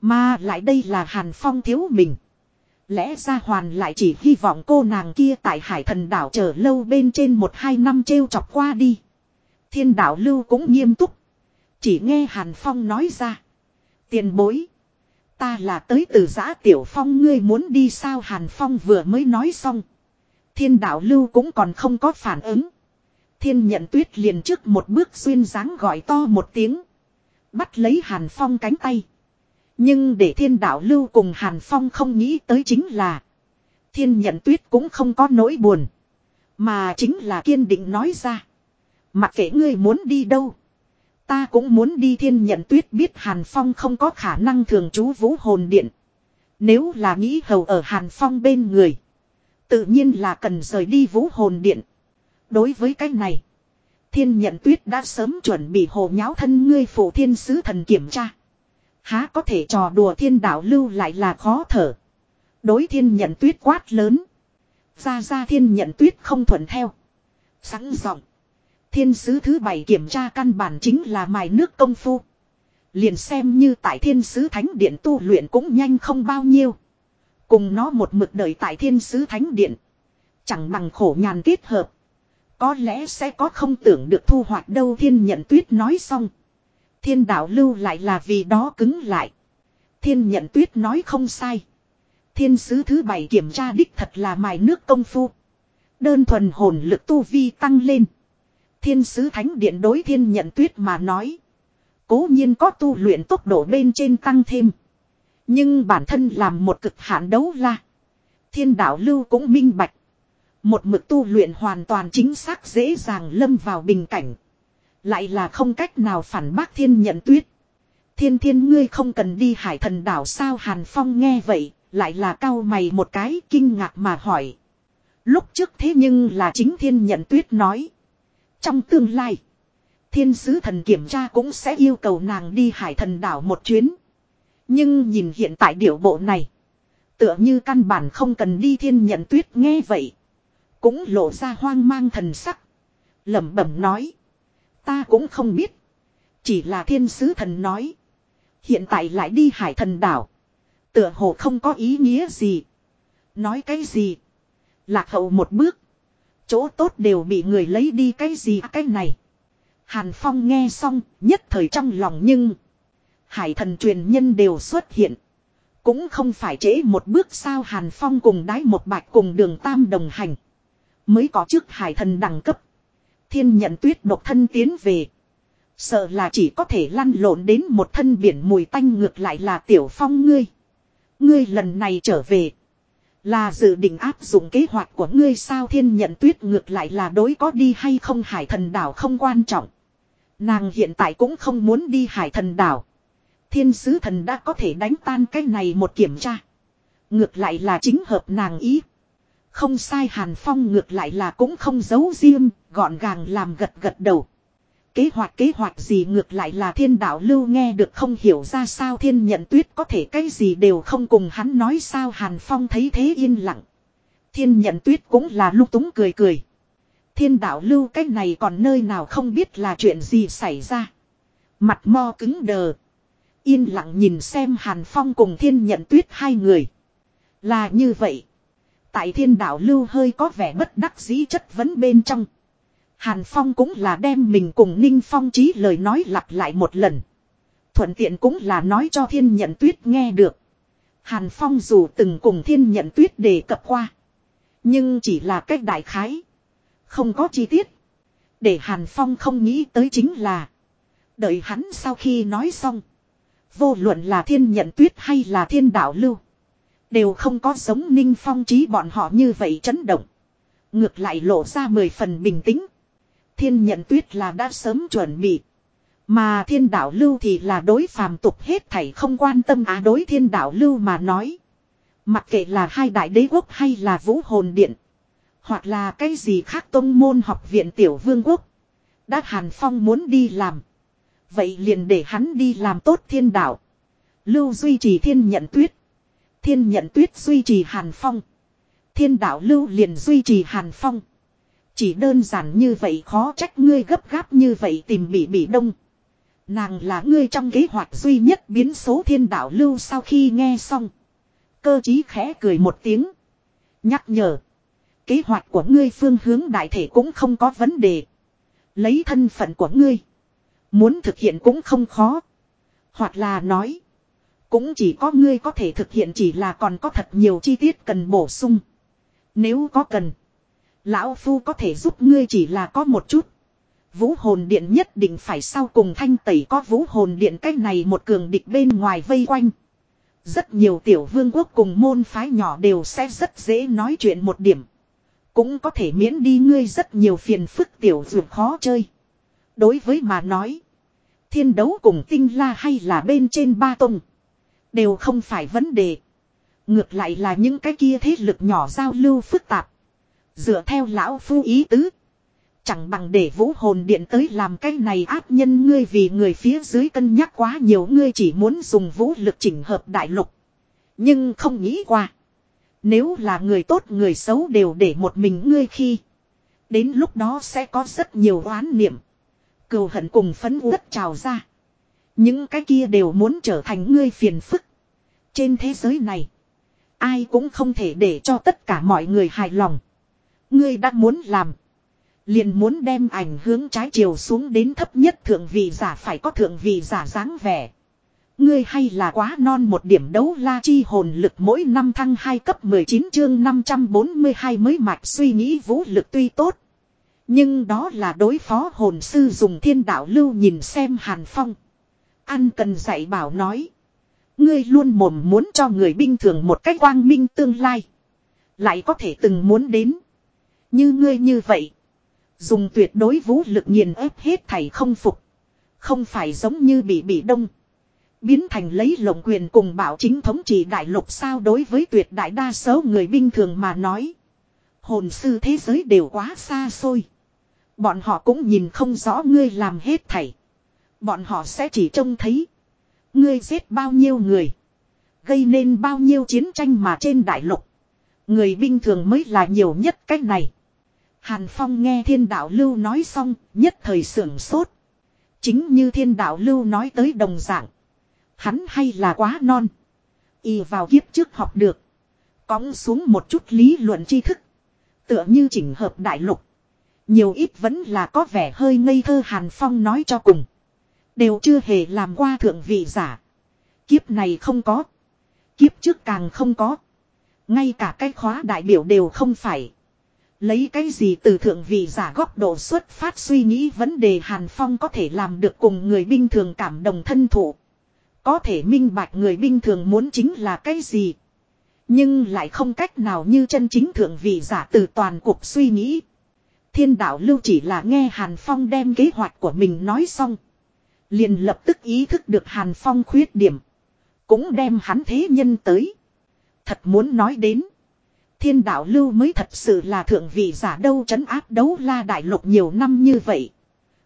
Mà lại đây là hàn phong thiếu mình. Lẽ ra hoàn lại chỉ hy vọng cô nàng kia tại hải thần đảo chờ lâu bên trên một hai năm trêu chọc qua đi. Thiên đạo lưu cũng nghiêm túc. Chỉ nghe Hàn Phong nói ra. Tiền bối. Ta là tới từ giã tiểu phong, ngươi muốn đi sao Hàn Phong vừa mới nói xong. Thiên đạo lưu cũng còn không có phản ứng. Thiên nhận tuyết liền trước một bước xuyên dáng gọi to một tiếng. Bắt lấy Hàn Phong cánh tay. Nhưng để thiên đạo lưu cùng Hàn Phong không nghĩ tới chính là. Thiên nhận tuyết cũng không có nỗi buồn. Mà chính là kiên định nói ra. Mặc kệ ngươi muốn đi đâu. Ta cũng muốn đi thiên nhận tuyết biết Hàn Phong không có khả năng thường trú vũ hồn điện. Nếu là nghĩ hầu ở Hàn Phong bên người. Tự nhiên là cần rời đi vũ hồn điện. Đối với cái này. Thiên nhận tuyết đã sớm chuẩn bị hồ nháo thân ngươi phụ thiên sứ thần kiểm tra. Há có thể trò đùa thiên đạo lưu lại là khó thở. Đối thiên nhận tuyết quát lớn. Ra ra thiên nhận tuyết không thuận theo. Sẵn giọng. Thiên sứ thứ bảy kiểm tra căn bản chính là mài nước công phu. Liền xem như tại thiên sứ thánh điện tu luyện cũng nhanh không bao nhiêu. Cùng nó một mực đợi tại thiên sứ thánh điện. Chẳng bằng khổ nhàn kết hợp. Có lẽ sẽ có không tưởng được thu hoạch đâu thiên nhận tuyết nói xong. Thiên đạo lưu lại là vì đó cứng lại. Thiên nhận tuyết nói không sai. Thiên sứ thứ bảy kiểm tra đích thật là mài nước công phu. Đơn thuần hồn lực tu vi tăng lên. Thiên sứ thánh điện đối thiên nhận tuyết mà nói. Cố nhiên có tu luyện tốc độ bên trên tăng thêm. Nhưng bản thân làm một cực hạn đấu la. Thiên đạo lưu cũng minh bạch. Một mực tu luyện hoàn toàn chính xác dễ dàng lâm vào bình cảnh. Lại là không cách nào phản bác thiên nhận tuyết. Thiên thiên ngươi không cần đi hải thần đảo sao Hàn Phong nghe vậy, lại là cao mày một cái kinh ngạc mà hỏi. Lúc trước thế nhưng là chính thiên nhận tuyết nói. Trong tương lai, thiên sứ thần kiểm tra cũng sẽ yêu cầu nàng đi hải thần đảo một chuyến. Nhưng nhìn hiện tại điệu bộ này. Tựa như căn bản không cần đi thiên nhận tuyết nghe vậy. Cũng lộ ra hoang mang thần sắc. lẩm bẩm nói. Ta cũng không biết. Chỉ là thiên sứ thần nói. Hiện tại lại đi hải thần đảo. Tựa hồ không có ý nghĩa gì. Nói cái gì. Lạc hậu một bước. Chỗ tốt đều bị người lấy đi cái gì à, cái này. Hàn Phong nghe xong, nhất thời trong lòng nhưng. Hải thần truyền nhân đều xuất hiện. Cũng không phải trễ một bước sao Hàn Phong cùng đái một bạch cùng đường tam đồng hành. Mới có trước hải thần đẳng cấp. Thiên nhận tuyết độc thân tiến về. Sợ là chỉ có thể lăn lộn đến một thân biển mùi tanh ngược lại là tiểu phong ngươi. Ngươi lần này trở về. Là dự định áp dụng kế hoạch của ngươi sao thiên nhận tuyết ngược lại là đối có đi hay không hải thần đảo không quan trọng. Nàng hiện tại cũng không muốn đi hải thần đảo. Thiên sứ thần đã có thể đánh tan cái này một kiểm tra. Ngược lại là chính hợp nàng ý. Không sai Hàn Phong ngược lại là cũng không giấu riêng, gọn gàng làm gật gật đầu. Kế hoạch kế hoạch gì ngược lại là thiên đạo lưu nghe được không hiểu ra sao thiên nhận tuyết có thể cái gì đều không cùng hắn nói sao Hàn Phong thấy thế yên lặng. Thiên nhận tuyết cũng là lúc túng cười cười. Thiên đạo lưu cái này còn nơi nào không biết là chuyện gì xảy ra. Mặt mo cứng đờ. Yên lặng nhìn xem Hàn Phong cùng thiên nhận tuyết hai người. Là như vậy. Tại thiên đạo lưu hơi có vẻ bất đắc dĩ chất vấn bên trong. Hàn Phong cũng là đem mình cùng Ninh Phong trí lời nói lặp lại một lần. Thuận tiện cũng là nói cho thiên nhận tuyết nghe được. Hàn Phong dù từng cùng thiên nhận tuyết đề cập qua. Nhưng chỉ là cách đại khái. Không có chi tiết. Để Hàn Phong không nghĩ tới chính là. Đợi hắn sau khi nói xong. Vô luận là thiên nhận tuyết hay là thiên đạo lưu. Đều không có giống ninh phong trí bọn họ như vậy chấn động. Ngược lại lộ ra mười phần bình tĩnh. Thiên nhận tuyết là đã sớm chuẩn bị. Mà thiên đạo lưu thì là đối phàm tục hết thảy không quan tâm á đối thiên đạo lưu mà nói. Mặc kệ là hai đại đế quốc hay là vũ hồn điện. Hoặc là cái gì khác tông môn học viện tiểu vương quốc. Đã Hàn Phong muốn đi làm. Vậy liền để hắn đi làm tốt thiên đạo. Lưu duy trì thiên nhận tuyết. Thiên nhận tuyết duy trì Hàn Phong. Thiên đạo lưu liền duy trì Hàn Phong. Chỉ đơn giản như vậy khó trách ngươi gấp gáp như vậy tìm bị bị đông. Nàng là ngươi trong kế hoạch duy nhất biến số thiên đạo lưu sau khi nghe xong. Cơ chí khẽ cười một tiếng. Nhắc nhở. Kế hoạch của ngươi phương hướng đại thể cũng không có vấn đề. Lấy thân phận của ngươi. Muốn thực hiện cũng không khó. Hoặc là nói. Cũng chỉ có ngươi có thể thực hiện chỉ là còn có thật nhiều chi tiết cần bổ sung. Nếu có cần. Lão Phu có thể giúp ngươi chỉ là có một chút. Vũ hồn điện nhất định phải sau cùng thanh tẩy có vũ hồn điện cách này một cường địch bên ngoài vây quanh. Rất nhiều tiểu vương quốc cùng môn phái nhỏ đều sẽ rất dễ nói chuyện một điểm. Cũng có thể miễn đi ngươi rất nhiều phiền phức tiểu dược khó chơi. Đối với mà nói. Thiên đấu cùng tinh la hay là bên trên ba tông. Đều không phải vấn đề. Ngược lại là những cái kia thế lực nhỏ giao lưu phức tạp. Dựa theo lão phu ý tứ. Chẳng bằng để vũ hồn điện tới làm cái này áp nhân ngươi vì người phía dưới cân nhắc quá nhiều ngươi chỉ muốn dùng vũ lực chỉnh hợp đại lục. Nhưng không nghĩ qua. Nếu là người tốt người xấu đều để một mình ngươi khi. Đến lúc đó sẽ có rất nhiều oán niệm. Cừu hận cùng phấn uất trào ra. Những cái kia đều muốn trở thành ngươi phiền phức. Trên thế giới này. Ai cũng không thể để cho tất cả mọi người hài lòng. Ngươi đã muốn làm. Liền muốn đem ảnh hướng trái chiều xuống đến thấp nhất thượng vị giả phải có thượng vị giả dáng vẻ. Ngươi hay là quá non một điểm đấu la chi hồn lực mỗi năm thăng 2 cấp 19 chương 542 mới mạch suy nghĩ vũ lực tuy tốt. Nhưng đó là đối phó hồn sư dùng thiên đạo lưu nhìn xem Hàn Phong. Ăn cần dạy bảo nói. Ngươi luôn mồm muốn cho người bình thường một cách quang minh tương lai. Lại có thể từng muốn đến. Như ngươi như vậy. Dùng tuyệt đối vũ lực nghiền ép hết thảy không phục. Không phải giống như bị bị đông. Biến thành lấy lộng quyền cùng bảo chính thống trị đại lục sao đối với tuyệt đại đa số người bình thường mà nói. Hồn sư thế giới đều quá xa xôi. Bọn họ cũng nhìn không rõ ngươi làm hết thảy. Bọn họ sẽ chỉ trông thấy. Ngươi giết bao nhiêu người. Gây nên bao nhiêu chiến tranh mà trên đại lục. Người bình thường mới là nhiều nhất cách này. Hàn Phong nghe thiên đạo lưu nói xong, nhất thời sưởng sốt. Chính như thiên đạo lưu nói tới đồng dạng. Hắn hay là quá non. Y vào kiếp trước học được. Cóng xuống một chút lý luận tri thức. Tựa như chỉnh hợp đại lục. Nhiều ít vẫn là có vẻ hơi ngây thơ Hàn Phong nói cho cùng. Đều chưa hề làm qua thượng vị giả. Kiếp này không có. Kiếp trước càng không có. Ngay cả cái khóa đại biểu đều không phải. Lấy cái gì từ thượng vị giả góc độ xuất phát suy nghĩ vấn đề Hàn Phong có thể làm được cùng người bình thường cảm đồng thân thụ. Có thể minh bạch người bình thường muốn chính là cái gì. Nhưng lại không cách nào như chân chính thượng vị giả từ toàn cuộc suy nghĩ. Thiên đạo lưu chỉ là nghe Hàn Phong đem kế hoạch của mình nói xong. Liền lập tức ý thức được Hàn Phong khuyết điểm. Cũng đem hắn thế nhân tới. Thật muốn nói đến. Thiên đạo lưu mới thật sự là thượng vị giả đâu chấn áp đấu la đại lục nhiều năm như vậy.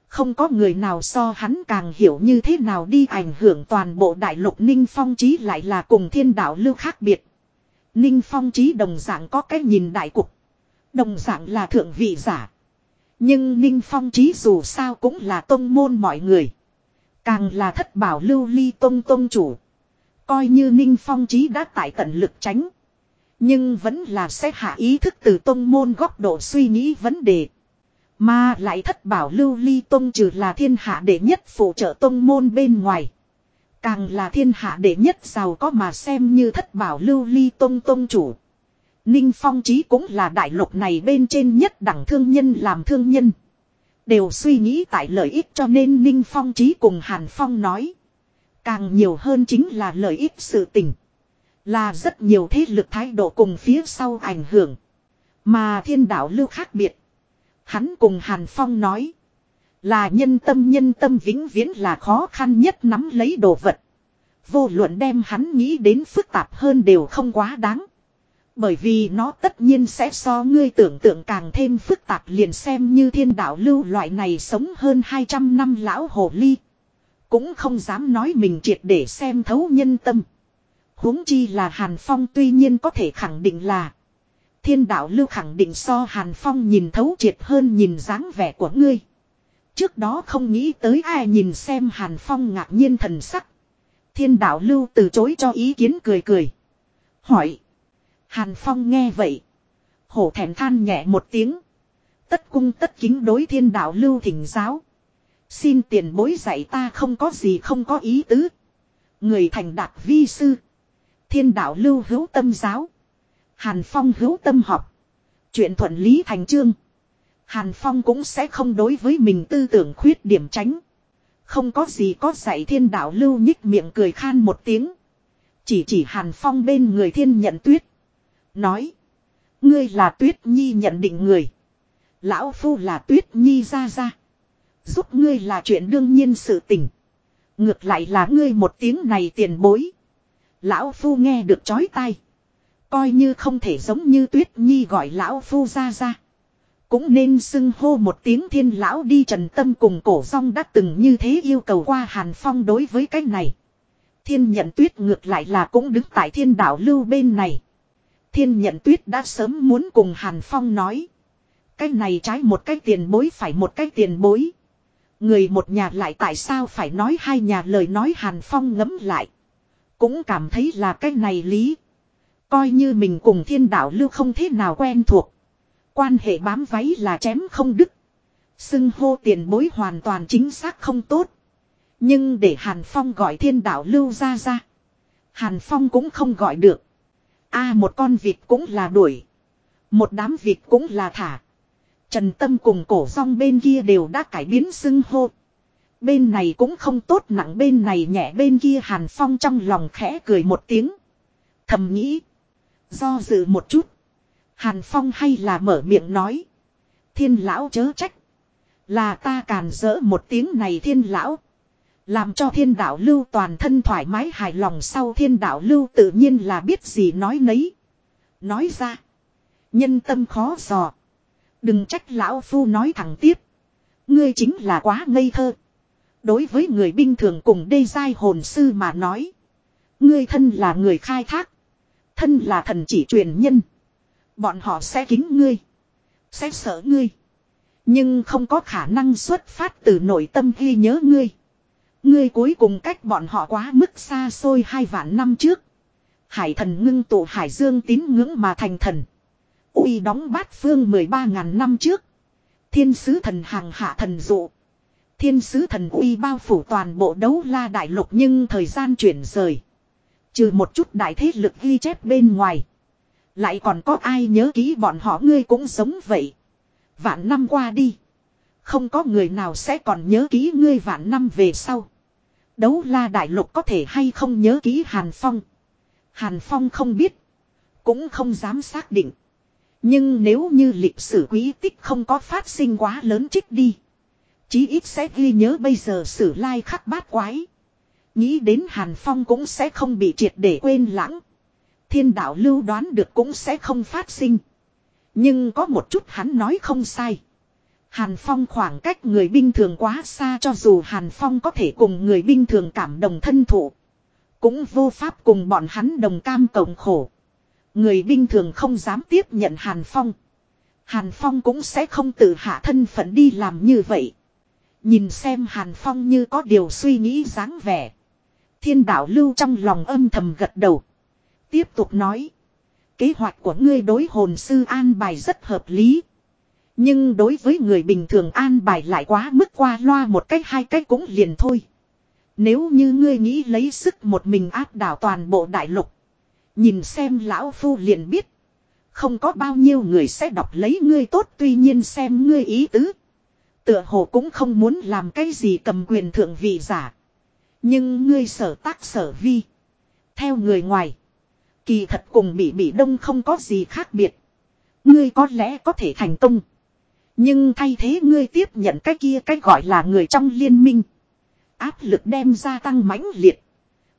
Không có người nào so hắn càng hiểu như thế nào đi ảnh hưởng toàn bộ đại lục Ninh Phong Chí lại là cùng thiên đạo lưu khác biệt. Ninh Phong Chí đồng dạng có cái nhìn đại cục. Đồng dạng là thượng vị giả. Nhưng Ninh Phong trí dù sao cũng là tông môn mọi người. Càng là thất bảo lưu ly tông tông chủ. Coi như Ninh Phong trí đã tại tận lực tránh. Nhưng vẫn là sẽ hạ ý thức từ tông môn góc độ suy nghĩ vấn đề. Mà lại thất bảo lưu ly tông trừ là thiên hạ đệ nhất phụ trợ tông môn bên ngoài. Càng là thiên hạ đệ nhất giàu có mà xem như thất bảo lưu ly tông tông chủ. Ninh Phong Chí cũng là đại lục này bên trên nhất đẳng thương nhân làm thương nhân. Đều suy nghĩ tại lợi ích cho nên Ninh Phong Chí cùng Hàn Phong nói. Càng nhiều hơn chính là lợi ích sự tình. Là rất nhiều thế lực thái độ cùng phía sau ảnh hưởng. Mà thiên đạo lưu khác biệt. Hắn cùng Hàn Phong nói. Là nhân tâm nhân tâm vĩnh viễn là khó khăn nhất nắm lấy đồ vật. Vô luận đem hắn nghĩ đến phức tạp hơn đều không quá đáng. Bởi vì nó tất nhiên sẽ so ngươi tưởng tượng càng thêm phức tạp liền xem như thiên đạo lưu loại này sống hơn 200 năm lão hồ ly. Cũng không dám nói mình triệt để xem thấu nhân tâm huống chi là Hàn Phong tuy nhiên có thể khẳng định là. Thiên đạo lưu khẳng định so Hàn Phong nhìn thấu triệt hơn nhìn dáng vẻ của ngươi. Trước đó không nghĩ tới ai nhìn xem Hàn Phong ngạc nhiên thần sắc. Thiên đạo lưu từ chối cho ý kiến cười cười. Hỏi. Hàn Phong nghe vậy. Hổ thẹn than nhẹ một tiếng. Tất cung tất kính đối thiên đạo lưu thỉnh giáo. Xin tiền bối dạy ta không có gì không có ý tứ. Người thành đạt vi sư. Thiên đạo lưu hữu tâm giáo. Hàn Phong hữu tâm học. Chuyện thuận lý thành chương. Hàn Phong cũng sẽ không đối với mình tư tưởng khuyết điểm tránh. Không có gì có dạy thiên đạo lưu nhích miệng cười khan một tiếng. Chỉ chỉ Hàn Phong bên người thiên nhận tuyết. Nói. Ngươi là tuyết nhi nhận định người. Lão Phu là tuyết nhi ra ra. Giúp ngươi là chuyện đương nhiên sự tình. Ngược lại là ngươi một tiếng này tiền bối. Lão Phu nghe được chói tai. Coi như không thể giống như Tuyết Nhi gọi Lão Phu ra ra. Cũng nên xưng hô một tiếng thiên lão đi trần tâm cùng cổ song đã từng như thế yêu cầu qua Hàn Phong đối với cái này. Thiên nhận tuyết ngược lại là cũng đứng tại thiên đạo lưu bên này. Thiên nhận tuyết đã sớm muốn cùng Hàn Phong nói. Cái này trái một cái tiền bối phải một cái tiền bối. Người một nhà lại tại sao phải nói hai nhà lời nói Hàn Phong ngấm lại. Cũng cảm thấy là cái này lý. Coi như mình cùng thiên đạo lưu không thế nào quen thuộc. Quan hệ bám váy là chém không đứt. Xưng hô tiền bối hoàn toàn chính xác không tốt. Nhưng để Hàn Phong gọi thiên đạo lưu ra ra. Hàn Phong cũng không gọi được a một con vịt cũng là đuổi. Một đám vịt cũng là thả. Trần Tâm cùng cổ song bên kia đều đã cải biến xưng hô. Bên này cũng không tốt nặng, bên này nhẹ, bên kia Hàn Phong trong lòng khẽ cười một tiếng. Thầm nghĩ. Do dự một chút. Hàn Phong hay là mở miệng nói. Thiên lão chớ trách. Là ta càn dỡ một tiếng này thiên lão. Làm cho thiên đạo lưu toàn thân thoải mái hài lòng sau thiên đạo lưu tự nhiên là biết gì nói nấy. Nói ra. Nhân tâm khó dò. Đừng trách lão phu nói thẳng tiếp. Ngươi chính là quá ngây thơ. Đối với người bình thường cùng đê giai hồn sư mà nói. Ngươi thân là người khai thác. Thân là thần chỉ truyền nhân. Bọn họ sẽ kính ngươi. Sẽ sợ ngươi. Nhưng không có khả năng xuất phát từ nội tâm ghi nhớ ngươi. Ngươi cuối cùng cách bọn họ quá mức xa xôi hai vạn năm trước. Hải thần ngưng tụ hải dương tín ngưỡng mà thành thần. uy đóng bát phương 13.000 năm trước. Thiên sứ thần hàng hạ thần dụ. Thiên sứ thần uy bao phủ toàn bộ đấu la đại lục nhưng thời gian chuyển rời. Trừ một chút đại thế lực ghi chép bên ngoài. Lại còn có ai nhớ kỹ bọn họ ngươi cũng sống vậy. Vạn năm qua đi. Không có người nào sẽ còn nhớ ký ngươi vạn năm về sau. Đấu la đại lục có thể hay không nhớ ký Hàn Phong. Hàn Phong không biết. Cũng không dám xác định. Nhưng nếu như lịch sử quý tích không có phát sinh quá lớn trích đi. Chí ít sẽ ghi nhớ bây giờ sử lai khắc bát quái. Nghĩ đến Hàn Phong cũng sẽ không bị triệt để quên lãng. Thiên đạo lưu đoán được cũng sẽ không phát sinh. Nhưng có một chút hắn nói không sai. Hàn Phong khoảng cách người bình thường quá xa cho dù Hàn Phong có thể cùng người bình thường cảm đồng thân thụ. Cũng vô pháp cùng bọn hắn đồng cam cộng khổ. Người bình thường không dám tiếp nhận Hàn Phong. Hàn Phong cũng sẽ không tự hạ thân phận đi làm như vậy. Nhìn xem Hàn Phong như có điều suy nghĩ dáng vẻ. Thiên đạo lưu trong lòng âm thầm gật đầu. Tiếp tục nói. Kế hoạch của ngươi đối hồn sư an bài rất hợp lý. Nhưng đối với người bình thường an bài lại quá mức qua loa một cách hai cách cũng liền thôi. Nếu như ngươi nghĩ lấy sức một mình áp đảo toàn bộ đại lục. Nhìn xem lão phu liền biết. Không có bao nhiêu người sẽ đọc lấy ngươi tốt, tuy nhiên xem ngươi ý tứ. Tựa hồ cũng không muốn làm cái gì cầm quyền thượng vị giả. Nhưng ngươi sở tác sở vi. Theo người ngoài. Kỳ thật cùng bị bị đông không có gì khác biệt. Ngươi có lẽ có thể thành công. Nhưng thay thế ngươi tiếp nhận cái kia cái gọi là người trong liên minh. Áp lực đem gia tăng mãnh liệt.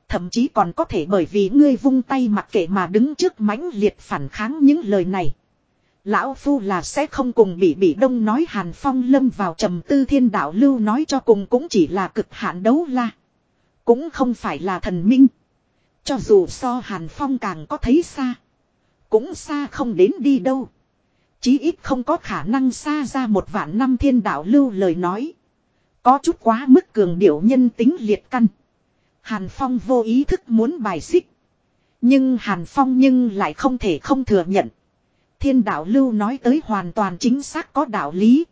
Thậm chí còn có thể bởi vì ngươi vung tay mặc kệ mà đứng trước mãnh liệt phản kháng những lời này. Lão Phu là sẽ không cùng bị bị đông nói Hàn Phong lâm vào trầm tư thiên đạo lưu nói cho cùng cũng chỉ là cực hạn đấu la. Cũng không phải là thần minh. Cho dù so Hàn Phong càng có thấy xa. Cũng xa không đến đi đâu. Chí ít không có khả năng xa ra một vạn năm thiên đạo lưu lời nói. Có chút quá mức cường điệu nhân tính liệt căn. Hàn Phong vô ý thức muốn bài xích. Nhưng Hàn Phong nhưng lại không thể không thừa nhận. Thiên đạo lưu nói tới hoàn toàn chính xác có đạo lý.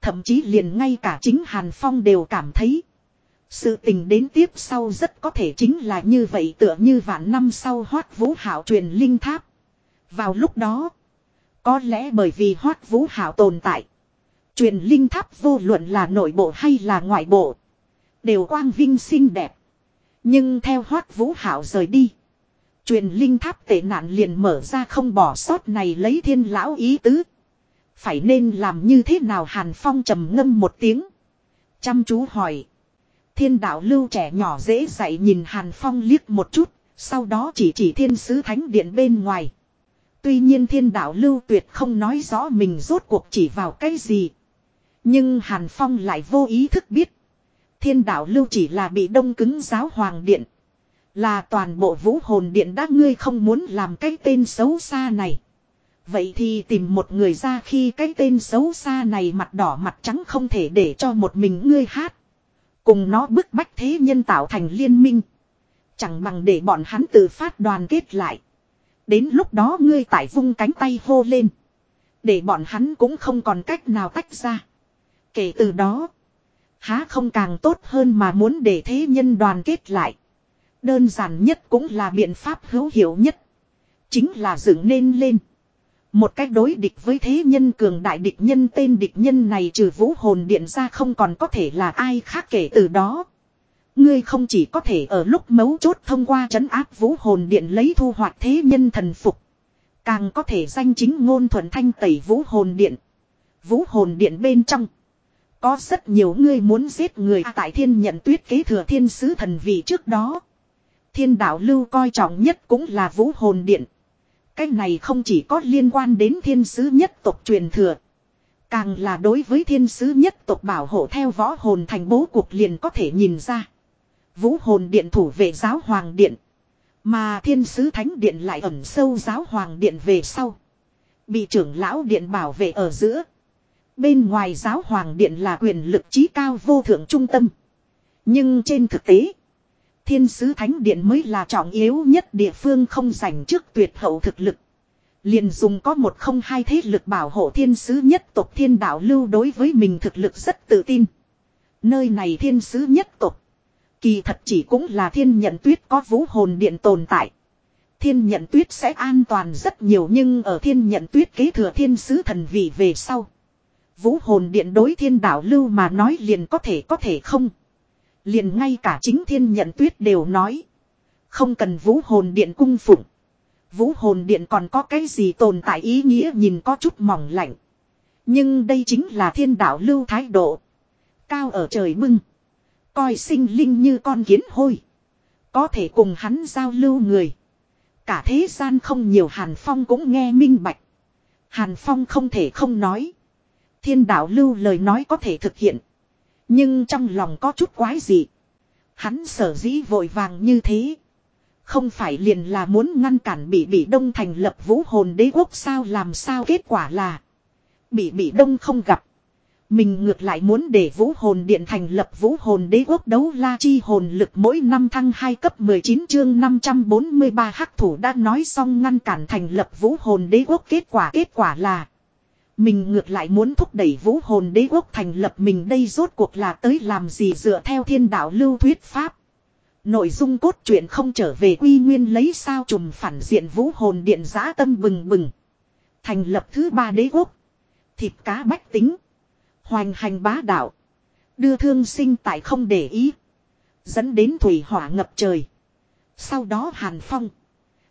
Thậm chí liền ngay cả chính Hàn Phong đều cảm thấy. Sự tình đến tiếp sau rất có thể chính là như vậy tựa như vạn năm sau hoát vũ hảo truyền linh tháp. Vào lúc đó, có lẽ bởi vì hoát vũ hảo tồn tại. Truyền linh tháp vô luận là nội bộ hay là ngoại bộ. Đều quang vinh xinh đẹp. Nhưng theo hoát vũ hảo rời đi. Truyền linh tháp tệ nạn liền mở ra không bỏ sót này lấy thiên lão ý tứ. Phải nên làm như thế nào Hàn Phong trầm ngâm một tiếng. Chăm chú hỏi. Thiên đạo lưu trẻ nhỏ dễ dạy nhìn Hàn Phong liếc một chút. Sau đó chỉ chỉ thiên sứ thánh điện bên ngoài. Tuy nhiên thiên đạo lưu tuyệt không nói rõ mình rốt cuộc chỉ vào cái gì. Nhưng Hàn Phong lại vô ý thức biết. Thiên đạo lưu chỉ là bị đông cứng giáo hoàng điện. Là toàn bộ vũ hồn điện đã ngươi không muốn làm cái tên xấu xa này. Vậy thì tìm một người ra khi cái tên xấu xa này mặt đỏ mặt trắng không thể để cho một mình ngươi hát. Cùng nó bức bách thế nhân tạo thành liên minh. Chẳng bằng để bọn hắn tự phát đoàn kết lại. Đến lúc đó ngươi tải vung cánh tay hô lên. Để bọn hắn cũng không còn cách nào tách ra. Kể từ đó. Há không càng tốt hơn mà muốn để thế nhân đoàn kết lại. Đơn giản nhất cũng là biện pháp hữu hiệu nhất. Chính là dựng nên lên. Một cách đối địch với thế nhân cường đại địch nhân tên địch nhân này trừ vũ hồn điện ra không còn có thể là ai khác kể từ đó. Ngươi không chỉ có thể ở lúc mấu chốt thông qua trấn áp vũ hồn điện lấy thu hoạch thế nhân thần phục. Càng có thể danh chính ngôn thuận thanh tẩy vũ hồn điện. Vũ hồn điện bên trong. Có rất nhiều ngươi muốn giết người à, tại thiên nhận tuyết kế thừa thiên sứ thần vị trước đó. Thiên đạo lưu coi trọng nhất cũng là vũ hồn điện. Cái này không chỉ có liên quan đến thiên sứ nhất tộc truyền thừa. Càng là đối với thiên sứ nhất tộc bảo hộ theo võ hồn thành bố cuộc liền có thể nhìn ra. Vũ hồn điện thủ về giáo hoàng điện. Mà thiên sứ thánh điện lại ẩn sâu giáo hoàng điện về sau. Bị trưởng lão điện bảo vệ ở giữa. Bên ngoài giáo hoàng điện là quyền lực trí cao vô thượng trung tâm. Nhưng trên thực tế, thiên sứ thánh điện mới là trọng yếu nhất địa phương không giành trước tuyệt hậu thực lực. Liền dùng có một không hai thế lực bảo hộ thiên sứ nhất tộc thiên đạo lưu đối với mình thực lực rất tự tin. Nơi này thiên sứ nhất tộc. Kỳ thật chỉ cũng là thiên nhận tuyết có vũ hồn điện tồn tại. Thiên nhận tuyết sẽ an toàn rất nhiều nhưng ở thiên nhận tuyết kế thừa thiên sứ thần vị về sau. Vũ hồn điện đối thiên đạo lưu mà nói liền có thể có thể không. Liền ngay cả chính thiên nhận tuyết đều nói. Không cần vũ hồn điện cung phụng. Vũ hồn điện còn có cái gì tồn tại ý nghĩa nhìn có chút mỏng lạnh. Nhưng đây chính là thiên đạo lưu thái độ. Cao ở trời bưng. Coi sinh linh như con kiến hôi. Có thể cùng hắn giao lưu người. Cả thế gian không nhiều Hàn Phong cũng nghe minh bạch. Hàn Phong không thể không nói. Thiên đạo lưu lời nói có thể thực hiện. Nhưng trong lòng có chút quái gì. Hắn sở dĩ vội vàng như thế. Không phải liền là muốn ngăn cản bị bị đông thành lập vũ hồn đế quốc sao làm sao kết quả là. Bị bị đông không gặp. Mình ngược lại muốn để vũ hồn điện thành lập vũ hồn đế quốc đấu la chi hồn lực mỗi năm thăng 2 cấp 19 chương 543 hắc thủ đã nói xong ngăn cản thành lập vũ hồn đế quốc kết quả kết quả là mình ngược lại muốn thúc đẩy vũ hồn đế quốc thành lập mình đây rốt cuộc là tới làm gì dựa theo thiên đạo lưu thuyết pháp. Nội dung cốt truyện không trở về quy nguyên lấy sao trùm phản diện vũ hồn điện giã tâm bừng bừng. Thành lập thứ ba đế quốc. Thịt cá bách tính. Hoành hành bá đạo. Đưa thương sinh tại không để ý. Dẫn đến thủy hỏa ngập trời. Sau đó hàn phong.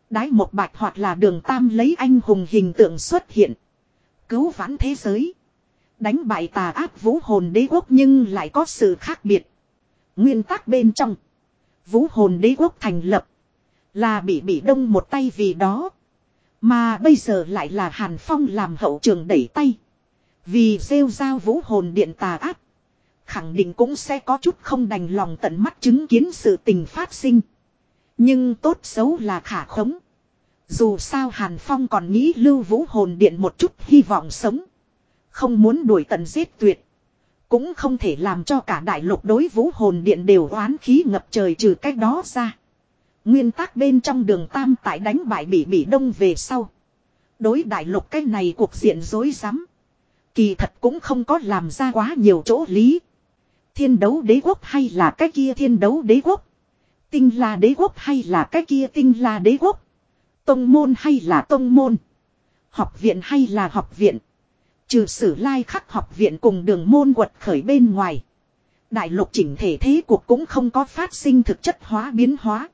Đái một bạch hoặc là đường tam lấy anh hùng hình tượng xuất hiện. Cứu vãn thế giới. Đánh bại tà ác vũ hồn đế quốc nhưng lại có sự khác biệt. Nguyên tắc bên trong. Vũ hồn đế quốc thành lập. Là bị bị đông một tay vì đó. Mà bây giờ lại là Hàn Phong làm hậu trường đẩy tay. Vì rêu giao vũ hồn điện tà ác. Khẳng định cũng sẽ có chút không đành lòng tận mắt chứng kiến sự tình phát sinh. Nhưng tốt xấu là khả khống. Dù sao Hàn Phong còn nghĩ lưu vũ hồn điện một chút hy vọng sống. Không muốn đuổi tận giết tuyệt. Cũng không thể làm cho cả đại lục đối vũ hồn điện đều oán khí ngập trời trừ cách đó ra. Nguyên tắc bên trong đường tam tại đánh bại bị bị đông về sau. Đối đại lục cái này cuộc diện dối rắm Kỳ thật cũng không có làm ra quá nhiều chỗ lý. Thiên đấu đế quốc hay là cái kia thiên đấu đế quốc. Tinh là đế quốc hay là cái kia tinh là đế quốc. Tông môn hay là tông môn. Học viện hay là học viện. Trừ sử lai khắc học viện cùng đường môn quật khởi bên ngoài. Đại lục chỉnh thể thế cuộc cũng không có phát sinh thực chất hóa biến hóa.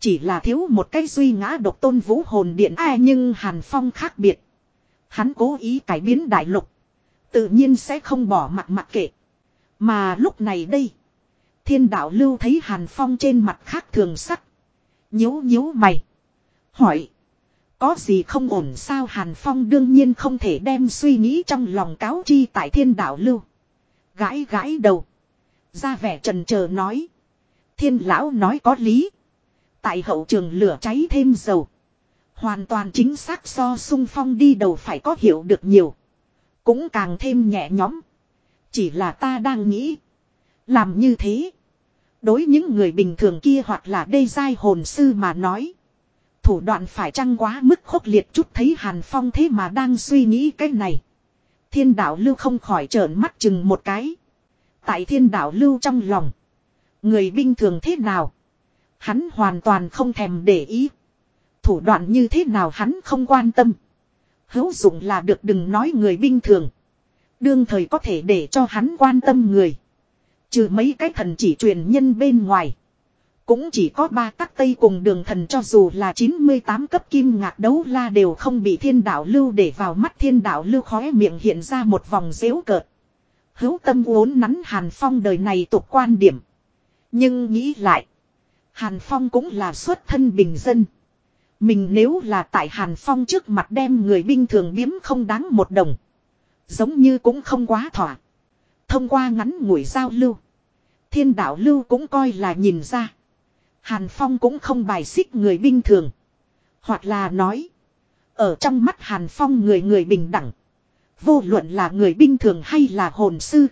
Chỉ là thiếu một cái duy ngã độc tôn vũ hồn điện ai nhưng Hàn Phong khác biệt. Hắn cố ý cải biến đại lục. Tự nhiên sẽ không bỏ mặt mặc kệ. Mà lúc này đây. Thiên đạo lưu thấy Hàn Phong trên mặt khác thường sắc. Nhíu nhíu mày. Hỏi. Có gì không ổn sao Hàn Phong đương nhiên không thể đem suy nghĩ trong lòng cáo chi tại thiên đạo lưu. Gãi gãi đầu. Ra vẻ trần chờ nói. Thiên lão nói có lý. Tại hậu trường lửa cháy thêm dầu. Hoàn toàn chính xác so sung phong đi đầu phải có hiểu được nhiều. Cũng càng thêm nhẹ nhõm. Chỉ là ta đang nghĩ. Làm như thế. Đối những người bình thường kia hoặc là đê giai hồn sư mà nói. Thủ đoạn phải chăng quá mức khốc liệt chút thấy Hàn Phong thế mà đang suy nghĩ cái này. Thiên đạo lưu không khỏi trợn mắt chừng một cái. Tại thiên đạo lưu trong lòng. Người bình thường thế nào? Hắn hoàn toàn không thèm để ý. Thủ đoạn như thế nào hắn không quan tâm. Hữu dụng là được đừng nói người bình thường. Đương thời có thể để cho hắn quan tâm người. Trừ mấy cái thần chỉ truyền nhân bên ngoài. Cũng chỉ có ba các tây cùng đường thần cho dù là 98 cấp kim ngạc đấu la đều không bị thiên đạo lưu để vào mắt thiên đạo lưu khóe miệng hiện ra một vòng dễu cợt. Hữu tâm uốn nắn Hàn Phong đời này tục quan điểm. Nhưng nghĩ lại. Hàn Phong cũng là xuất thân bình dân. Mình nếu là tại Hàn Phong trước mặt đem người binh thường biếm không đáng một đồng. Giống như cũng không quá thỏa. Thông qua ngắn ngủi giao lưu. Thiên đạo lưu cũng coi là nhìn ra. Hàn Phong cũng không bài xích người bình thường. Hoặc là nói. Ở trong mắt Hàn Phong người người bình đẳng. Vô luận là người bình thường hay là hồn sư.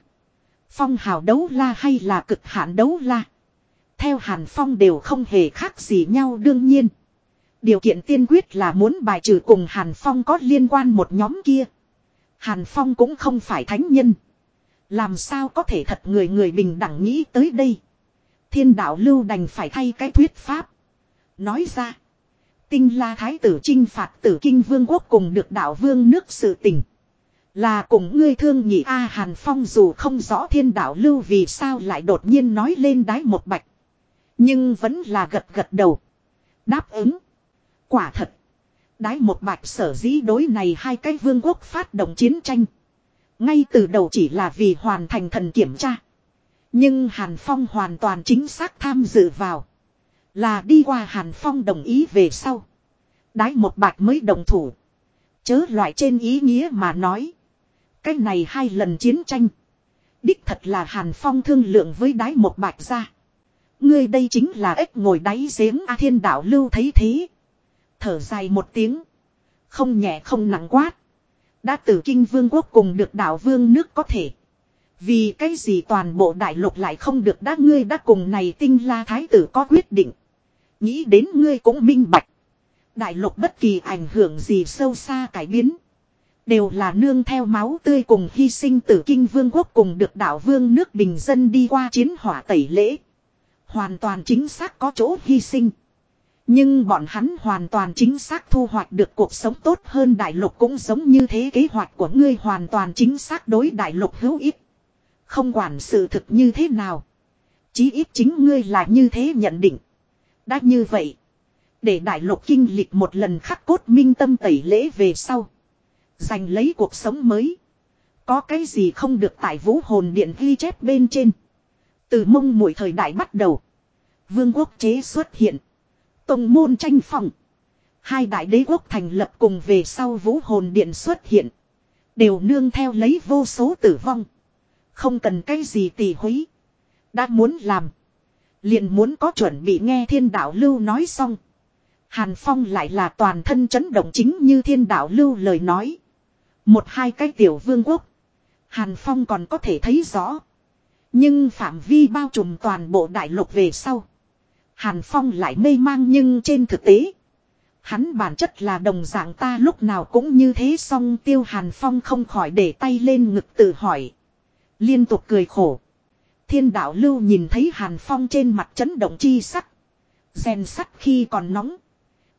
Phong hào đấu la hay là cực hạn đấu la. Theo Hàn Phong đều không hề khác gì nhau đương nhiên. Điều kiện tiên quyết là muốn bài trừ cùng Hàn Phong có liên quan một nhóm kia. Hàn Phong cũng không phải thánh nhân. Làm sao có thể thật người người bình đẳng nghĩ tới đây. Thiên đạo lưu đành phải thay cái thuyết pháp. Nói ra. Tinh la thái tử trinh phạt tử kinh vương quốc cùng được đạo vương nước sự tình. Là cùng ngươi thương nhị A Hàn Phong dù không rõ thiên đạo lưu vì sao lại đột nhiên nói lên đái một bạch. Nhưng vẫn là gật gật đầu. Đáp ứng. Quả thật. Đái một bạch sở dĩ đối này hai cái vương quốc phát động chiến tranh. Ngay từ đầu chỉ là vì hoàn thành thần kiểm tra. Nhưng Hàn Phong hoàn toàn chính xác tham dự vào. Là đi qua Hàn Phong đồng ý về sau. Đái một bạch mới đồng thủ. Chớ loại trên ý nghĩa mà nói. Cái này hai lần chiến tranh. Đích thật là Hàn Phong thương lượng với đái một bạch ra. Ngươi đây chính là ếch ngồi đáy giếng A Thiên Đạo Lưu thấy thế. Thở dài một tiếng. Không nhẹ, không nặng quát. Đã từ kinh vương quốc cùng được đạo vương nước có thể. Vì cái gì toàn bộ đại lục lại không được đã ngươi đã cùng này tinh la thái tử có quyết định. Nghĩ đến ngươi cũng minh bạch. Đại lục bất kỳ ảnh hưởng gì sâu xa cải biến. Đều là nương theo máu tươi cùng hy sinh tử kinh vương quốc cùng được đạo vương nước bình dân đi qua chiến hỏa tẩy lễ. Hoàn toàn chính xác có chỗ hy sinh. Nhưng bọn hắn hoàn toàn chính xác thu hoạch được cuộc sống tốt hơn đại lục cũng giống như thế kế hoạch của ngươi hoàn toàn chính xác đối đại lục hữu ích. Không quản sự thực như thế nào. Chí ít chính ngươi là như thế nhận định. Đã như vậy. Để đại lục kinh lịch một lần khắc cốt minh tâm tẩy lễ về sau. Giành lấy cuộc sống mới. Có cái gì không được tại vũ hồn điện ghi chép bên trên. Từ mông mỗi thời đại bắt đầu. Vương quốc chế xuất hiện. Tông môn tranh phòng. Hai đại đế quốc thành lập cùng về sau vũ hồn điện xuất hiện. Đều nương theo lấy vô số tử vong. Không cần cái gì tỉ húy. Đã muốn làm. Liền muốn có chuẩn bị nghe thiên đạo lưu nói xong. Hàn Phong lại là toàn thân chấn động chính như thiên đạo lưu lời nói. Một hai cái tiểu vương quốc. Hàn Phong còn có thể thấy rõ. Nhưng phạm vi bao trùm toàn bộ đại lục về sau. Hàn Phong lại mê mang nhưng trên thực tế. Hắn bản chất là đồng dạng ta lúc nào cũng như thế song tiêu Hàn Phong không khỏi để tay lên ngực tự hỏi. Liên tục cười khổ. Thiên đạo lưu nhìn thấy Hàn Phong trên mặt chấn động chi sắc. Rèn sắt khi còn nóng.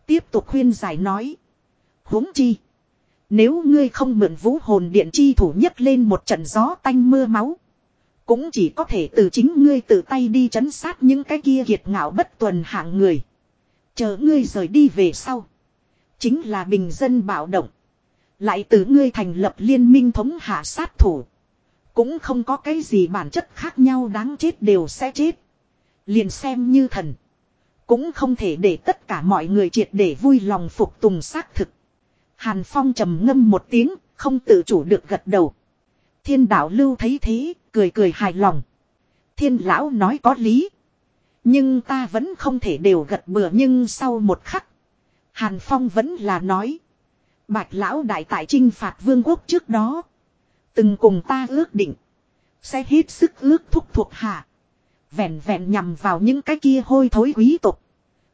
Tiếp tục khuyên giải nói. huống chi. Nếu ngươi không mượn vũ hồn điện chi thủ nhất lên một trận gió tanh mưa máu. Cũng chỉ có thể từ chính ngươi tự tay đi chấn sát những cái kia kiệt ngạo bất tuần hạng người. Chờ ngươi rời đi về sau. Chính là bình dân bạo động. Lại từ ngươi thành lập liên minh thống hạ sát thủ. Cũng không có cái gì bản chất khác nhau đáng chết đều sẽ chết. Liền xem như thần. Cũng không thể để tất cả mọi người triệt để vui lòng phục tùng xác thực. Hàn Phong trầm ngâm một tiếng, không tự chủ được gật đầu. Thiên đạo lưu thấy thế, cười cười hài lòng. Thiên lão nói có lý. Nhưng ta vẫn không thể đều gật bừa nhưng sau một khắc. Hàn Phong vẫn là nói. Bạch lão đại tại trinh phạt vương quốc trước đó. Từng cùng ta ước định. Sẽ hết sức ước thúc thuộc hạ. Vẹn vẹn nhằm vào những cái kia hôi thối quý tục.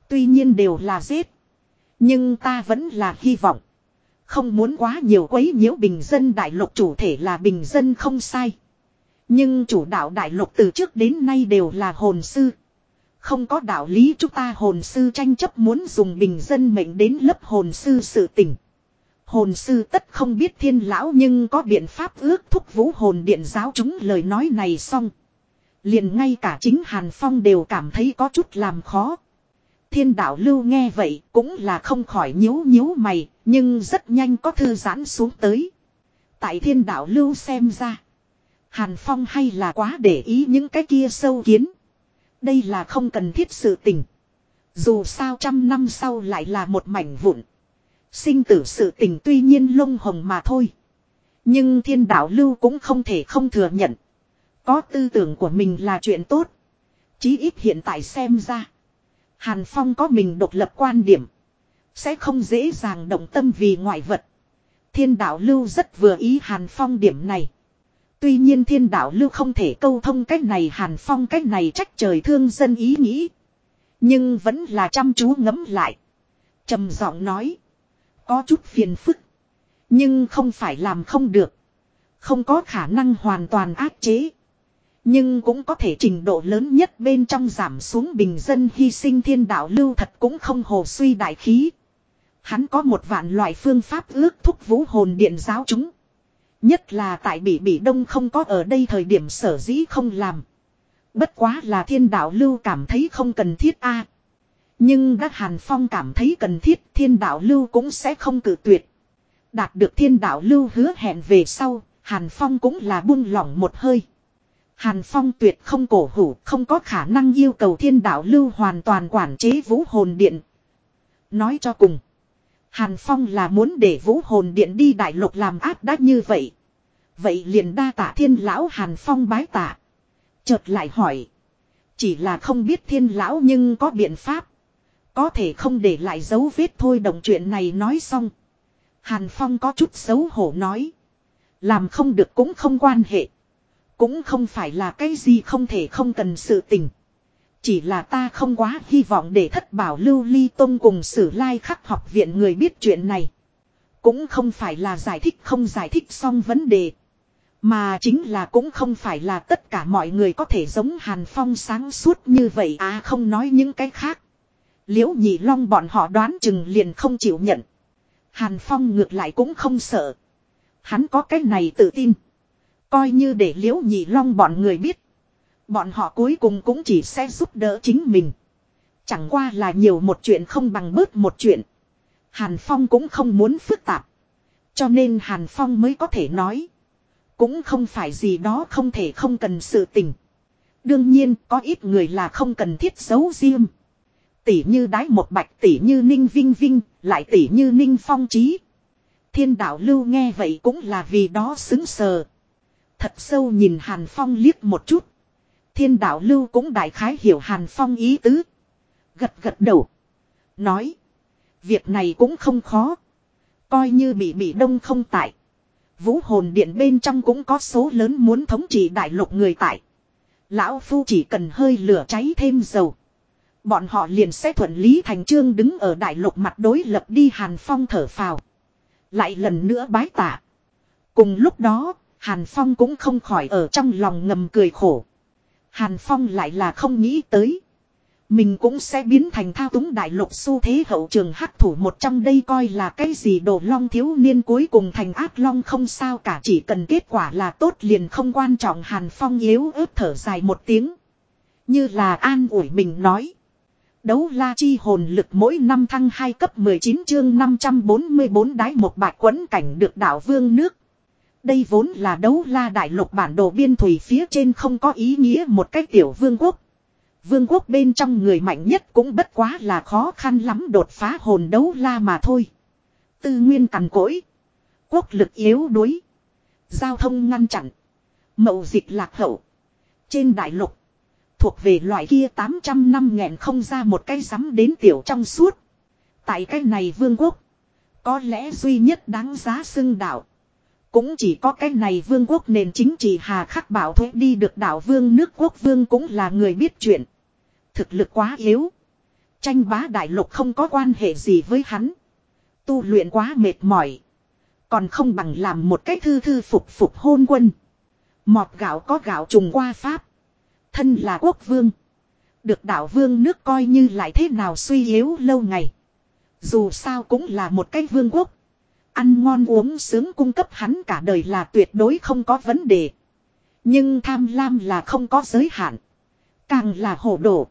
Tuy nhiên đều là giết. Nhưng ta vẫn là hy vọng. Không muốn quá nhiều quấy nhiễu bình dân đại lục, chủ thể là bình dân không sai. Nhưng chủ đạo đại lục từ trước đến nay đều là hồn sư. Không có đạo lý chúng ta hồn sư tranh chấp muốn dùng bình dân mệnh đến lớp hồn sư sự tình. Hồn sư tất không biết thiên lão nhưng có biện pháp ước thúc vũ hồn điện giáo chúng lời nói này xong. Liền ngay cả chính Hàn Phong đều cảm thấy có chút làm khó. Thiên đạo lưu nghe vậy cũng là không khỏi nhíu nhíu mày, nhưng rất nhanh có thư giãn xuống tới. Tại thiên đạo lưu xem ra. Hàn Phong hay là quá để ý những cái kia sâu kiến. Đây là không cần thiết sự tình. Dù sao trăm năm sau lại là một mảnh vụn. Sinh tử sự tình tuy nhiên lông hồng mà thôi. Nhưng thiên đạo lưu cũng không thể không thừa nhận. Có tư tưởng của mình là chuyện tốt. Chí ít hiện tại xem ra. Hàn Phong có mình độc lập quan điểm. Sẽ không dễ dàng động tâm vì ngoại vật. Thiên đạo lưu rất vừa ý Hàn Phong điểm này. Tuy nhiên thiên đạo lưu không thể câu thông cách này Hàn Phong cách này trách trời thương dân ý nghĩ. Nhưng vẫn là chăm chú ngấm lại. trầm giọng nói. Có chút phiền phức. Nhưng không phải làm không được. Không có khả năng hoàn toàn áp chế. Nhưng cũng có thể trình độ lớn nhất bên trong giảm xuống bình dân hy sinh thiên đạo lưu thật cũng không hồ suy đại khí. Hắn có một vạn loại phương pháp ước thúc vũ hồn điện giáo chúng. Nhất là tại bị bị đông không có ở đây thời điểm sở dĩ không làm. Bất quá là thiên đạo lưu cảm thấy không cần thiết a Nhưng đã Hàn Phong cảm thấy cần thiết thiên đạo lưu cũng sẽ không cử tuyệt. Đạt được thiên đạo lưu hứa hẹn về sau, Hàn Phong cũng là buông lỏng một hơi. Hàn Phong tuyệt không cổ hủ, không có khả năng yêu cầu thiên đạo lưu hoàn toàn quản chế vũ hồn điện. Nói cho cùng. Hàn Phong là muốn để vũ hồn điện đi đại lục làm áp đắc như vậy. Vậy liền đa tạ thiên lão Hàn Phong bái tạ. Chợt lại hỏi. Chỉ là không biết thiên lão nhưng có biện pháp. Có thể không để lại dấu vết thôi đồng chuyện này nói xong. Hàn Phong có chút xấu hổ nói. Làm không được cũng không quan hệ. Cũng không phải là cái gì không thể không cần sự tình. Chỉ là ta không quá hy vọng để thất bảo lưu ly tông cùng sử lai khắc học viện người biết chuyện này. Cũng không phải là giải thích không giải thích xong vấn đề. Mà chính là cũng không phải là tất cả mọi người có thể giống Hàn Phong sáng suốt như vậy à không nói những cái khác. Liễu nhị long bọn họ đoán chừng liền không chịu nhận. Hàn Phong ngược lại cũng không sợ. Hắn có cái này tự tin. Coi như để liễu nhị long bọn người biết. Bọn họ cuối cùng cũng chỉ sẽ giúp đỡ chính mình. Chẳng qua là nhiều một chuyện không bằng bớt một chuyện. Hàn Phong cũng không muốn phức tạp. Cho nên Hàn Phong mới có thể nói. Cũng không phải gì đó không thể không cần sự tình. Đương nhiên có ít người là không cần thiết giấu riêng. Tỷ như đái một bạch tỷ như ninh vinh vinh, lại tỷ như ninh phong trí. Thiên đạo lưu nghe vậy cũng là vì đó xứng sờ. Thật sâu nhìn Hàn Phong liếc một chút. Thiên đạo lưu cũng đại khái hiểu Hàn Phong ý tứ. Gật gật đầu. Nói. Việc này cũng không khó. Coi như bị bị đông không tại. Vũ hồn điện bên trong cũng có số lớn muốn thống trị đại lục người tại. Lão Phu chỉ cần hơi lửa cháy thêm dầu. Bọn họ liền sẽ thuận lý thành trương đứng ở đại lục mặt đối lập đi Hàn Phong thở phào. Lại lần nữa bái tạ. Cùng lúc đó, Hàn Phong cũng không khỏi ở trong lòng ngầm cười khổ. Hàn Phong lại là không nghĩ tới. Mình cũng sẽ biến thành thao túng đại lục xu thế hậu trường hắc thủ một trong đây coi là cái gì đồ long thiếu niên cuối cùng thành ác long không sao cả, chỉ cần kết quả là tốt liền không quan trọng Hàn Phong yếu ớt thở dài một tiếng. Như là an ủi mình nói. Đấu la chi hồn lực mỗi năm thăng 2 cấp 19 chương 544 đái một bạc quấn cảnh được đảo vương nước. Đây vốn là đấu la đại lục bản đồ biên thủy phía trên không có ý nghĩa một cái tiểu vương quốc. Vương quốc bên trong người mạnh nhất cũng bất quá là khó khăn lắm đột phá hồn đấu la mà thôi. Tư nguyên cằn cỗi. Quốc lực yếu đuối. Giao thông ngăn chặn. Mậu dịch lạc hậu. Trên đại lục. Thuộc về loại kia 800 năm nghẹn không ra một cái rắm đến tiểu trong suốt. Tại cái này vương quốc. Có lẽ duy nhất đáng giá xưng đạo. Cũng chỉ có cái này vương quốc nền chính trị hà khắc bảo thuế đi được đảo vương nước quốc vương cũng là người biết chuyện. Thực lực quá yếu. Tranh bá đại lục không có quan hệ gì với hắn. Tu luyện quá mệt mỏi. Còn không bằng làm một cái thư thư phục phục hôn quân. Mọt gạo có gạo trùng qua Pháp. Thân là quốc vương. Được đảo vương nước coi như lại thế nào suy yếu lâu ngày. Dù sao cũng là một cái vương quốc. Ăn ngon uống sướng cung cấp hắn cả đời là tuyệt đối không có vấn đề. Nhưng tham lam là không có giới hạn. Càng là hổ đổ.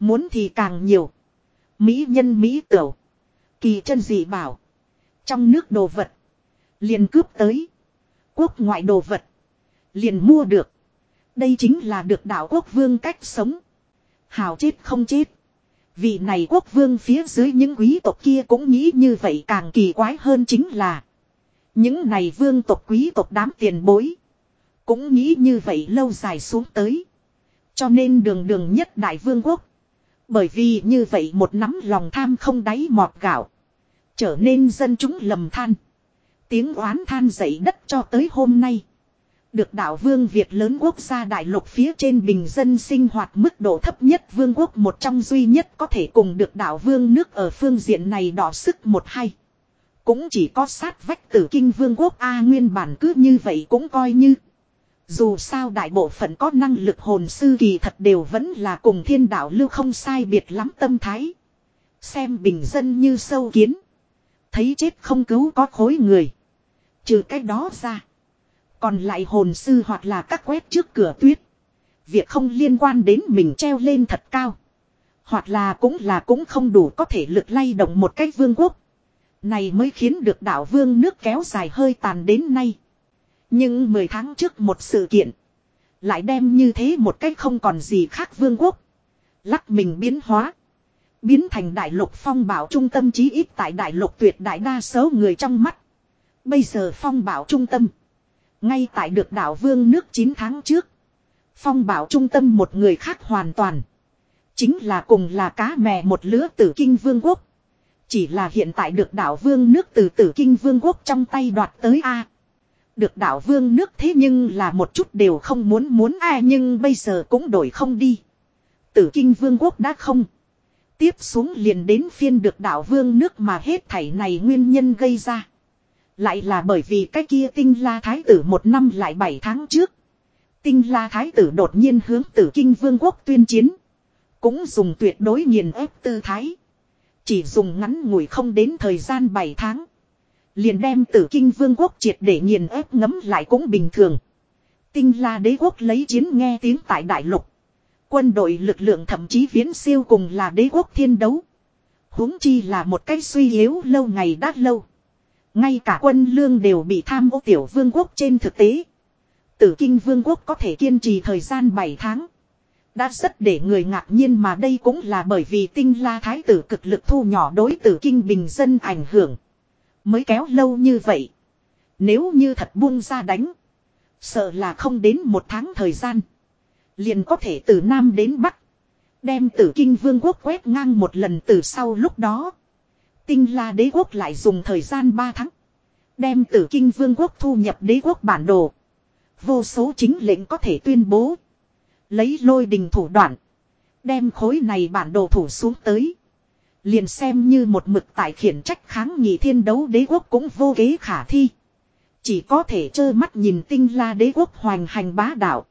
Muốn thì càng nhiều. Mỹ nhân Mỹ tửu. Kỳ chân dị bảo. Trong nước đồ vật. Liền cướp tới. Quốc ngoại đồ vật. Liền mua được. Đây chính là được đạo quốc vương cách sống. Hào chết không chết. Vị này quốc vương phía dưới những quý tộc kia cũng nghĩ như vậy càng kỳ quái hơn chính là. Những này vương tộc quý tộc đám tiền bối. Cũng nghĩ như vậy lâu dài xuống tới. Cho nên đường đường nhất đại vương quốc. Bởi vì như vậy một nắm lòng tham không đáy mọt gạo. Trở nên dân chúng lầm than. Tiếng oán than dậy đất cho tới hôm nay. Được đảo vương Việt lớn quốc gia đại lục phía trên bình dân sinh hoạt mức độ thấp nhất vương quốc một trong duy nhất có thể cùng được đảo vương nước ở phương diện này đỏ sức một hay. Cũng chỉ có sát vách tử kinh vương quốc A, nguyên bản cứ như vậy cũng coi như. Dù sao đại bộ phận có năng lực hồn sư kỳ thật đều vẫn là cùng thiên đạo lưu không sai biệt lắm tâm thái. Xem bình dân như sâu kiến. Thấy chết không cứu có khối người. Trừ cái đó ra. Còn lại hồn sư hoặc là các quét trước cửa tuyết. Việc không liên quan đến mình treo lên thật cao. Hoặc là cũng là cũng không đủ có thể lực lay động một cách vương quốc. Này mới khiến được đảo vương nước kéo dài hơi tàn đến nay. Nhưng 10 tháng trước một sự kiện. Lại đem như thế một cách không còn gì khác vương quốc. Lắc mình biến hóa. Biến thành đại lục phong bảo trung tâm chí ít tại đại lục tuyệt đại đa số người trong mắt. Bây giờ phong bảo trung tâm. Ngay tại được đảo vương nước 9 tháng trước. Phong bảo trung tâm một người khác hoàn toàn. Chính là cùng là cá mè một lứa tử kinh vương quốc. Chỉ là hiện tại được đảo vương nước từ tử kinh vương quốc trong tay đoạt tới A. Được đảo vương nước thế nhưng là một chút đều không muốn muốn A nhưng bây giờ cũng đổi không đi. Tử kinh vương quốc đã không. Tiếp xuống liền đến phiên được đảo vương nước mà hết thảy này nguyên nhân gây ra. Lại là bởi vì cái kia tinh la thái tử một năm lại bảy tháng trước. Tinh la thái tử đột nhiên hướng tử kinh vương quốc tuyên chiến. Cũng dùng tuyệt đối nghiền ép tư thái. Chỉ dùng ngắn ngủi không đến thời gian 7 tháng. Liền đem tử kinh vương quốc triệt để nghiền ép ngấm lại cũng bình thường. Tinh la đế quốc lấy chiến nghe tiếng tại đại lục. Quân đội lực lượng thậm chí viễn siêu cùng là đế quốc thiên đấu. huống chi là một cách suy yếu lâu ngày đã lâu. Ngay cả quân lương đều bị tham ô tiểu vương quốc trên thực tế. Tử kinh vương quốc có thể kiên trì thời gian 7 tháng. Đã rất để người ngạc nhiên mà đây cũng là bởi vì tinh la thái tử cực lực thu nhỏ đối tử kinh bình dân ảnh hưởng. Mới kéo lâu như vậy. Nếu như thật buông ra đánh. Sợ là không đến một tháng thời gian. Liền có thể từ Nam đến Bắc. Đem tử kinh vương quốc quét ngang một lần từ sau lúc đó. Tinh la đế quốc lại dùng thời gian 3 tháng. Đem tử kinh vương quốc thu nhập đế quốc bản đồ. Vô số chính lệnh có thể tuyên bố. Lấy lôi đình thủ đoạn. Đem khối này bản đồ thủ xuống tới. Liền xem như một mực tại khiển trách kháng nghị thiên đấu đế quốc cũng vô kế khả thi. Chỉ có thể trơ mắt nhìn tinh la đế quốc hoành hành bá đạo.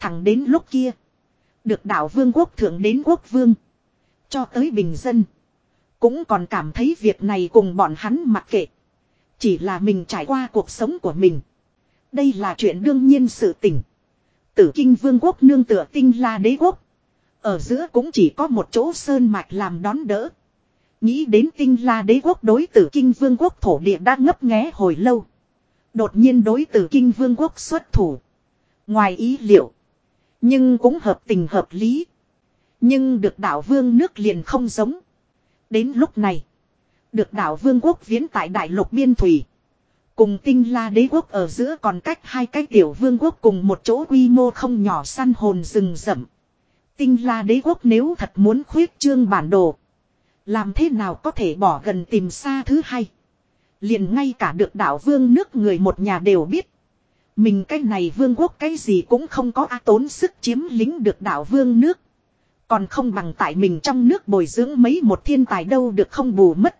Thẳng đến lúc kia. Được đạo vương quốc thượng đến quốc vương. Cho tới bình dân. Cũng còn cảm thấy việc này cùng bọn hắn mặc kệ. Chỉ là mình trải qua cuộc sống của mình. Đây là chuyện đương nhiên sự tình. Tử kinh vương quốc nương tựa tinh la đế quốc. Ở giữa cũng chỉ có một chỗ sơn mạch làm đón đỡ. Nghĩ đến tinh la đế quốc đối tử kinh vương quốc thổ địa đã ngấp nghé hồi lâu. Đột nhiên đối tử kinh vương quốc xuất thủ. Ngoài ý liệu. Nhưng cũng hợp tình hợp lý. Nhưng được đạo vương nước liền không giống. Đến lúc này. Được đảo vương quốc viễn tại đại lục biên thủy. Cùng tinh la đế quốc ở giữa còn cách hai cái tiểu vương quốc cùng một chỗ quy mô không nhỏ săn hồn rừng rậm. Tinh la đế quốc nếu thật muốn khuyết trương bản đồ. Làm thế nào có thể bỏ gần tìm xa thứ hai. Liền ngay cả được đảo vương nước người một nhà đều biết. Mình cái này vương quốc cái gì cũng không có á tốn sức chiếm lính được đảo vương nước. Còn không bằng tại mình trong nước bồi dưỡng mấy một thiên tài đâu được không bù mất.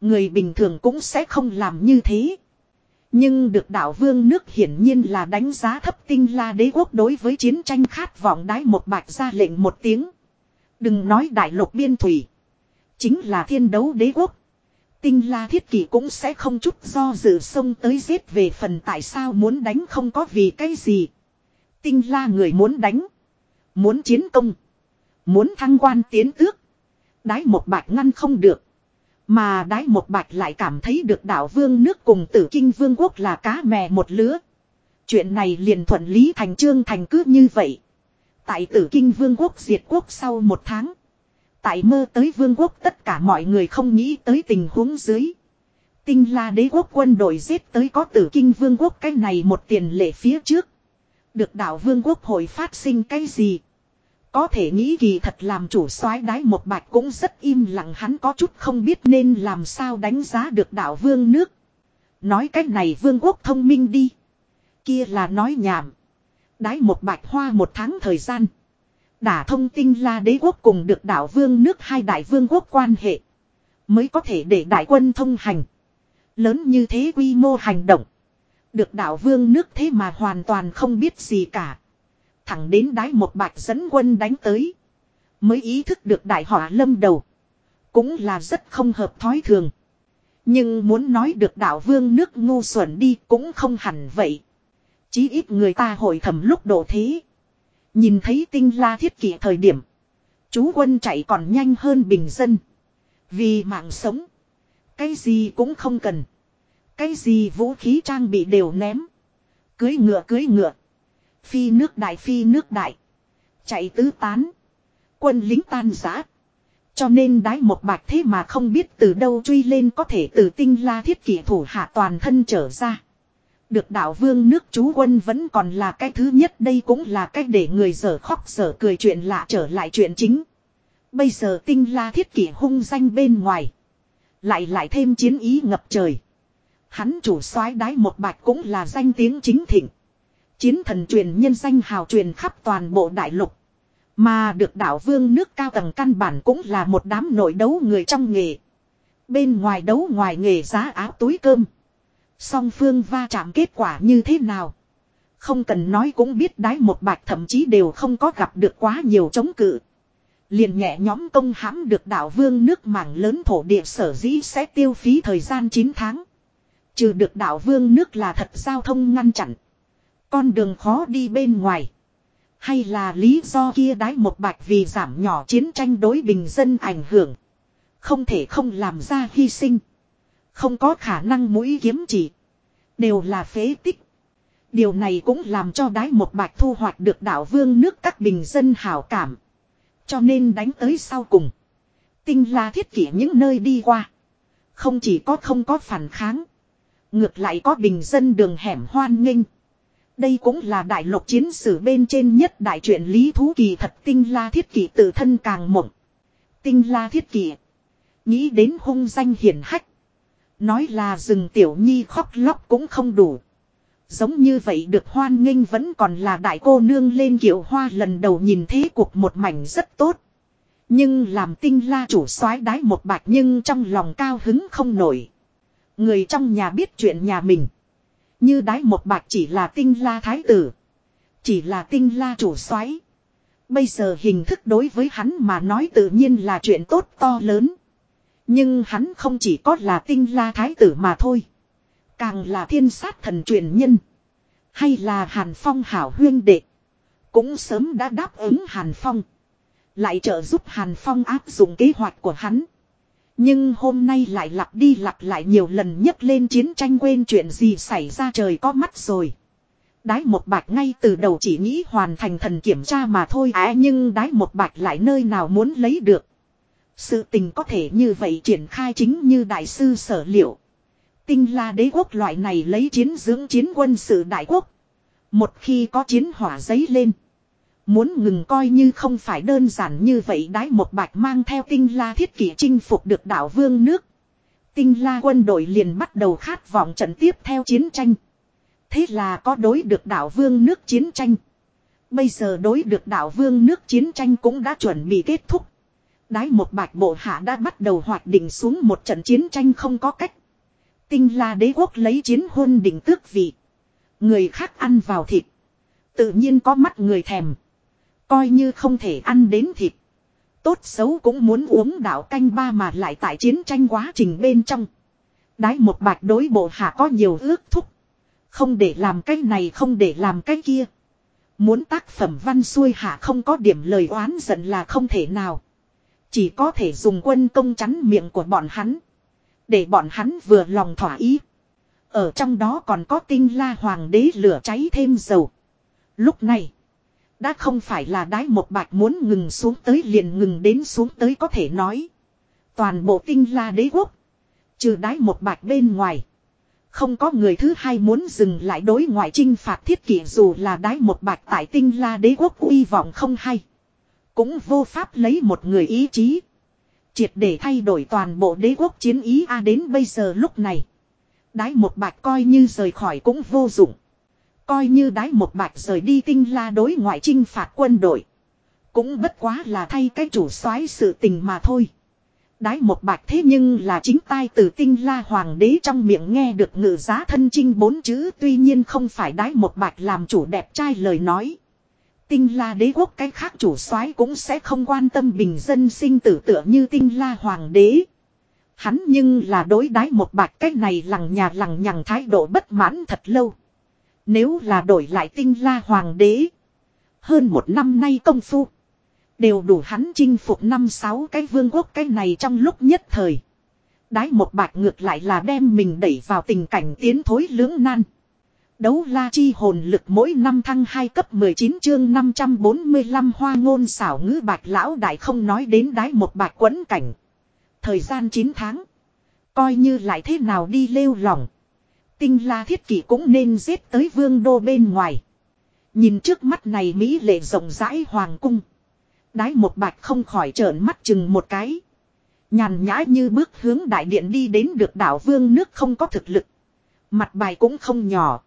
Người bình thường cũng sẽ không làm như thế. Nhưng được đạo vương nước hiển nhiên là đánh giá thấp tinh la đế quốc đối với chiến tranh khát vọng đái một bạch ra lệnh một tiếng. Đừng nói đại lục biên thủy. Chính là thiên đấu đế quốc. Tinh la thiết kỷ cũng sẽ không chút do dự sông tới giết về phần tại sao muốn đánh không có vì cái gì. Tinh la người muốn đánh. Muốn chiến công. Muốn thăng quan tiến tước. Đái một bạch ngăn không được. Mà đái một bạch lại cảm thấy được đảo vương nước cùng tử kinh vương quốc là cá mè một lứa. Chuyện này liền thuận lý thành trương thành cứ như vậy. Tại tử kinh vương quốc diệt quốc sau một tháng. Tại mơ tới vương quốc tất cả mọi người không nghĩ tới tình huống dưới. Tinh la đế quốc quân đội giết tới có tử kinh vương quốc cái này một tiền lệ phía trước. Được đảo vương quốc hội phát sinh cái gì? Có thể nghĩ kỳ thật làm chủ soái đái một bạch cũng rất im lặng, hắn có chút không biết nên làm sao đánh giá được đạo vương nước. Nói cách này vương quốc thông minh đi. Kia là nói nhảm. Đái một bạch hoa một tháng thời gian. Đả thông tin là đế quốc cùng được đảo vương nước hai đại vương quốc quan hệ. Mới có thể để đại quân thông hành. Lớn như thế quy mô hành động. Được đảo vương nước thế mà hoàn toàn không biết gì cả. Thẳng đến đái một bạch dẫn quân đánh tới. Mới ý thức được đại họa lâm đầu. Cũng là rất không hợp thói thường. Nhưng muốn nói được đạo vương nước ngu xuẩn đi cũng không hẳn vậy. Chí ít người ta hội thầm lúc độ thế. Nhìn thấy tinh la thiết kỷ thời điểm. Chú quân chạy còn nhanh hơn bình dân. Vì mạng sống. Cái gì cũng không cần. Cái gì vũ khí trang bị đều ném. Cưới ngựa cưới ngựa. Phi nước đại, phi nước đại. Chạy tứ tán. Quân lính tan giã. Cho nên đái một bạch thế mà không biết từ đâu truy lên có thể từ tinh la thiết kỷ thủ hạ toàn thân trở ra. Được đạo vương nước chú quân vẫn còn là cái thứ nhất, đây cũng là cách để người dở khóc dở cười chuyện lạ trở lại chuyện chính. Bây giờ tinh la thiết kỷ hung danh bên ngoài. Lại lại thêm chiến ý ngập trời. Hắn chủ soái đái một bạch cũng là danh tiếng chính thịnh. Chiến thần truyền nhân danh hào truyền khắp toàn bộ đại lục. Mà được đảo vương nước cao tầng căn bản cũng là một đám nội đấu người trong nghề. Bên ngoài đấu ngoài nghề giá áo túi cơm. Song phương va chạm kết quả như thế nào. Không cần nói cũng biết đái một bạch thậm chí đều không có gặp được quá nhiều chống cự. Liền nhẹ nhóm công hãm được đảo vương nước mảng lớn thổ địa sở dĩ sẽ tiêu phí thời gian 9 tháng. Trừ được đảo vương nước là thật giao thông ngăn chặn. Con đường khó đi bên ngoài. Hay là lý do kia đái một bạch vì giảm nhỏ chiến tranh đối bình dân ảnh hưởng. Không thể không làm ra hy sinh. Không có khả năng mũi kiếm chỉ. Đều là phế tích. Điều này cũng làm cho đái một bạch thu hoạch được đạo vương nước các bình dân hảo cảm. Cho nên đánh tới sau cùng. Tinh la thiết kỷ những nơi đi qua. Không chỉ có không có phản kháng. Ngược lại có bình dân đường hẻm hoan nghênh. Đây cũng là đại lục chiến sử bên trên nhất đại truyện lý thú kỳ thật tinh la thiết kỷ tự thân càng mộng. Tinh la thiết kỷ. Nghĩ đến hung danh hiển hách. Nói là rừng tiểu nhi khóc lóc cũng không đủ. Giống như vậy được hoan nghênh vẫn còn là đại cô nương lên kiệu hoa lần đầu nhìn thế cuộc một mảnh rất tốt. Nhưng làm tinh la chủ soái đái một bạch nhưng trong lòng cao hứng không nổi. Người trong nhà biết chuyện nhà mình. Như đái một bạc chỉ là tinh la thái tử. Chỉ là tinh la chủ soái. Bây giờ hình thức đối với hắn mà nói tự nhiên là chuyện tốt to lớn. Nhưng hắn không chỉ có là tinh la thái tử mà thôi. Càng là thiên sát thần truyền nhân. Hay là Hàn Phong hảo huyên đệ. Cũng sớm đã đáp ứng Hàn Phong. Lại trợ giúp Hàn Phong áp dụng kế hoạch của hắn. Nhưng hôm nay lại lặp đi lặp lại nhiều lần nhấc lên chiến tranh quên chuyện gì xảy ra trời có mắt rồi. Đái một bạch ngay từ đầu chỉ nghĩ hoàn thành thần kiểm tra mà thôi à nhưng đái một bạch lại nơi nào muốn lấy được. Sự tình có thể như vậy triển khai chính như đại sư sở liệu. Tinh la đế quốc loại này lấy chiến dưỡng chiến quân sự đại quốc. Một khi có chiến hỏa giấy lên. Muốn ngừng coi như không phải đơn giản như vậy đái một bạch mang theo tinh la thiết kỷ chinh phục được đảo vương nước. Tinh la quân đội liền bắt đầu khát vọng trận tiếp theo chiến tranh. Thế là có đối được đảo vương nước chiến tranh. Bây giờ đối được đảo vương nước chiến tranh cũng đã chuẩn bị kết thúc. Đái một bạch bộ hạ đã bắt đầu hoạt định xuống một trận chiến tranh không có cách. Tinh la đế quốc lấy chiến hôn đỉnh tước vị. Người khác ăn vào thịt. Tự nhiên có mắt người thèm. Coi như không thể ăn đến thịt. Tốt xấu cũng muốn uống đạo canh ba mà lại tại chiến tranh quá trình bên trong. Đái một bạch đối bộ hạ có nhiều ước thúc. Không để làm cái này, không để làm cái kia. Muốn tác phẩm văn xuôi hạ không có điểm lời oán giận là không thể nào. Chỉ có thể dùng quân công chắn miệng của bọn hắn. Để bọn hắn vừa lòng thỏa ý. Ở trong đó còn có tinh la hoàng đế lửa cháy thêm dầu. Lúc này. Đã không phải là đái một bạch muốn ngừng xuống tới liền ngừng đến xuống tới có thể nói. Toàn bộ tinh la đế quốc. Trừ đái một bạch bên ngoài. Không có người thứ hai muốn dừng lại đối ngoại trinh phạt thiết kỷ dù là đái một bạch tại tinh la đế quốc uy vọng không hay. Cũng vô pháp lấy một người ý chí. Triệt để thay đổi toàn bộ đế quốc chiến ý A đến bây giờ lúc này. Đái một bạch coi như rời khỏi cũng vô dụng. Coi như đái một bạch rời đi tinh la đối ngoại chinh phạt quân đội. Cũng bất quá là thay cái chủ soái sự tình mà thôi. Đái một bạch thế nhưng là chính tai từ tinh la hoàng đế trong miệng nghe được ngự giá thân chinh bốn chữ, tuy nhiên không phải đái một bạch làm chủ đẹp trai lời nói. Tinh la đế quốc cái khác chủ soái cũng sẽ không quan tâm bình dân sinh tử tựa như tinh la hoàng đế. Hắn nhưng là đối đái một bạch cách này lằng nhà lằng nhằng thái độ bất mãn thật lâu. Nếu là đổi lại tinh la hoàng đế. Hơn một năm nay công phu. Đều đủ hắn chinh phục năm sáu cái vương quốc cái này trong lúc nhất thời. Đái một bạch ngược lại là đem mình đẩy vào tình cảnh tiến thối lưỡng nan. Đấu la chi hồn lực mỗi năm thăng 2 cấp 19 chương 545 hoa ngôn xảo ngữ bạch lão đại không nói đến đái một bạch quấn cảnh. Thời gian 9 tháng. Coi như lại thế nào đi lêu lỏng. Tinh la thiết kỷ cũng nên giết tới vương đô bên ngoài. Nhìn trước mắt này Mỹ lệ rộng rãi hoàng cung. Đái một bạch không khỏi trợn mắt chừng một cái. Nhàn nhã như bước hướng đại điện đi đến được đảo vương nước không có thực lực. Mặt bài cũng không nhỏ.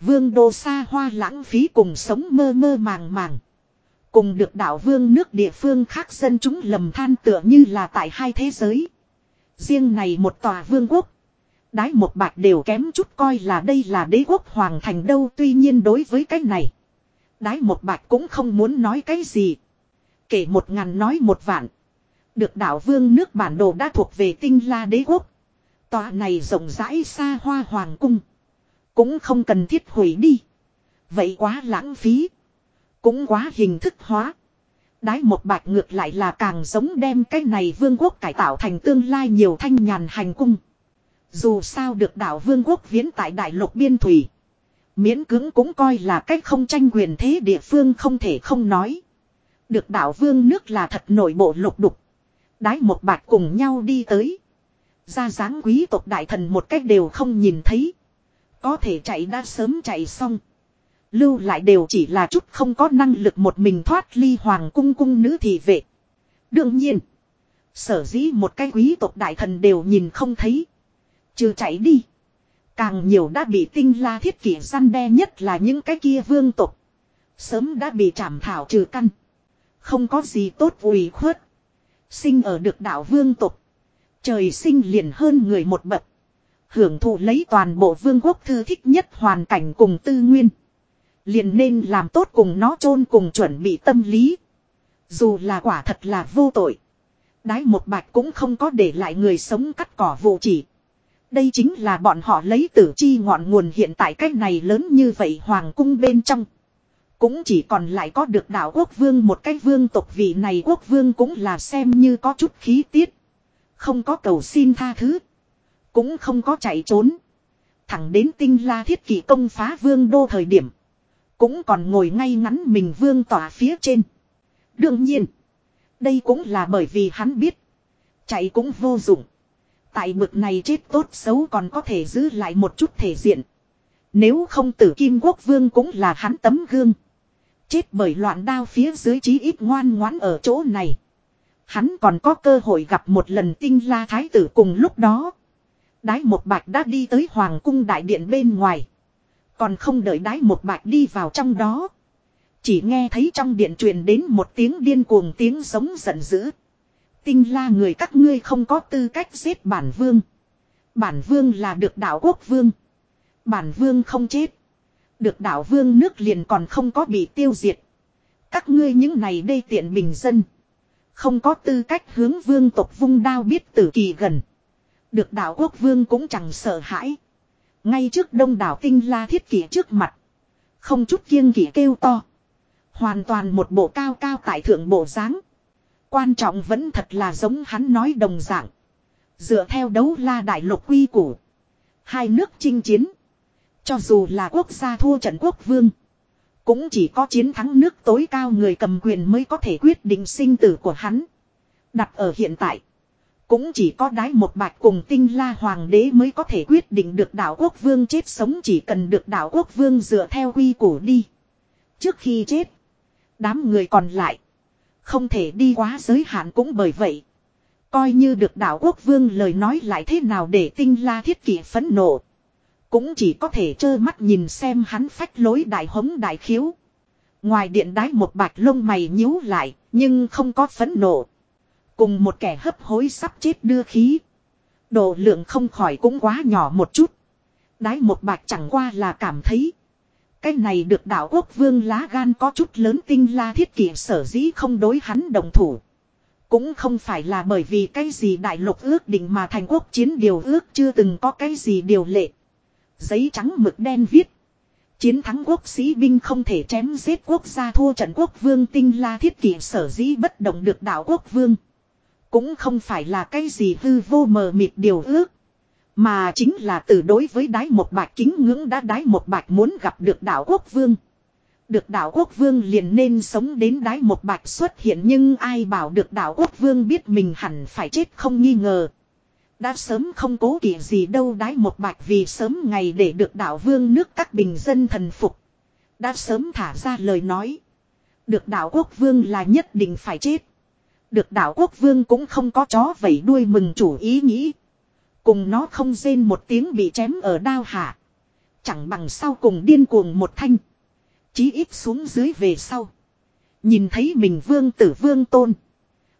Vương đô xa hoa lãng phí cùng sống mơ mơ màng màng. Cùng được đảo vương nước địa phương khác dân chúng lầm than tựa như là tại hai thế giới. Riêng này một tòa vương quốc. Đái một bạch đều kém chút coi là đây là đế quốc hoàng thành đâu, tuy nhiên đối với cái này. Đái một bạch cũng không muốn nói cái gì. Kể một ngàn nói một vạn. Được đảo vương nước bản đồ đã thuộc về tinh la đế quốc. Tòa này rộng rãi xa hoa hoàng cung. Cũng không cần thiết hủy đi. Vậy quá lãng phí. Cũng quá hình thức hóa. Đái một bạch ngược lại là càng giống đem cái này vương quốc cải tạo thành tương lai nhiều thanh nhàn hành cung. Dù sao được đảo vương quốc viễn tại đại lục biên thủy. Miễn cưỡng cũng coi là cách không tranh quyền thế địa phương không thể không nói. Được đảo vương nước là thật nội bộ lục đục. Đái một bạch cùng nhau đi tới. Ra dáng quý tộc đại thần một cách đều không nhìn thấy. Có thể chạy đã sớm chạy xong. Lưu lại đều chỉ là chút không có năng lực một mình thoát ly hoàng cung cung nữ thị vệ. Đương nhiên. Sở dĩ một cái quý tộc đại thần đều nhìn không thấy. Trừ chạy đi. Càng nhiều đã bị tinh la thiết kỷ săn đe nhất là những cái kia vương tộc. Sớm đã bị trảm thảo trừ căn. Không có gì tốt ủy khuất. Sinh ở được đảo vương tộc. Trời sinh liền hơn người một bậc. Hưởng thụ lấy toàn bộ vương quốc thư thích nhất hoàn cảnh cùng tư nguyên. Liền nên làm tốt cùng nó chôn cùng chuẩn bị tâm lý. Dù là quả thật là vô tội. Đái một bạch cũng không có để lại người sống cắt cỏ vụ chỉ. Đây chính là bọn họ lấy tử chi ngọn nguồn hiện tại cách này lớn như vậy hoàng cung bên trong. Cũng chỉ còn lại có được đảo quốc vương một cái vương tộc vị này quốc vương cũng là xem như có chút khí tiết. Không có cầu xin tha thứ. Cũng không có chạy trốn. Thẳng đến tinh la thiết kỷ công phá vương đô thời điểm. Cũng còn ngồi ngay ngắn mình vương tỏa phía trên. Đương nhiên. Đây cũng là bởi vì hắn biết. Chạy cũng vô dụng. Tại bực này chết tốt xấu còn có thể giữ lại một chút thể diện. Nếu không tử kim quốc vương cũng là hắn tấm gương. Chết bởi loạn đao phía dưới chí ít ngoan ngoãn ở chỗ này. Hắn còn có cơ hội gặp một lần tinh la thái tử cùng lúc đó. Đái một bạch đã đi tới hoàng cung đại điện bên ngoài. Còn không đợi đái một bạch đi vào trong đó. Chỉ nghe thấy trong điện truyền đến một tiếng điên cuồng tiếng giống giận dữ. Tinh la người các ngươi không có tư cách giết bản vương. Bản vương là được đạo quốc vương. Bản vương không chết. Được đạo vương nước liền còn không có bị tiêu diệt. Các ngươi những này đây tiện bình dân. Không có tư cách hướng vương tộc vung đao biết tử kỳ gần. Được đạo quốc vương cũng chẳng sợ hãi. Ngay trước đông đảo tinh la thiết kỷ trước mặt. Không chút kiêng kỷ kêu to. Hoàn toàn một bộ cao cao tại thượng bộ dáng Quan trọng vẫn thật là giống hắn nói đồng dạng. Dựa theo đấu la đại lục quy củ. Hai nước chinh chiến. Cho dù là quốc gia thua trận quốc vương. Cũng chỉ có chiến thắng nước tối cao người cầm quyền mới có thể quyết định sinh tử của hắn. Đặt ở hiện tại. Cũng chỉ có đái một bạch cùng tinh la hoàng đế mới có thể quyết định được đảo quốc vương chết sống chỉ cần được đảo quốc vương dựa theo quy củ đi. Trước khi chết. Đám người còn lại. Không thể đi quá giới hạn cũng bởi vậy. Coi như được đảo quốc vương lời nói lại thế nào để tinh la thiết kỷ phấn nộ. Cũng chỉ có thể trơ mắt nhìn xem hắn phách lối đại hống đại khiếu. Ngoài điện đái một bạch lông mày nhíu lại, nhưng không có phấn nộ. Cùng một kẻ hấp hối sắp chết đưa khí. Độ lượng không khỏi cũng quá nhỏ một chút. Đái một bạch chẳng qua là cảm thấy. Cái này được đạo quốc vương lá gan có chút lớn tinh la thiết kỷ sở dĩ không đối hắn đồng thủ. Cũng không phải là bởi vì cái gì đại lục ước định mà thành quốc chiến điều ước chưa từng có cái gì điều lệ. Giấy trắng mực đen viết. Chiến thắng quốc sĩ binh không thể chém giết quốc gia thua trận quốc vương tinh la thiết kỷ sở dĩ bất động được đạo quốc vương. Cũng không phải là cái gì hư vô mờ mịt điều ước. Mà chính là từ đối với đái một bạch kính ngưỡng đã đái một bạch muốn gặp được đạo quốc vương. Được đạo quốc vương liền nên sống đến đái một bạch xuất hiện nhưng ai bảo được đạo quốc vương biết mình hẳn phải chết không nghi ngờ. Đã sớm không cố kỵ gì đâu đái một bạch vì sớm ngày để được đạo vương nước các bình dân thần phục. Đã sớm thả ra lời nói. Được đạo quốc vương là nhất định phải chết. Được đạo quốc vương cũng không có chó vẩy đuôi mừng chủ ý nghĩ. Cùng nó không rên một tiếng bị chém ở đao hạ. Chẳng bằng sau cùng điên cuồng một thanh. Chí ít xuống dưới về sau. Nhìn thấy mình vương tử vương tôn.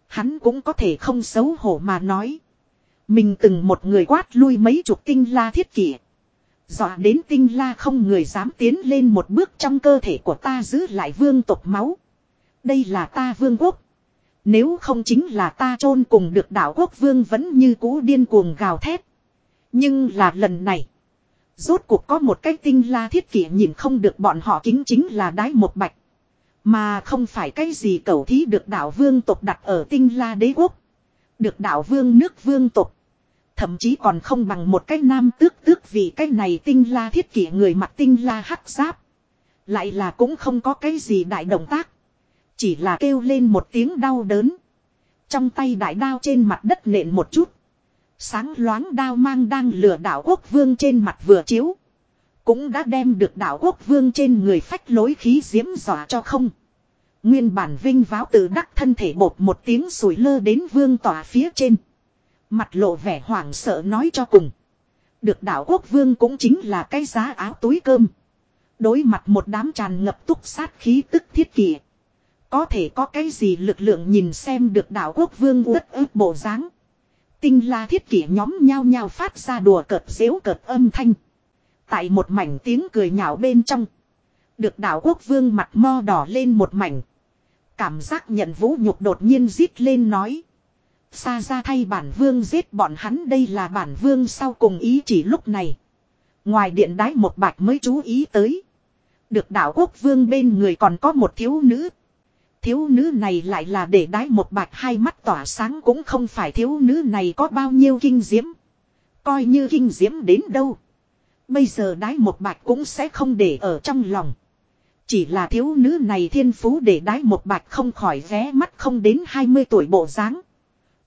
Hắn cũng có thể không xấu hổ mà nói. Mình từng một người quát lui mấy chục tinh la thiết kỷ. Dọa đến tinh la không người dám tiến lên một bước trong cơ thể của ta giữ lại vương tộc máu. Đây là ta vương quốc. Nếu không chính là ta chôn cùng được đảo quốc vương vẫn như cũ điên cuồng gào thét. Nhưng là lần này. Rốt cuộc có một cái tinh la thiết kỷ nhìn không được bọn họ kính chính là đái một bạch. Mà không phải cái gì cầu thí được đảo vương tộc đặt ở tinh la đế quốc. Được đảo vương nước vương tộc. Thậm chí còn không bằng một cái nam tước tước vì cái này tinh la thiết kỷ người mặc tinh la hắc giáp. Lại là cũng không có cái gì đại động tác. Chỉ là kêu lên một tiếng đau đớn. Trong tay đại đao trên mặt đất nện một chút. Sáng loáng đao mang đang lừa đảo quốc vương trên mặt vừa chiếu. Cũng đã đem được đảo quốc vương trên người phách lối khí diễm dọa cho không. Nguyên bản vinh váo tự đắc thân thể bột một tiếng sủi lơ đến vương tỏa phía trên. Mặt lộ vẻ hoảng sợ nói cho cùng. Được đảo quốc vương cũng chính là cái giá áo túi cơm. Đối mặt một đám tràn ngập túc sát khí tức thiết kỷ. Có thể có cái gì lực lượng nhìn xem được đảo quốc vương uất ức bộ dáng Tinh la thiết kỷ nhóm nhao nhao phát ra đùa cợt xếu cợt âm thanh. Tại một mảnh tiếng cười nhạo bên trong. Được đảo quốc vương mặt mo đỏ lên một mảnh. Cảm giác nhận vũ nhục đột nhiên rít lên nói. Xa ra thay bản vương giết bọn hắn đây là bản vương sau cùng ý chỉ lúc này. Ngoài điện đái một bạch mới chú ý tới. Được đảo quốc vương bên người còn có một thiếu nữ. Thiếu nữ này lại là để đái một bạch hai mắt tỏa sáng cũng không phải thiếu nữ này có bao nhiêu kinh diễm. Coi như kinh diễm đến đâu. Bây giờ đái một bạch cũng sẽ không để ở trong lòng. Chỉ là thiếu nữ này thiên phú để đái một bạch không khỏi vé mắt không đến 20 tuổi bộ dáng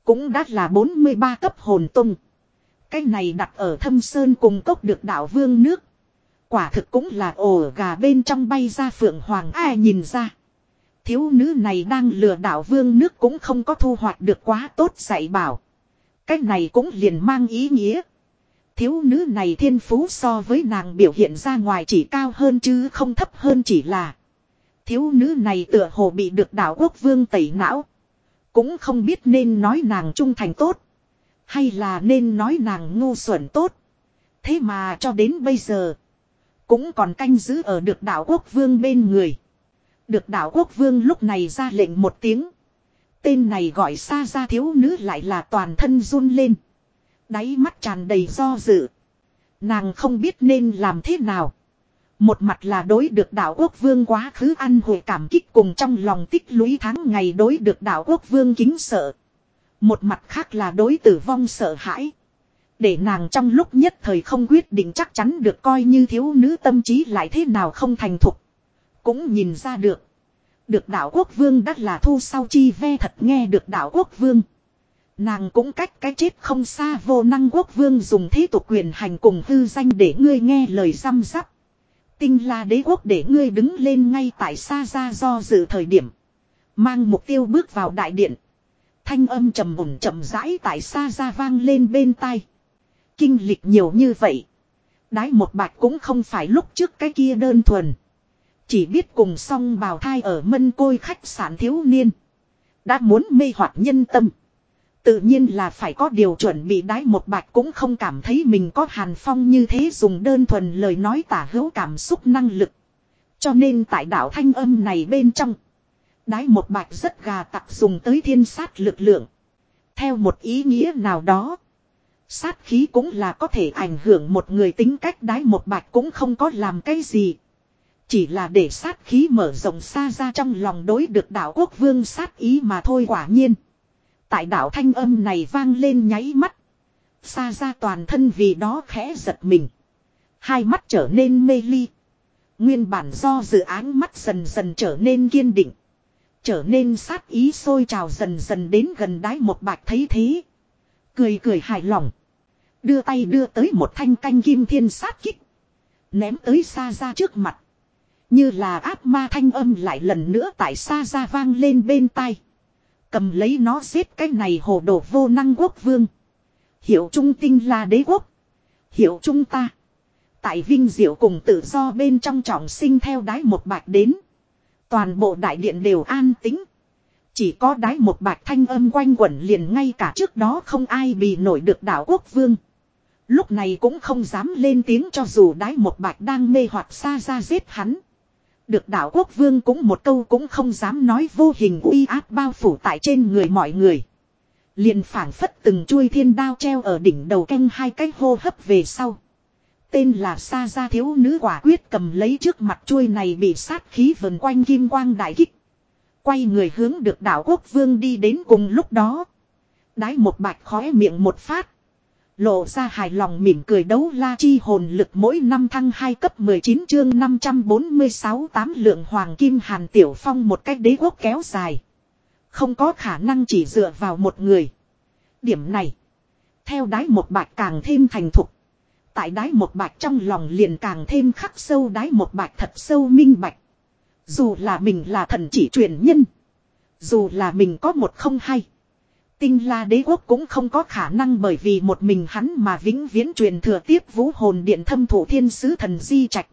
Cũng đã là 43 cấp hồn tung. Cái này đặt ở thâm sơn cùng cốc được đảo vương nước. Quả thực cũng là ổ gà bên trong bay ra phượng hoàng ai nhìn ra. Thiếu nữ này đang lừa đảo vương nước cũng không có thu hoạch được quá tốt dạy bảo. Cách này cũng liền mang ý nghĩa. Thiếu nữ này thiên phú so với nàng biểu hiện ra ngoài chỉ cao hơn chứ không thấp hơn chỉ là. Thiếu nữ này tựa hồ bị được đảo quốc vương tẩy não. Cũng không biết nên nói nàng trung thành tốt. Hay là nên nói nàng ngu xuẩn tốt. Thế mà cho đến bây giờ. Cũng còn canh giữ ở được đảo quốc vương bên người. Được đảo quốc vương lúc này ra lệnh một tiếng. Tên này gọi xa ra thiếu nữ lại là toàn thân run lên. Đáy mắt tràn đầy do dự. Nàng không biết nên làm thế nào. Một mặt là đối được đảo quốc vương quá khứ ăn hồi cảm kích cùng trong lòng tích lũy tháng ngày đối được đảo quốc vương kính sợ. Một mặt khác là đối tử vong sợ hãi. Để nàng trong lúc nhất thời không quyết định chắc chắn được coi như thiếu nữ tâm trí lại thế nào không thành thục. Cũng nhìn ra được. Được đạo quốc vương đắt là thu sau chi ve thật nghe được đạo quốc vương. Nàng cũng cách cái chết không xa vô năng quốc vương dùng thế tục quyền hành cùng hư danh để ngươi nghe lời răm rắp. Tinh là đế quốc để ngươi đứng lên ngay tại xa ra do dự thời điểm. Mang mục tiêu bước vào đại điện. Thanh âm trầm ổn chậm rãi tại xa ra vang lên bên tai. Kinh lịch nhiều như vậy. Đái một bạch cũng không phải lúc trước cái kia đơn thuần. Chỉ biết cùng song bào thai ở mân côi khách sạn thiếu niên. Đã muốn mê hoặc nhân tâm. Tự nhiên là phải có điều chuẩn bị đái một bạch cũng không cảm thấy mình có hàn phong như thế dùng đơn thuần lời nói tả hữu cảm xúc năng lực. Cho nên tại đảo thanh âm này bên trong. Đái một bạch rất gà tặc dùng tới thiên sát lực lượng. Theo một ý nghĩa nào đó. Sát khí cũng là có thể ảnh hưởng một người tính cách đái một bạch cũng không có làm cái gì. Chỉ là để sát khí mở rộng xa ra trong lòng đối được đạo quốc vương sát ý mà thôi quả nhiên. Tại đạo thanh âm này vang lên nháy mắt. Xa ra toàn thân vì đó khẽ giật mình. Hai mắt trở nên mê ly. Nguyên bản do dự án mắt dần dần trở nên kiên định. Trở nên sát ý sôi trào dần dần đến gần đái một bạch thấy thế. Cười cười hài lòng. Đưa tay đưa tới một thanh canh kim thiên sát kích. Ném tới xa ra trước mặt. Như là áp ma thanh âm lại lần nữa tại xa ra vang lên bên tai. Cầm lấy nó giết cái này hồ đồ vô năng quốc vương. Hiệu trung tinh là đế quốc. Hiệu trung ta. Tại vinh diệu cùng tự do bên trong trọng sinh theo đái một bạch đến. Toàn bộ đại điện đều an tính. Chỉ có đái một bạch thanh âm quanh quẩn liền ngay cả trước đó không ai bị nổi được đảo quốc vương. Lúc này cũng không dám lên tiếng cho dù đái một bạch đang mê hoặc xa ra giết hắn. Được đảo quốc vương cũng một câu cũng không dám nói vô hình uy áp bao phủ tại trên người mọi người. Liền phảng phất từng chuôi thiên đao treo ở đỉnh đầu canh hai cái hô hấp về sau. Tên là Sa Gia thiếu nữ quả quyết cầm lấy trước mặt chuôi này bị sát khí vần quanh kim quang đại kích. Quay người hướng được đảo quốc vương đi đến cùng lúc đó. Đái một bạch khóe miệng một phát. Lộ ra hài lòng mỉm cười đấu la chi hồn lực mỗi năm thăng 2 cấp 19 chương 546 tám lượng hoàng kim hàn tiểu phong một cách đế quốc kéo dài. Không có khả năng chỉ dựa vào một người. Điểm này. Theo đái một bạch càng thêm thành thục. Tại đái một bạch trong lòng liền càng thêm khắc sâu đái một bạch thật sâu minh bạch. Dù là mình là thần chỉ truyền nhân. Dù là mình có một không hay. Tinh la đế quốc cũng không có khả năng bởi vì một mình hắn mà vĩnh viễn truyền thừa tiếp vũ hồn điện thâm thủ thiên sứ thần di trạch.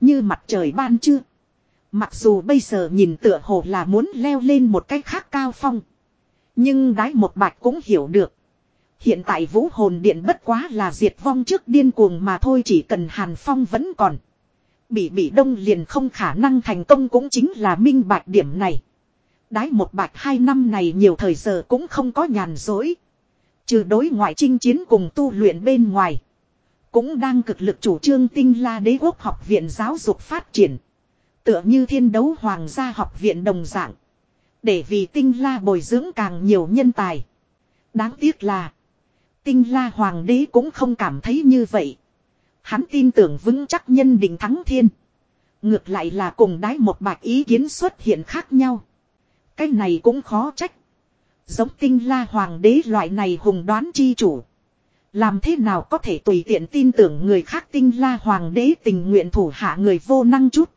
Như mặt trời ban chưa. Mặc dù bây giờ nhìn tựa hồ là muốn leo lên một cách khác cao phong. Nhưng đái một bạch cũng hiểu được. Hiện tại vũ hồn điện bất quá là diệt vong trước điên cuồng mà thôi chỉ cần hàn phong vẫn còn. Bị bị đông liền không khả năng thành công cũng chính là minh bạch điểm này. Đái một bạch hai năm này nhiều thời giờ cũng không có nhàn dối. Trừ đối ngoại chinh chiến cùng tu luyện bên ngoài. Cũng đang cực lực chủ trương tinh la đế quốc học viện giáo dục phát triển. Tựa như thiên đấu hoàng gia học viện đồng dạng. Để vì tinh la bồi dưỡng càng nhiều nhân tài. Đáng tiếc là. Tinh la hoàng đế cũng không cảm thấy như vậy. Hắn tin tưởng vững chắc nhân định thắng thiên. Ngược lại là cùng đái một bạch ý kiến xuất hiện khác nhau. Cái này cũng khó trách. Giống tinh la hoàng đế loại này hùng đoán chi chủ. Làm thế nào có thể tùy tiện tin tưởng người khác tinh la hoàng đế tình nguyện thủ hạ người vô năng chút.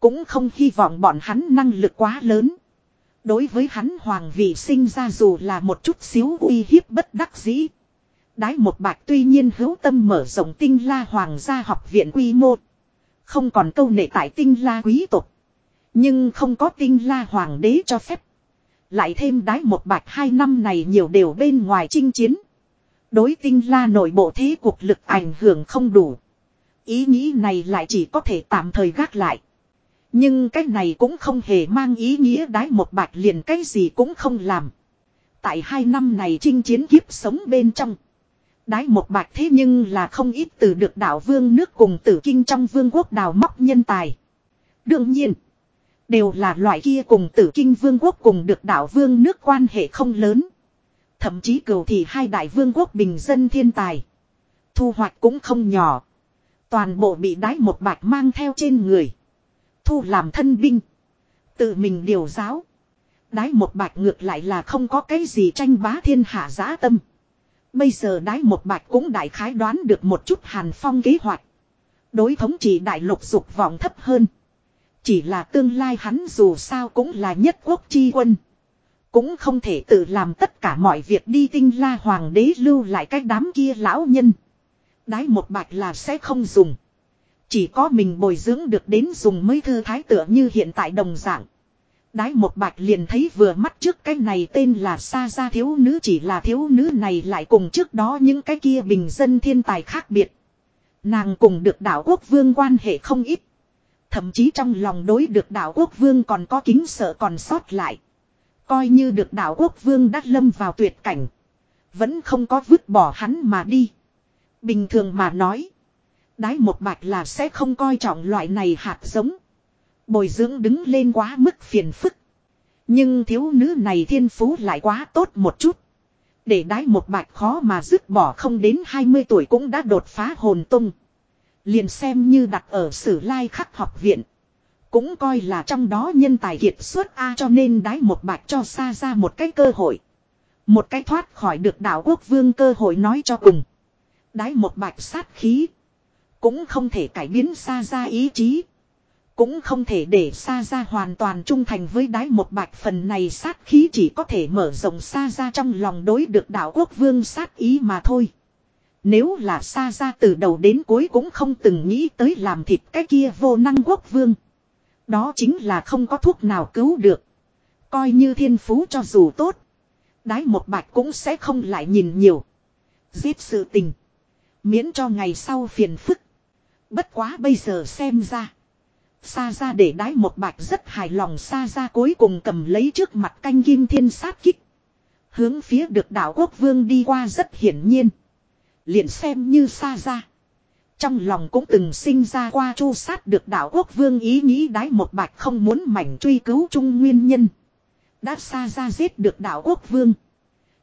Cũng không hy vọng bọn hắn năng lực quá lớn. Đối với hắn hoàng vị sinh ra dù là một chút xíu uy hiếp bất đắc dĩ. Đái một bạch tuy nhiên hữu tâm mở rộng tinh la hoàng gia học viện quy mô. Không còn câu nệ tại tinh la quý tộc. Nhưng không có tinh la hoàng đế cho phép. Lại thêm đái một bạch hai năm này nhiều đều bên ngoài chinh chiến. Đối tinh la nội bộ thế cuộc lực ảnh hưởng không đủ. Ý nghĩ này lại chỉ có thể tạm thời gác lại. Nhưng cái này cũng không hề mang ý nghĩa đái một bạch liền cái gì cũng không làm. Tại hai năm này chinh chiến kiếp sống bên trong. Đái một bạch thế nhưng là không ít từ được đạo vương nước cùng tử kinh trong vương quốc đào móc nhân tài. Đương nhiên. Đều là loại kia cùng tử kinh vương quốc cùng được đảo vương nước quan hệ không lớn. Thậm chí cầu thì hai đại vương quốc bình dân thiên tài. Thu hoạch cũng không nhỏ. Toàn bộ bị đái một bạch mang theo trên người. Thu làm thân binh. Tự mình điều giáo. Đái một bạch ngược lại là không có cái gì tranh bá thiên hạ giá tâm. Bây giờ đái một bạch cũng đại khái đoán được một chút hàn phong kế hoạch. Đối thống trị đại lục dục vọng thấp hơn. Chỉ là tương lai hắn dù sao cũng là nhất quốc chi quân. Cũng không thể tự làm tất cả mọi việc đi tinh la hoàng đế lưu lại cái đám kia lão nhân. Đái một bạch là sẽ không dùng. Chỉ có mình bồi dưỡng được đến dùng mới thư thái tựa như hiện tại đồng dạng. Đái một bạch liền thấy vừa mắt trước cái này tên là xa ra thiếu nữ chỉ là thiếu nữ này lại cùng trước đó những cái kia bình dân thiên tài khác biệt. Nàng cùng được đảo quốc vương quan hệ không ít. Thậm chí trong lòng đối được đảo quốc vương còn có kính sợ còn sót lại. Coi như được đảo quốc vương đã lâm vào tuyệt cảnh. Vẫn không có vứt bỏ hắn mà đi. Bình thường mà nói. Đái một bạch là sẽ không coi trọng loại này hạt giống. Bồi dưỡng đứng lên quá mức phiền phức. Nhưng thiếu nữ này thiên phú lại quá tốt một chút. Để đái một bạch khó mà dứt bỏ không đến 20 tuổi cũng đã đột phá hồn tung. Liền xem như đặt ở sử lai khắc học viện. Cũng coi là trong đó nhân tài kiệt xuất A cho nên đái một bạch cho xa ra một cái cơ hội. Một cái thoát khỏi được đảo quốc vương cơ hội nói cho cùng. Đái một bạch sát khí. Cũng không thể cải biến xa ra ý chí. Cũng không thể để xa ra hoàn toàn trung thành với đái một bạch phần này sát khí chỉ có thể mở rộng xa ra trong lòng đối được đảo quốc vương sát ý mà thôi. Nếu là xa ra từ đầu đến cuối cũng không từng nghĩ tới làm thịt cái kia vô năng quốc vương. Đó chính là không có thuốc nào cứu được. Coi như thiên phú cho dù tốt. Đái một bạch cũng sẽ không lại nhìn nhiều. Giết sự tình. Miễn cho ngày sau phiền phức. Bất quá bây giờ xem ra. Sa ra để đái một bạch rất hài lòng Sa ra cuối cùng cầm lấy trước mặt canh kim thiên sát kích. Hướng phía được đảo quốc vương đi qua rất hiển nhiên. Liền xem như Sa ra. Trong lòng cũng từng sinh ra qua chu sát được đảo quốc vương ý nghĩ đái một bạch không muốn mảnh truy cứu chung nguyên nhân. Đã Sa ra giết được đảo quốc vương.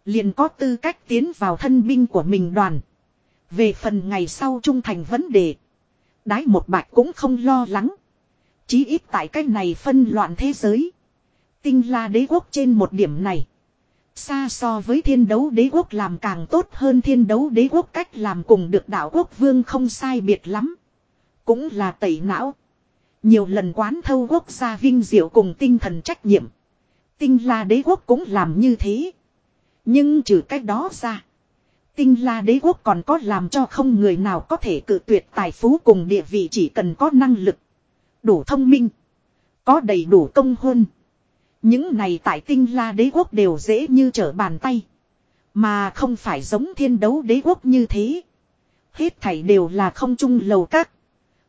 Liền có tư cách tiến vào thân binh của mình đoàn. Về phần ngày sau trung thành vấn đề. Đái một bạch cũng không lo lắng. Chí ít tại cách này phân loạn thế giới. Tinh la đế quốc trên một điểm này. Xa so với thiên đấu đế quốc làm càng tốt hơn thiên đấu đế quốc cách làm cùng được đạo quốc vương không sai biệt lắm. Cũng là tẩy não. Nhiều lần quán thâu quốc gia vinh diệu cùng tinh thần trách nhiệm. Tinh la đế quốc cũng làm như thế. Nhưng trừ cách đó ra. Tinh la đế quốc còn có làm cho không người nào có thể cự tuyệt tài phú cùng địa vị chỉ cần có năng lực. Đủ thông minh. Có đầy đủ công huân. Những này tại tinh la đế quốc đều dễ như trở bàn tay. Mà không phải giống thiên đấu đế quốc như thế. Hết thảy đều là không chung lầu các.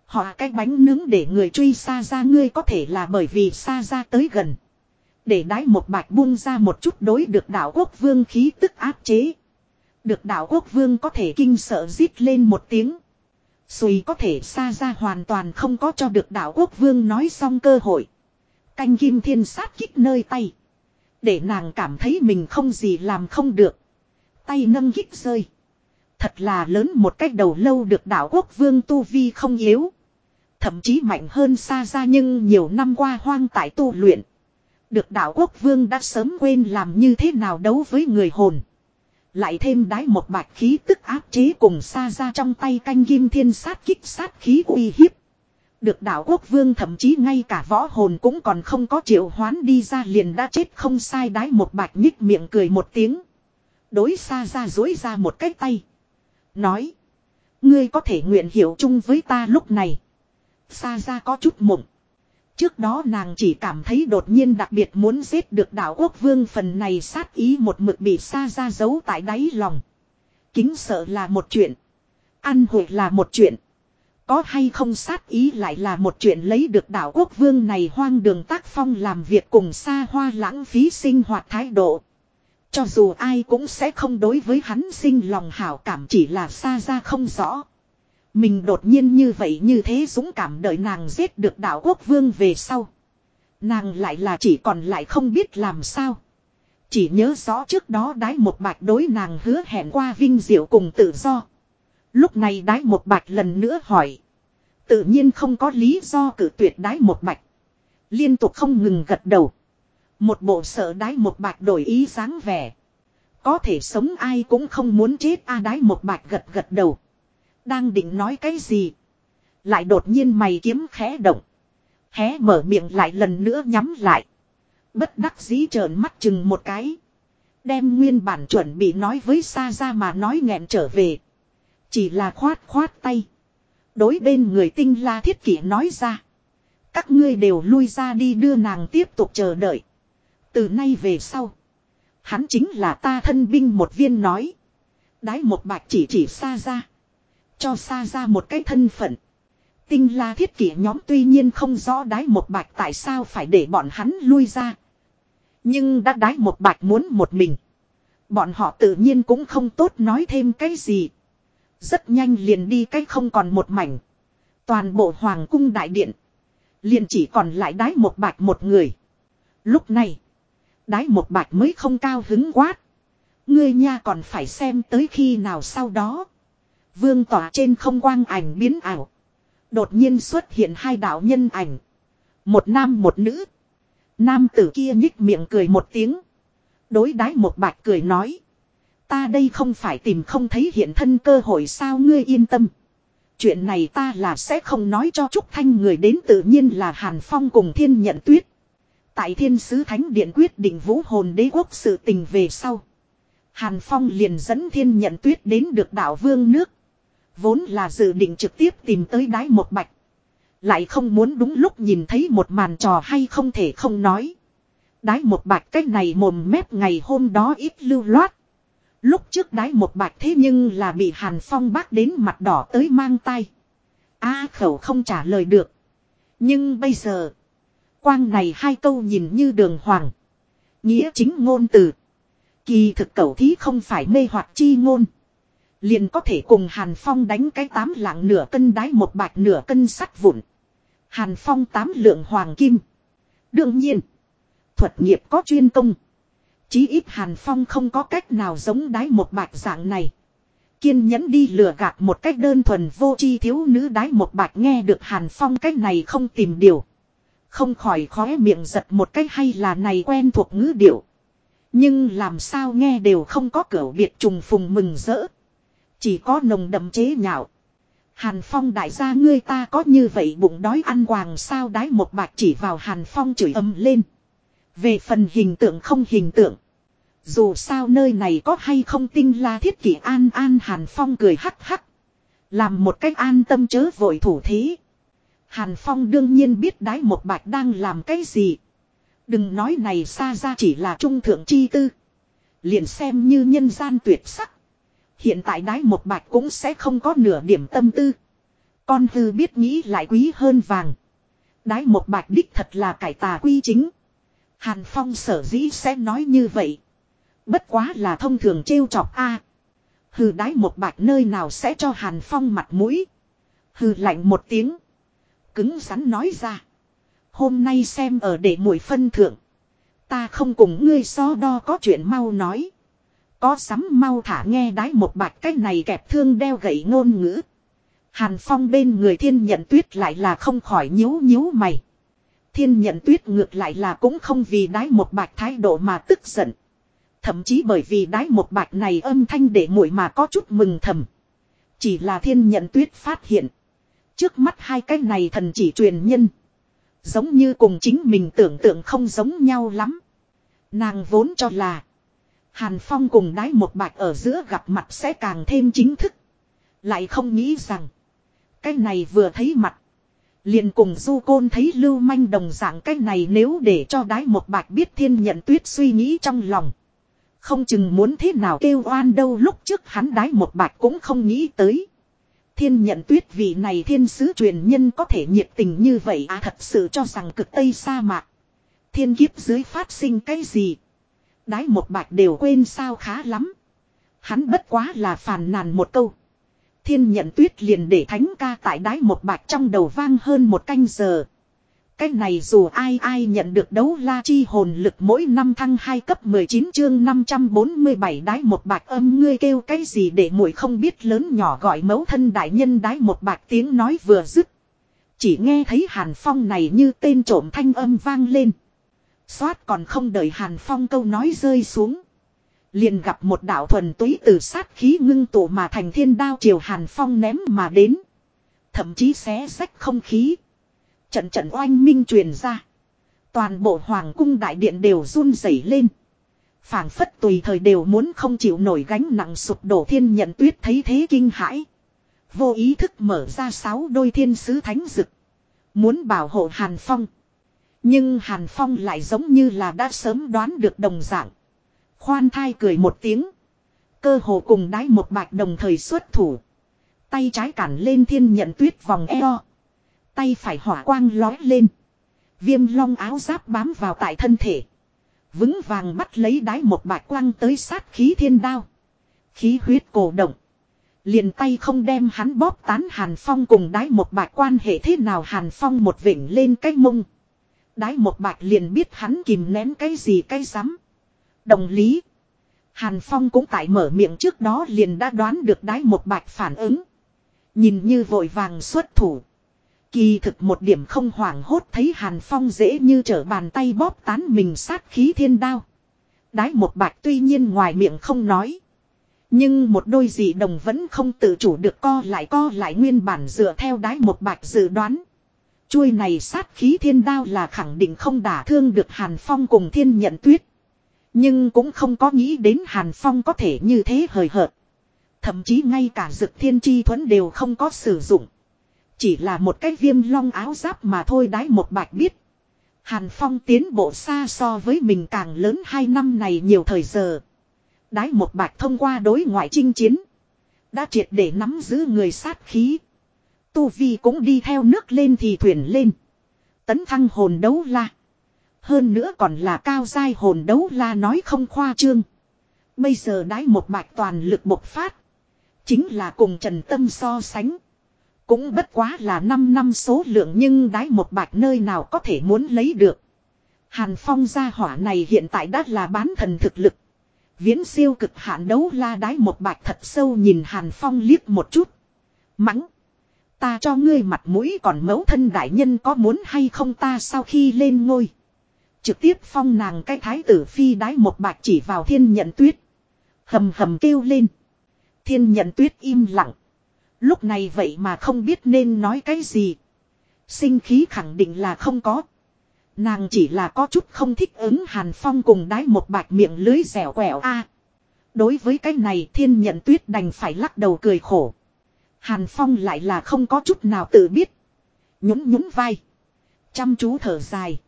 Họ cái bánh nướng để người truy xa ra ngươi có thể là bởi vì xa ra tới gần. Để đái một bạch buông ra một chút đối được đảo quốc vương khí tức áp chế. Được đảo quốc vương có thể kinh sợ rít lên một tiếng. Xùi có thể xa ra hoàn toàn không có cho được đảo quốc vương nói xong cơ hội. Canh kim thiên sát kích nơi tay. Để nàng cảm thấy mình không gì làm không được. Tay nâng kích rơi. Thật là lớn một cách đầu lâu được đảo quốc vương tu vi không yếu. Thậm chí mạnh hơn xa ra nhưng nhiều năm qua hoang tại tu luyện. Được đảo quốc vương đã sớm quên làm như thế nào đấu với người hồn. Lại thêm đái một bạch khí tức áp chế cùng xa ra trong tay canh kim thiên sát kích sát khí uy hiếp. Được đảo quốc vương, thậm chí ngay cả võ hồn cũng còn không có triệu hoán đi ra liền đã chết không sai đái một bạch nhích miệng cười một tiếng. Đối xa ra dối ra một cái tay. Nói. Ngươi có thể nguyện hiểu chung với ta lúc này. Xa ra có chút mộng. Trước đó nàng chỉ cảm thấy đột nhiên đặc biệt muốn giết được đảo quốc vương, phần này sát ý một mực bị xa ra giấu tại đáy lòng. Kính sợ là một chuyện. Ăn hội là một chuyện. Có hay không sát ý lại là một chuyện lấy được đảo quốc vương này hoang đường tác phong làm việc cùng xa hoa lãng phí sinh hoạt thái độ. Cho dù ai cũng sẽ không đối với hắn sinh lòng hảo cảm chỉ là xa ra không rõ. Mình đột nhiên như vậy như thế dũng cảm đợi nàng giết được đảo quốc vương về sau. Nàng lại là chỉ còn lại không biết làm sao. Chỉ nhớ rõ trước đó đái một bạch đối nàng hứa hẹn qua vinh diệu cùng tự do. Lúc này đái một bạch lần nữa hỏi. Tự nhiên không có lý do cử tuyệt đái một bạch. Liên tục không ngừng gật đầu. Một bộ sợ đái một bạch đổi ý dáng vẻ. Có thể sống ai cũng không muốn chết a à, đái một bạch gật gật đầu. Đang định nói cái gì. Lại đột nhiên mày kiếm khẽ động. Hé mở miệng lại lần nữa nhắm lại. Bất đắc dĩ trợn mắt chừng một cái. Đem nguyên bản chuẩn bị nói với xa ra mà nói nghẹn trở về. Chỉ là khoát khoát tay. Đối bên người tinh la thiết kỷ nói ra. Các ngươi đều lui ra đi đưa nàng tiếp tục chờ đợi. Từ nay về sau. Hắn chính là ta thân binh một viên nói. Đái một bạch chỉ chỉ xa ra. Cho xa ra một cái thân phận. Tinh la thiết kỷ nhóm tuy nhiên không rõ đái một bạch tại sao phải để bọn hắn lui ra. Nhưng đã đái một bạch muốn một mình. Bọn họ tự nhiên cũng không tốt nói thêm cái gì. Rất nhanh liền đi cách không còn một mảnh. Toàn bộ hoàng cung đại điện. Liền chỉ còn lại đái một bạch một người. Lúc này. Đái một bạch mới không cao hứng quát. Ngươi nha còn phải xem tới khi nào sau đó. Vương tỏa trên không quang ảnh biến ảo. Đột nhiên xuất hiện hai đạo nhân ảnh. Một nam một nữ. Nam tử kia nhích miệng cười một tiếng. Đối đái một bạch cười nói. Ta đây không phải tìm không thấy hiện thân cơ hội sao ngươi yên tâm. Chuyện này ta là sẽ không nói cho Trúc Thanh người đến tự nhiên là Hàn Phong cùng thiên nhận tuyết. Tại thiên sứ thánh điện quyết định vũ hồn đế quốc sự tình về sau. Hàn Phong liền dẫn thiên nhận tuyết đến được đảo vương nước. Vốn là dự định trực tiếp tìm tới đái một bạch. Lại không muốn đúng lúc nhìn thấy một màn trò hay không thể không nói. Đái một bạch cách này mồm mép ngày hôm đó ít lưu loát. Lúc trước đái một bạch thế nhưng là bị Hàn Phong bác đến mặt đỏ tới mang tay. A khẩu không trả lời được. Nhưng bây giờ. Quang này hai câu nhìn như đường hoàng. Nghĩa chính ngôn từ. Kỳ thực cầu thí không phải mê hoặc chi ngôn. Liền có thể cùng Hàn Phong đánh cái tám lạng nửa cân đái một bạch nửa cân sắt vụn. Hàn Phong tám lượng hoàng kim. Đương nhiên. Thuật nghiệp có chuyên công. Chí ít Hàn Phong không có cách nào giống đái một bạch dạng này. Kiên nhẫn đi lừa gạt một cách đơn thuần vô chi thiếu nữ đái một bạch nghe được Hàn Phong cách này không tìm điều. Không khỏi khóe miệng giật một cách hay là này quen thuộc ngữ điệu. Nhưng làm sao nghe đều không có cửa biệt trùng phùng mừng rỡ. Chỉ có nồng đậm chế nhạo. Hàn Phong đại gia ngươi ta có như vậy bụng đói ăn quàng sao đái một bạch chỉ vào Hàn Phong chửi âm lên. Về phần hình tượng không hình tượng. Dù sao nơi này có hay không tinh la thiết kỷ an an Hàn Phong cười hắc hắc. Làm một cách an tâm chớ vội thủ thế. Hàn Phong đương nhiên biết đái một bạch đang làm cái gì. Đừng nói này xa ra chỉ là trung thượng chi tư. Liền xem như nhân gian tuyệt sắc. Hiện tại đái một bạch cũng sẽ không có nửa điểm tâm tư. Con hư biết nghĩ lại quý hơn vàng. Đái một bạch đích thật là cải tà quy chính. Hàn Phong sở dĩ sẽ nói như vậy. Bất quá là thông thường trêu chọc a. Hừ đái một bạch nơi nào sẽ cho Hàn Phong mặt mũi. Hừ lạnh một tiếng. Cứng rắn nói ra. Hôm nay xem ở để mũi phân thượng. Ta không cùng ngươi so đo có chuyện mau nói. Có sắm mau thả nghe đái một bạch cách này kẹp thương đeo gậy ngôn ngữ. Hàn Phong bên người thiên nhận tuyết lại là không khỏi nhíu nhíu mày. Thiên nhận tuyết ngược lại là cũng không vì đái một bạch thái độ mà tức giận. Thậm chí bởi vì đái một bạch này âm thanh để muội mà có chút mừng thầm. Chỉ là thiên nhận tuyết phát hiện. Trước mắt hai cái này thần chỉ truyền nhân. Giống như cùng chính mình tưởng tượng không giống nhau lắm. Nàng vốn cho là. Hàn Phong cùng đái một bạch ở giữa gặp mặt sẽ càng thêm chính thức. Lại không nghĩ rằng. Cái này vừa thấy mặt. Liền cùng du côn thấy lưu manh đồng dạng cái này nếu để cho đái một bạch biết thiên nhận tuyết suy nghĩ trong lòng. Không chừng muốn thế nào kêu oan đâu, lúc trước hắn đái một bạch cũng không nghĩ tới. Thiên nhận tuyết vị này thiên sứ truyền nhân có thể nhiệt tình như vậy à thật sự cho rằng cực tây sa mạc. Thiên kiếp dưới phát sinh cái gì. Đái một bạch đều quên sao khá lắm. Hắn bất quá là phàn nàn một câu. Thiên nhận tuyết liền để thánh ca tại đái một bạch trong đầu vang hơn một canh giờ. Cái này dù ai ai nhận được đấu la chi hồn lực mỗi năm thăng 2 cấp 19 chương 547 đái một bạch âm, ngươi kêu cái gì để muội không biết lớn nhỏ gọi mẫu thân đại nhân đái một bạch tiếng nói vừa dứt. Chỉ nghe thấy hàn phong này như tên trộm thanh âm vang lên. Xoát còn không đợi hàn phong câu nói rơi xuống. Liền gặp một đạo thuần túy từ sát khí ngưng tụ mà thành thiên đao chiều hàn phong ném mà đến. Thậm chí xé sách không khí. Trận trận oanh minh truyền ra. Toàn bộ hoàng cung đại điện đều run rẩy lên. phảng phất tùy thời đều muốn không chịu nổi gánh nặng sụp đổ thiên nhận tuyết thấy thế kinh hãi. Vô ý thức mở ra sáu đôi thiên sứ thánh dực. Muốn bảo hộ Hàn Phong. Nhưng Hàn Phong lại giống như là đã sớm đoán được đồng dạng. Khoan thai cười một tiếng. Cơ hồ cùng đái một bạch đồng thời xuất thủ. Tay trái cản lên thiên nhận tuyết vòng eo. Tay phải hỏa quang lói lên. Viêm long áo giáp bám vào tại thân thể. Vững vàng bắt lấy đái một bạch quang tới sát khí thiên đao. Khí huyết cổ động. Liền tay không đem hắn bóp tán Hàn Phong cùng đái một bạch quan hệ thế nào Hàn Phong một vỉnh lên cái mông. Đái một bạch liền biết hắn kìm nén cái gì cái rắm Đồng lý. Hàn Phong cũng tại mở miệng trước đó liền đã đoán được đái một bạch phản ứng. Nhìn như vội vàng xuất thủ. Kỳ thực một điểm không hoảng hốt thấy Hàn Phong dễ như trở bàn tay bóp tán mình sát khí thiên đao. Đái một bạch tuy nhiên ngoài miệng không nói. Nhưng một đôi dị đồng vẫn không tự chủ được co lại co lại nguyên bản dựa theo đái một bạch dự đoán. Chuôi này sát khí thiên đao là khẳng định không đả thương được Hàn Phong cùng thiên nhận tuyết. Nhưng cũng không có nghĩ đến Hàn Phong có thể như thế hời hợt. Thậm chí ngay cả dực thiên chi thuẫn đều không có sử dụng. Chỉ là một cái viêm long áo giáp mà thôi đái một bạch biết. Hàn Phong tiến bộ xa so với mình càng lớn hai năm này nhiều thời giờ. Đái một bạch thông qua đối ngoại chinh chiến. Đã triệt để nắm giữ người sát khí. Tu Vi cũng đi theo nước lên thì thuyền lên. Tấn thăng hồn đấu la. Hơn nữa còn là cao giai hồn đấu la nói không khoa trương. Bây giờ đái một bạch toàn lực bộc phát. Chính là cùng Trần Tâm so sánh. Cũng bất quá là 5 năm số lượng nhưng đái một bạch nơi nào có thể muốn lấy được. Hàn Phong gia hỏa này hiện tại đã là bán thần thực lực. Viễn siêu cực hạn đấu la đái một bạch thật sâu nhìn Hàn Phong liếc một chút. Mắng. Ta cho ngươi mặt mũi còn mẫu thân đại nhân có muốn hay không ta sau khi lên ngôi. Trực tiếp phong nàng cái thái tử phi đái một bạch chỉ vào thiên nhận tuyết. Hầm hầm kêu lên. Thiên nhận tuyết im lặng. Lúc này vậy mà không biết nên nói cái gì. Sinh khí khẳng định là không có. Nàng chỉ là có chút không thích ứng Hàn Phong cùng đái một bạch miệng lưới dẻo quẹo a. đối với cái này thiên nhận tuyết đành phải lắc đầu cười khổ. Hàn Phong lại là không có chút nào tự biết. Nhún nhún vai. Chăm chú thở dài.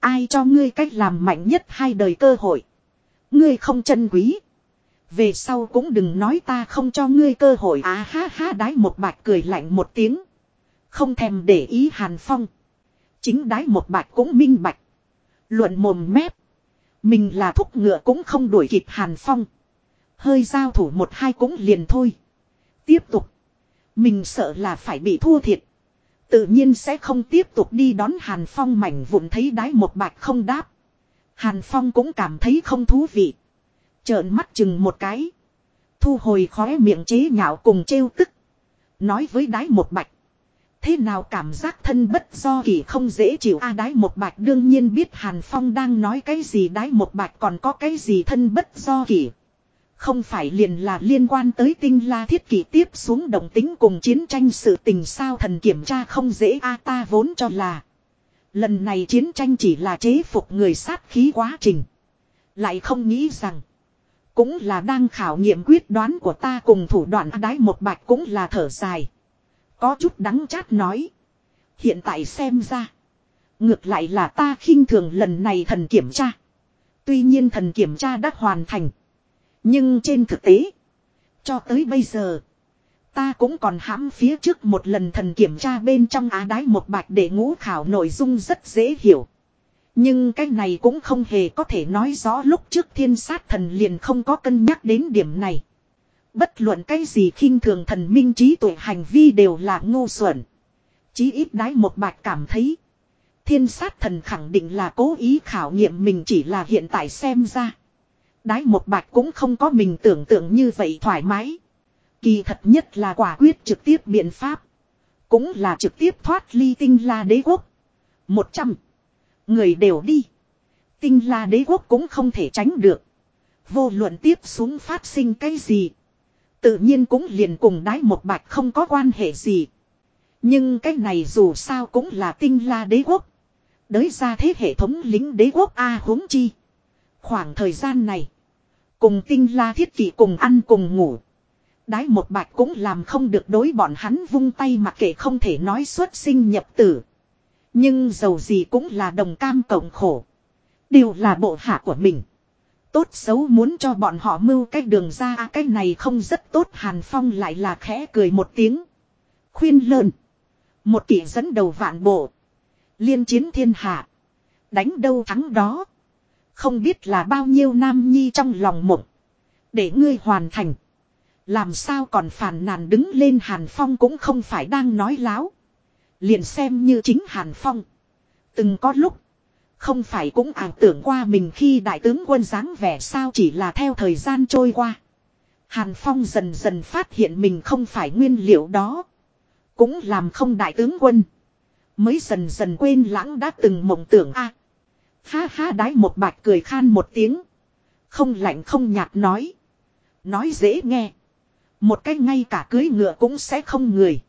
Ai cho ngươi cách làm mạnh nhất hai đời cơ hội. Ngươi không chân quý. Về sau cũng đừng nói ta không cho ngươi cơ hội á ha ha, đái một bạch cười lạnh một tiếng. Không thèm để ý Hàn Phong. Chính đái một bạch cũng minh bạch. Luận mồm mép. Mình là thúc ngựa cũng không đuổi kịp Hàn Phong. Hơi giao thủ một hai cũng liền thôi. Tiếp tục. Mình sợ là phải bị thua thiệt. Tự nhiên sẽ không tiếp tục đi đón Hàn Phong mảnh vụn thấy đái một bạch không đáp. Hàn Phong cũng cảm thấy không thú vị. Trợn mắt chừng một cái. Thu hồi khóe miệng chế nhạo cùng trêu tức. Nói với đái một bạch. Thế nào cảm giác thân bất do kỳ không dễ chịu a, đái một bạch đương nhiên biết Hàn Phong đang nói cái gì đái một bạch còn có cái gì thân bất do kỳ. Không phải liền là liên quan tới tinh la thiết kỷ tiếp xuống đồng tính cùng chiến tranh sự tình sao thần kiểm tra không dễ a, ta vốn cho là. Lần này chiến tranh chỉ là chế phục người sát khí quá trình. Lại không nghĩ rằng. Cũng là đang khảo nghiệm quyết đoán của ta cùng thủ đoạn đái một bạch cũng là thở dài. Có chút đắng chát nói. Hiện tại xem ra. Ngược lại là ta khinh thường lần này thần kiểm tra. Tuy nhiên thần kiểm tra đã hoàn thành. Nhưng trên thực tế. Cho tới bây giờ. Ta cũng còn hãm phía trước một lần thần kiểm tra bên trong á đái một bạch để ngũ khảo nội dung rất dễ hiểu. Nhưng cái này cũng không hề có thể nói rõ lúc trước thiên sát thần liền không có cân nhắc đến điểm này. Bất luận cái gì khinh thường thần minh trí tuệ hành vi đều là ngu xuẩn. Chí ít đái một bạch cảm thấy. Thiên sát thần khẳng định là cố ý khảo nghiệm mình chỉ là hiện tại xem ra. Đái một bạch cũng không có mình tưởng tượng như vậy thoải mái. Kỳ thật nhất là quả quyết trực tiếp biện pháp. Cũng là trực tiếp thoát ly tinh la đế quốc. Một trăm Người đều đi. Tinh la đế quốc cũng không thể tránh được. Vô luận tiếp xuống phát sinh cái gì. Tự nhiên cũng liền cùng đái một bạch không có quan hệ gì. Nhưng cái này dù sao cũng là tinh la đế quốc. Đới ra thế hệ thống lính đế quốc A huống chi. Khoảng thời gian này. Cùng tinh la thiết kỷ cùng ăn cùng ngủ. Đái một bạch cũng làm không được đối bọn hắn vung tay mặc kệ không thể nói xuất sinh nhập tử. Nhưng dầu gì cũng là đồng cam cộng khổ. Đều là bộ hạ của mình. Tốt xấu muốn cho bọn họ mưu cái đường ra à, cái này không rất tốt Hàn Phong lại là khẽ cười một tiếng. Khuyên lợn. Một kỷ dẫn đầu vạn bộ. Liên chiến thiên hạ. Đánh đâu thắng đó. Không biết là bao nhiêu nam nhi trong lòng mộng. Để ngươi hoàn thành. Làm sao còn phàn nàn đứng lên Hàn Phong cũng không phải đang nói láo. Liền xem như chính Hàn Phong. Từng có lúc. Không phải cũng ảo tưởng qua mình khi đại tướng quân dáng vẻ sao chỉ là theo thời gian trôi qua. Hàn Phong dần dần phát hiện mình không phải nguyên liệu đó. Cũng làm không đại tướng quân. Mới dần dần quên lãng đã từng mộng tưởng a Ha ha đái một bạch cười khan một tiếng. Không lạnh không nhạt nói. Nói dễ nghe. Một cách ngay cả cưới ngựa cũng sẽ không người.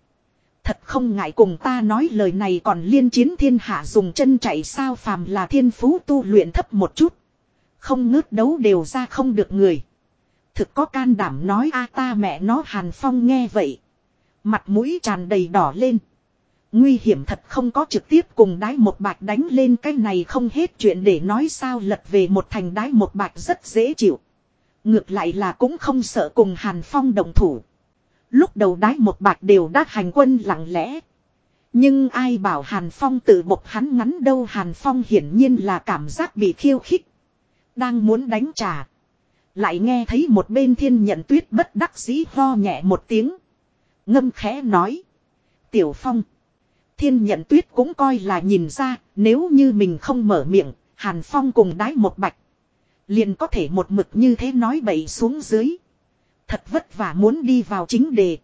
Thật không ngại cùng ta nói lời này còn liên chiến thiên hạ dùng chân chạy sao phàm là thiên phú tu luyện thấp một chút. Không ngước đấu đều ra không được người. Thực có can đảm nói a ta mẹ nó hàn phong nghe vậy. Mặt mũi tràn đầy đỏ lên. Nguy hiểm thật không có trực tiếp cùng đái một bạch đánh lên cái này không hết chuyện để nói sao lật về một thành đái một bạch rất dễ chịu. Ngược lại là cũng không sợ cùng Hàn Phong đồng thủ. Lúc đầu đái một bạch đều đã hành quân lặng lẽ. Nhưng ai bảo Hàn Phong tự bộc hắn ngắn đâu Hàn Phong hiển nhiên là cảm giác bị khiêu khích. Đang muốn đánh trả. Lại nghe thấy một bên thiên nhận tuyết bất đắc dĩ ho nhẹ một tiếng. Ngâm khẽ nói. Tiểu Phong. Thiên nhận tuyết cũng coi là nhìn ra nếu như mình không mở miệng. Hàn Phong cùng đái một bạch. Liền có thể một mực như thế nói bậy xuống dưới. Thật vất vả muốn đi vào chính đề.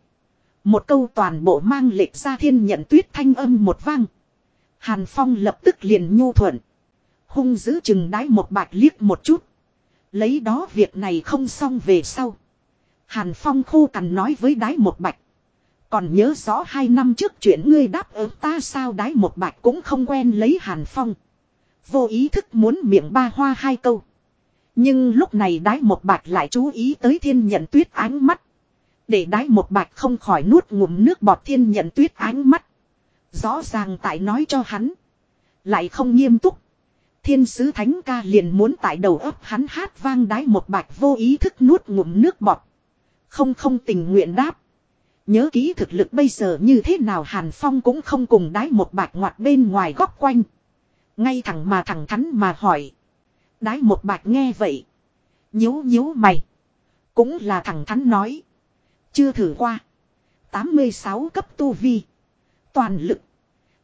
Một câu toàn bộ mang lệch ra thiên nhận tuyết thanh âm một vang. Hàn Phong lập tức liền nhu thuận. Hung giữ chừng đái một bạch liếc một chút. Lấy đó việc này không xong về sau. Hàn Phong khô cằn nói với đái một bạch. Còn nhớ rõ hai năm trước chuyện ngươi đáp ứng ta sao đái một bạch cũng không quen lấy Hàn Phong. Vô ý thức muốn miệng ba hoa hai câu. Nhưng lúc này đái một bạch lại chú ý tới thiên nhận tuyết ánh mắt. Để đái một bạch không khỏi nuốt ngụm nước bọt thiên nhận tuyết ánh mắt. Rõ ràng tại nói cho hắn. Lại không nghiêm túc. Thiên sứ thánh ca liền muốn tại đầu ấp hắn hát vang đái một bạch vô ý thức nuốt ngụm nước bọt. Không không tình nguyện đáp. Nhớ kỹ thực lực bây giờ như thế nào Hàn Phong cũng không cùng đái một bạch ngoặt bên ngoài góc quanh. Ngay thẳng mà thẳng thắn mà hỏi. Đái một bạch nghe vậy. Nhíu nhíu mày. Cũng là thẳng thắn nói. Chưa thử qua. 86 cấp tu vi. Toàn lực.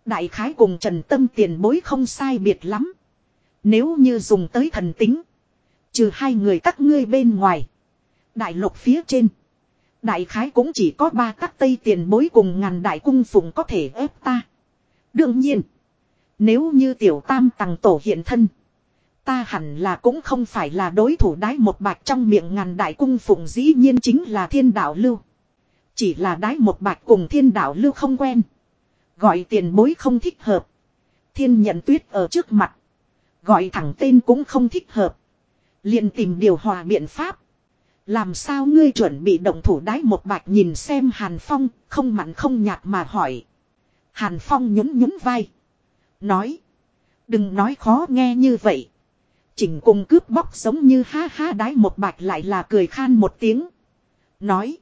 Đại khái cùng trần tâm tiền bối không sai biệt lắm. Nếu như dùng tới thần tính. Trừ hai người các ngươi bên ngoài. Đại lục phía trên. Đại khái cũng chỉ có ba các tây tiền bối cùng ngàn đại cung phụng có thể ép ta. Đương nhiên. Nếu như tiểu tam tầng tổ hiện thân. Ta hẳn là cũng không phải là đối thủ đái một bạch trong miệng ngàn đại cung phụng dĩ nhiên chính là thiên đạo lưu. Chỉ là đái một bạch cùng thiên đạo lưu không quen. Gọi tiền bối không thích hợp. Thiên nhận tuyết ở trước mặt. Gọi thẳng tên cũng không thích hợp. liền tìm điều hòa biện pháp. Làm sao ngươi chuẩn bị động thủ đái một bạch nhìn xem Hàn Phong, không mặn không nhạt mà hỏi. Hàn Phong nhún nhún vai. Nói. Đừng nói khó nghe như vậy. Chỉnh cùng cướp bóc giống như ha ha đái một bạch lại là cười khan một tiếng. Nói.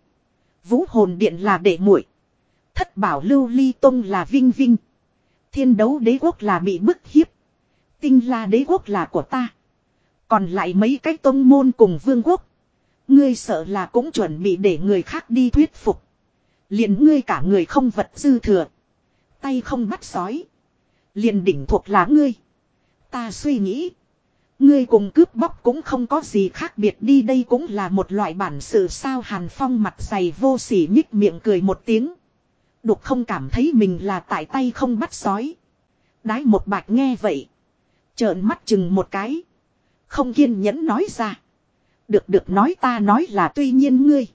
Vũ hồn điện là đệ muội Thất bảo lưu ly tông là vinh vinh. Thiên đấu đế quốc là bị bức hiếp. Tinh la đế quốc là của ta. Còn lại mấy cái tông môn cùng vương quốc. Ngươi sợ là cũng chuẩn bị để người khác đi thuyết phục. liền ngươi cả người không vật dư thừa. Tay không bắt sói. liền đỉnh thuộc là ngươi. Ta suy nghĩ. Ngươi cùng cướp bóc cũng không có gì khác biệt đi, đây cũng là một loại bản sự sao Hàn Phong mặt dày vô sỉ nhích miệng cười một tiếng. Đục không cảm thấy mình là tại tay không bắt sói. Đái một bạch nghe vậy. Trợn mắt chừng một cái. Không kiên nhẫn nói ra. Được được, nói ta nói là tuy nhiên ngươi.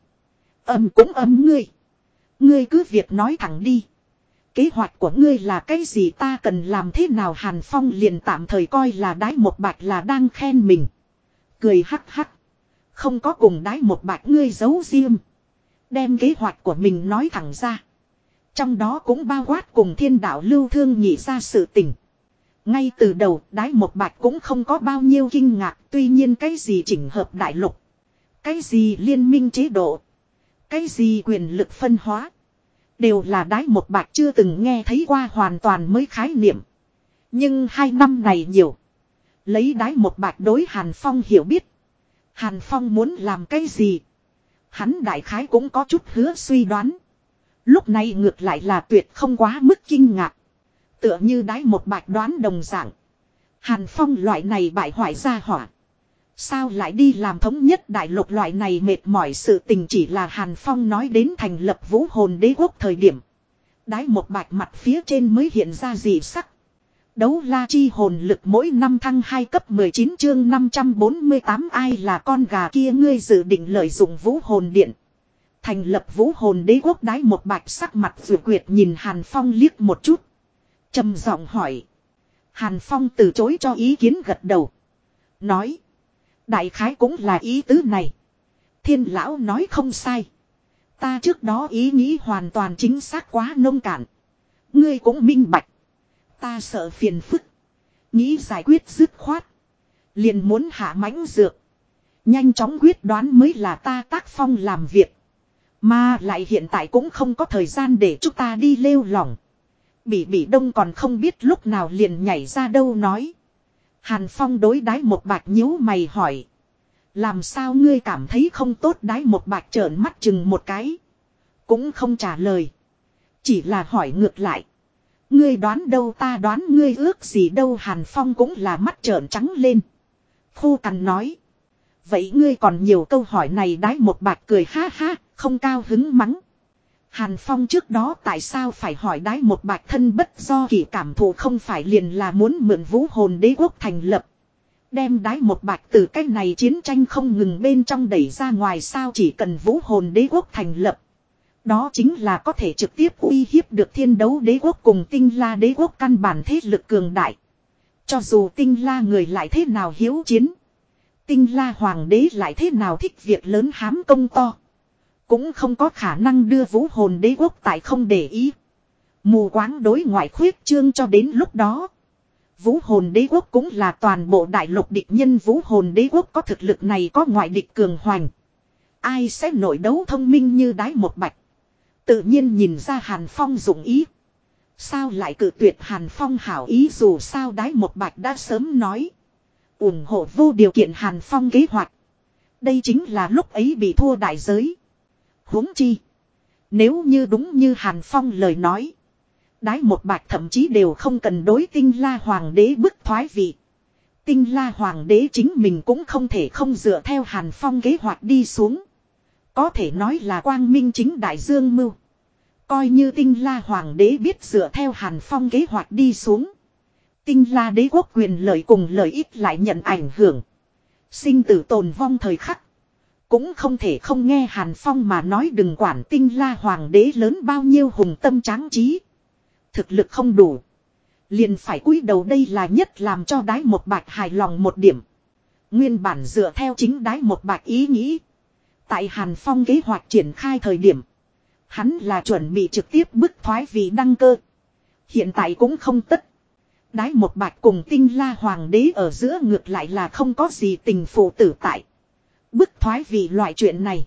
Âm cũng âm ngươi. Ngươi cứ việc nói thẳng đi. Kế hoạch của ngươi là cái gì ta cần làm thế nào Hàn Phong liền tạm thời coi là đái một bạch là đang khen mình. Cười hắc hắc. Không có cùng đái một bạch ngươi giấu riêng. Đem kế hoạch của mình nói thẳng ra. Trong đó cũng bao quát cùng thiên đạo lưu thương nhị ra sự tình. Ngay từ đầu, đái một bạch cũng không có bao nhiêu kinh ngạc, tuy nhiên cái gì chỉnh hợp đại lục. Cái gì liên minh chế độ. Cái gì quyền lực phân hóa. Đều là đái một bạch chưa từng nghe thấy qua hoàn toàn mới khái niệm. Nhưng hai năm này nhiều. Lấy đái một bạch đối Hàn Phong hiểu biết. Hàn Phong muốn làm cái gì? Hắn đại khái cũng có chút hứa suy đoán. Lúc này ngược lại là tuyệt không quá mức kinh ngạc. Tựa như đái một bạch đoán đồng dạng. Hàn Phong loại này bại hoại ra hỏa. Sao lại đi làm thống nhất đại lục loại này mệt mỏi sự tình chỉ là Hàn Phong nói đến thành lập vũ hồn đế quốc thời điểm. Đái một bạch mặt phía trên mới hiện ra gì sắc. Đấu la chi hồn lực mỗi năm thăng 2 cấp 19 chương 548 ai là con gà kia ngươi dự định lợi dụng vũ hồn điện. Thành lập vũ hồn đế quốc đái một bạch sắc mặt vừa quyệt nhìn Hàn Phong liếc một chút. trầm giọng hỏi. Hàn Phong từ chối cho ý kiến gật đầu. Nói. Đại khái cũng là ý tứ này. Thiên lão nói không sai. Ta trước đó ý nghĩ hoàn toàn chính xác quá nông cạn. Ngươi cũng minh bạch. Ta sợ phiền phức. Nghĩ giải quyết dứt khoát. Liền muốn hạ mãnh dược. Nhanh chóng quyết đoán mới là ta tác phong làm việc. Mà lại hiện tại cũng không có thời gian để chúng ta đi lêu lỏng. Bỉ bỉ đông còn không biết lúc nào liền nhảy ra đâu nói. Hàn Phong đối đái một bạch nhíu mày hỏi. Làm sao ngươi cảm thấy không tốt đái một bạch trợn mắt chừng một cái. Cũng không trả lời. Chỉ là hỏi ngược lại. Ngươi đoán đâu ta đoán ngươi ước gì đâu Hàn Phong cũng là mắt trợn trắng lên. Phu cằn nói. Vậy ngươi còn nhiều câu hỏi này đái một bạch cười ha ha, không cao hứng mắng. Hàn Phong trước đó tại sao phải hỏi đái một bạch thân bất do kỳ cảm thụ không phải liền là muốn mượn vũ hồn đế quốc thành lập. Đem đái một bạch từ cái này chiến tranh không ngừng bên trong đẩy ra ngoài sao chỉ cần vũ hồn đế quốc thành lập. Đó chính là có thể trực tiếp uy hiếp được thiên đấu đế quốc cùng tinh la đế quốc căn bản thế lực cường đại. Cho dù tinh la người lại thế nào hiếu chiến. Tinh la hoàng đế lại thế nào thích việc lớn hám công to. Cũng không có khả năng đưa vũ hồn đế quốc tại không để ý. Mù quáng đối ngoại khuyết trương cho đến lúc đó. Vũ hồn đế quốc cũng là toàn bộ đại lục địch nhân vũ hồn đế quốc có thực lực này có ngoại địch cường hoành. Ai sẽ nổi đấu thông minh như đái một bạch. Tự nhiên nhìn ra Hàn Phong dụng ý. Sao lại cự tuyệt Hàn Phong hảo ý dù sao đái một bạch đã sớm nói. ủng hộ vô điều kiện Hàn Phong kế hoạch. Đây chính là lúc ấy bị thua đại giới huống chi. Nếu như đúng như Hàn Phong lời nói. Đái một bạch thậm chí đều không cần đối tinh la hoàng đế bức thoái vị. Tinh la hoàng đế chính mình cũng không thể không dựa theo Hàn Phong kế hoạch đi xuống. Có thể nói là quang minh chính đại dương mưu. Coi như tinh la hoàng đế biết dựa theo Hàn Phong kế hoạch đi xuống. Tinh la đế quốc quyền lợi cùng lợi ích lại nhận ảnh hưởng. Sinh tử tồn vong thời khắc. Cũng không thể không nghe Hàn Phong mà nói đừng quản tinh la hoàng đế lớn bao nhiêu hùng tâm tráng trí. Thực lực không đủ. Liền phải cúi đầu đây là nhất làm cho đái một bạch hài lòng một điểm. Nguyên bản dựa theo chính đái một bạch ý nghĩ. Tại Hàn Phong kế hoạch triển khai thời điểm. Hắn là chuẩn bị trực tiếp bức thoái vì đăng cơ. Hiện tại cũng không tất. Đái một bạch cùng tinh la hoàng đế ở giữa ngược lại là không có gì tình phụ tử tại. Bức thoái vì loại chuyện này.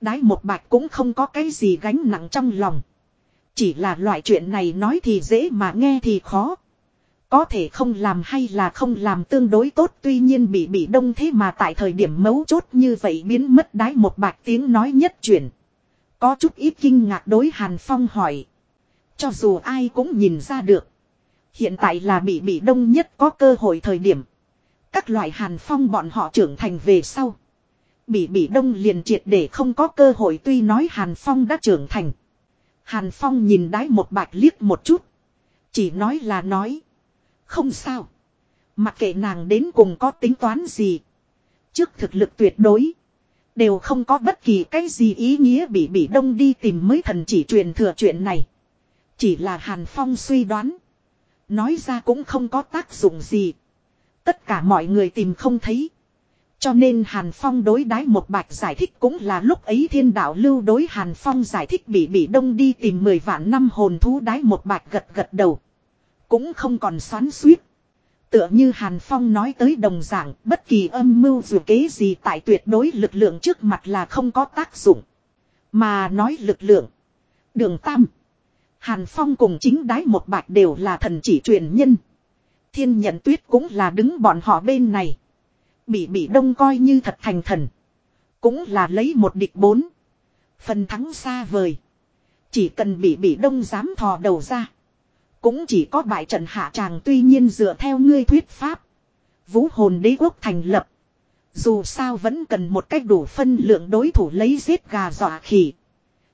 Đái một bạch cũng không có cái gì gánh nặng trong lòng. Chỉ là loại chuyện này nói thì dễ mà nghe thì khó. Có thể không làm hay là không làm tương đối tốt tuy nhiên bị bị đông thế mà tại thời điểm mấu chốt như vậy biến mất đái một bạch tiếng nói nhất chuyển. Có chút ít kinh ngạc đối Hàn Phong hỏi. Cho dù ai cũng nhìn ra được. Hiện tại là bị bị đông nhất có cơ hội thời điểm. Các loại Hàn Phong bọn họ trưởng thành về sau. Bỉ bỉ đông liền triệt để không có cơ hội tuy nói Hàn Phong đã trưởng thành. Hàn Phong nhìn đái một bạch liếc một chút. Chỉ nói là nói. Không sao. Mặc kệ nàng đến cùng có tính toán gì. Trước thực lực tuyệt đối. Đều không có bất kỳ cái gì ý nghĩa bị bị đông đi tìm mới thần chỉ truyền thừa chuyện này. Chỉ là Hàn Phong suy đoán. Nói ra cũng không có tác dụng gì. Tất cả mọi người tìm không thấy. Cho nên Hàn Phong đối đái một bạch giải thích cũng là lúc ấy thiên đạo lưu đối Hàn Phong giải thích bị bị đông đi tìm 10 vạn năm hồn thú đái một bạch gật gật đầu. Cũng không còn xoắn suýt. Tựa như Hàn Phong nói tới đồng dạng, bất kỳ âm mưu dù kế gì tại tuyệt đối lực lượng trước mặt là không có tác dụng. Mà nói lực lượng. Đường Tam. Hàn Phong cùng chính đái một bạch đều là thần chỉ truyền nhân. Thiên nhận tuyết cũng là đứng bọn họ bên này. Bị bị đông coi như thật thành thần. Cũng là lấy một địch bốn. Phần thắng xa vời. Chỉ cần bị bị đông dám thò đầu ra. Cũng chỉ có bại trận hạ tràng tuy nhiên dựa theo ngươi thuyết pháp. Vũ hồn đế quốc thành lập. Dù sao vẫn cần một cách đủ phân lượng đối thủ lấy giết gà dọa khỉ.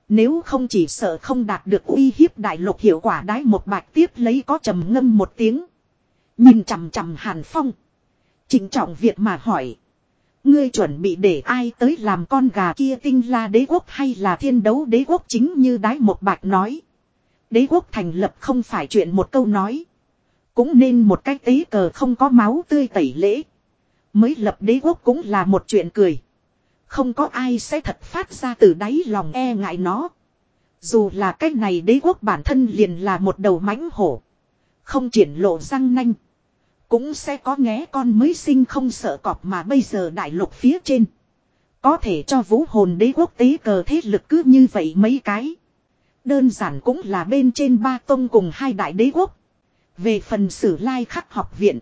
Nếu không chỉ sợ không đạt được uy hiếp đại lục hiệu quả đái một bạch tiếp lấy có trầm ngâm một tiếng. Nhìn chằm chằm hàn phong. Trịnh trọng việc mà hỏi. Ngươi chuẩn bị để ai tới làm con gà kia tinh la đế quốc hay là thiên đấu đế quốc chính như đái một bạc nói. Đế quốc thành lập không phải chuyện một câu nói. Cũng nên một cách tế cờ không có máu tươi tẩy lễ. Mới lập đế quốc cũng là một chuyện cười. Không có ai sẽ thật phát ra từ đáy lòng e ngại nó. Dù là cách này đế quốc bản thân liền là một đầu mãnh hổ. Không triển lộ răng nanh. Cũng sẽ có nghé con mới sinh không sợ cọp mà bây giờ đại lục phía trên. Có thể cho vũ hồn đế quốc tế cờ thế lực cứ như vậy mấy cái. Đơn giản cũng là bên trên ba tông cùng hai đại đế quốc. Về phần sử lai khắc học viện.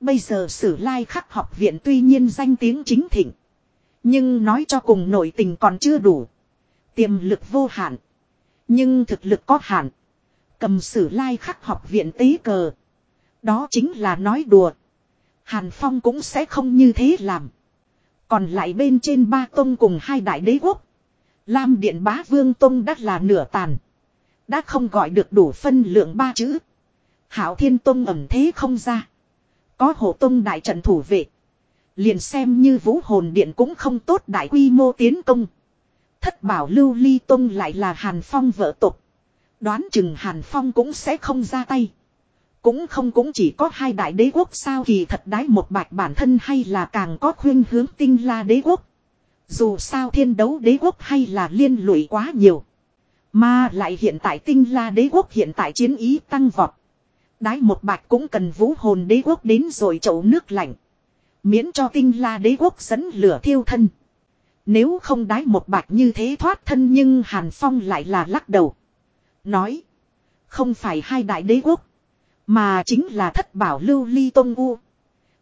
Bây giờ sử lai khắc học viện tuy nhiên danh tiếng chính thịnh. Nhưng nói cho cùng nội tình còn chưa đủ. Tiềm lực vô hạn. Nhưng thực lực có hạn. Cầm sử lai khắc học viện tế cờ. Đó chính là nói đùa. Hàn Phong cũng sẽ không như thế làm. Còn lại bên trên ba tông cùng hai đại đế quốc. Lam Điện Bá Vương Tông đã là nửa tàn. Đã không gọi được đủ phân lượng ba chữ. Hảo Thiên Tông ẩm thế không ra. Có hộ Tông đại trận thủ vệ. Liền xem như vũ hồn điện cũng không tốt đại quy mô tiến công. Thất bảo lưu ly Tông lại là Hàn Phong vợ tục. Đoán chừng Hàn Phong cũng sẽ không ra tay. Cũng không cũng chỉ có hai đại đế quốc sao kỳ thật đái một bạch bản thân hay là càng có khuyên hướng tinh la đế quốc. Dù sao thiên đấu đế quốc hay là liên lụy quá nhiều. Mà lại hiện tại tinh la đế quốc hiện tại chiến ý tăng vọt. Đái một bạch cũng cần vũ hồn đế quốc đến rồi chậu nước lạnh. Miễn cho tinh la đế quốc dẫn lửa thiêu thân. Nếu không đái một bạch như thế thoát thân nhưng Hàn Phong lại là lắc đầu. Nói. Không phải hai đại đế quốc. Mà chính là thất bảo lưu ly tôn u.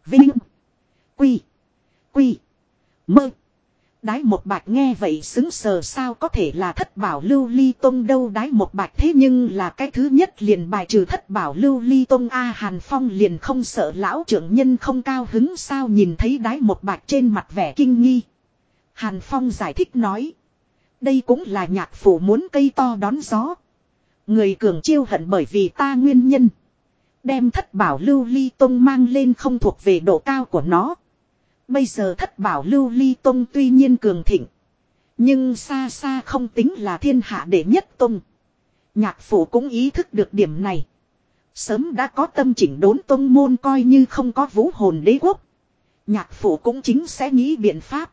Vinh. Quy. Quy. Mơ. Đái một bạch nghe vậy xứng sờ sao có thể là thất bảo lưu ly tông đâu đái một bạch thế nhưng là cái thứ nhất liền bài trừ thất bảo lưu ly tông A Hàn Phong liền không sợ lão trưởng nhân không cao hứng sao nhìn thấy đái một bạch trên mặt vẻ kinh nghi. Hàn Phong giải thích nói. Đây cũng là nhạc phủ muốn cây to đón gió. Người cường chiêu hận bởi vì ta nguyên nhân. Đem thất bảo lưu ly tông mang lên không thuộc về độ cao của nó. Bây giờ thất bảo lưu ly tông tuy nhiên cường thịnh. Nhưng xa xa không tính là thiên hạ đệ nhất tông. Nhạc phủ cũng ý thức được điểm này. Sớm đã có tâm chỉnh đốn tông môn coi như không có vũ hồn đế quốc. Nhạc phủ cũng chính sẽ nghĩ biện pháp.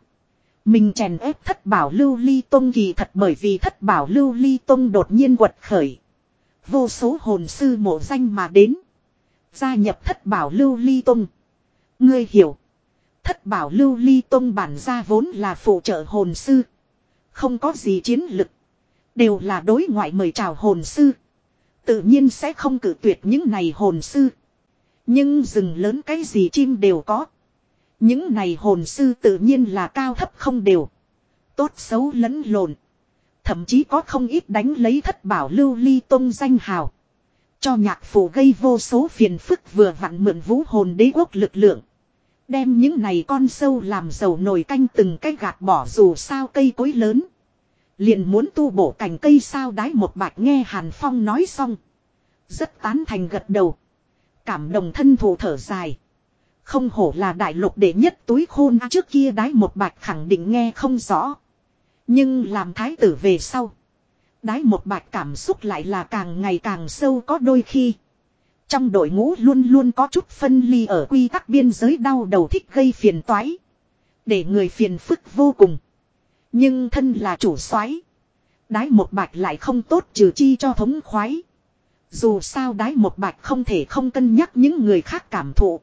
Mình chèn ép thất bảo lưu ly tông kỳ thật bởi vì thất bảo lưu ly tông đột nhiên quật khởi. Vô số hồn sư mộ danh mà đến. Gia nhập thất bảo lưu ly tông. Ngươi hiểu. Thất bảo lưu ly tông bản gia vốn là phụ trợ hồn sư. Không có gì chiến lực. Đều là đối ngoại mời chào hồn sư. Tự nhiên sẽ không cử tuyệt những này hồn sư. Nhưng rừng lớn cái gì chim đều có. Những này hồn sư tự nhiên là cao thấp không đều. Tốt xấu lẫn lộn. Thậm chí có không ít đánh lấy thất bảo lưu ly tông danh hào. Cho nhạc phủ gây vô số phiền phức vừa vặn mượn vũ hồn đế quốc lực lượng. Đem những này con sâu làm dầu nồi canh từng cái gạt bỏ dù sao cây cối lớn. Liền muốn tu bổ cành cây sao đái một bạch nghe Hàn Phong nói xong. Rất tán thành gật đầu. Cảm đồng thân thủ thở dài. Không hổ là đại lục đệ nhất túi khôn trước kia đái một bạch khẳng định nghe không rõ. Nhưng làm thái tử về sau. Đái một bạch cảm xúc lại là càng ngày càng sâu có đôi khi. Trong đội ngũ luôn luôn có chút phân ly ở quy tắc biên giới đau đầu thích gây phiền toái. Để người phiền phức vô cùng. Nhưng thân là chủ soái, Đái một bạch lại không tốt trừ chi cho thống khoái. Dù sao đái một bạch không thể không cân nhắc những người khác cảm thụ.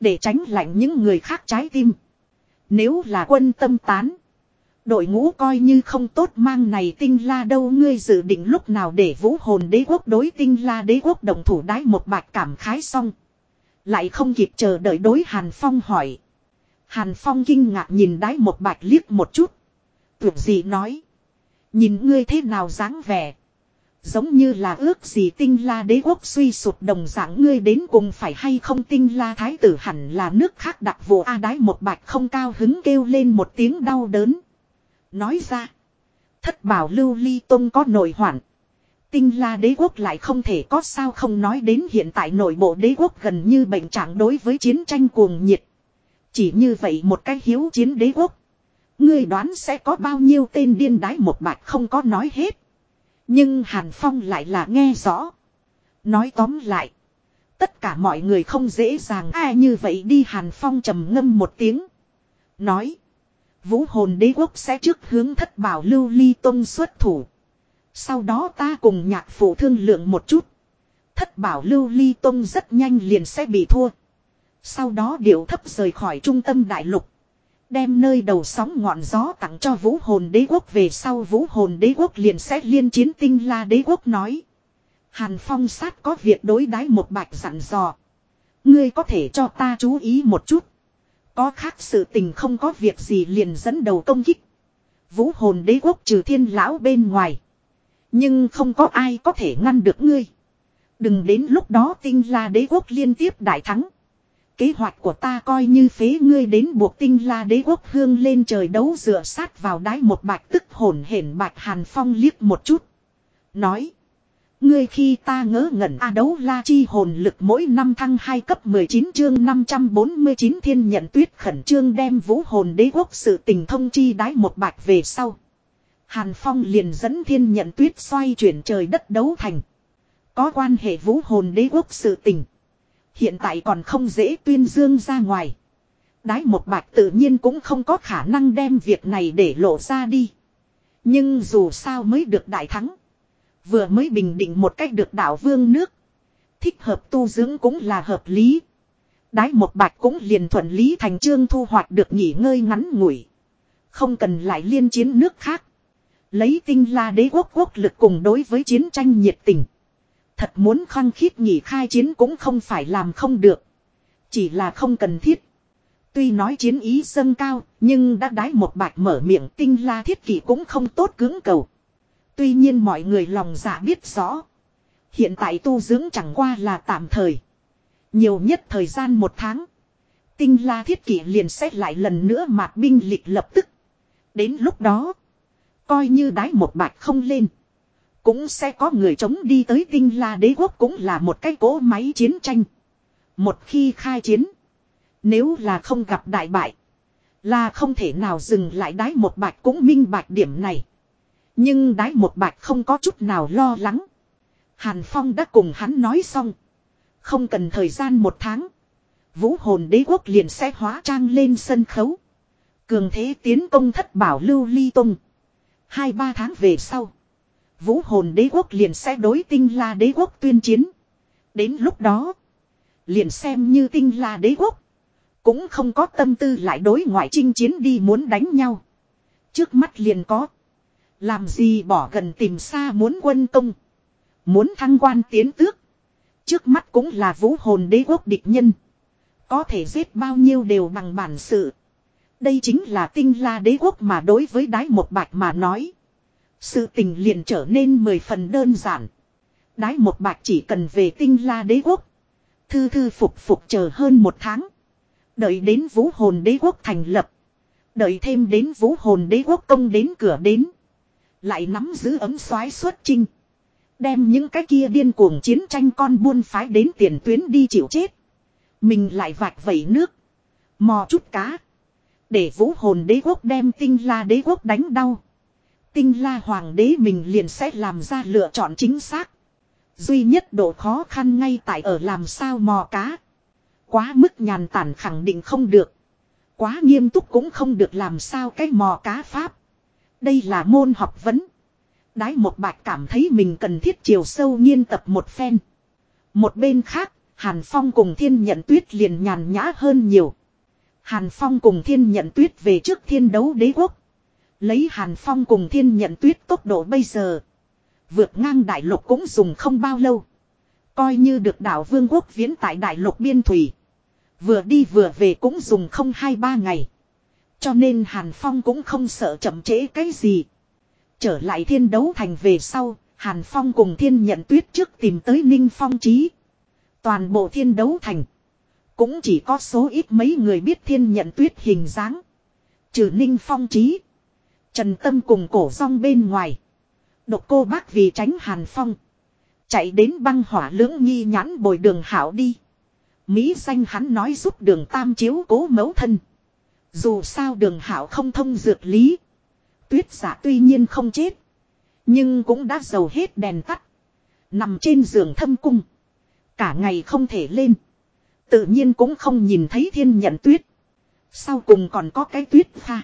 Để tránh lạnh những người khác trái tim. Nếu là quân tâm tán. Đội ngũ coi như không tốt mang này tinh la đâu, ngươi dự định lúc nào để vũ hồn đế quốc đối tinh la đế quốc đồng thủ đái một bạch cảm khái xong. Lại không kịp chờ đợi đối Hàn Phong hỏi. Hàn Phong kinh ngạc nhìn đái một bạch liếc một chút. Tưởng gì nói. Nhìn ngươi thế nào dáng vẻ. Giống như là ước gì tinh la đế quốc suy sụp đồng dạng, ngươi đến cùng phải hay không tinh la thái tử hẳn là nước khác đặc vụ A đái một bạch không cao hứng kêu lên một tiếng đau đớn. Nói ra. Thất bảo lưu ly tông có nội hoạn. Tinh la đế quốc lại không thể có sao không nói đến hiện tại nội bộ đế quốc gần như bệnh trạng đối với chiến tranh cuồng nhiệt. Chỉ như vậy một cái hiếu chiến đế quốc. Ngươi đoán sẽ có bao nhiêu tên điên đái một bạch không có nói hết. Nhưng Hàn Phong lại là nghe rõ. Nói tóm lại. Tất cả mọi người không dễ dàng ai như vậy đi Hàn Phong trầm ngâm một tiếng. Nói. Vũ hồn đế quốc sẽ trước hướng thất bảo lưu ly tông xuất thủ. Sau đó ta cùng nhạc phụ thương lượng một chút. Thất bảo lưu ly tông rất nhanh liền sẽ bị thua. Sau đó điệu thấp rời khỏi trung tâm đại lục. Đem nơi đầu sóng ngọn gió tặng cho vũ hồn đế quốc về sau vũ hồn đế quốc liền sẽ liên chiến tinh la đế quốc nói. Hàn phong sát có việc đối đái một bạch dặn dò. Ngươi có thể cho ta chú ý một chút. Có khác sự tình không có việc gì liền dẫn đầu công kích. Vũ hồn đế quốc trừ thiên lão bên ngoài. Nhưng không có ai có thể ngăn được ngươi. Đừng đến lúc đó tinh la đế quốc liên tiếp đại thắng. Kế hoạch của ta coi như phế ngươi đến buộc tinh la đế quốc hương lên trời đấu dựa sát vào đáy một bạch tức hồn hển bạch hàn phong liếc một chút. Nói. Ngươi khi ta ngỡ ngẩn a đấu la chi hồn lực mỗi năm thăng 2 cấp 19 chương 549 thiên nhận tuyết khẩn trương đem vũ hồn đế quốc sự tình thông chi đái một bạch về sau. Hàn Phong liền dẫn thiên nhận tuyết xoay chuyển trời đất đấu thành. Có quan hệ vũ hồn đế quốc sự tình. Hiện tại còn không dễ tuyên dương ra ngoài. Đái một bạch tự nhiên cũng không có khả năng đem việc này để lộ ra đi. Nhưng dù sao mới được đại thắng. Vừa mới bình định một cách được đảo vương nước. Thích hợp tu dưỡng cũng là hợp lý. Đái một bạch cũng liền thuận lý thành trương thu hoạch được nghỉ ngơi ngắn ngủi. Không cần lại liên chiến nước khác. Lấy tinh la đế quốc quốc lực cùng đối với chiến tranh nhiệt tình. Thật muốn khăng khít nghỉ khai chiến cũng không phải làm không được. Chỉ là không cần thiết. Tuy nói chiến ý dâng cao, nhưng đã đái một bạch mở miệng tinh la thiết kỷ cũng không tốt cứng cầu. Tuy nhiên mọi người lòng dạ biết rõ. Hiện tại tu dưỡng chẳng qua là tạm thời. Nhiều nhất thời gian một tháng. Tinh la thiết kỷ liền xét lại lần nữa mạt binh lịch lập tức. Đến lúc đó. Coi như đái một bạch không lên. Cũng sẽ có người chống đi tới tinh la đế quốc cũng là một cái cỗ máy chiến tranh. Một khi khai chiến. Nếu là không gặp đại bại. Là không thể nào dừng lại đái một bạch cũng minh bạch điểm này. Nhưng đái một bạch không có chút nào lo lắng. Hàn Phong đã cùng hắn nói xong. Không cần thời gian một tháng. Vũ hồn đế quốc liền sẽ hóa trang lên sân khấu. Cường thế tiến công thất bảo lưu ly tung. Hai ba tháng về sau. Vũ hồn đế quốc liền sẽ đối tinh la đế quốc tuyên chiến. Đến lúc đó. Liền xem như tinh la đế quốc. Cũng không có tâm tư lại đối ngoại chinh chiến đi muốn đánh nhau. Trước mắt liền có. Làm gì bỏ gần tìm xa muốn quân công. Muốn thăng quan tiến tước. Trước mắt cũng là vũ hồn đế quốc địch nhân. Có thể giết bao nhiêu đều bằng bản sự. Đây chính là tinh la đế quốc mà đối với đái một bạch mà nói. Sự tình liền trở nên mười phần đơn giản. Đái một bạch chỉ cần về tinh la đế quốc. Thư thư phục phục chờ hơn một tháng. Đợi đến vũ hồn đế quốc thành lập. Đợi thêm đến vũ hồn đế quốc công đến cửa đến. Lại nắm giữ ấm soái xuất trinh. Đem những cái kia điên cuồng chiến tranh con buôn phái đến tiền tuyến đi chịu chết. Mình lại vạch vẩy nước. Mò chút cá. Để vũ hồn đế quốc đem tinh la đế quốc đánh đau. Tinh la hoàng đế mình liền sẽ làm ra lựa chọn chính xác. Duy nhất độ khó khăn ngay tại ở làm sao mò cá. Quá mức nhàn tản khẳng định không được. Quá nghiêm túc cũng không được làm sao cái mò cá pháp. Đây là môn học vấn. Đái một bạch cảm thấy mình cần thiết chiều sâu nghiên tập một phen. Một bên khác, Hàn Phong cùng thiên nhận tuyết liền nhàn nhã hơn nhiều. Hàn Phong cùng thiên nhận tuyết về trước thiên đấu đế quốc. Lấy Hàn Phong cùng thiên nhận tuyết tốc độ bây giờ. Vượt ngang đại lục cũng dùng không bao lâu. Coi như được đảo vương quốc viễn tại đại lục biên thủy. Vừa đi vừa về cũng dùng không hai ba ngày. Cho nên Hàn Phong cũng không sợ chậm trễ cái gì. Trở lại thiên đấu thành về sau, Hàn Phong cùng thiên nhận tuyết trước tìm tới Ninh Phong Trí. Toàn bộ thiên đấu thành. Cũng chỉ có số ít mấy người biết thiên nhận tuyết hình dáng. Trừ Ninh Phong Trí. Trần Tâm cùng cổ rong bên ngoài. Độc cô bác vì tránh Hàn Phong. Chạy đến băng hỏa lưỡng nghi nhãn bồi đường hảo đi. Mỹ danh hắn nói giúp đường tam chiếu cố mấu thân. Dù sao đường hảo không thông dược lý. Tuyết giả tuy nhiên không chết. Nhưng cũng đã dầu hết đèn tắt. Nằm trên giường thâm cung. Cả ngày không thể lên. Tự nhiên cũng không nhìn thấy thiên nhận tuyết. Sau cùng còn có cái tuyết pha.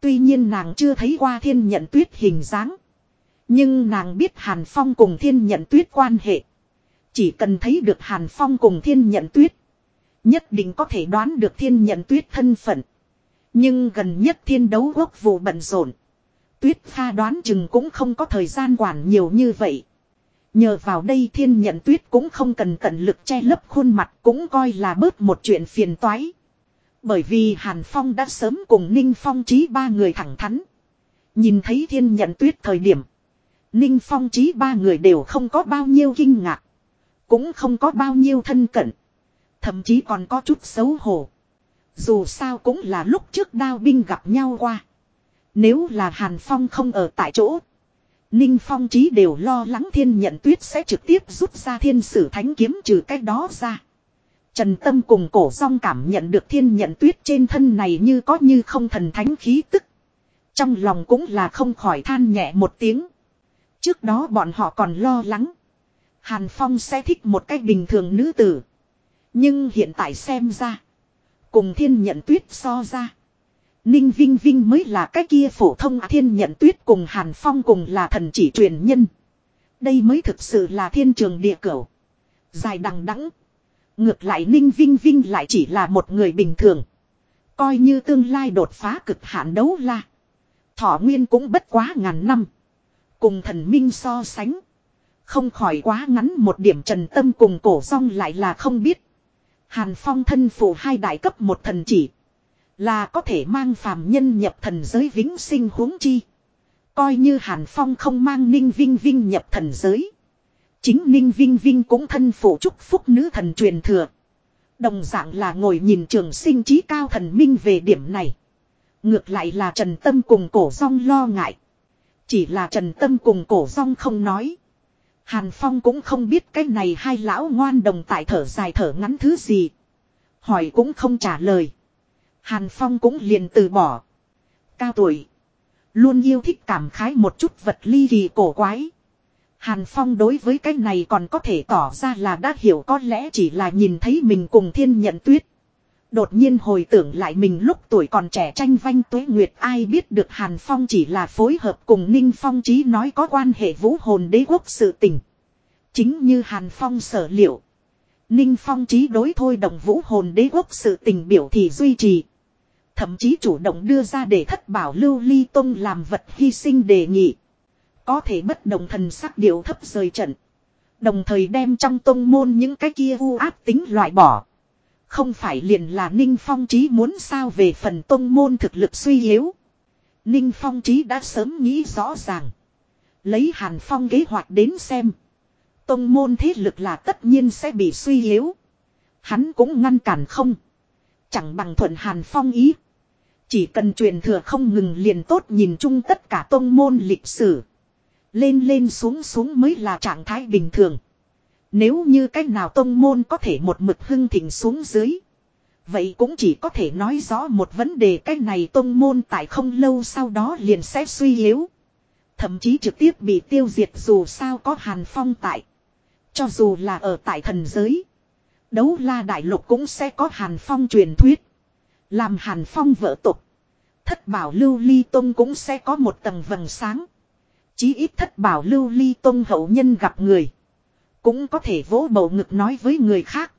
Tuy nhiên nàng chưa thấy qua thiên nhận tuyết hình dáng. Nhưng nàng biết Hàn Phong cùng thiên nhận tuyết quan hệ. Chỉ cần thấy được Hàn Phong cùng thiên nhận tuyết. Nhất định có thể đoán được thiên nhận tuyết thân phận. Nhưng gần nhất thiên đấu quốc vụ bận rộn. Tuyết pha đoán chừng cũng không có thời gian quản nhiều như vậy. Nhờ vào đây thiên nhận tuyết cũng không cần tận lực che lấp khuôn mặt cũng coi là bớt một chuyện phiền toái. Bởi vì Hàn Phong đã sớm cùng Ninh Phong trí ba người thẳng thắn. Nhìn thấy thiên nhận tuyết thời điểm. Ninh Phong trí ba người đều không có bao nhiêu kinh ngạc. Cũng không có bao nhiêu thân cận. Thậm chí còn có chút xấu hổ. Dù sao cũng là lúc trước đao binh gặp nhau qua. Nếu là Hàn Phong không ở tại chỗ. Ninh Phong trí đều lo lắng thiên nhận tuyết sẽ trực tiếp rút ra thiên sử thánh kiếm trừ cái đó ra. Trần Tâm cùng cổ song cảm nhận được thiên nhận tuyết trên thân này như có như không thần thánh khí tức. Trong lòng cũng là không khỏi than nhẹ một tiếng. Trước đó bọn họ còn lo lắng. Hàn Phong sẽ thích một cách bình thường nữ tử. Nhưng hiện tại xem ra. Cùng thiên nhận tuyết so ra. Ninh Vinh Vinh mới là cái kia phổ thông à, thiên nhận tuyết cùng Hàn Phong cùng là thần chỉ truyền nhân. Đây mới thực sự là thiên trường địa cửu. Dài đằng đẵng. Ngược lại Ninh Vinh Vinh lại chỉ là một người bình thường. Coi như tương lai đột phá cực hạn đấu la. Thọ nguyên cũng bất quá ngàn năm. Cùng thần minh so sánh. Không khỏi quá ngắn một điểm trần tâm cùng cổ song lại là không biết. Hàn Phong thân phụ hai đại cấp một thần chỉ. Là có thể mang phàm nhân nhập thần giới vĩnh sinh huống chi. Coi như Hàn Phong không mang Ninh Vinh Vinh nhập thần giới. Chính Ninh Vinh Vinh cũng thân phụ chúc phúc nữ thần truyền thừa. Đồng dạng là ngồi nhìn trường sinh trí cao thần minh về điểm này. Ngược lại là Trần Tâm cùng cổ song lo ngại. Chỉ là Trần Tâm cùng cổ song không nói. Hàn Phong cũng không biết cái này hai lão ngoan đồng tại thở dài thở ngắn thứ gì. Hỏi cũng không trả lời. Hàn Phong cũng liền từ bỏ. Cao tuổi. Luôn yêu thích cảm khái một chút vật ly kỳ cổ quái. Hàn Phong đối với cái này còn có thể tỏ ra là đã hiểu có lẽ chỉ là nhìn thấy mình cùng thiên nhận tuyết. Đột nhiên hồi tưởng lại mình lúc tuổi còn trẻ tranh vanh tuế nguyệt, ai biết được Hàn Phong chỉ là phối hợp cùng Ninh Phong Chí nói có quan hệ vũ hồn đế quốc sự tình. Chính như Hàn Phong sở liệu. Ninh Phong Chí đối thôi đồng vũ hồn đế quốc sự tình biểu thì duy trì. Thậm chí chủ động đưa ra để thất bảo lưu ly tông làm vật hy sinh đề nghị. Có thể bất đồng thần sắc điệu thấp rời trận. Đồng thời đem trong tông môn những cái kia u áp tính loại bỏ. Không phải liền là Ninh Phong Trí muốn sao về phần tông môn thực lực suy yếu. Ninh Phong Trí đã sớm nghĩ rõ ràng. Lấy Hàn Phong kế hoạch đến xem. Tông môn thế lực là tất nhiên sẽ bị suy yếu. Hắn cũng ngăn cản không. Chẳng bằng thuận Hàn Phong ý. Chỉ cần truyền thừa không ngừng liền tốt nhìn chung tất cả tông môn lịch sử. Lên lên xuống xuống mới là trạng thái bình thường. Nếu như cách nào tông môn có thể một mực hưng thịnh xuống dưới. Vậy cũng chỉ có thể nói rõ một vấn đề cách này tông môn tại không lâu sau đó liền sẽ suy yếu. Thậm chí trực tiếp bị tiêu diệt dù sao có Hàn Phong tại. Cho dù là ở tại thần giới. Đấu la đại lục cũng sẽ có Hàn Phong truyền thuyết. Làm Hàn Phong vợ tục. Thất bảo lưu ly tông cũng sẽ có một tầng vầng sáng. Chí ít thất bảo lưu ly tông hậu nhân gặp người. Cũng có thể vỗ bầu ngực nói với người khác.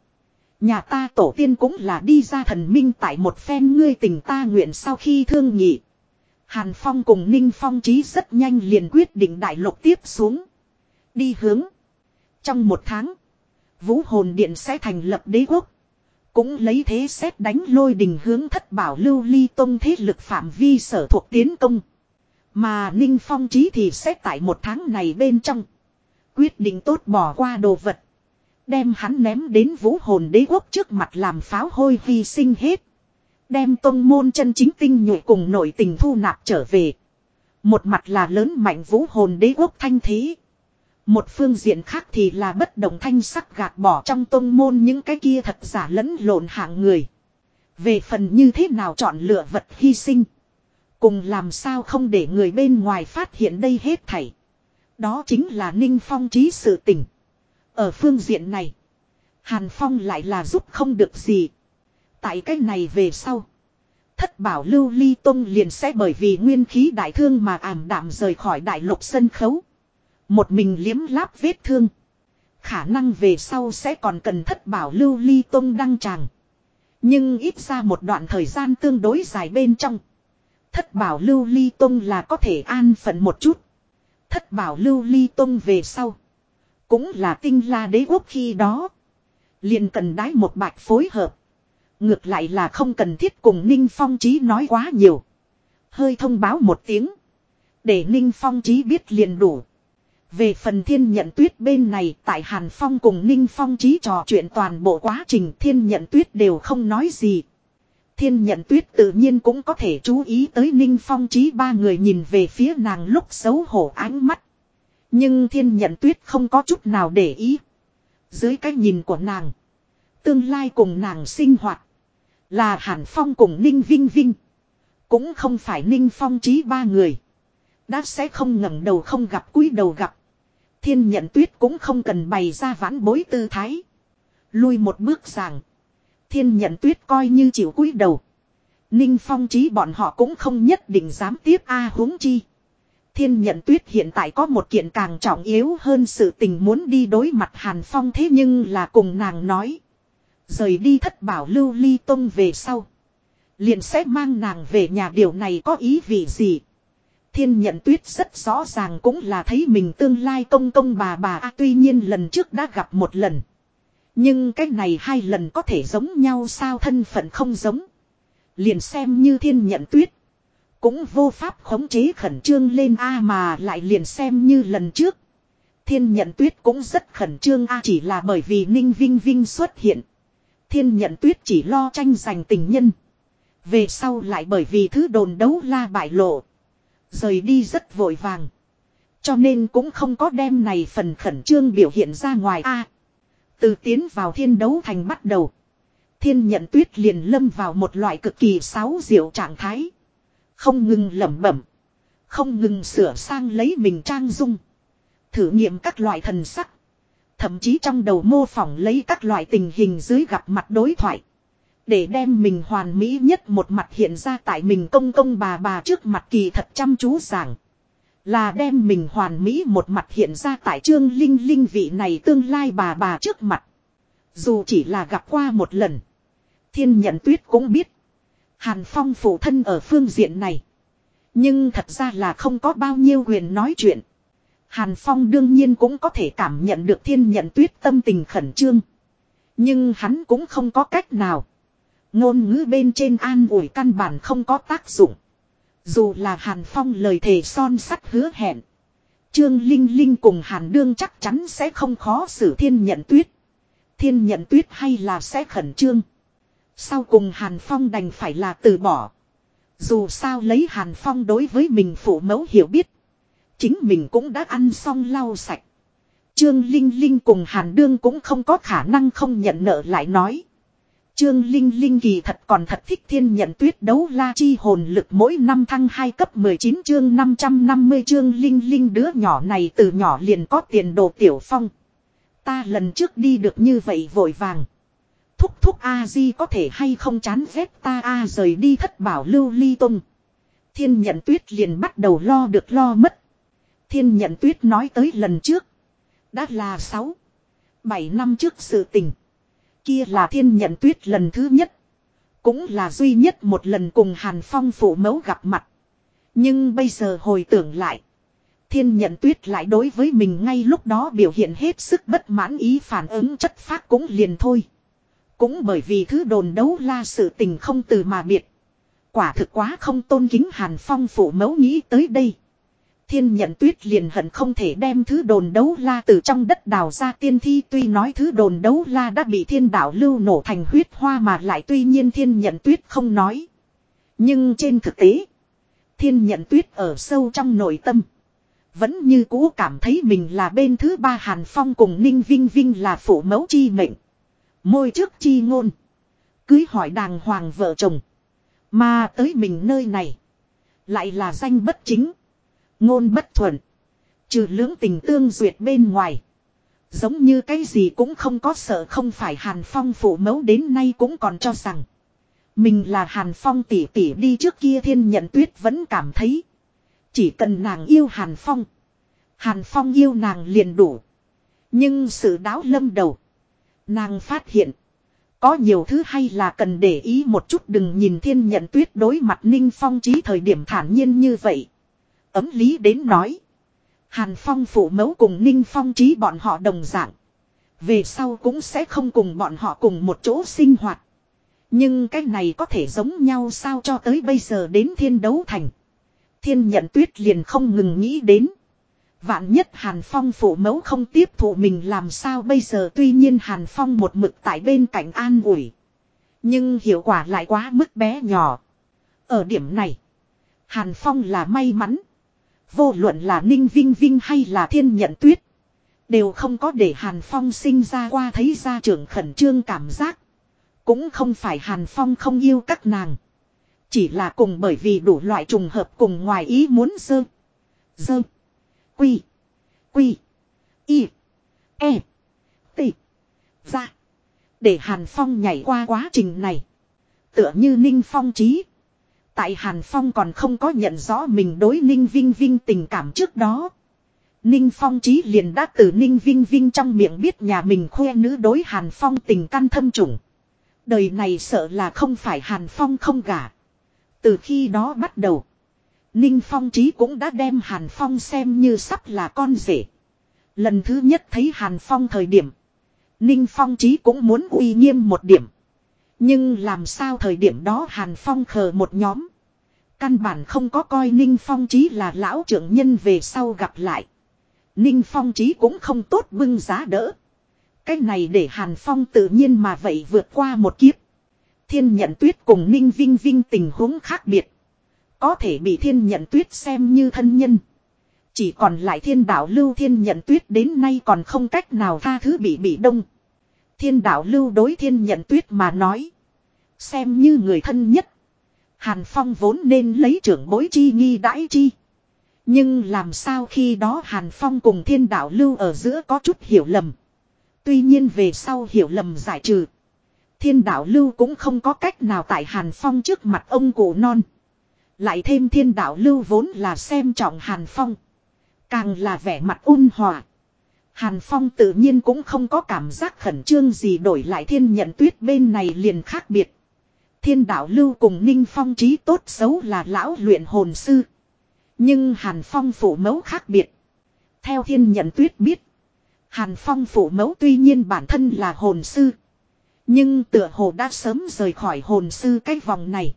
Nhà ta tổ tiên cũng là đi ra thần minh tại một phen ngươi tình ta nguyện sau khi thương nhị. Hàn Phong cùng Ninh Phong trí rất nhanh liền quyết định đại lục tiếp xuống. Đi hướng. Trong một tháng. Vũ hồn điện sẽ thành lập đế quốc. Cũng lấy thế xét đánh lôi đình hướng thất bảo lưu ly tông thế lực phạm vi sở thuộc tiến công. Mà Ninh Phong trí thì sẽ tại một tháng này bên trong. Quyết định tốt bỏ qua đồ vật. Đem hắn ném đến vũ hồn đế quốc trước mặt làm pháo hôi hy sinh hết. Đem tông môn chân chính tinh nhuệ cùng nội tình thu nạp trở về. Một mặt là lớn mạnh vũ hồn đế quốc thanh thế. Một phương diện khác thì là bất động thanh sắc gạt bỏ trong tông môn những cái kia thật giả lẫn lộn hạng người. Về phần như thế nào chọn lựa vật hy sinh. Cùng làm sao không để người bên ngoài phát hiện đây hết thảy. Đó chính là Ninh Phong trí sự tình. Ở phương diện này. Hàn Phong lại là giúp không được gì. Tại cái này về sau. Thất bảo lưu ly tông liền sẽ bởi vì nguyên khí đại thương mà ảm đạm rời khỏi đại lục sân khấu. Một mình liếm láp vết thương. Khả năng về sau sẽ còn cần thất bảo lưu ly tông đăng tràng. Nhưng ít ra một đoạn thời gian tương đối dài bên trong. Thất bảo lưu ly tông là có thể an phận một chút. Thất bảo lưu ly tông về sau. Cũng là tinh la đế quốc khi đó. liền cần đái một bạch phối hợp. Ngược lại là không cần thiết cùng Ninh Phong Trí nói quá nhiều. Hơi thông báo một tiếng. Để Ninh Phong Trí biết liền đủ. Về phần thiên nhận tuyết bên này, tại Hàn Phong cùng Ninh Phong Trí trò chuyện toàn bộ quá trình, thiên nhận tuyết đều không nói gì. Thiên nhận tuyết tự nhiên cũng có thể chú ý tới Ninh Phong Trí ba người nhìn về phía nàng lúc xấu hổ ánh mắt. Nhưng thiên nhận tuyết không có chút nào để ý. Dưới cái nhìn của nàng. Tương lai cùng nàng sinh hoạt. Là Hàn Phong cùng Ninh Vinh Vinh. Cũng không phải Ninh Phong trí ba người. Đã sẽ không ngẩng đầu không gặp cúi đầu gặp. Thiên nhận tuyết cũng không cần bày ra vãn bối tư thái. Lui một bước rằng. Thiên nhận tuyết coi như chịu cúi đầu. Ninh Phong trí bọn họ cũng không nhất định dám tiếp A huống chi. Thiên nhận tuyết hiện tại có một kiện càng trọng yếu hơn sự tình muốn đi đối mặt Hàn Phong thế nhưng là cùng nàng nói. Rời đi thất bảo lưu ly tông về sau. Liền sẽ mang nàng về nhà điều này có ý vị gì. Thiên nhận tuyết rất rõ ràng cũng là thấy mình tương lai công công bà bà à, tuy nhiên lần trước đã gặp một lần. Nhưng cái này hai lần có thể giống nhau sao thân phận không giống. Liền xem như thiên nhận tuyết. Cũng vô pháp khống chế khẩn trương lên A mà lại liền xem như lần trước. Thiên nhận tuyết cũng rất khẩn trương A chỉ là bởi vì Ninh Vinh Vinh xuất hiện. Thiên nhận tuyết chỉ lo tranh giành tình nhân. Về sau lại bởi vì thứ đồn đấu la bại lộ. Rời đi rất vội vàng. Cho nên cũng không có đem này phần khẩn trương biểu hiện ra ngoài A từ tiến vào thiên đấu thành bắt đầu. Thiên nhận tuyết liền lâm vào một loại cực kỳ sáo diệu trạng thái. Không ngừng lẩm bẩm. Không ngừng sửa sang lấy mình trang dung. Thử nghiệm các loại thần sắc. Thậm chí trong đầu mô phỏng lấy các loại tình hình dưới gặp mặt đối thoại. Để đem mình hoàn mỹ nhất một mặt hiện ra tại mình công công bà bà trước mặt kỳ thật chăm chú giảng. Là đem mình hoàn mỹ một mặt hiện ra tại trương linh linh vị này tương lai bà bà trước mặt. Dù chỉ là gặp qua một lần. Thiên nhận tuyết cũng biết. Hàn Phong phụ thân ở phương diện này. Nhưng thật ra là không có bao nhiêu quyền nói chuyện. Hàn Phong đương nhiên cũng có thể cảm nhận được thiên nhận tuyết tâm tình khẩn trương. Nhưng hắn cũng không có cách nào. Ngôn ngữ bên trên an ủi căn bản không có tác dụng. Dù là Hàn Phong lời thề son sắt hứa hẹn. Trương Linh Linh cùng Hàn Đương chắc chắn sẽ không khó xử thiên nhận tuyết. Thiên nhận tuyết hay là sẽ khẩn trương. Sau cùng Hàn Phong đành phải là từ bỏ. Dù sao lấy Hàn Phong đối với mình phụ mẫu hiểu biết. Chính mình cũng đã ăn xong lau sạch. Trương Linh Linh cùng Hàn Đương cũng không có khả năng không nhận nợ lại nói. Trương Linh Linh kỳ thật còn thật thích thiên nhận tuyết đấu la chi hồn lực mỗi năm thăng 2 cấp 19 chương 550 chương Linh Linh đứa nhỏ này từ nhỏ liền có tiền đồ tiểu phong. Ta lần trước đi được như vậy vội vàng. Thúc thúc A-di có thể hay không chán ghét ta A rời đi thất bảo lưu ly tung. Thiên nhận tuyết liền bắt đầu lo được lo mất. Thiên nhận tuyết nói tới lần trước. Đã là 6. 7 năm trước sự tình. Kia là thiên nhận tuyết lần thứ nhất. Cũng là duy nhất một lần cùng Hàn Phong phụ mẫu gặp mặt. Nhưng bây giờ hồi tưởng lại. Thiên nhận tuyết lại đối với mình ngay lúc đó biểu hiện hết sức bất mãn ý phản ứng chất phát cũng liền thôi. Cũng bởi vì thứ đồn đấu la sự tình không từ mà biệt. Quả thực quá không tôn kính Hàn Phong phụ mẫu nghĩ tới đây. Thiên nhận tuyết liền hận không thể đem thứ đồn đấu la từ trong đất đào ra tiên thi tuy nói thứ đồn đấu la đã bị thiên đạo lưu nổ thành huyết hoa mà lại tuy nhiên thiên nhận tuyết không nói. Nhưng trên thực tế, thiên nhận tuyết ở sâu trong nội tâm. Vẫn như cũ cảm thấy mình là bên thứ ba Hàn Phong cùng Ninh Vinh Vinh là phụ mẫu chi mệnh. Môi trước chi ngôn. Cưới hỏi đàng hoàng vợ chồng. Mà tới mình nơi này. Lại là danh bất chính. Ngôn bất thuận. Trừ lưỡng tình tương duyệt bên ngoài. Giống như cái gì cũng không có sợ không phải Hàn Phong phụ mẫu đến nay cũng còn cho rằng. Mình là Hàn Phong tỷ tỷ đi trước kia thiên nhận tuyết vẫn cảm thấy. Chỉ cần nàng yêu Hàn Phong. Hàn Phong yêu nàng liền đủ. Nhưng sự đáo lâm đầu. Nàng phát hiện. Có nhiều thứ hay là cần để ý một chút đừng nhìn thiên nhận tuyết đối mặt Ninh Phong trí thời điểm thản nhiên như vậy. Ấm lý đến nói. Hàn Phong phụ mẫu cùng Ninh Phong trí bọn họ đồng dạng. Về sau cũng sẽ không cùng bọn họ cùng một chỗ sinh hoạt. Nhưng cái này có thể giống nhau sao cho tới bây giờ đến thiên đấu thành. Thiên nhận tuyết liền không ngừng nghĩ đến. Vạn nhất Hàn Phong phụ mẫu không tiếp thụ mình làm sao bây giờ tuy nhiên Hàn Phong một mực tại bên cạnh an ủi. Nhưng hiệu quả lại quá mức bé nhỏ. Ở điểm này, Hàn Phong là may mắn. Vô luận là Ninh Vinh Vinh hay là Thiên Nhận Tuyết. Đều không có để Hàn Phong sinh ra qua thấy gia trưởng khẩn trương cảm giác. Cũng không phải Hàn Phong không yêu các nàng. Chỉ là cùng bởi vì đủ loại trùng hợp cùng ngoài ý muốn dơ. Dơ. Quy. Quy. Y. E. T. Ra. Để Hàn Phong nhảy qua quá trình này. Tựa như Ninh Phong trí. Tại Hàn Phong còn không có nhận rõ mình đối Ninh Vinh Vinh tình cảm trước đó. Ninh Phong trí liền đã từ Ninh Vinh Vinh trong miệng biết nhà mình khoe nữ đối Hàn Phong tình căn thâm trùng. Đời này sợ là không phải Hàn Phong không gả. Từ khi đó bắt đầu. Ninh Phong trí cũng đã đem Hàn Phong xem như sắp là con rể. Lần thứ nhất thấy Hàn Phong thời điểm. Ninh Phong trí cũng muốn uy nghiêm một điểm. Nhưng làm sao thời điểm đó Hàn Phong khờ một nhóm. Căn bản không có coi Ninh Phong trí là lão trưởng nhân về sau gặp lại. Ninh Phong trí cũng không tốt bưng giá đỡ. Cái này để Hàn Phong tự nhiên mà vậy vượt qua một kiếp. Thiên nhận tuyết cùng Ninh Vinh Vinh tình huống khác biệt. Có thể bị thiên nhận tuyết xem như thân nhân. Chỉ còn lại thiên đạo lưu thiên nhận tuyết đến nay còn không cách nào tha thứ bị bị đông. Thiên đạo lưu đối thiên nhận tuyết mà nói. Xem như người thân nhất. Hàn Phong vốn nên lấy trưởng bối chi nghi đãi chi. Nhưng làm sao khi đó Hàn Phong cùng thiên đạo lưu ở giữa có chút hiểu lầm. Tuy nhiên về sau hiểu lầm giải trừ. Thiên đạo lưu cũng không có cách nào tại Hàn Phong trước mặt ông cụ non. Lại thêm thiên đạo lưu vốn là xem trọng Hàn Phong. Càng là vẻ mặt ôn hòa. Hàn Phong tự nhiên cũng không có cảm giác khẩn trương gì đổi lại thiên nhận tuyết bên này liền khác biệt. Thiên đạo lưu cùng Ninh Phong trí tốt xấu là lão luyện hồn sư. Nhưng Hàn Phong phụ mẫu khác biệt. Theo thiên nhận tuyết biết. Hàn Phong phụ mẫu tuy nhiên bản thân là hồn sư. Nhưng tựa hồ đã sớm rời khỏi hồn sư cái vòng này.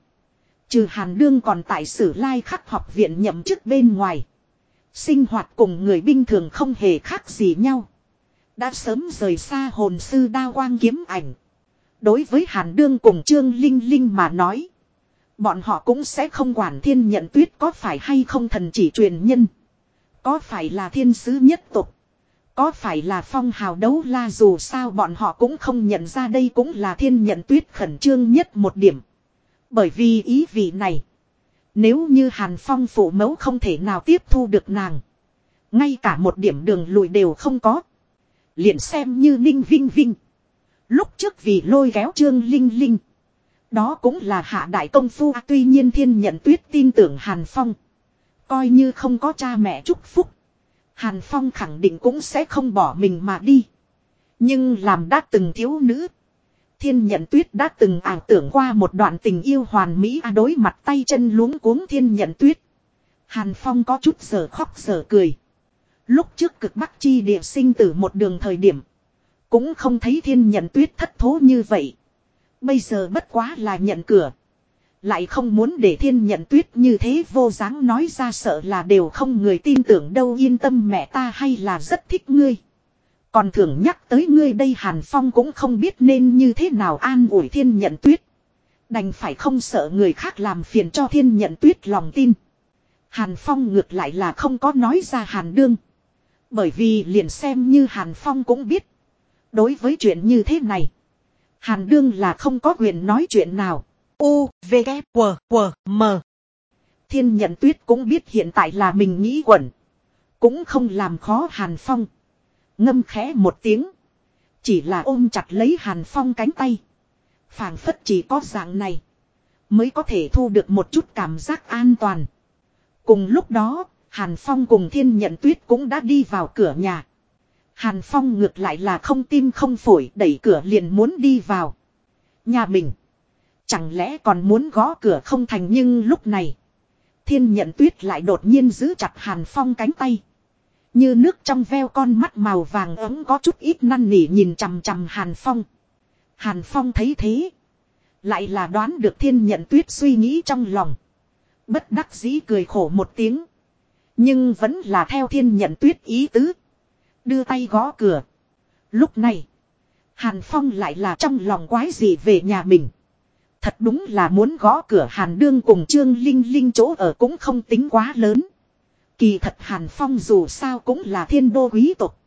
Trừ Hàn Đương còn tại sử lai khắc học viện nhậm chức bên ngoài. Sinh hoạt cùng người bình thường không hề khác gì nhau. Đã sớm rời xa hồn sư đa quang kiếm ảnh. Đối với Hàn Đương cùng Trương Linh Linh mà nói. Bọn họ cũng sẽ không quản thiên nhận tuyết có phải hay không thần chỉ truyền nhân. Có phải là thiên sứ nhất tục. Có phải là phong hào đấu la dù sao bọn họ cũng không nhận ra đây cũng là thiên nhận tuyết khẩn trương nhất một điểm. Bởi vì ý vị này. Nếu như Hàn Phong phụ mẫu không thể nào tiếp thu được nàng. Ngay cả một điểm đường lùi đều không có. Liền xem như Ninh Vinh Vinh. Lúc trước vì lôi kéo Trương Linh Linh. Đó cũng là hạ đại công phu tuy nhiên thiên nhận tuyết tin tưởng Hàn Phong. Coi như không có cha mẹ chúc phúc. Hàn Phong khẳng định cũng sẽ không bỏ mình mà đi. Nhưng làm đã từng thiếu nữ. Thiên nhận tuyết đã từng ảo tưởng qua một đoạn tình yêu hoàn mỹ à đối mặt tay chân luống cuống thiên nhận tuyết. Hàn Phong có chút sờ khóc sờ cười. Lúc trước cực bắc chi địa sinh tử một đường thời điểm. Cũng không thấy thiên nhận tuyết thất thố như vậy. Bây giờ bất quá là nhận cửa. Lại không muốn để thiên nhận tuyết như thế vô dáng nói ra sợ là đều không người tin tưởng đâu, yên tâm mẹ ta hay là rất thích ngươi. Còn thường nhắc tới ngươi đây Hàn Phong cũng không biết nên như thế nào an ủi thiên nhận tuyết. Đành phải không sợ người khác làm phiền cho thiên nhận tuyết lòng tin. Hàn Phong ngược lại là không có nói ra Hàn Đương. Bởi vì liền xem như Hàn Phong cũng biết. Đối với chuyện như thế này. Hàn Đương là không có quyền nói chuyện nào. U, V, K, W, W, M. Thiên nhận tuyết cũng biết hiện tại là mình nghĩ quẩn. Cũng không làm khó Hàn Phong. Ngâm khẽ một tiếng. Chỉ là ôm chặt lấy Hàn Phong cánh tay. phảng phất chỉ có dạng này. Mới có thể thu được một chút cảm giác an toàn. Cùng lúc đó, Hàn Phong cùng thiên nhận tuyết cũng đã đi vào cửa nhà. Hàn Phong ngược lại là không tim không phổi đẩy cửa liền muốn đi vào. Nhà mình. Chẳng lẽ còn muốn gõ cửa không thành nhưng lúc này. Thiên nhận tuyết lại đột nhiên giữ chặt Hàn Phong cánh tay. Như nước trong veo con mắt màu vàng ấm có chút ít năn nỉ nhìn chằm chằm Hàn Phong. Hàn Phong thấy thế. Lại là đoán được thiên nhận tuyết suy nghĩ trong lòng. Bất đắc dĩ cười khổ một tiếng. Nhưng vẫn là theo thiên nhận tuyết ý tứ. Đưa tay gõ cửa. Lúc này. Hàn Phong lại là trong lòng quái gì về nhà mình. Thật đúng là muốn gõ cửa Hàn Đương cùng Trương Linh Linh chỗ ở cũng không tính quá lớn. Kỳ thật Hàn Phong dù sao cũng là thiên đô quý tộc.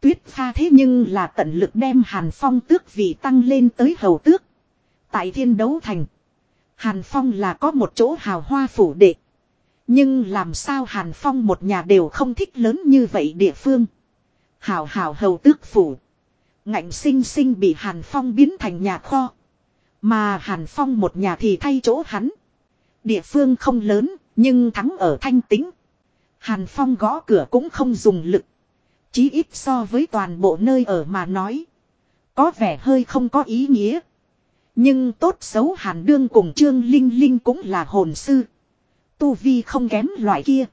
Tuyết pha thế nhưng là tận lực đem Hàn Phong tước vị tăng lên tới hầu tước. Tại thiên đấu thành. Hàn Phong là có một chỗ hào hoa phủ đệ. Nhưng làm sao Hàn Phong một nhà đều không thích lớn như vậy địa phương. Hào hào hầu tước phủ. Ngạnh sinh sinh bị Hàn Phong biến thành nhà kho. Mà Hàn Phong một nhà thì thay chỗ hắn. Địa phương không lớn, nhưng thắng ở thanh tính. Hàn Phong gõ cửa cũng không dùng lực. Chí ít so với toàn bộ nơi ở mà nói. Có vẻ hơi không có ý nghĩa. Nhưng tốt xấu Hàn Đương cùng Trương Linh Linh cũng là hồn sư. Tu Vi không kém loại kia.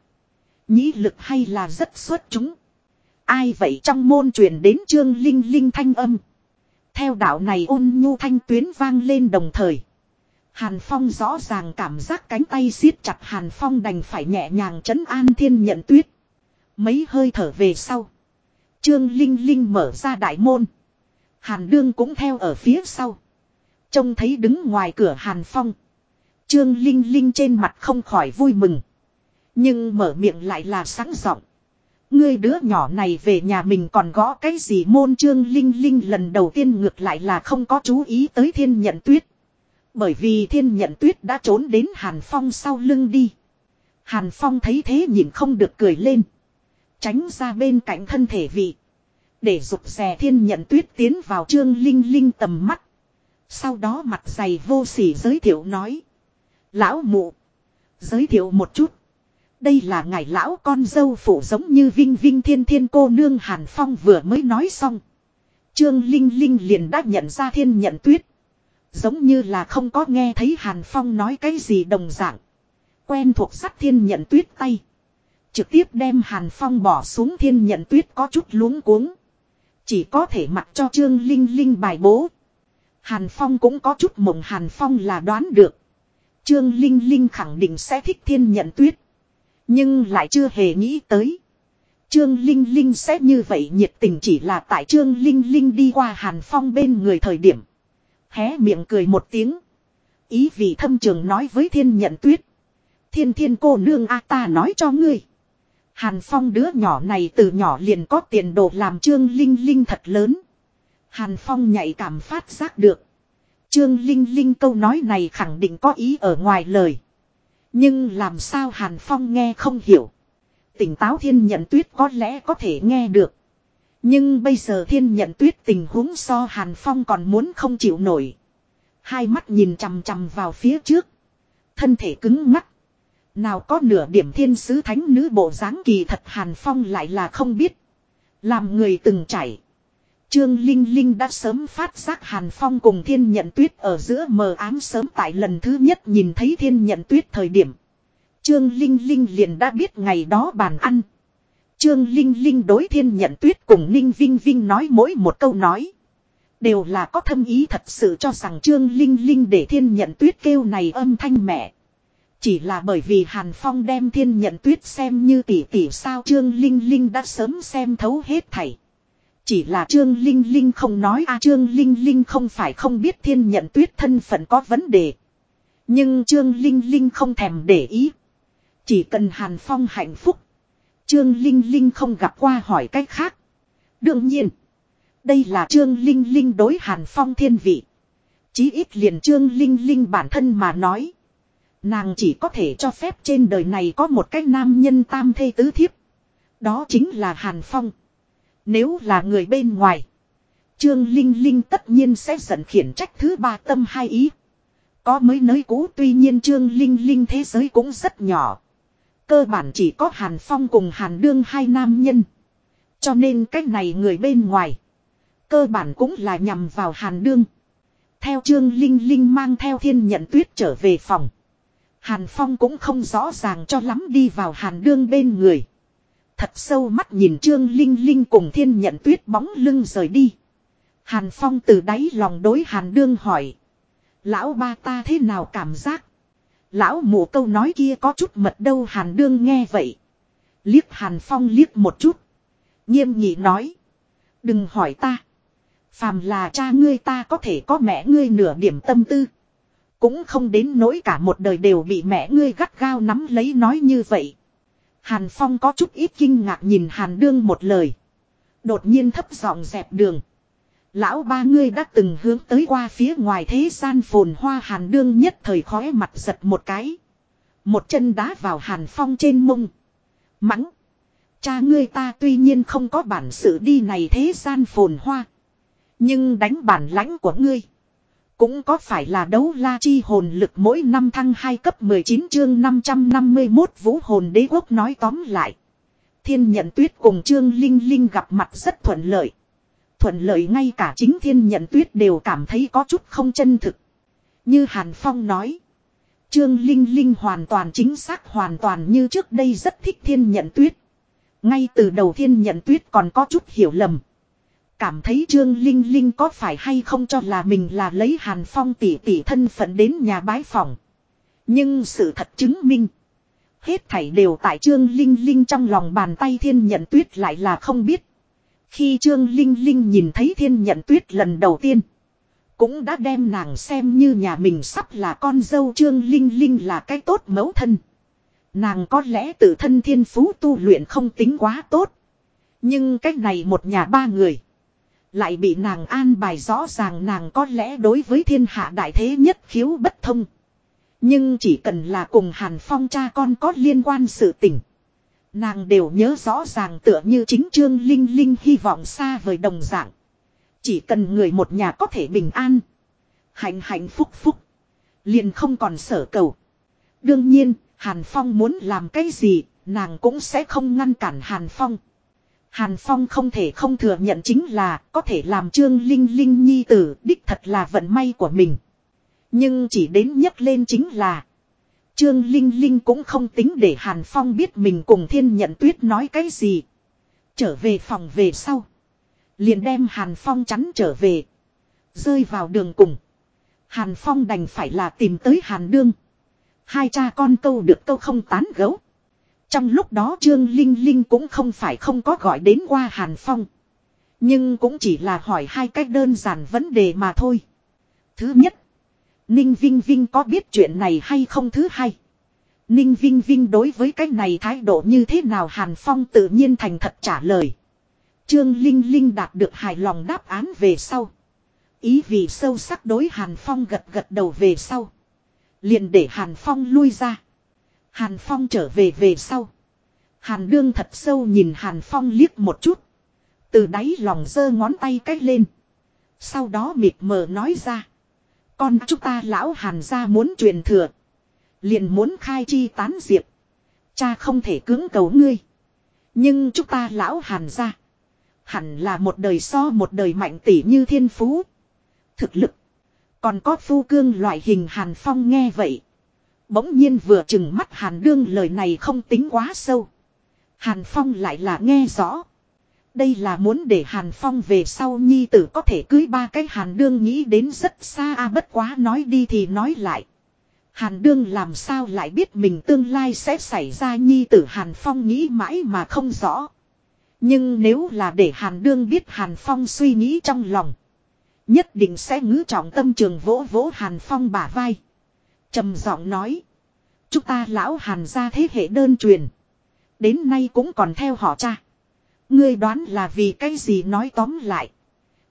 Nhĩ lực hay là rất xuất chúng. Ai vậy trong môn truyền đến Trương Linh Linh thanh âm. Theo đạo này ôn nhu thanh tuyến vang lên đồng thời. Hàn Phong rõ ràng cảm giác cánh tay siết chặt Hàn Phong đành phải nhẹ nhàng chấn an thiên nhận tuyết. Mấy hơi thở về sau. Trương Linh Linh mở ra đại môn. Hàn Đương cũng theo ở phía sau. Trông thấy đứng ngoài cửa Hàn Phong. Trương Linh Linh trên mặt không khỏi vui mừng. Nhưng mở miệng lại là sáng giọng. Ngươi đứa nhỏ này về nhà mình còn gõ cái gì môn Trương Linh Linh lần đầu tiên ngược lại là không có chú ý tới thiên nhận tuyết. Bởi vì thiên nhận tuyết đã trốn đến Hàn Phong sau lưng đi. Hàn Phong thấy thế nhìn không được cười lên. Tránh ra bên cạnh thân thể vị. Để rụt rè thiên nhận tuyết tiến vào trương linh linh tầm mắt. Sau đó mặt dày vô sỉ giới thiệu nói. Lão mụ. Giới thiệu một chút. Đây là ngài lão con dâu phụ giống như vinh vinh thiên thiên cô nương Hàn Phong vừa mới nói xong. Trương Linh Linh liền đã nhận ra thiên nhận tuyết. Giống như là không có nghe thấy Hàn Phong nói cái gì đồng dạng. Quen thuộc sắt thiên nhận tuyết tay. Trực tiếp đem Hàn Phong bỏ xuống thiên nhận tuyết có chút luống cuống. Chỉ có thể mặc cho Trương Linh Linh bài bố. Hàn Phong cũng có chút mộng Hàn Phong là đoán được. Trương Linh Linh khẳng định sẽ thích thiên nhận tuyết. Nhưng lại chưa hề nghĩ tới. Trương Linh Linh sẽ như vậy nhiệt tình chỉ là tại Trương Linh Linh đi qua Hàn Phong bên người thời điểm. Hé miệng cười một tiếng. Ý vị thâm trường nói với thiên nhận tuyết. Thiên thiên cô nương a ta nói cho ngươi. Hàn Phong đứa nhỏ này từ nhỏ liền có tiền đồ làm Trương Linh Linh thật lớn. Hàn Phong nhạy cảm phát giác được. Trương Linh Linh câu nói này khẳng định có ý ở ngoài lời. Nhưng làm sao Hàn Phong nghe không hiểu. Tỉnh táo thiên nhận tuyết có lẽ có thể nghe được. Nhưng bây giờ thiên nhận tuyết tình huống so Hàn Phong còn muốn không chịu nổi. Hai mắt nhìn chằm chằm vào phía trước. Thân thể cứng ngắc. Nào có nửa điểm thiên sứ thánh nữ bộ dáng kỳ thật Hàn Phong lại là không biết. Làm người từng chảy. Trương Linh Linh đã sớm phát giác Hàn Phong cùng thiên nhận tuyết ở giữa mờ ám sớm tại lần thứ nhất nhìn thấy thiên nhận tuyết thời điểm. Trương Linh Linh liền đã biết ngày đó bàn ăn. Trương Linh Linh đối thiên nhận tuyết cùng Ninh Vinh Vinh nói mỗi một câu nói. Đều là có thâm ý thật sự cho rằng Trương Linh Linh để thiên nhận tuyết kêu này âm thanh mẹ. Chỉ là bởi vì Hàn Phong đem thiên nhận tuyết xem như tỷ tỷ sao Trương Linh Linh đã sớm xem thấu hết thảy. Chỉ là Trương Linh Linh không nói a Trương Linh Linh không phải không biết thiên nhận tuyết thân phận có vấn đề. Nhưng Trương Linh Linh không thèm để ý. Chỉ cần Hàn Phong hạnh phúc. Trương Linh Linh không gặp qua hỏi cách khác. Đương nhiên. Đây là Trương Linh Linh đối Hàn Phong thiên vị. Chí ít liền Trương Linh Linh bản thân mà nói. Nàng chỉ có thể cho phép trên đời này có một cái nam nhân tam thê tứ thiếp. Đó chính là Hàn Phong. Nếu là người bên ngoài. Trương Linh Linh tất nhiên sẽ giận khiển trách thứ ba tâm hai ý. Có mới nới cũ, tuy nhiên Trương Linh Linh thế giới cũng rất nhỏ. Cơ bản chỉ có Hàn Phong cùng Hàn Đương hai nam nhân. Cho nên cách này người bên ngoài. Cơ bản cũng là nhằm vào Hàn Đương. Theo Trương Linh Linh mang theo thiên nhận tuyết trở về phòng. Hàn Phong cũng không rõ ràng cho lắm đi vào Hàn Đương bên người. Thật sâu mắt nhìn Trương Linh Linh cùng thiên nhận tuyết bóng lưng rời đi. Hàn Phong từ đáy lòng đối Hàn Đương hỏi. Lão ba ta thế nào cảm giác? Lão mụ câu nói kia có chút mật đâu Hàn Đương nghe vậy. Liếc Hàn Phong liếc một chút. Nghiêm nhị nói. Đừng hỏi ta. Phàm là cha ngươi ta có thể có mẹ ngươi nửa điểm tâm tư. Cũng không đến nỗi cả một đời đều bị mẹ ngươi gắt gao nắm lấy nói như vậy. Hàn Phong có chút ít kinh ngạc nhìn Hàn Đương một lời. Đột nhiên thấp giọng dẹp đường. Lão ba ngươi đã từng hướng tới qua phía ngoài thế gian phồn hoa Hàn Đương nhất thời khóe mặt giật một cái. Một chân đá vào Hàn Phong trên mông. Mắng. Cha ngươi ta tuy nhiên không có bản sự đi này thế gian phồn hoa. Nhưng đánh bản lãnh của ngươi. Cũng có phải là đấu la chi hồn lực mỗi năm thăng 2 cấp 19 chương 551 vũ hồn đế quốc nói tóm lại. Thiên nhận tuyết cùng chương Linh Linh gặp mặt rất thuận lợi. Thuận lợi ngay cả chính thiên nhận tuyết đều cảm thấy có chút không chân thực. Như Hàn Phong nói. Trương Linh Linh hoàn toàn chính xác hoàn toàn như trước đây rất thích thiên nhận tuyết. Ngay từ đầu thiên nhận tuyết còn có chút hiểu lầm. Cảm thấy Trương Linh Linh có phải hay không cho là mình là lấy Hàn Phong tỷ tỷ thân phận đến nhà bái phòng. Nhưng sự thật chứng minh. Hết thảy đều tại Trương Linh Linh trong lòng bàn tay thiên nhận tuyết lại là không biết. Khi Trương Linh Linh nhìn thấy thiên nhận tuyết lần đầu tiên. Cũng đã đem nàng xem như nhà mình sắp là con dâu Trương Linh Linh là cái tốt mẫu thân. Nàng có lẽ tự thân thiên phú tu luyện không tính quá tốt. Nhưng cách này một nhà ba người. Lại bị nàng an bài rõ ràng nàng có lẽ đối với thiên hạ đại thế nhất khiếu bất thông. Nhưng chỉ cần là cùng Hàn Phong cha con có liên quan sự tình. Nàng đều nhớ rõ ràng tựa như chính Trương Linh Linh hy vọng xa vời đồng dạng. Chỉ cần người một nhà có thể bình an. Hạnh hạnh phúc phúc. Liền không còn sở cầu. Đương nhiên, Hàn Phong muốn làm cái gì, nàng cũng sẽ không ngăn cản Hàn Phong. Hàn Phong không thể không thừa nhận chính là có thể làm Trương Linh Linh nhi tử đích thật là vận may của mình. Nhưng chỉ đến nhắc lên chính là Trương Linh Linh cũng không tính để Hàn Phong biết mình cùng thiên nhận tuyết nói cái gì. Trở về phòng về sau. Liền đem Hàn Phong chắn trở về. Rơi vào đường cùng. Hàn Phong đành phải là tìm tới Hàn Đương. Hai cha con câu được câu không tán gấu. Trong lúc đó Trương Linh Linh cũng không phải không có gọi đến qua Hàn Phong. Nhưng cũng chỉ là hỏi hai cách đơn giản vấn đề mà thôi. Thứ nhất. Ninh Vinh Vinh có biết chuyện này hay không thứ hai. Ninh Vinh Vinh đối với cái này thái độ như thế nào Hàn Phong tự nhiên thành thật trả lời. Trương Linh Linh đạt được hài lòng đáp án về sau. Ý vì sâu sắc đối Hàn Phong gật gật đầu về sau. liền để Hàn Phong lui ra. Hàn Phong trở về về sau. Hàn Đương thật sâu nhìn Hàn Phong liếc một chút. Từ đáy lòng giơ ngón tay cách lên. Sau đó mịt mờ nói ra. Con chúng ta lão Hàn gia muốn truyền thừa. Liền muốn khai chi tán diệp. Cha không thể cưỡng cầu ngươi. Nhưng chúng ta lão Hàn gia. Hẳn là một đời so một đời mạnh tỷ như thiên phú. Thực lực. Còn có phu cương loại hình Hàn Phong nghe vậy. Bỗng nhiên vừa chừng mắt Hàn Đương lời này không tính quá sâu. Hàn Phong lại là nghe rõ. Đây là muốn để Hàn Phong về sau nhi tử có thể cưới ba cái Hàn Đương nghĩ đến rất xa a bất quá nói đi thì nói lại. Hàn Đương làm sao lại biết mình tương lai sẽ xảy ra nhi tử, Hàn Phong nghĩ mãi mà không rõ. Nhưng nếu là để Hàn Đương biết Hàn Phong suy nghĩ trong lòng. Nhất định sẽ ngữ trọng tâm trường vỗ vỗ Hàn Phong bả vai. trầm giọng nói. Chúng ta lão Hàn ra thế hệ đơn truyền. Đến nay cũng còn theo họ cha. Ngươi đoán là vì cái gì nói tóm lại.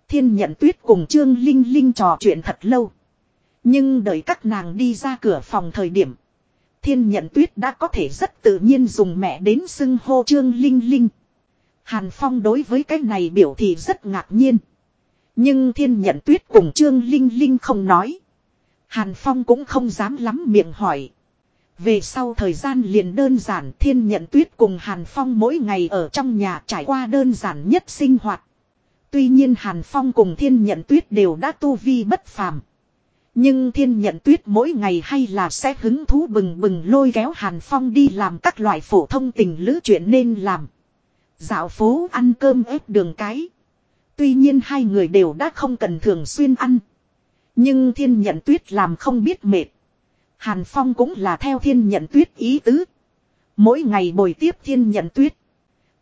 Thiên nhận tuyết cùng Trương Linh Linh trò chuyện thật lâu. Nhưng đợi các nàng đi ra cửa phòng thời điểm. Thiên nhận tuyết đã có thể rất tự nhiên dùng mẹ đến xưng hô Trương Linh Linh. Hàn Phong đối với cái này biểu thị rất ngạc nhiên. Nhưng thiên nhận tuyết cùng Trương Linh Linh không nói. Hàn Phong cũng không dám lắm miệng hỏi. Về sau thời gian liền đơn giản thiên nhận tuyết cùng Hàn Phong mỗi ngày ở trong nhà trải qua đơn giản nhất sinh hoạt. Tuy nhiên Hàn Phong cùng thiên nhận tuyết đều đã tu vi bất phàm. Nhưng thiên nhận tuyết mỗi ngày hay là sẽ hứng thú bừng bừng lôi kéo Hàn Phong đi làm các loại phổ thông tình lữ chuyện nên làm. Dạo phố ăn cơm ép đường cái. Tuy nhiên hai người đều đã không cần thường xuyên ăn. Nhưng thiên nhận tuyết làm không biết mệt. Hàn Phong cũng là theo thiên nhận tuyết ý tứ. Mỗi ngày bồi tiếp thiên nhận tuyết.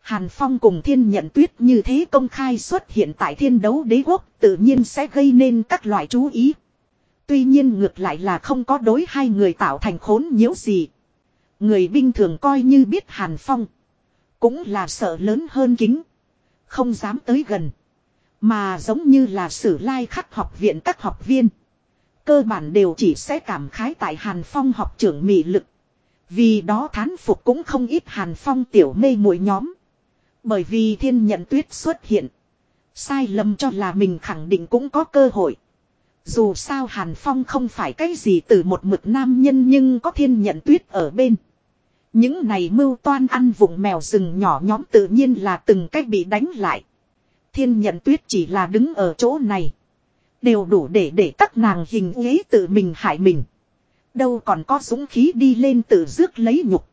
Hàn Phong cùng thiên nhận tuyết như thế công khai xuất hiện tại thiên đấu đế quốc tự nhiên sẽ gây nên các loại chú ý. Tuy nhiên ngược lại là không có đối hai người tạo thành khốn nhiễu gì. Người bình thường coi như biết Hàn Phong. Cũng là sợ lớn hơn kính. Không dám tới gần. Mà giống như là sử lai khắc học viện các học viên. Cơ bản đều chỉ sẽ cảm khái tại Hàn Phong học trưởng mị lực. Vì đó thán phục cũng không ít Hàn Phong tiểu mê muội nhóm. Bởi vì thiên nhận tuyết xuất hiện. Sai lầm cho là mình khẳng định cũng có cơ hội. Dù sao Hàn Phong không phải cái gì từ một mực nam nhân nhưng có thiên nhận tuyết ở bên. Những này mưu toan ăn vùng mèo rừng nhỏ nhóm tự nhiên là từng cách bị đánh lại. Thiên nhận tuyết chỉ là đứng ở chỗ này. Đều đủ để để các nàng hình ghế tự mình hại mình. Đâu còn có dũng khí đi lên tự rước lấy nhục.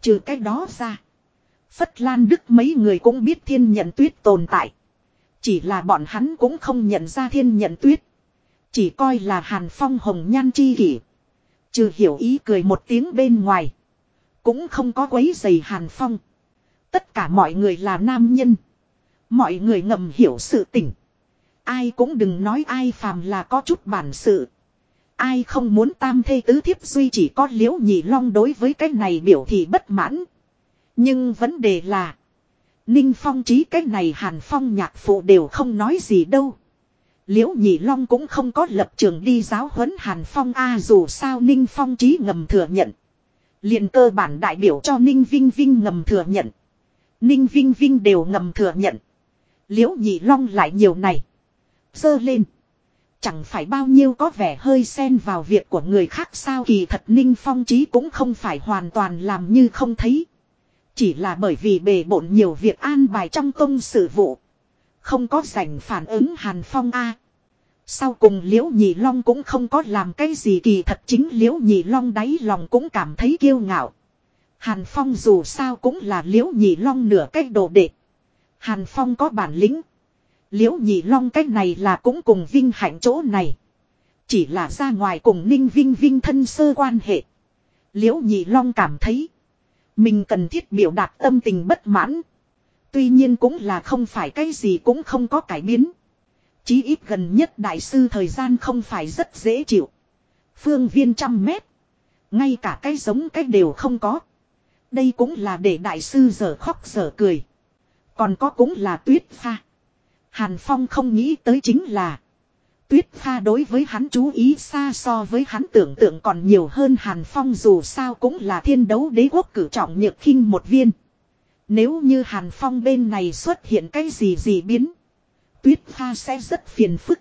Trừ cái đó ra. Phất Lan Đức mấy người cũng biết thiên nhận tuyết tồn tại. Chỉ là bọn hắn cũng không nhận ra thiên nhận tuyết. Chỉ coi là hàn phong hồng nhan chi kỷ. Trừ hiểu ý cười một tiếng bên ngoài. Cũng không có quấy giày hàn phong. Tất cả mọi người là nam nhân. Mọi người ngầm hiểu sự tỉnh. Ai cũng đừng nói ai phàm là có chút bản sự. Ai không muốn tam thê tứ thiếp duy chỉ có liễu nhị long đối với cái này biểu thị bất mãn. Nhưng vấn đề là. Ninh phong trí cái này hàn phong nhạc phụ đều không nói gì đâu. Liễu nhị long cũng không có lập trường đi giáo huấn hàn phong a dù sao ninh phong trí ngầm thừa nhận. liền cơ bản đại biểu cho ninh vinh vinh ngầm thừa nhận. Ninh vinh vinh đều ngầm thừa nhận. Liễu nhị long lại nhiều này. Dơ lên. Chẳng phải bao nhiêu có vẻ hơi xen vào việc của người khác sao kỳ thật Ninh Phong Trí cũng không phải hoàn toàn làm như không thấy. Chỉ là bởi vì bề bộn nhiều việc an bài trong công sự vụ. Không có dành phản ứng Hàn Phong A. Sau cùng Liễu Nhị Long cũng không có làm cái gì kỳ thật chính Liễu Nhị Long đáy lòng cũng cảm thấy kiêu ngạo. Hàn Phong dù sao cũng là Liễu Nhị Long nửa cách đồ đệ. Hàn Phong có bản lĩnh. Liễu nhị long cách này là cũng cùng vinh hạnh chỗ này. Chỉ là ra ngoài cùng ninh vinh vinh thân sơ quan hệ. Liễu nhị long cảm thấy. Mình cần thiết biểu đạt tâm tình bất mãn. Tuy nhiên cũng là không phải cái gì cũng không có cải biến. Chí ít gần nhất đại sư thời gian không phải rất dễ chịu. Phương viên trăm mét. Ngay cả cái giống cái đều không có. Đây cũng là để đại sư giờ khóc giờ cười. Còn có cũng là tuyết pha. Hàn Phong không nghĩ tới chính là. Tuyết pha đối với hắn chú ý xa so với hắn tưởng tượng còn nhiều hơn Hàn Phong dù sao cũng là thiên đấu đế quốc cử trọng nhược khinh một viên. Nếu như Hàn Phong bên này xuất hiện cái gì gì biến. Tuyết pha sẽ rất phiền phức.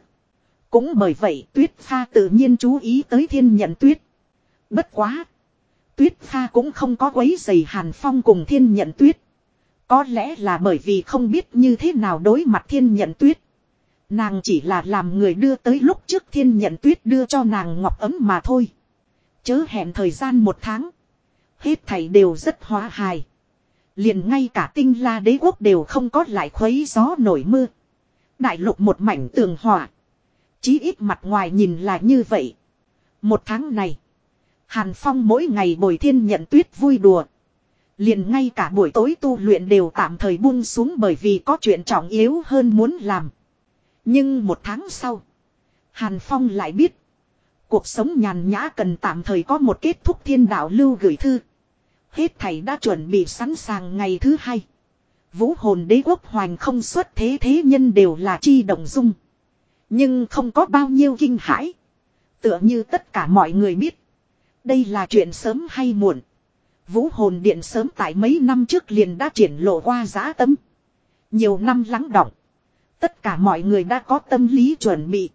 Cũng bởi vậy, tuyết pha tự nhiên chú ý tới thiên nhận tuyết. Bất quá. Tuyết pha cũng không có quấy giày Hàn Phong cùng thiên nhận tuyết. Có lẽ là bởi vì không biết như thế nào đối mặt thiên nhận tuyết. Nàng chỉ là làm người đưa tới lúc trước thiên nhận tuyết đưa cho nàng ngọc ấm mà thôi. Chớ hẹn thời gian một tháng. Hết thảy đều rất hóa hài. Liền ngay cả tinh la đế quốc đều không có lại khuấy gió nổi mưa. Đại lục một mảnh tường hòa. Chí ít mặt ngoài nhìn là như vậy. Một tháng này. Hàn Phong mỗi ngày bồi thiên nhận tuyết vui đùa. Liền ngay cả buổi tối tu luyện đều tạm thời buông xuống bởi vì có chuyện trọng yếu hơn muốn làm. Nhưng một tháng sau. Hàn Phong lại biết. Cuộc sống nhàn nhã cần tạm thời có một kết thúc thiên đạo lưu gửi thư. Hết thầy đã chuẩn bị sẵn sàng ngày thứ hai. Vũ hồn đế quốc hoành không xuất thế thế nhân đều là chi động dung. Nhưng không có bao nhiêu kinh hãi. Tựa như tất cả mọi người biết. Đây là chuyện sớm hay muộn. Vũ hồn điện sớm tại mấy năm trước liền đã triển lộ qua giá tâm. Nhiều năm lắng động. Tất cả mọi người đã có tâm lý chuẩn bị.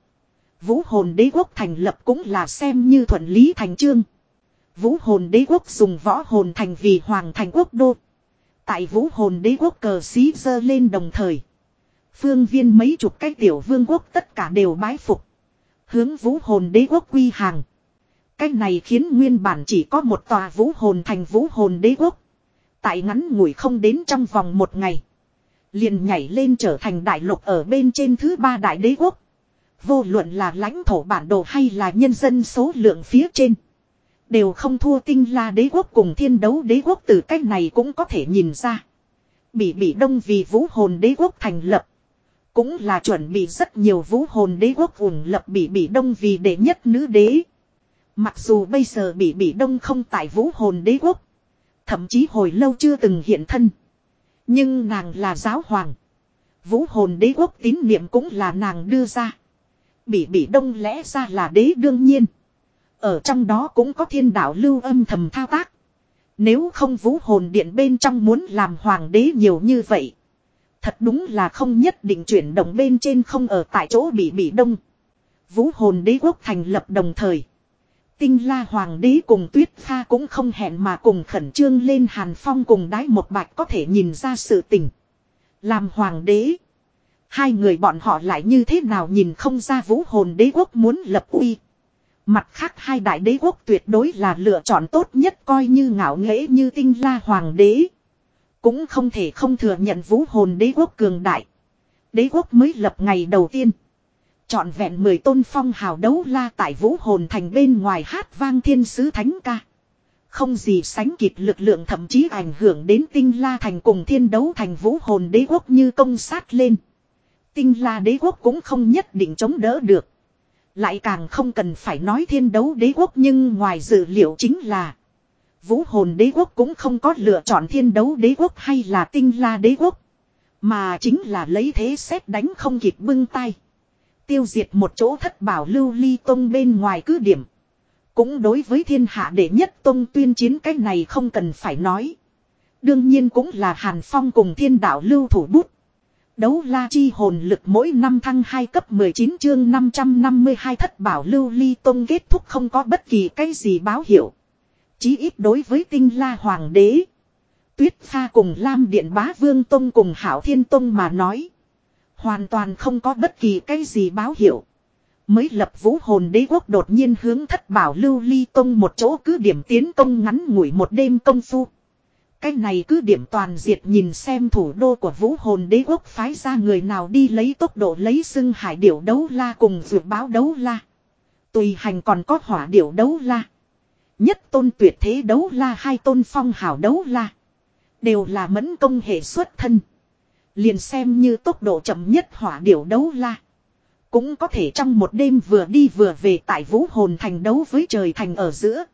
Vũ hồn đế quốc thành lập cũng là xem như thuận lý thành trương. Vũ hồn đế quốc dùng võ hồn thành vì hoàng thành quốc đô. Tại vũ hồn đế quốc cờ xí dơ lên đồng thời. Phương viên mấy chục cái tiểu vương quốc tất cả đều bái phục. Hướng vũ hồn đế quốc quy hàng. Cái này khiến nguyên bản chỉ có một tòa vũ hồn thành vũ hồn đế quốc. Tại ngắn ngủi không đến trong vòng một ngày. Liền nhảy lên trở thành đại lục ở bên trên thứ ba đại đế quốc. Vô luận là lãnh thổ bản đồ hay là nhân dân số lượng phía trên. Đều không thua tinh la đế quốc cùng thiên đấu đế quốc từ cách này cũng có thể nhìn ra. Bị bị đông vì vũ hồn đế quốc thành lập. Cũng là chuẩn bị rất nhiều vũ hồn đế quốc ủng lập bị bị đông vì đệ nhất nữ đế. Mặc dù bây giờ bị bị đông không tại vũ hồn đế quốc. Thậm chí hồi lâu chưa từng hiện thân. Nhưng nàng là giáo hoàng. Vũ hồn đế quốc tín niệm cũng là nàng đưa ra. Bị bị đông lẽ ra là đế đương nhiên. Ở trong đó cũng có thiên đạo lưu âm thầm thao tác. Nếu không vũ hồn điện bên trong muốn làm hoàng đế nhiều như vậy. Thật đúng là không nhất định chuyển động bên trên không ở tại chỗ bị bị đông. Vũ hồn đế quốc thành lập đồng thời. Tinh la hoàng đế cùng tuyết pha cũng không hẹn mà cùng khẩn trương lên hàn phong cùng đái một bạch có thể nhìn ra sự tình. Làm hoàng đế. Hai người bọn họ lại như thế nào nhìn không ra vũ hồn đế quốc muốn lập uy. Mặt khác hai đại đế quốc tuyệt đối là lựa chọn tốt nhất coi như ngạo nghễ như tinh la hoàng đế. Cũng không thể không thừa nhận vũ hồn đế quốc cường đại. Đế quốc mới lập ngày đầu tiên. Chọn vẹn mười tôn phong hào đấu la tại vũ hồn thành bên ngoài hát vang thiên sứ thánh ca. Không gì sánh kịp lực lượng thậm chí ảnh hưởng đến tinh la thành cùng thiên đấu thành vũ hồn đế quốc như công sát lên. Tinh la đế quốc cũng không nhất định chống đỡ được. Lại càng không cần phải nói thiên đấu đế quốc nhưng ngoài dự liệu chính là Vũ hồn đế quốc cũng không có lựa chọn thiên đấu đế quốc hay là tinh la đế quốc, Mà chính là lấy thế xét đánh không kịp bưng tay Tiêu diệt một chỗ thất bảo lưu ly tông bên ngoài cứ điểm Cũng đối với thiên hạ đệ nhất tông tuyên chiến cái này không cần phải nói Đương nhiên cũng là Hàn Phong cùng thiên đạo lưu thủ bút Đấu la chi hồn lực mỗi năm thăng 2 cấp 19 chương 552 thất bảo lưu ly tông kết thúc không có bất kỳ cái gì báo hiệu. Chí ít đối với tinh la hoàng đế. Tuyết pha cùng Lam Điện Bá Vương Tông cùng Hảo Thiên Tông mà nói. Hoàn toàn không có bất kỳ cái gì báo hiệu. Mới lập vũ hồn đế quốc đột nhiên hướng thất bảo lưu ly tông một chỗ cứ điểm tiến công ngắn ngủi một đêm công phu. Cái này cứ điểm toàn diệt nhìn xem thủ đô của vũ hồn đế quốc phái ra người nào đi lấy tốc độ lấy xưng hải điểu đấu la cùng dược báo đấu la. Tùy hành còn có hỏa điểu đấu la. Nhất tôn tuyệt thế đấu la, hai tôn phong hào đấu la. Đều là mẫn công hệ xuất thân. Liền xem như tốc độ chậm nhất hỏa điểu đấu la. Cũng có thể trong một đêm vừa đi vừa về tại vũ hồn thành đấu với trời thành ở giữa.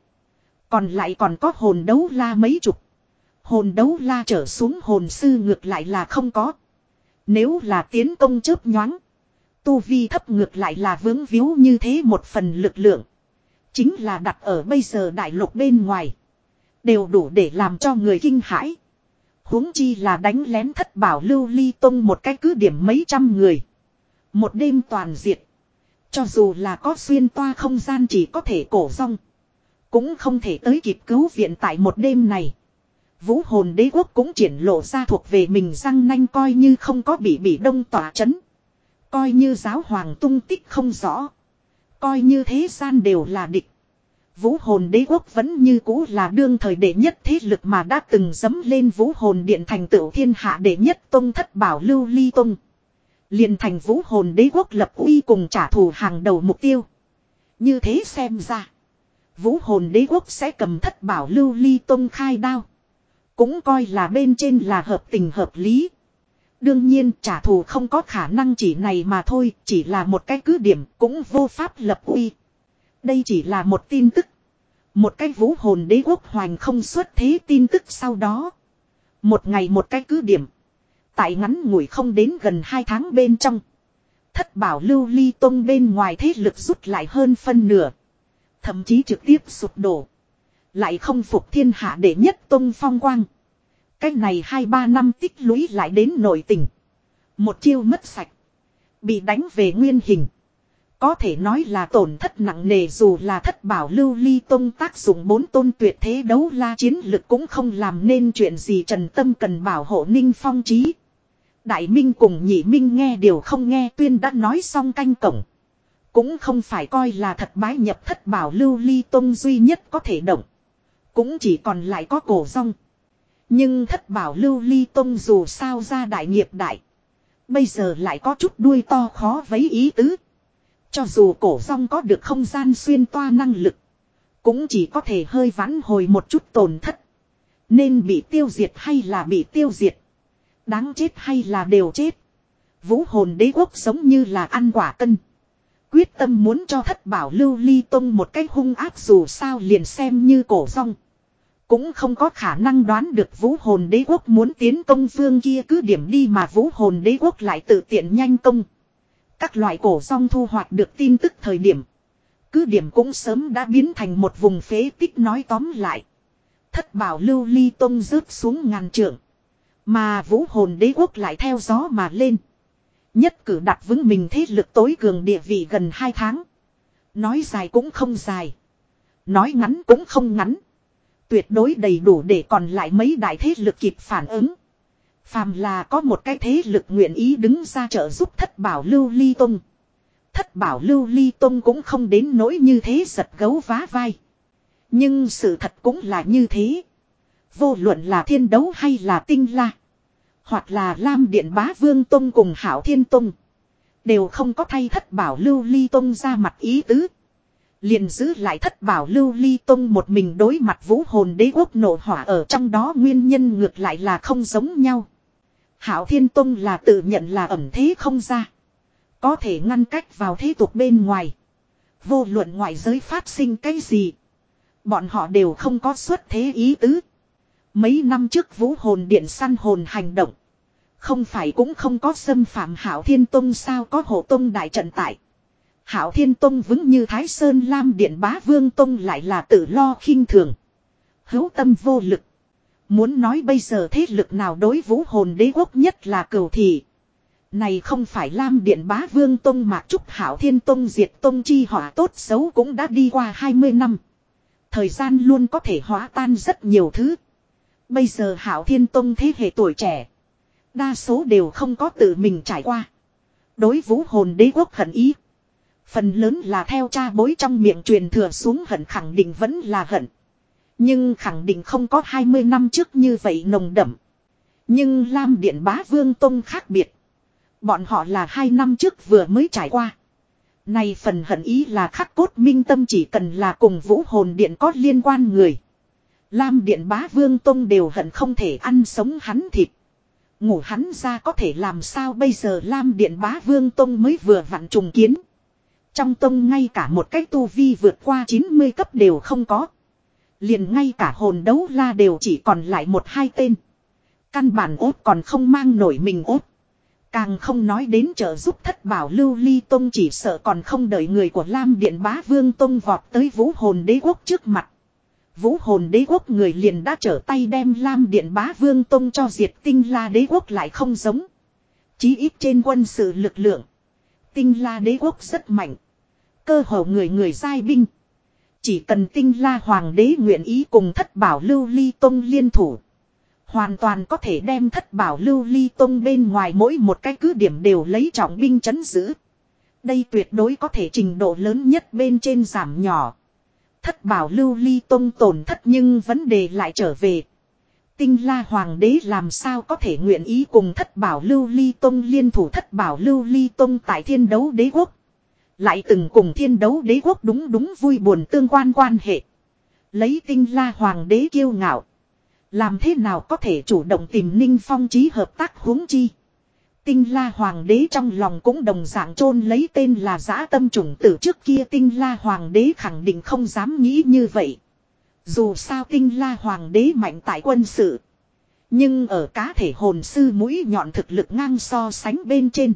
Còn lại còn có hồn đấu la mấy chục. Hồn đấu la trở xuống hồn sư ngược lại là không có. Nếu là tiến công chớp nhoáng. Tu vi thấp ngược lại là vướng víu như thế một phần lực lượng. Chính là đặt ở bây giờ đại lục bên ngoài. Đều đủ để làm cho người kinh hãi huống chi là đánh lén thất bảo lưu ly tông một cái cứ điểm mấy trăm người. Một đêm toàn diệt. Cho dù là có xuyên toa không gian chỉ có thể cổ rong. Cũng không thể tới kịp cứu viện tại một đêm này. Vũ hồn đế quốc cũng triển lộ ra thuộc về mình răng nanh coi như không có bị bị đông tỏa chấn. Coi như giáo hoàng tung tích không rõ. Coi như thế gian đều là địch. Vũ hồn đế quốc vẫn như cũ là đương thời đệ nhất thế lực mà đã từng dấm lên vũ hồn điện thành tựu thiên hạ đệ nhất tông thất bảo lưu ly tông. liền thành vũ hồn đế quốc lập uy cùng trả thù hàng đầu mục tiêu. Như thế xem ra. Vũ hồn đế quốc sẽ cầm thất bảo lưu ly tông khai đao. Cũng coi là bên trên là hợp tình hợp lý. Đương nhiên trả thù không có khả năng chỉ này mà thôi, chỉ là một cái cứ điểm cũng vô pháp lập uy. Đây chỉ là một tin tức. Một cái vũ hồn đế quốc hoành không xuất thế tin tức sau đó. Một ngày một cái cứ điểm. Tại ngắn ngủi không đến gần hai tháng bên trong. Thất bảo lưu ly tông bên ngoài thế lực rút lại hơn phân nửa. Thậm chí trực tiếp sụp đổ. Lại không phục thiên hạ đệ nhất tông phong quang. Cách này hai ba năm tích lũy lại đến nội tình. Một chiêu mất sạch. Bị đánh về nguyên hình. Có thể nói là tổn thất nặng nề dù là thất bảo lưu ly tông tác dụng bốn tôn tuyệt thế đấu la chiến lực cũng không làm nên chuyện gì trần tâm cần bảo hộ ninh phong trí. Đại Minh cùng nhị Minh nghe điều không nghe tuyên đã nói xong canh cổng. Cũng không phải coi là thật bái nhập thất bảo lưu ly tông duy nhất có thể động. Cũng chỉ còn lại có cổ rong. Nhưng thất bảo lưu ly tông dù sao ra đại nghiệp đại. Bây giờ lại có chút đuôi to khó vấy ý tứ. Cho dù cổ rong có được không gian xuyên toa năng lực. Cũng chỉ có thể hơi vãn hồi một chút tổn thất. Nên bị tiêu diệt hay là bị tiêu diệt. Đáng chết hay là đều chết. Vũ hồn đế quốc sống như là ăn quả cân. Quyết tâm muốn cho thất bảo lưu ly tông một cách hung ác dù sao liền xem như cổ rong. Cũng không có khả năng đoán được vũ hồn đế quốc muốn tiến công phương kia cứ điểm đi mà vũ hồn đế quốc lại tự tiện nhanh công. Các loại cổ rong thu hoạch được tin tức thời điểm. Cứ điểm cũng sớm đã biến thành một vùng phế tích nói tóm lại. Thất bảo lưu ly tông rớt xuống ngàn trượng. Mà vũ hồn đế quốc lại theo gió mà lên. Nhất cử đặt vững mình thế lực tối cường địa vị gần 2 tháng. Nói dài cũng không dài. Nói ngắn cũng không ngắn. Tuyệt đối đầy đủ để còn lại mấy đại thế lực kịp phản ứng. Phàm là có một cái thế lực nguyện ý đứng ra trợ giúp thất bảo lưu ly tông. Thất bảo lưu ly tông cũng không đến nỗi như thế giật gấu vá vai. Nhưng sự thật cũng là như thế. Vô luận là thiên đấu hay là tinh la. Hoặc là Lam Điện Bá Vương Tông cùng Hảo Thiên Tông. Đều không có thay thất bảo lưu ly tông ra mặt ý tứ. Liền giữ lại thất bảo lưu ly tông một mình đối mặt vũ hồn đế quốc nổ hỏa ở trong đó nguyên nhân ngược lại là không giống nhau. Hảo Thiên Tông là tự nhận là ẩm thế không ra. Có thể ngăn cách vào thế tục bên ngoài. Vô luận ngoại giới phát sinh cái gì. Bọn họ đều không có xuất thế ý tứ. Mấy năm trước vũ hồn điện săn hồn hành động. Không phải cũng không có xâm phạm Hảo Thiên Tông sao có hộ tông đại trận tại. Hảo Thiên Tông vững như Thái Sơn Lam Điện Bá Vương Tông lại là tự lo khinh thường. Hữu tâm vô lực. Muốn nói bây giờ thế lực nào đối vũ hồn đế quốc nhất là cửu thị. Này không phải Lam Điện Bá Vương Tông mà Trúc Hảo Thiên Tông, diệt Tông chi họa tốt xấu cũng đã đi qua 20 năm. Thời gian luôn có thể hóa tan rất nhiều thứ. Bây giờ Hảo Thiên Tông thế hệ tuổi trẻ. Đa số đều không có tự mình trải qua. Đối vũ hồn đế quốc hận ý. Phần lớn là theo cha bối trong miệng truyền thừa xuống hận khẳng định vẫn là hận. Nhưng khẳng định không có 20 năm trước như vậy nồng đậm. Nhưng Lam Điện Bá Vương Tông khác biệt. Bọn họ là hai năm trước vừa mới trải qua. Này phần hận ý là khắc cốt minh tâm chỉ cần là cùng vũ hồn điện có liên quan người. Lam Điện Bá Vương Tông đều hận không thể ăn sống hắn thịt. Ngủ hắn ra có thể làm sao bây giờ Lam Điện Bá Vương Tông mới vừa vặn trùng kiến. Trong tông ngay cả một cái tu vi vượt qua 90 cấp đều không có. Liền ngay cả hồn đấu la đều chỉ còn lại một hai tên. Căn bản ốt còn không mang nổi mình ốt. Càng không nói đến trợ giúp thất bảo lưu ly tông chỉ sợ còn không đợi người của Lam Điện Bá Vương Tông vọt tới vũ hồn đế quốc trước mặt. Vũ hồn đế quốc người liền đã trở tay đem Lam Điện Bá Vương Tông cho diệt tinh la đế quốc lại không giống. Chí ít trên quân sự lực lượng. Tinh la đế quốc rất mạnh. Cơ hồ người người giai binh. Chỉ cần tinh la hoàng đế nguyện ý cùng thất bảo lưu ly tông liên thủ. Hoàn toàn có thể đem thất bảo lưu ly tông bên ngoài mỗi một cái cứ điểm đều lấy trọng binh chấn giữ. Đây tuyệt đối có thể trình độ lớn nhất bên trên giảm nhỏ. Thất bảo lưu ly tông tổn thất nhưng vấn đề lại trở về. Tinh la hoàng đế làm sao có thể nguyện ý cùng thất bảo lưu ly tông liên thủ thất bảo lưu ly tông tại thiên đấu đế quốc. Lại từng cùng thiên đấu đế quốc đúng đúng vui buồn tương quan quan hệ. Lấy tinh la hoàng đế kiêu ngạo. Làm thế nào có thể chủ động tìm Ninh Phong trí hợp tác huống chi. Tinh la hoàng đế trong lòng cũng đồng dạng chôn lấy tên là giã tâm chủng tử trước kia tinh la hoàng đế khẳng định không dám nghĩ như vậy. Dù sao tinh la hoàng đế mạnh tại quân sự. Nhưng ở cá thể hồn sư mũi nhọn thực lực ngang so sánh bên trên.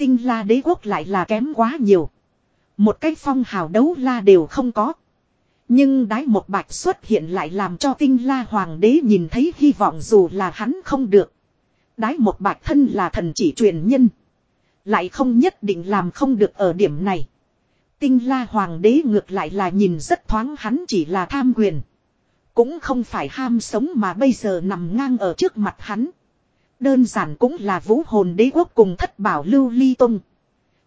Tinh la đế quốc lại là kém quá nhiều. Một cách phong hào đấu la đều không có. Nhưng đái một bạch xuất hiện lại làm cho tinh la hoàng đế nhìn thấy hy vọng dù là hắn không được. Đái một bạch thân là thần chỉ truyền nhân. Lại không nhất định làm không được ở điểm này. Tinh la hoàng đế ngược lại là nhìn rất thoáng hắn chỉ là tham quyền. Cũng không phải ham sống mà bây giờ nằm ngang ở trước mặt hắn. Đơn giản cũng là vũ hồn đế quốc cùng thất bảo lưu ly tung.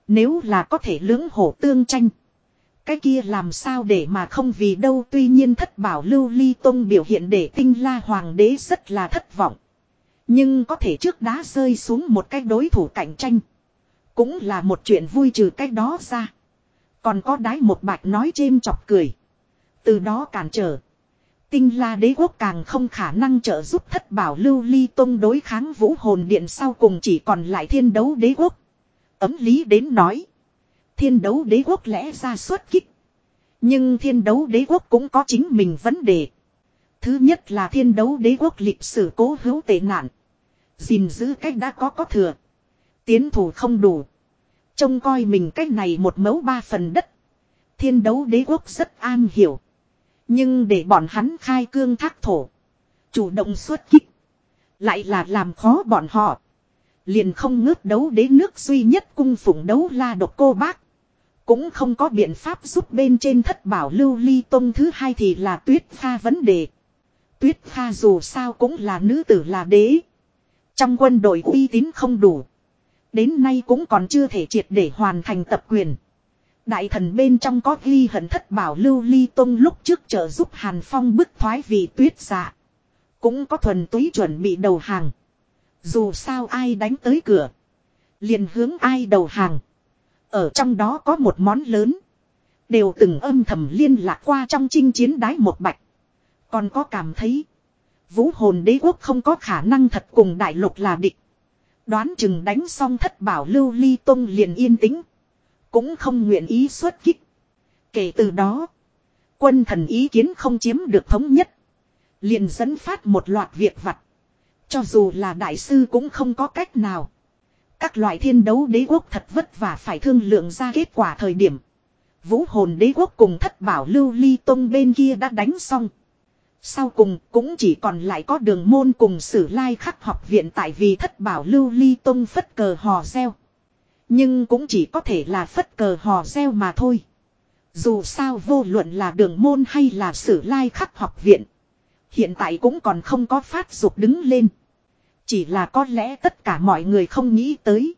Nếu là có thể lưỡng hổ tương tranh. Cái kia làm sao để mà không vì đâu tuy nhiên thất bảo lưu ly tông biểu hiện để tinh la hoàng đế rất là thất vọng. Nhưng có thể trước đá rơi xuống một cái đối thủ cạnh tranh. Cũng là một chuyện vui trừ cái đó ra. Còn có đái một bạch nói chêm chọc cười. Từ đó cản trở. Tinh la đế quốc càng không khả năng trợ giúp thất bảo lưu ly tông đối kháng vũ hồn điện sau cùng chỉ còn lại thiên đấu đế quốc. Ấm lý đến nói. Thiên đấu đế quốc lẽ ra xuất kích. Nhưng thiên đấu đế quốc cũng có chính mình vấn đề. Thứ nhất là thiên đấu đế quốc lịch sử cố hữu tệ nạn. gìn giữ cách đã có có thừa. Tiến thủ không đủ. Trông coi mình cách này một mẫu ba phần đất. Thiên đấu đế quốc rất an hiểu. Nhưng để bọn hắn khai cương thác thổ. Chủ động xuất kích. Lại là làm khó bọn họ. Liền không ngớt đấu đế nước duy nhất cung phụng đấu la độc cô bác. Cũng không có biện pháp giúp bên trên thất bảo lưu ly tông thứ hai thì là tuyết pha vấn đề. Tuyết pha dù sao cũng là nữ tử là đế. Trong quân đội uy tín không đủ. Đến nay cũng còn chưa thể triệt để hoàn thành tập quyền. Đại thần bên trong có ghi hận thất bảo lưu ly tông lúc trước trợ giúp Hàn Phong bức thoái vì tuyết dạ. Cũng có thuần túy chuẩn bị đầu hàng. Dù sao ai đánh tới cửa. Liền hướng ai đầu hàng. Ở trong đó có một món lớn. Đều từng âm thầm liên lạc qua trong chinh chiến đái một bạch. Còn có cảm thấy. Vũ hồn đế quốc không có khả năng thật cùng đại lục là địch. Đoán chừng đánh xong thất bảo lưu ly tông liền yên tĩnh. Cũng không nguyện ý xuất kích. Kể từ đó. Quân thần ý kiến không chiếm được thống nhất. Liền dẫn phát một loạt việc vặt. Cho dù là đại sư cũng không có cách nào. Các loại thiên đấu đế quốc thật vất vả phải thương lượng ra kết quả thời điểm. Vũ hồn đế quốc cùng thất bảo lưu ly tông bên kia đã đánh xong. Sau cùng cũng chỉ còn lại có đường môn cùng sử lai khắc học viện tại vì thất bảo lưu ly tông phất cờ hò reo. Nhưng cũng chỉ có thể là phất cờ hò reo mà thôi. Dù sao vô luận là đường môn hay là sử lai khắc học viện. Hiện tại cũng còn không có phát dục đứng lên. Chỉ là có lẽ tất cả mọi người không nghĩ tới.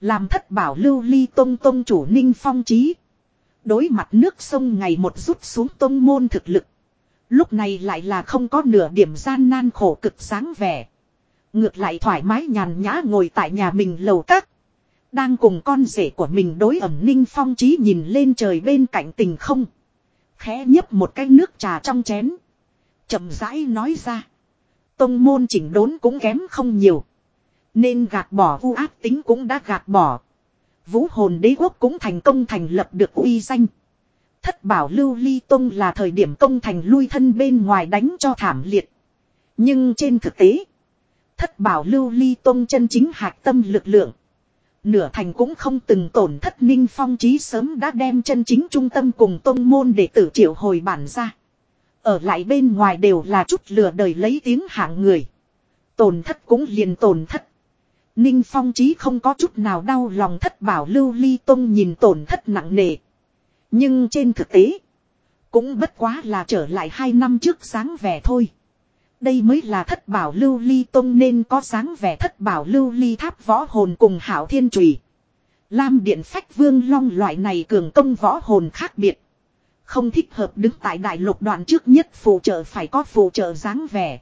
Làm thất bảo lưu ly tông tông chủ ninh phong trí. Đối mặt nước sông ngày một rút xuống tông môn thực lực. Lúc này lại là không có nửa điểm gian nan khổ cực sáng vẻ. Ngược lại thoải mái nhàn nhã ngồi tại nhà mình lầu các. Đang cùng con rể của mình đối ẩm ninh phong trí nhìn lên trời bên cạnh tình không. Khẽ nhấp một cái nước trà trong chén. chậm rãi nói ra. Tông môn chỉnh đốn cũng kém không nhiều. Nên gạt bỏ vu ác tính cũng đã gạt bỏ. Vũ hồn đế quốc cũng thành công thành lập được uy danh. Thất bảo lưu ly tông là thời điểm công thành lui thân bên ngoài đánh cho thảm liệt. Nhưng trên thực tế, thất bảo lưu ly tông chân chính hạt tâm lực lượng. Nửa thành cũng không từng tổn thất ninh phong trí sớm đã đem chân chính trung tâm cùng tôn môn để tử triệu hồi bản ra. Ở lại bên ngoài đều là chút lừa đời lấy tiếng hạng người. Tổn thất cũng liền tổn thất. Ninh phong trí không có chút nào đau lòng thất bảo lưu ly tông nhìn tổn thất nặng nề. Nhưng trên thực tế, cũng bất quá là trở lại hai năm trước sáng vẻ thôi. Đây mới là thất bảo lưu ly tông nên có dáng vẻ thất bảo lưu ly tháp võ hồn cùng hảo thiên trùy. Lam điện phách vương long loại này cường công võ hồn khác biệt. Không thích hợp đứng tại đại lục đoạn trước nhất phụ trợ phải có phụ trợ dáng vẻ.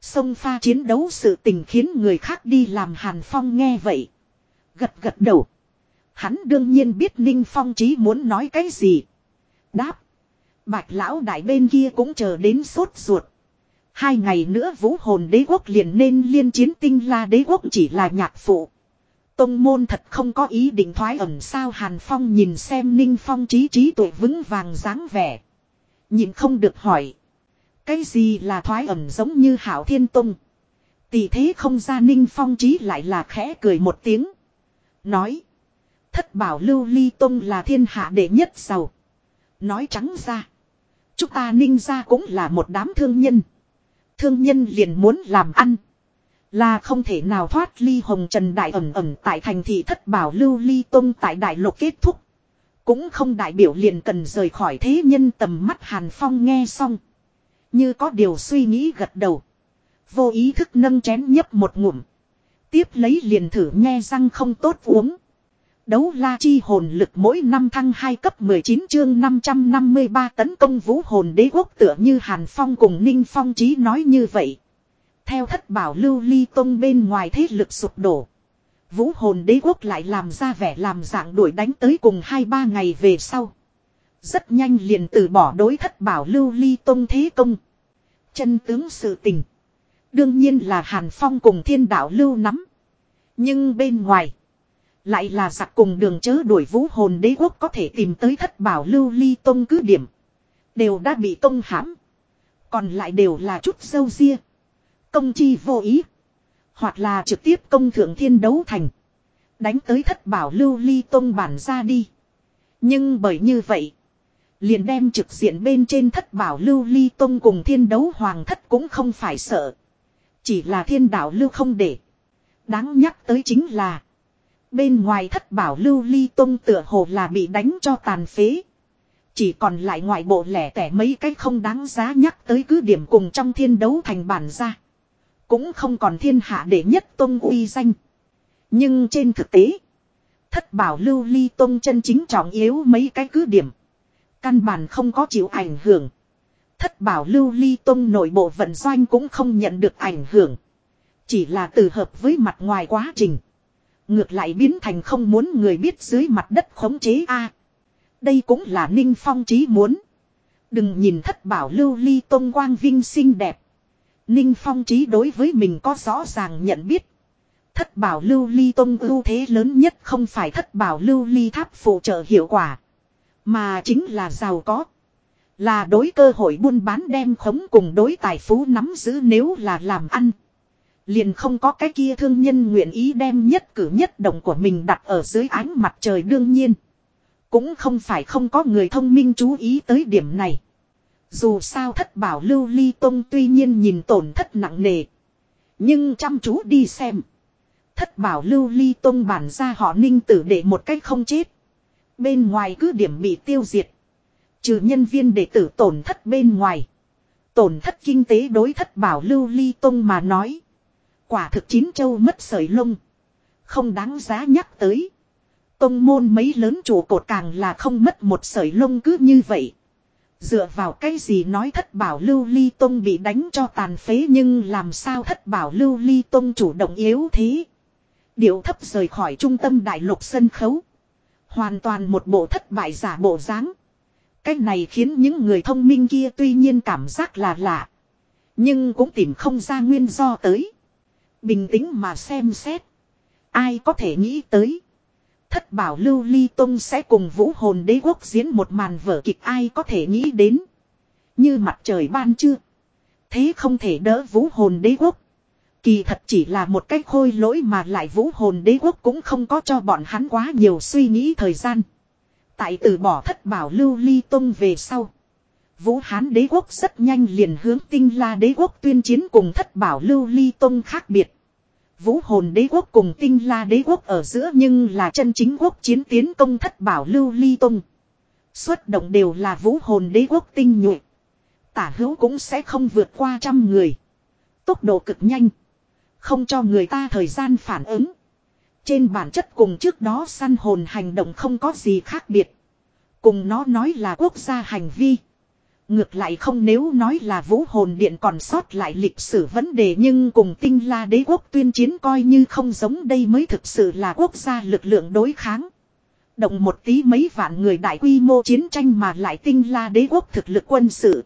Sông pha chiến đấu sự tình khiến người khác đi làm hàn phong nghe vậy. Gật gật đầu. Hắn đương nhiên biết Ninh Phong trí muốn nói cái gì. Đáp. Bạch lão đại bên kia cũng chờ đến sốt ruột. Hai ngày nữa vũ hồn đế quốc liền nên liên chiến tinh la đế quốc chỉ là nhạc phụ. Tông môn thật không có ý định thoái ẩn sao Hàn Phong nhìn xem Ninh Phong trí trí tuệ vững vàng dáng vẻ. Nhìn không được hỏi. Cái gì là thoái ẩn giống như Hảo Thiên Tông. Tỷ thế không ra Ninh Phong trí lại là khẽ cười một tiếng. Nói. Thất bảo lưu ly tông là thiên hạ đệ nhất giàu. Nói trắng ra. Chúng ta ninh ra cũng là một đám thương nhân. Thương nhân liền muốn làm ăn. Là không thể nào thoát ly hồng trần đại ẩm ẩm tại thành thị thất bảo lưu ly tông tại đại lục kết thúc. Cũng không đại biểu liền cần rời khỏi thế nhân tầm mắt Hàn Phong nghe xong. Như có điều suy nghĩ gật đầu. Vô ý thức nâng chén nhấp một ngụm. Tiếp lấy liền thử nghe răng không tốt uống. Đấu la chi hồn lực mỗi năm thăng 2 cấp 19 chương 553 tấn công vũ hồn đế quốc tựa như Hàn Phong cùng Ninh Phong trí nói như vậy. Theo thất bảo lưu ly tông bên ngoài thế lực sụp đổ. Vũ hồn đế quốc lại làm ra vẻ làm dạng đuổi đánh tới cùng 2-3 ngày về sau. Rất nhanh liền từ bỏ đối thất bảo lưu ly tông thế công. Chân tướng sự tình. Đương nhiên là Hàn Phong cùng thiên đạo lưu nắm. Nhưng bên ngoài. Lại là giặc cùng đường chớ đuổi vũ hồn đế quốc có thể tìm tới thất bảo lưu ly tông cứ điểm. Đều đã bị công hãm. Còn lại đều là chút dâu ria. Công chi vô ý. Hoặc là trực tiếp công thượng thiên đấu thành. Đánh tới thất bảo lưu ly tông bản ra đi. Nhưng bởi như vậy. Liền đem trực diện bên trên thất bảo lưu ly tông cùng thiên đấu hoàng thất cũng không phải sợ. Chỉ là thiên đạo lưu không để. Đáng nhắc tới chính là. Bên ngoài thất bảo lưu ly tông tựa hồ là bị đánh cho tàn phế. Chỉ còn lại ngoại bộ lẻ tẻ mấy cái không đáng giá nhắc tới cứ điểm cùng trong thiên đấu thành bản ra. Cũng không còn thiên hạ để nhất tông uy danh. Nhưng trên thực tế. Thất bảo lưu ly tông chân chính trọng yếu mấy cái cứ điểm. Căn bản không có chịu ảnh hưởng. Thất bảo lưu ly tông nội bộ vận doanh cũng không nhận được ảnh hưởng. Chỉ là từ hợp với mặt ngoài quá trình. Ngược lại biến thành không muốn người biết dưới mặt đất khống chế a. đây cũng là Ninh Phong trí muốn. Đừng nhìn thất bảo lưu ly tôn quang vinh xinh đẹp. Ninh Phong trí đối với mình có rõ ràng nhận biết. Thất bảo lưu ly tôn ưu thế lớn nhất không phải thất bảo lưu ly tháp phụ trợ hiệu quả. Mà chính là giàu có. Là đối cơ hội buôn bán đem khống cùng đối tài phú nắm giữ nếu là làm ăn. Liền không có cái kia thương nhân nguyện ý đem nhất cử nhất động của mình đặt ở dưới ánh mặt trời đương nhiên. Cũng không phải không có người thông minh chú ý tới điểm này. Dù sao thất bảo lưu ly tông tuy nhiên nhìn tổn thất nặng nề. Nhưng chăm chú đi xem. Thất bảo lưu ly tông bản ra họ ninh tử để một cách không chết. Bên ngoài cứ điểm bị tiêu diệt. Trừ nhân viên đệ tử tổn thất bên ngoài. Tổn thất kinh tế đối thất bảo lưu ly tông mà nói. Quả thực chín châu mất sợi lông. Không đáng giá nhắc tới. Tông môn mấy lớn chủ cột càng là không mất một sợi lông cứ như vậy. Dựa vào cái gì nói thất bảo lưu ly tông bị đánh cho tàn phế nhưng làm sao thất bảo lưu ly tông chủ động yếu thế. Điệu thấp rời khỏi trung tâm đại lục sân khấu. Hoàn toàn một bộ thất bại giả bộ dáng. Cách này khiến những người thông minh kia tuy nhiên cảm giác là lạ. Nhưng cũng tìm không ra nguyên do tới. Bình tĩnh mà xem xét. Ai có thể nghĩ tới. thất bảo lưu ly tông sẽ cùng vũ hồn đế quốc diễn một màn vở kịch ai có thể nghĩ đến. Như mặt trời ban chưa. Thế không thể đỡ vũ hồn đế quốc. Kỳ thật chỉ là một cách khôi lỗi mà lại vũ hồn đế quốc cũng không có cho bọn hắn quá nhiều suy nghĩ thời gian. Tại từ bỏ thất bảo lưu ly tông về sau. Vũ Hán đế quốc rất nhanh liền hướng tinh la đế quốc tuyên chiến cùng thất bảo lưu ly tông khác biệt. Vũ hồn đế quốc cùng tinh la đế quốc ở giữa nhưng là chân chính quốc chiến tiến công thất bảo lưu ly tông. Xuất động đều là vũ hồn đế quốc tinh nhuệ. Tả hữu cũng sẽ không vượt qua trăm người. Tốc độ cực nhanh. Không cho người ta thời gian phản ứng. Trên bản chất cùng trước đó săn hồn hành động không có gì khác biệt. Cùng nó nói là quốc gia hành vi. Ngược lại không nếu nói là vũ hồn điện còn sót lại lịch sử vấn đề nhưng cùng tinh la đế quốc tuyên chiến coi như không giống đây mới thực sự là quốc gia lực lượng đối kháng. Động một tí mấy vạn người đại quy mô chiến tranh mà lại tinh la đế quốc thực lực quân sự.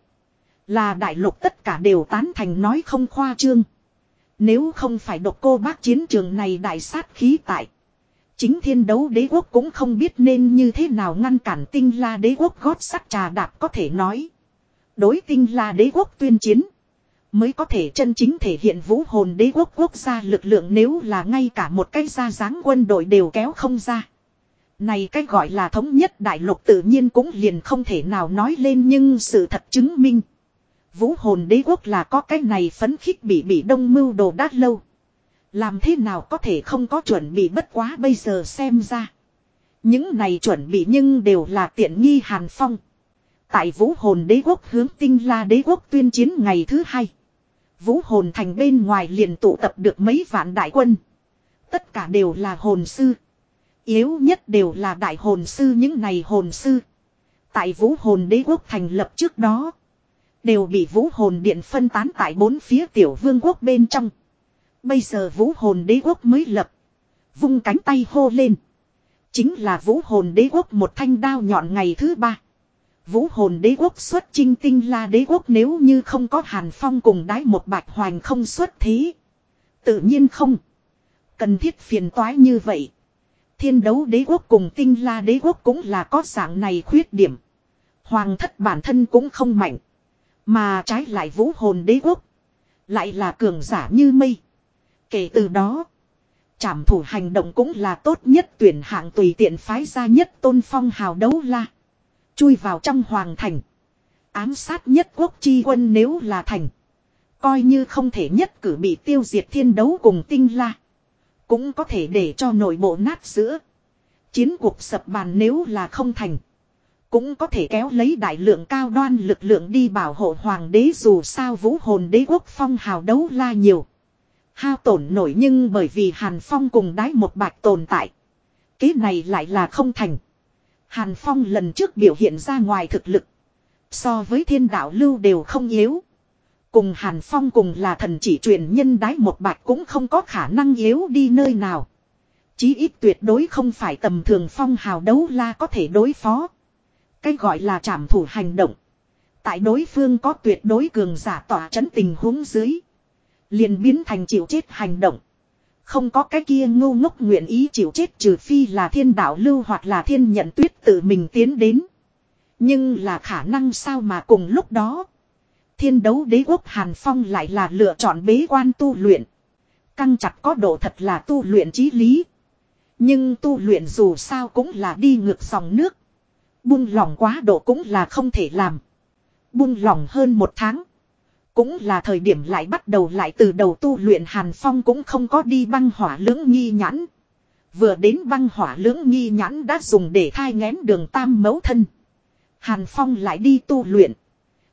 Là đại lục tất cả đều tán thành nói không khoa trương. Nếu không phải độc cô bác chiến trường này đại sát khí tại. Chính thiên đấu đế quốc cũng không biết nên như thế nào ngăn cản tinh la đế quốc gót sắt trà đạp có thể nói. Đối tinh la đế quốc tuyên chiến. Mới có thể chân chính thể hiện vũ hồn đế quốc quốc gia lực lượng nếu là ngay cả một cái gia dáng quân đội đều kéo không ra. Này cái gọi là thống nhất đại lục tự nhiên cũng liền không thể nào nói lên nhưng sự thật chứng minh. Vũ hồn đế quốc là có cái này phấn khích bị bị đông mưu đồ đát lâu. Làm thế nào có thể không có chuẩn bị bất quá bây giờ xem ra. Những này chuẩn bị nhưng đều là tiện nghi hàn phong. Tại vũ hồn đế quốc hướng tinh la đế quốc tuyên chiến ngày thứ hai. Vũ hồn thành bên ngoài liền tụ tập được mấy vạn đại quân. Tất cả đều là hồn sư. Yếu nhất đều là đại hồn sư những này hồn sư. Tại vũ hồn đế quốc thành lập trước đó. Đều bị vũ hồn điện phân tán tại bốn phía tiểu vương quốc bên trong. Bây giờ vũ hồn đế quốc mới lập. Vung cánh tay hô lên. Chính là vũ hồn đế quốc một thanh đao nhọn ngày thứ ba. Vũ hồn đế quốc xuất chinh tinh la đế quốc nếu như không có hàn phong cùng đái một bạch hoành không xuất thế. Tự nhiên không. Cần thiết phiền toái như vậy. Thiên đấu đế quốc cùng tinh la đế quốc cũng là có dạng này khuyết điểm. Hoàng thất bản thân cũng không mạnh. Mà trái lại vũ hồn đế quốc. Lại là cường giả như mây. Kể từ đó. Trảm thủ hành động cũng là tốt nhất tuyển hạng tùy tiện phái ra nhất tôn phong hào đấu la. Chui vào trong hoàng thành. Ám sát nhất quốc chi quân nếu là thành. Coi như không thể nhất cử bị tiêu diệt thiên đấu cùng tinh la. Cũng có thể để cho nội bộ nát giữa. Chiến cuộc sập bàn nếu là không thành. Cũng có thể kéo lấy đại lượng cao đoan lực lượng đi bảo hộ hoàng đế dù sao vũ hồn đế quốc phong hào đấu la nhiều. Hao tổn nổi nhưng bởi vì Hàn Phong cùng đái một bạch tồn tại. kế này lại là không thành. Hàn Phong lần trước biểu hiện ra ngoài thực lực. So với thiên đạo lưu đều không yếu. Cùng Hàn Phong cùng là thần chỉ truyền nhân đái một bạch cũng không có khả năng yếu đi nơi nào. Chí ít tuyệt đối không phải tầm thường phong hào đấu la có thể đối phó. Cái gọi là trảm thủ hành động. Tại đối phương có tuyệt đối cường giả tỏa chấn tình huống dưới. liền biến thành chịu chết hành động. Không có cái kia ngu ngốc nguyện ý chịu chết trừ phi là thiên đạo lưu hoặc là thiên nhận tuyết tự mình tiến đến. Nhưng là khả năng sao mà cùng lúc đó. Thiên đấu đế quốc Hàn Phong lại là lựa chọn bế quan tu luyện. Căng chặt có độ thật là tu luyện trí lý. Nhưng tu luyện dù sao cũng là đi ngược dòng nước. Buông lỏng quá độ cũng là không thể làm. Buông lỏng hơn một tháng. Cũng là thời điểm lại bắt đầu lại từ đầu tu luyện Hàn Phong cũng không có đi băng hỏa lưỡng nghi nhãn. Vừa đến băng hỏa lưỡng nghi nhãn đã dùng để thai ngén đường tam mấu thân. Hàn Phong lại đi tu luyện.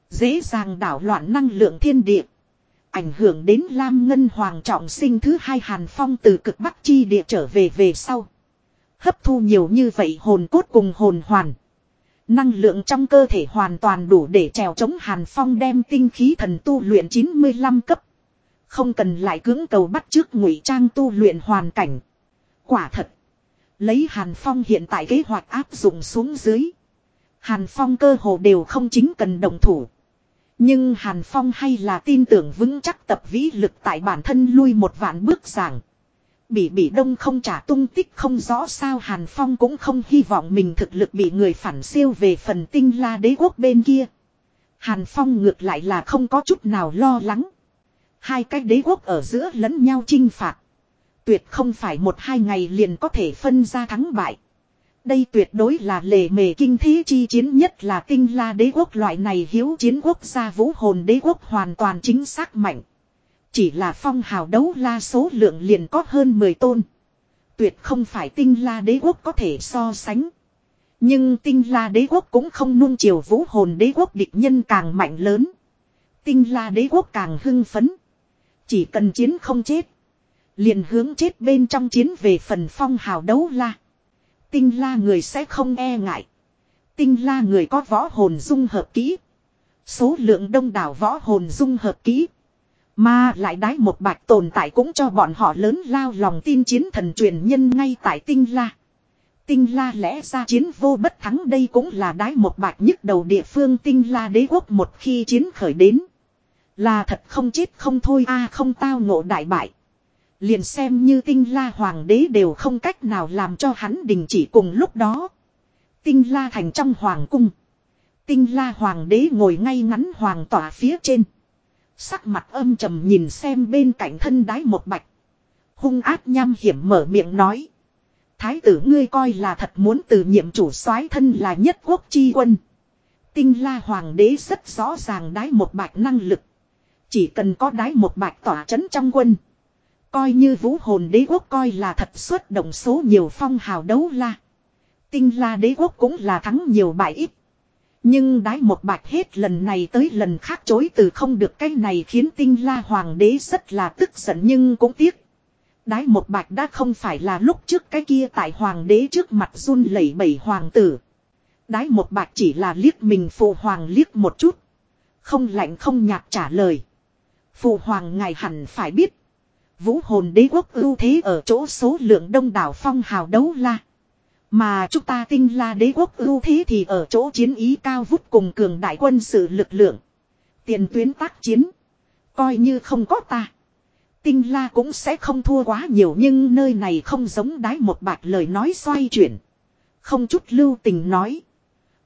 Dễ dàng đảo loạn năng lượng thiên địa. Ảnh hưởng đến Lam Ngân Hoàng trọng sinh thứ hai Hàn Phong từ cực bắc chi địa trở về về sau. Hấp thu nhiều như vậy hồn cốt cùng hồn hoàn. Năng lượng trong cơ thể hoàn toàn đủ để trèo chống Hàn Phong đem tinh khí thần tu luyện 95 cấp. Không cần lại cưỡng cầu bắt trước ngụy trang tu luyện hoàn cảnh. Quả thật. Lấy Hàn Phong hiện tại kế hoạch áp dụng xuống dưới. Hàn Phong cơ hồ đều không chính cần đồng thủ. Nhưng Hàn Phong hay là tin tưởng vững chắc tập vĩ lực tại bản thân lui một vạn bước giảng. Bị bị đông không trả tung tích không rõ sao Hàn Phong cũng không hy vọng mình thực lực bị người phản siêu về phần tinh la đế quốc bên kia. Hàn Phong ngược lại là không có chút nào lo lắng. Hai cái đế quốc ở giữa lẫn nhau chinh phạt. Tuyệt không phải một hai ngày liền có thể phân ra thắng bại. Đây tuyệt đối là lề mề kinh thế chi chiến nhất là tinh la đế quốc loại này hiếu chiến quốc gia vũ hồn đế quốc hoàn toàn chính xác mạnh. Chỉ là phong hào đấu la số lượng liền có hơn 10 tôn. Tuyệt không phải tinh la đế quốc có thể so sánh. Nhưng tinh la đế quốc cũng không nuông chiều vũ hồn đế quốc địch nhân càng mạnh lớn. Tinh la đế quốc càng hưng phấn. Chỉ cần chiến không chết. Liền hướng chết bên trong chiến về phần phong hào đấu la. Tinh la người sẽ không e ngại. Tinh la người có võ hồn dung hợp kỹ. Số lượng đông đảo võ hồn dung hợp kỹ. Mà lại đái một bạch tồn tại cũng cho bọn họ lớn lao lòng tin chiến thần truyền nhân ngay tại tinh la. Tinh la lẽ ra chiến vô bất thắng đây cũng là đái một bạch nhức đầu địa phương tinh la đế quốc một khi chiến khởi đến. Là thật không chết không thôi, a à không tao ngộ đại bại. Liền xem như tinh la hoàng đế đều không cách nào làm cho hắn đình chỉ cùng lúc đó. Tinh la thành trong hoàng cung. Tinh la hoàng đế ngồi ngay ngắn hoàng tỏa phía trên. Sắc mặt âm trầm nhìn xem bên cạnh thân đái một bạch. Hung ác nham hiểm mở miệng nói. Thái tử ngươi coi là thật muốn từ nhiệm chủ soái thân là nhất quốc chi quân. Tinh la hoàng đế rất rõ ràng đái một bạch năng lực. Chỉ cần có đái một bạch tỏa chấn trong quân. Coi như vũ hồn đế quốc coi là thật xuất động số nhiều phong hào đấu la. Tinh la đế quốc cũng là thắng nhiều bại ít. Nhưng đái một bạch hết lần này tới lần khác chối từ không được cái này khiến tinh la hoàng đế rất là tức giận nhưng cũng tiếc. Đái một bạch đã không phải là lúc trước cái kia tại hoàng đế trước mặt run lẩy bẩy hoàng tử. Đái một bạch chỉ là liếc mình phụ hoàng liếc một chút. Không lạnh không nhạt trả lời. Phụ hoàng ngài hẳn phải biết. Vũ hồn đế quốc ưu thế ở chỗ số lượng đông đảo phong hào đấu la. Mà chúng ta tinh la đế quốc ưu thế thì ở chỗ chiến ý cao vút cùng cường đại quân sự lực lượng. Tiền tuyến tác chiến. Coi như không có ta. Tinh la cũng sẽ không thua quá nhiều nhưng nơi này không giống đái một bạc lời nói xoay chuyển. Không chút lưu tình nói.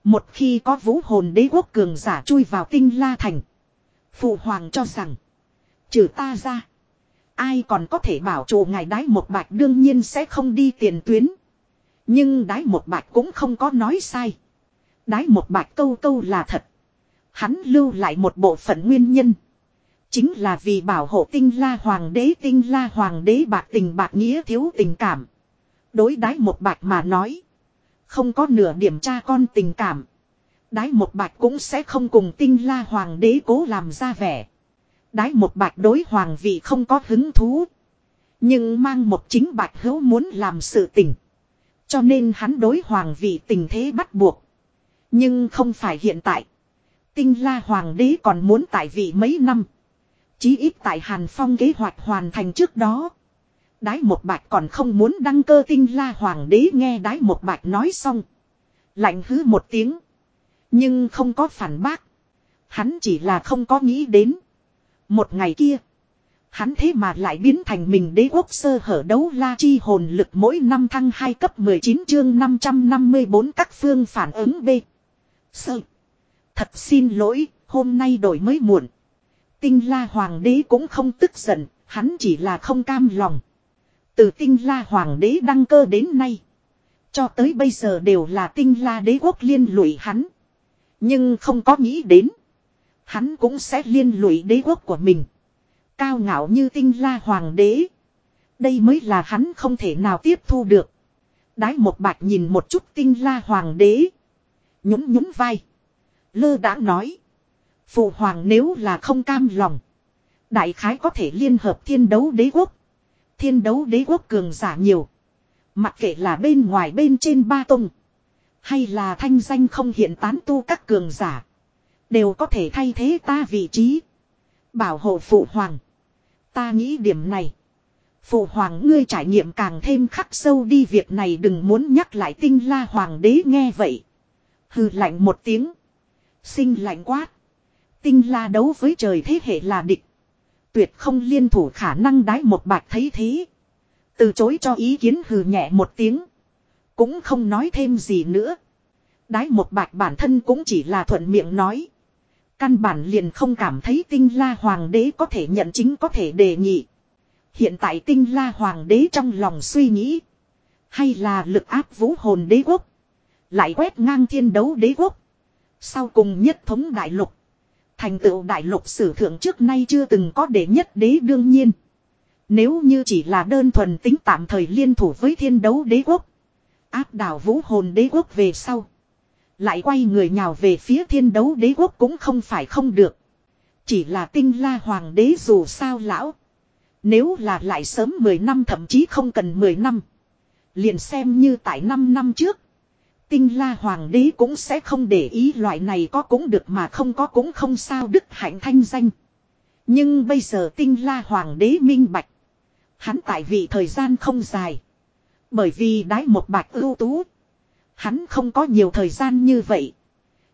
Một khi có vũ hồn đế quốc cường giả chui vào tinh la thành. Phụ hoàng cho rằng. Trừ ta ra. Ai còn có thể bảo chủ ngài đái một bạc đương nhiên sẽ không đi tiền tuyến. Nhưng đái một bạch cũng không có nói sai. Đái một bạch câu câu là thật. Hắn lưu lại một bộ phận nguyên nhân. Chính là vì bảo hộ tinh la hoàng đế, tinh la hoàng đế bạc tình bạc nghĩa thiếu tình cảm. Đối đái một bạch mà nói. Không có nửa điểm tra con tình cảm. Đái một bạch cũng sẽ không cùng tinh la hoàng đế cố làm ra vẻ. Đái một bạch đối hoàng vị không có hứng thú. Nhưng mang một chính bạch hữu muốn làm sự tình. Cho nên hắn đối hoàng vị tình thế bắt buộc. Nhưng không phải hiện tại. Tinh la hoàng đế còn muốn tại vị mấy năm. Chí ít tại Hàn Phong kế hoạch hoàn thành trước đó. Đái một bạch còn không muốn đăng cơ tinh la hoàng đế nghe đái một bạch nói xong. Lạnh hứ một tiếng. Nhưng không có phản bác. Hắn chỉ là không có nghĩ đến. Một ngày kia. Hắn thế mà lại biến thành mình đế quốc sơ hở đấu la chi hồn lực mỗi năm thăng 2 cấp 19 chương 554 các phương phản ứng B. Sơ. Thật xin lỗi, hôm nay đổi mới muộn. Tinh la hoàng đế cũng không tức giận, hắn chỉ là không cam lòng. Từ tinh la hoàng đế đăng cơ đến nay. Cho tới bây giờ đều là tinh la đế quốc liên lụy hắn. Nhưng không có nghĩ đến. Hắn cũng sẽ liên lụy đế quốc của mình. Cao ngạo như tinh la hoàng đế. Đây mới là hắn không thể nào tiếp thu được. Đái một bạch nhìn một chút tinh la hoàng đế. Nhún nhún vai. Lơ đã nói. Phụ hoàng nếu là không cam lòng. Đại khái có thể liên hợp thiên đấu đế quốc. Thiên đấu đế quốc cường giả nhiều. Mặc kệ là bên ngoài bên trên ba tông. Hay là thanh danh không hiện tán tu các cường giả. Đều có thể thay thế ta vị trí. Bảo hộ phụ hoàng. Ta nghĩ điểm này. Phụ hoàng ngươi trải nghiệm càng thêm khắc sâu đi, việc này đừng muốn nhắc lại tinh la hoàng đế nghe vậy. Hừ lạnh một tiếng. Sinh lạnh quát. Tinh la đấu với trời thế hệ là địch. Tuyệt không liên thủ khả năng đái một bạc thấy thế. Từ chối cho ý kiến hừ nhẹ một tiếng. Cũng không nói thêm gì nữa. Đái một bạc bản thân cũng chỉ là thuận miệng nói. Căn bản liền không cảm thấy tinh la hoàng đế có thể nhận chính có thể đề nghị. Hiện tại tinh la hoàng đế trong lòng suy nghĩ. Hay là lực áp vũ hồn đế quốc. Lại quét ngang thiên đấu đế quốc. Sau cùng nhất thống đại lục. Thành tựu đại lục sử thượng trước nay chưa từng có đế nhất đế đương nhiên. Nếu như chỉ là đơn thuần tính tạm thời liên thủ với thiên đấu đế quốc. Áp đảo vũ hồn đế quốc về sau. Lại quay người nhào về phía thiên đấu đế quốc cũng không phải không được. Chỉ là tinh la hoàng đế dù sao lão. Nếu là lại sớm 10 năm, thậm chí không cần 10 năm. Liền xem như tại 5 năm trước. Tinh la hoàng đế cũng sẽ không để ý loại này có cũng được mà không có cũng không sao đức hạnh thanh danh. Nhưng bây giờ tinh la hoàng đế minh bạch. Hắn tại vị thời gian không dài. Bởi vì đái một bạch ưu tú. Hắn không có nhiều thời gian như vậy.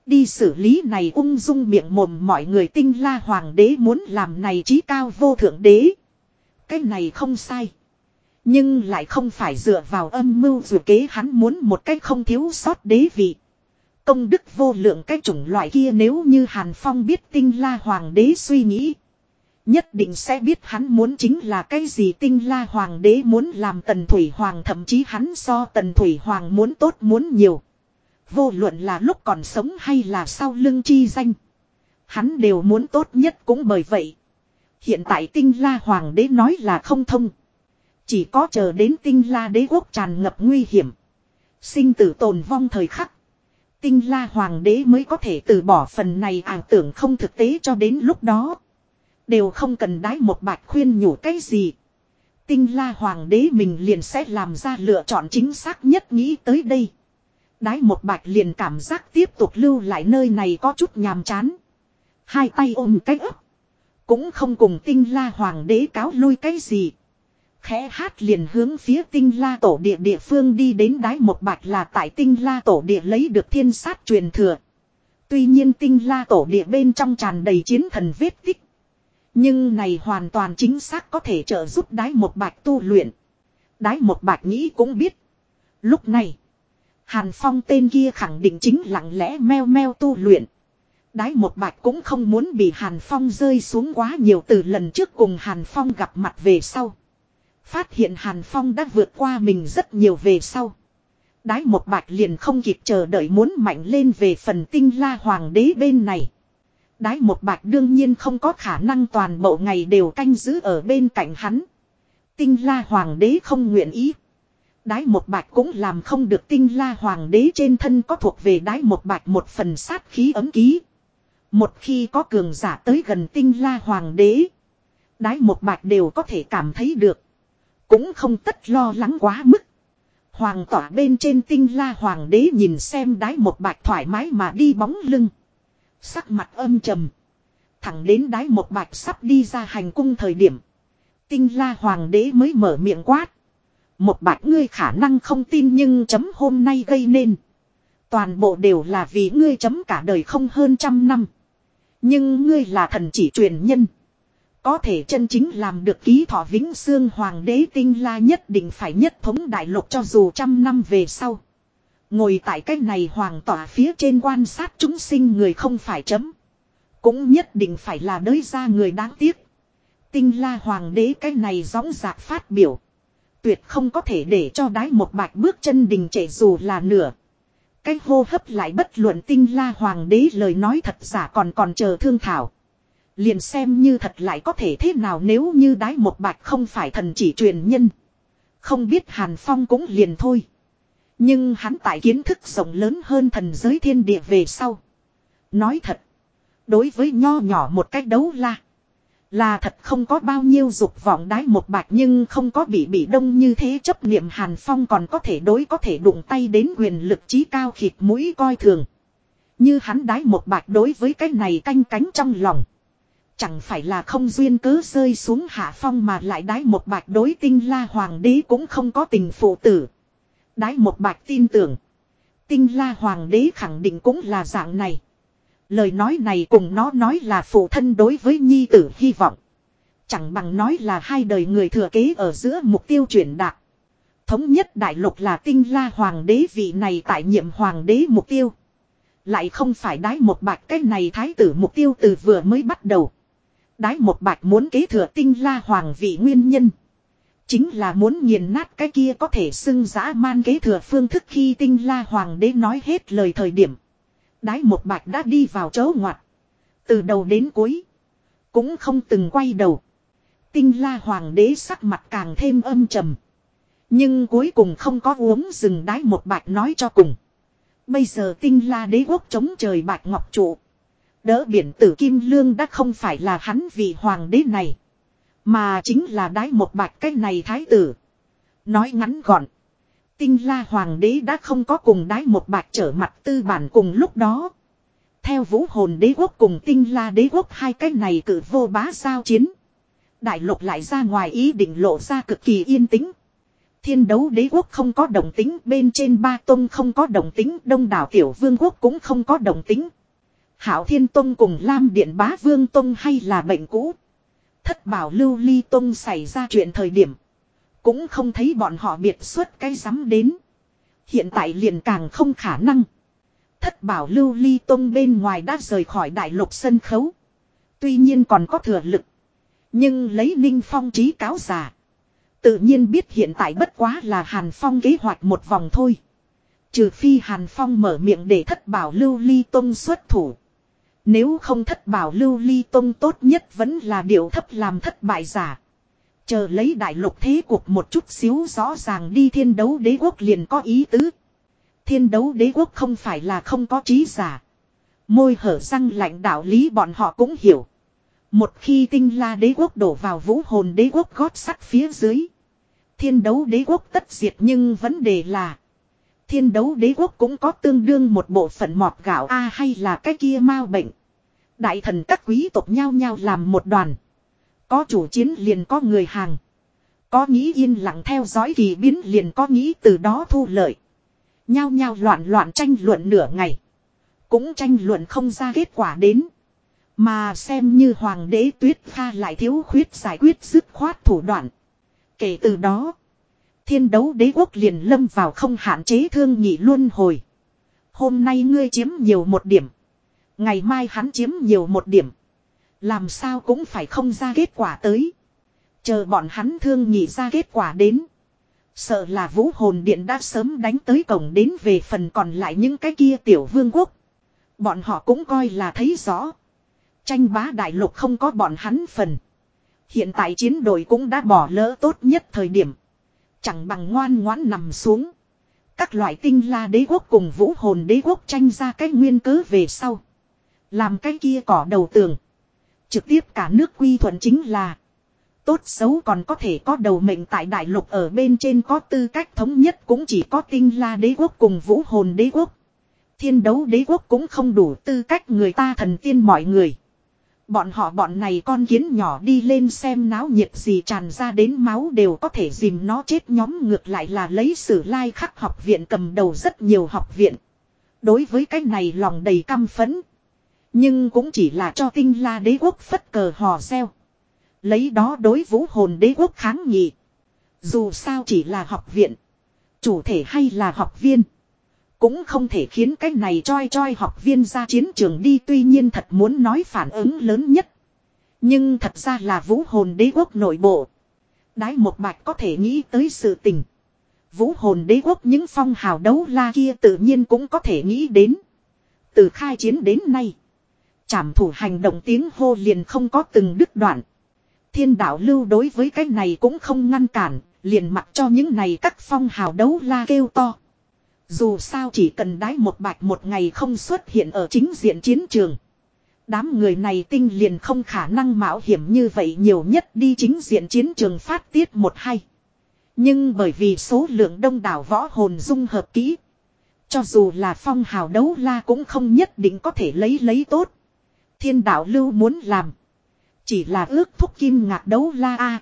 Đi xử lý này ung dung miệng mồm mọi người tinh la hoàng đế muốn làm này trí cao vô thượng đế. Cái này không sai. Nhưng lại không phải dựa vào âm mưu dù kế hắn muốn một cách không thiếu sót đế vị. Công đức vô lượng cái chủng loại kia nếu như Hàn Phong biết tinh la hoàng đế suy nghĩ. Nhất định sẽ biết hắn muốn chính là cái gì tinh la hoàng đế muốn làm tần thủy hoàng, thậm chí hắn so tần thủy hoàng muốn tốt muốn nhiều. Vô luận là lúc còn sống hay là sau lưng chi danh. Hắn đều muốn tốt nhất cũng bởi vậy. Hiện tại tinh la hoàng đế nói là không thông. Chỉ có chờ đến tinh la đế quốc tràn ngập nguy hiểm. Sinh tử tồn vong thời khắc. Tinh la hoàng đế mới có thể từ bỏ phần này ảo tưởng không thực tế cho đến lúc đó. Đều không cần đái một bạch khuyên nhủ cái gì. Tinh la hoàng đế mình liền sẽ làm ra lựa chọn chính xác nhất nghĩ tới đây. Đái một bạch liền cảm giác tiếp tục lưu lại nơi này có chút nhàm chán. Hai tay ôm cái ấp. Cũng không cùng tinh la hoàng đế cáo lui cái gì. Khẽ hát liền hướng phía tinh la tổ địa địa phương đi đến đái một bạch là tại tinh la tổ địa lấy được thiên sát truyền thừa. Tuy nhiên tinh la tổ địa bên trong tràn đầy chiến thần vết tích. Nhưng này hoàn toàn chính xác có thể trợ giúp đái một bạch tu luyện. Đái một bạch nghĩ cũng biết. Lúc này. Hàn Phong tên kia khẳng định chính lặng lẽ meo meo tu luyện. Đái một bạch cũng không muốn bị Hàn Phong rơi xuống quá nhiều từ lần trước cùng Hàn Phong gặp mặt về sau. Phát hiện Hàn Phong đã vượt qua mình rất nhiều về sau. Đái một bạch liền không kịp chờ đợi muốn mạnh lên về phần tinh la hoàng đế bên này. Đái một bạch đương nhiên không có khả năng toàn bộ ngày đều canh giữ ở bên cạnh hắn. Tinh la hoàng đế không nguyện ý. Đái một bạch cũng làm không được tinh la hoàng đế trên thân có thuộc về đái một bạch một phần sát khí ấm ký. Một khi có cường giả tới gần tinh la hoàng đế. Đái một bạch đều có thể cảm thấy được. Cũng không tất lo lắng quá mức. Hoàng tỏa bên trên tinh la hoàng đế nhìn xem đái một bạch thoải mái mà đi bóng lưng. Sắc mặt âm trầm. Thẳng đến đái một bạch sắp đi ra hành cung thời điểm. Tinh la hoàng đế mới mở miệng quát. Một bạch ngươi khả năng không tin nhưng chấm hôm nay gây nên. Toàn bộ đều là vì ngươi chấm cả đời không hơn trăm năm. Nhưng ngươi là thần chỉ truyền nhân. Có thể chân chính làm được ký thọ vĩnh xương hoàng đế tinh la nhất định phải nhất thống đại lục cho dù trăm năm về sau. Ngồi tại cái này hoàng tỏa phía trên quan sát chúng sinh người không phải chấm. Cũng nhất định phải là đới ra người đáng tiếc. Tinh la hoàng đế cái này gióng dạc phát biểu. Tuyệt không có thể để cho đái một bạch bước chân đình trệ dù là nửa. Cái hô hấp lại bất luận tinh la hoàng đế lời nói thật giả còn còn chờ thương thảo. Liền xem như thật lại có thể thế nào nếu như đái một bạch không phải thần chỉ truyền nhân. Không biết Hàn Phong cũng liền thôi. Nhưng hắn tại kiến thức rộng lớn hơn thần giới thiên địa về sau. Nói thật. Đối với nho nhỏ một cách đấu la. Là thật không có bao nhiêu dục vọng đái một bạch nhưng không có bị bị đông như thế chấp niệm Hàn Phong còn có thể đối có thể đụng tay đến quyền lực trí cao khịt mũi coi thường. Như hắn đái một bạch đối với cái này canh cánh trong lòng. Chẳng phải là không duyên cớ rơi xuống hạ phong mà lại đái một bạch đối tinh la hoàng đế cũng không có tình phụ tử. Đái một bạch tin tưởng. Tinh la hoàng đế khẳng định cũng là dạng này. Lời nói này cùng nó nói là phụ thân đối với nhi tử hy vọng. Chẳng bằng nói là hai đời người thừa kế ở giữa mục tiêu chuyển đạt. Thống nhất đại lục là tinh la hoàng đế vị này tại nhiệm hoàng đế mục tiêu. Lại không phải đái một bạch cái này thái tử mục tiêu từ vừa mới bắt đầu. Đái một bạch muốn kế thừa tinh la hoàng vị nguyên nhân. Chính là muốn nghiền nát cái kia có thể xưng giã man kế thừa phương thức khi tinh la hoàng đế nói hết lời thời điểm. Đái một bạch đã đi vào chỗ ngoặt. Từ đầu đến cuối. Cũng không từng quay đầu. Tinh la hoàng đế sắc mặt càng thêm âm trầm. Nhưng cuối cùng không có uống rừng đái một bạch nói cho cùng. Bây giờ tinh la đế quốc chống trời bạch ngọc trụ. Đỡ biển tử kim lương đã không phải là hắn vị hoàng đế này. Mà chính là đái một bạch cái này thái tử. Nói ngắn gọn. Tinh la hoàng đế đã không có cùng đái một bạch trở mặt tư bản cùng lúc đó. Theo vũ hồn đế quốc cùng tinh la đế quốc hai cái này cử vô bá sao chiến. Đại lục lại ra ngoài ý định lộ ra cực kỳ yên tĩnh. Thiên đấu đế quốc không có đồng tính, bên trên ba tông không có đồng tính, đông đảo tiểu vương quốc cũng không có đồng tính. Hảo thiên tông cùng Lam điện bá vương tông hay là bệnh cũ. Thất bảo lưu ly tông xảy ra chuyện thời điểm. Cũng không thấy bọn họ biệt xuất cái dám đến. Hiện tại liền càng không khả năng. Thất bảo lưu ly tông bên ngoài đã rời khỏi đại lục sân khấu. Tuy nhiên còn có thừa lực. Nhưng lấy ninh phong trí cáo giả. Tự nhiên biết hiện tại bất quá là Hàn Phong kế hoạch một vòng thôi. Trừ phi Hàn Phong mở miệng để thất bảo lưu ly tông xuất thủ. Nếu không thất bảo lưu ly tông tốt nhất vẫn là điều thấp làm thất bại giả. Chờ lấy đại lục thế cuộc một chút xíu rõ ràng đi thiên đấu đế quốc liền có ý tứ. Thiên đấu đế quốc không phải là không có trí giả. Môi hở răng lạnh đạo lý bọn họ cũng hiểu. Một khi tinh la đế quốc đổ vào vũ hồn đế quốc gót sắt phía dưới. Thiên đấu đế quốc tất diệt nhưng vấn đề là. Thiên đấu đế quốc cũng có tương đương một bộ phận mọt gạo A hay là cái kia mau bệnh. Đại thần các quý tộc nhau nhau làm một đoàn. Có chủ chiến liền có người hàng. Có nghĩ yên lặng theo dõi kỳ biến liền có nghĩ từ đó thu lợi. Nhao nhao loạn loạn tranh luận nửa ngày. Cũng tranh luận không ra kết quả đến. Mà xem như hoàng đế tuyết pha lại thiếu khuyết giải quyết dứt khoát thủ đoạn. Kể từ đó, thiên đấu đế quốc liền lâm vào không hạn chế thương nhị luân hồi. Hôm nay ngươi chiếm nhiều một điểm. Ngày mai hắn chiếm nhiều một điểm. Làm sao cũng phải không ra kết quả tới. Chờ bọn hắn thương nhị ra kết quả đến. Sợ là vũ hồn điện đã sớm đánh tới cổng đến về phần còn lại những cái kia tiểu vương quốc. Bọn họ cũng coi là thấy rõ. Tranh bá đại lục không có bọn hắn phần. Hiện tại chiến đội cũng đã bỏ lỡ tốt nhất thời điểm. Chẳng bằng ngoan ngoãn nằm xuống. Các loại tinh la đế quốc cùng vũ hồn đế quốc tranh ra cái nguyên cớ về sau. Làm cái kia cỏ đầu tường. Trực tiếp cả nước quy thuận chính là. Tốt xấu còn có thể có đầu mệnh tại đại lục ở bên trên có tư cách thống nhất cũng chỉ có tinh la đế quốc cùng vũ hồn đế quốc. Thiên đấu đế quốc cũng không đủ tư cách người ta thần tiên mọi người. Bọn họ bọn này con kiến nhỏ đi lên xem náo nhiệt gì tràn ra đến máu đều có thể dìm nó chết nhóm ngược lại là lấy sử lai like khắc học viện cầm đầu rất nhiều học viện. Đối với cái này lòng đầy căm phẫn. Nhưng cũng chỉ là cho tinh la đế quốc phất cờ hò reo. Lấy đó đối vũ hồn đế quốc kháng nghị. Dù sao chỉ là học viện. Chủ thể hay là học viên. Cũng không thể khiến cái này choi choi học viên ra chiến trường đi tuy nhiên thật muốn nói phản ứng lớn nhất. Nhưng thật ra là vũ hồn đế quốc nội bộ. Đái một bạch có thể nghĩ tới sự tình. Vũ hồn đế quốc những phong hào đấu la kia tự nhiên cũng có thể nghĩ đến. Từ khai chiến đến nay. Trảm thủ hành động tiếng hô liền không có từng đứt đoạn. Thiên đạo lưu đối với cái này cũng không ngăn cản, liền mặc cho những này các phong hào đấu la kêu to. Dù sao chỉ cần đái một bạch một ngày không xuất hiện ở chính diện chiến trường. Đám người này tinh liền không khả năng mạo hiểm như vậy nhiều nhất đi chính diện chiến trường phát tiết một hay. Nhưng bởi vì số lượng đông đảo võ hồn dung hợp kỹ. Cho dù là phong hào đấu la cũng không nhất định có thể lấy lấy tốt. Thiên đạo lưu muốn làm. Chỉ là ước thúc kim ngạc đấu la A.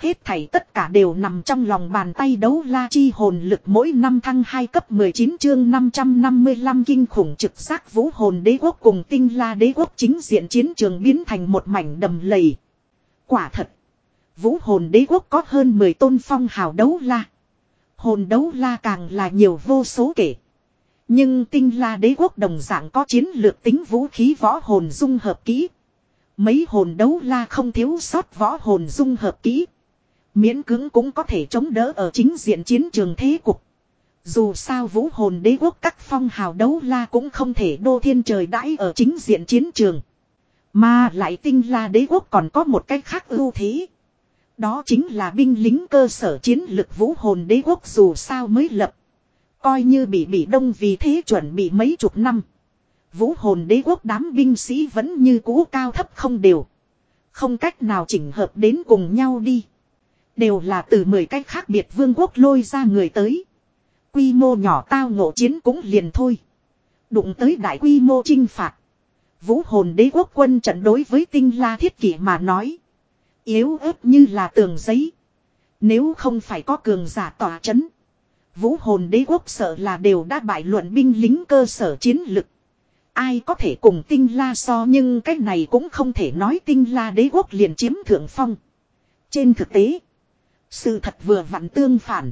Hết thảy tất cả đều nằm trong lòng bàn tay đấu la chi hồn lực mỗi năm thăng 2 cấp 19 chương 555 kinh khủng trực giác vũ hồn đế quốc cùng tinh la đế quốc chính diện chiến trường biến thành một mảnh đầm lầy. Quả thật. Vũ hồn đế quốc có hơn 10 tôn phong hào đấu la. Hồn đấu la càng là nhiều vô số kể. Nhưng tinh la đế quốc đồng dạng có chiến lược tính vũ khí võ hồn dung hợp kỹ. Mấy hồn đấu la không thiếu sót võ hồn dung hợp kỹ. Miễn cứng cũng có thể chống đỡ ở chính diện chiến trường thế cục. Dù sao vũ hồn đế quốc các phong hào đấu la cũng không thể đô thiên trời đãi ở chính diện chiến trường. Mà lại tinh la đế quốc còn có một cách khác ưu thế. Đó chính là binh lính cơ sở chiến lực vũ hồn đế quốc dù sao mới lập. Coi như bị bị đông vì thế chuẩn bị mấy chục năm. Vũ hồn đế quốc đám binh sĩ vẫn như cũ cao thấp không đều. Không cách nào chỉnh hợp đến cùng nhau đi. Đều là từ mười cách khác biệt vương quốc lôi ra người tới. Quy mô nhỏ tao ngộ chiến cũng liền thôi. Đụng tới đại quy mô chinh phạt. Vũ hồn đế quốc quân trận đối với tinh la thiết kỷ mà nói. Yếu ớt như là tường giấy. Nếu không phải có cường giả tỏa chấn. Vũ hồn đế quốc sợ là đều đã bại luận binh lính cơ sở chiến lực. Ai có thể cùng tinh la so nhưng cái này cũng không thể nói tinh la đế quốc liền chiếm thượng phong. Trên thực tế, sự thật vừa vặn tương phản.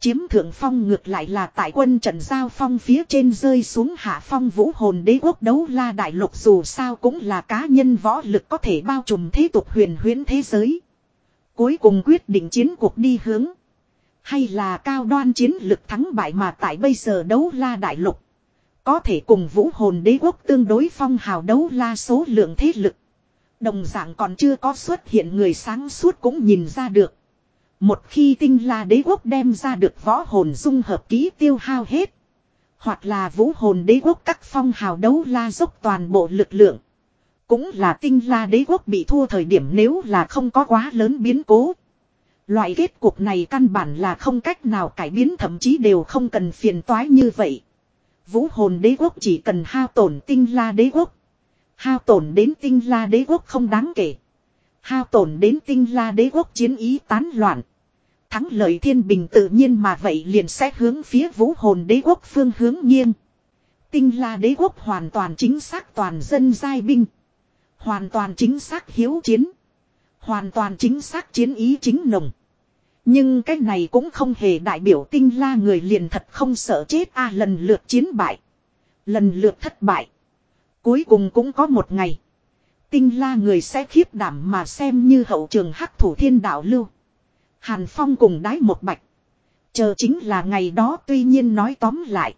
Chiếm thượng phong ngược lại là tại quân trận giao phong phía trên rơi xuống hạ phong vũ hồn đế quốc đấu la đại lục dù sao cũng là cá nhân võ lực có thể bao trùm thế tục huyền huyễn thế giới. Cuối cùng quyết định chiến cuộc đi hướng. Hay là cao đoan chiến lực thắng bại mà tại bây giờ đấu la đại lục. Có thể cùng vũ hồn đế quốc tương đối phong hào đấu la số lượng thế lực. Đồng dạng còn chưa có xuất hiện người sáng suốt cũng nhìn ra được. Một khi tinh la đế quốc đem ra được võ hồn dung hợp ký tiêu hao hết. Hoặc là vũ hồn đế quốc các phong hào đấu la dốc toàn bộ lực lượng. Cũng là tinh la đế quốc bị thua thời điểm nếu là không có quá lớn biến cố. Loại kết cục này căn bản là không cách nào cải biến, thậm chí đều không cần phiền toái như vậy. Vũ hồn đế quốc chỉ cần hao tổn tinh la đế quốc. Hao tổn đến tinh la đế quốc không đáng kể. Hao tổn đến tinh la đế quốc chiến ý tán loạn. Thắng lợi thiên bình tự nhiên mà vậy liền sẽ hướng phía vũ hồn đế quốc phương hướng nghiêng. Tinh la đế quốc hoàn toàn chính xác toàn dân giai binh. Hoàn toàn chính xác hiếu chiến. Hoàn toàn chính xác chiến ý chính nồng. Nhưng cái này cũng không hề đại biểu tinh la người liền thật không sợ chết a à, lần lượt chiến bại. Lần lượt thất bại. Cuối cùng cũng có một ngày. Tinh la người sẽ khiếp đảm mà xem như hậu trường hắc thủ thiên đạo lưu. Hàn Phong cùng đái một bạch. Chờ chính là ngày đó tuy nhiên nói tóm lại.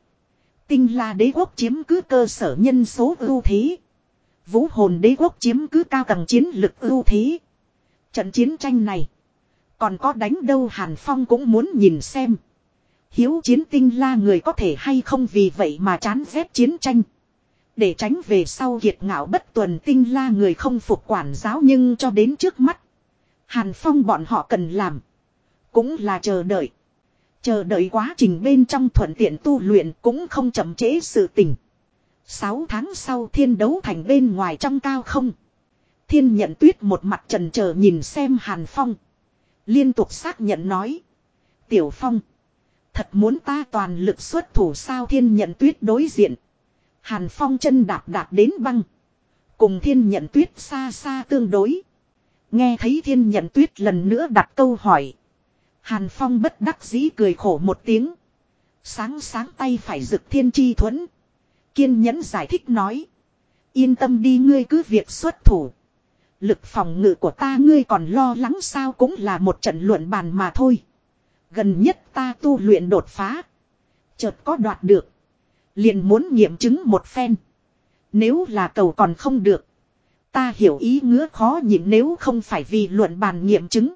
Tinh la đế quốc chiếm cứ cơ sở nhân số ưu thế. Vũ hồn đế quốc chiếm cứ cao tầng chiến lực ưu thế. Trận chiến tranh này. Còn có đánh đâu Hàn Phong cũng muốn nhìn xem. Hiếu chiến tinh la người có thể hay không vì vậy mà chán ghét chiến tranh. Để tránh về sau kiệt ngạo bất tuần tinh la người không phục quản giáo nhưng cho đến trước mắt. Hàn Phong bọn họ cần làm. Cũng là chờ đợi. Chờ đợi quá trình bên trong thuận tiện tu luyện cũng không chậm trễ sự tình. Sáu tháng sau thiên đấu thành bên ngoài trong cao không. Thiên nhận tuyết một mặt trần chờ nhìn xem Hàn Phong. Liên tục xác nhận nói. Tiểu Phong. Thật muốn ta toàn lực xuất thủ sao thiên nhận tuyết đối diện. Hàn Phong chân đạp đạp đến băng. Cùng thiên nhận tuyết xa xa tương đối. Nghe thấy thiên nhận tuyết lần nữa đặt câu hỏi. Hàn Phong bất đắc dĩ cười khổ một tiếng. Sáng sáng tay phải rực thiên chi thuẫn. Kiên nhẫn giải thích nói. Yên tâm đi ngươi cứ việc xuất thủ. Lực phòng ngự của ta ngươi còn lo lắng sao cũng là một trận luận bàn mà thôi. Gần nhất ta tu luyện đột phá. Chợt có đoạt được. Liền muốn nghiệm chứng một phen. Nếu là cầu còn không được. Ta hiểu ý ngứa khó nhịn nếu không phải vì luận bàn nghiệm chứng.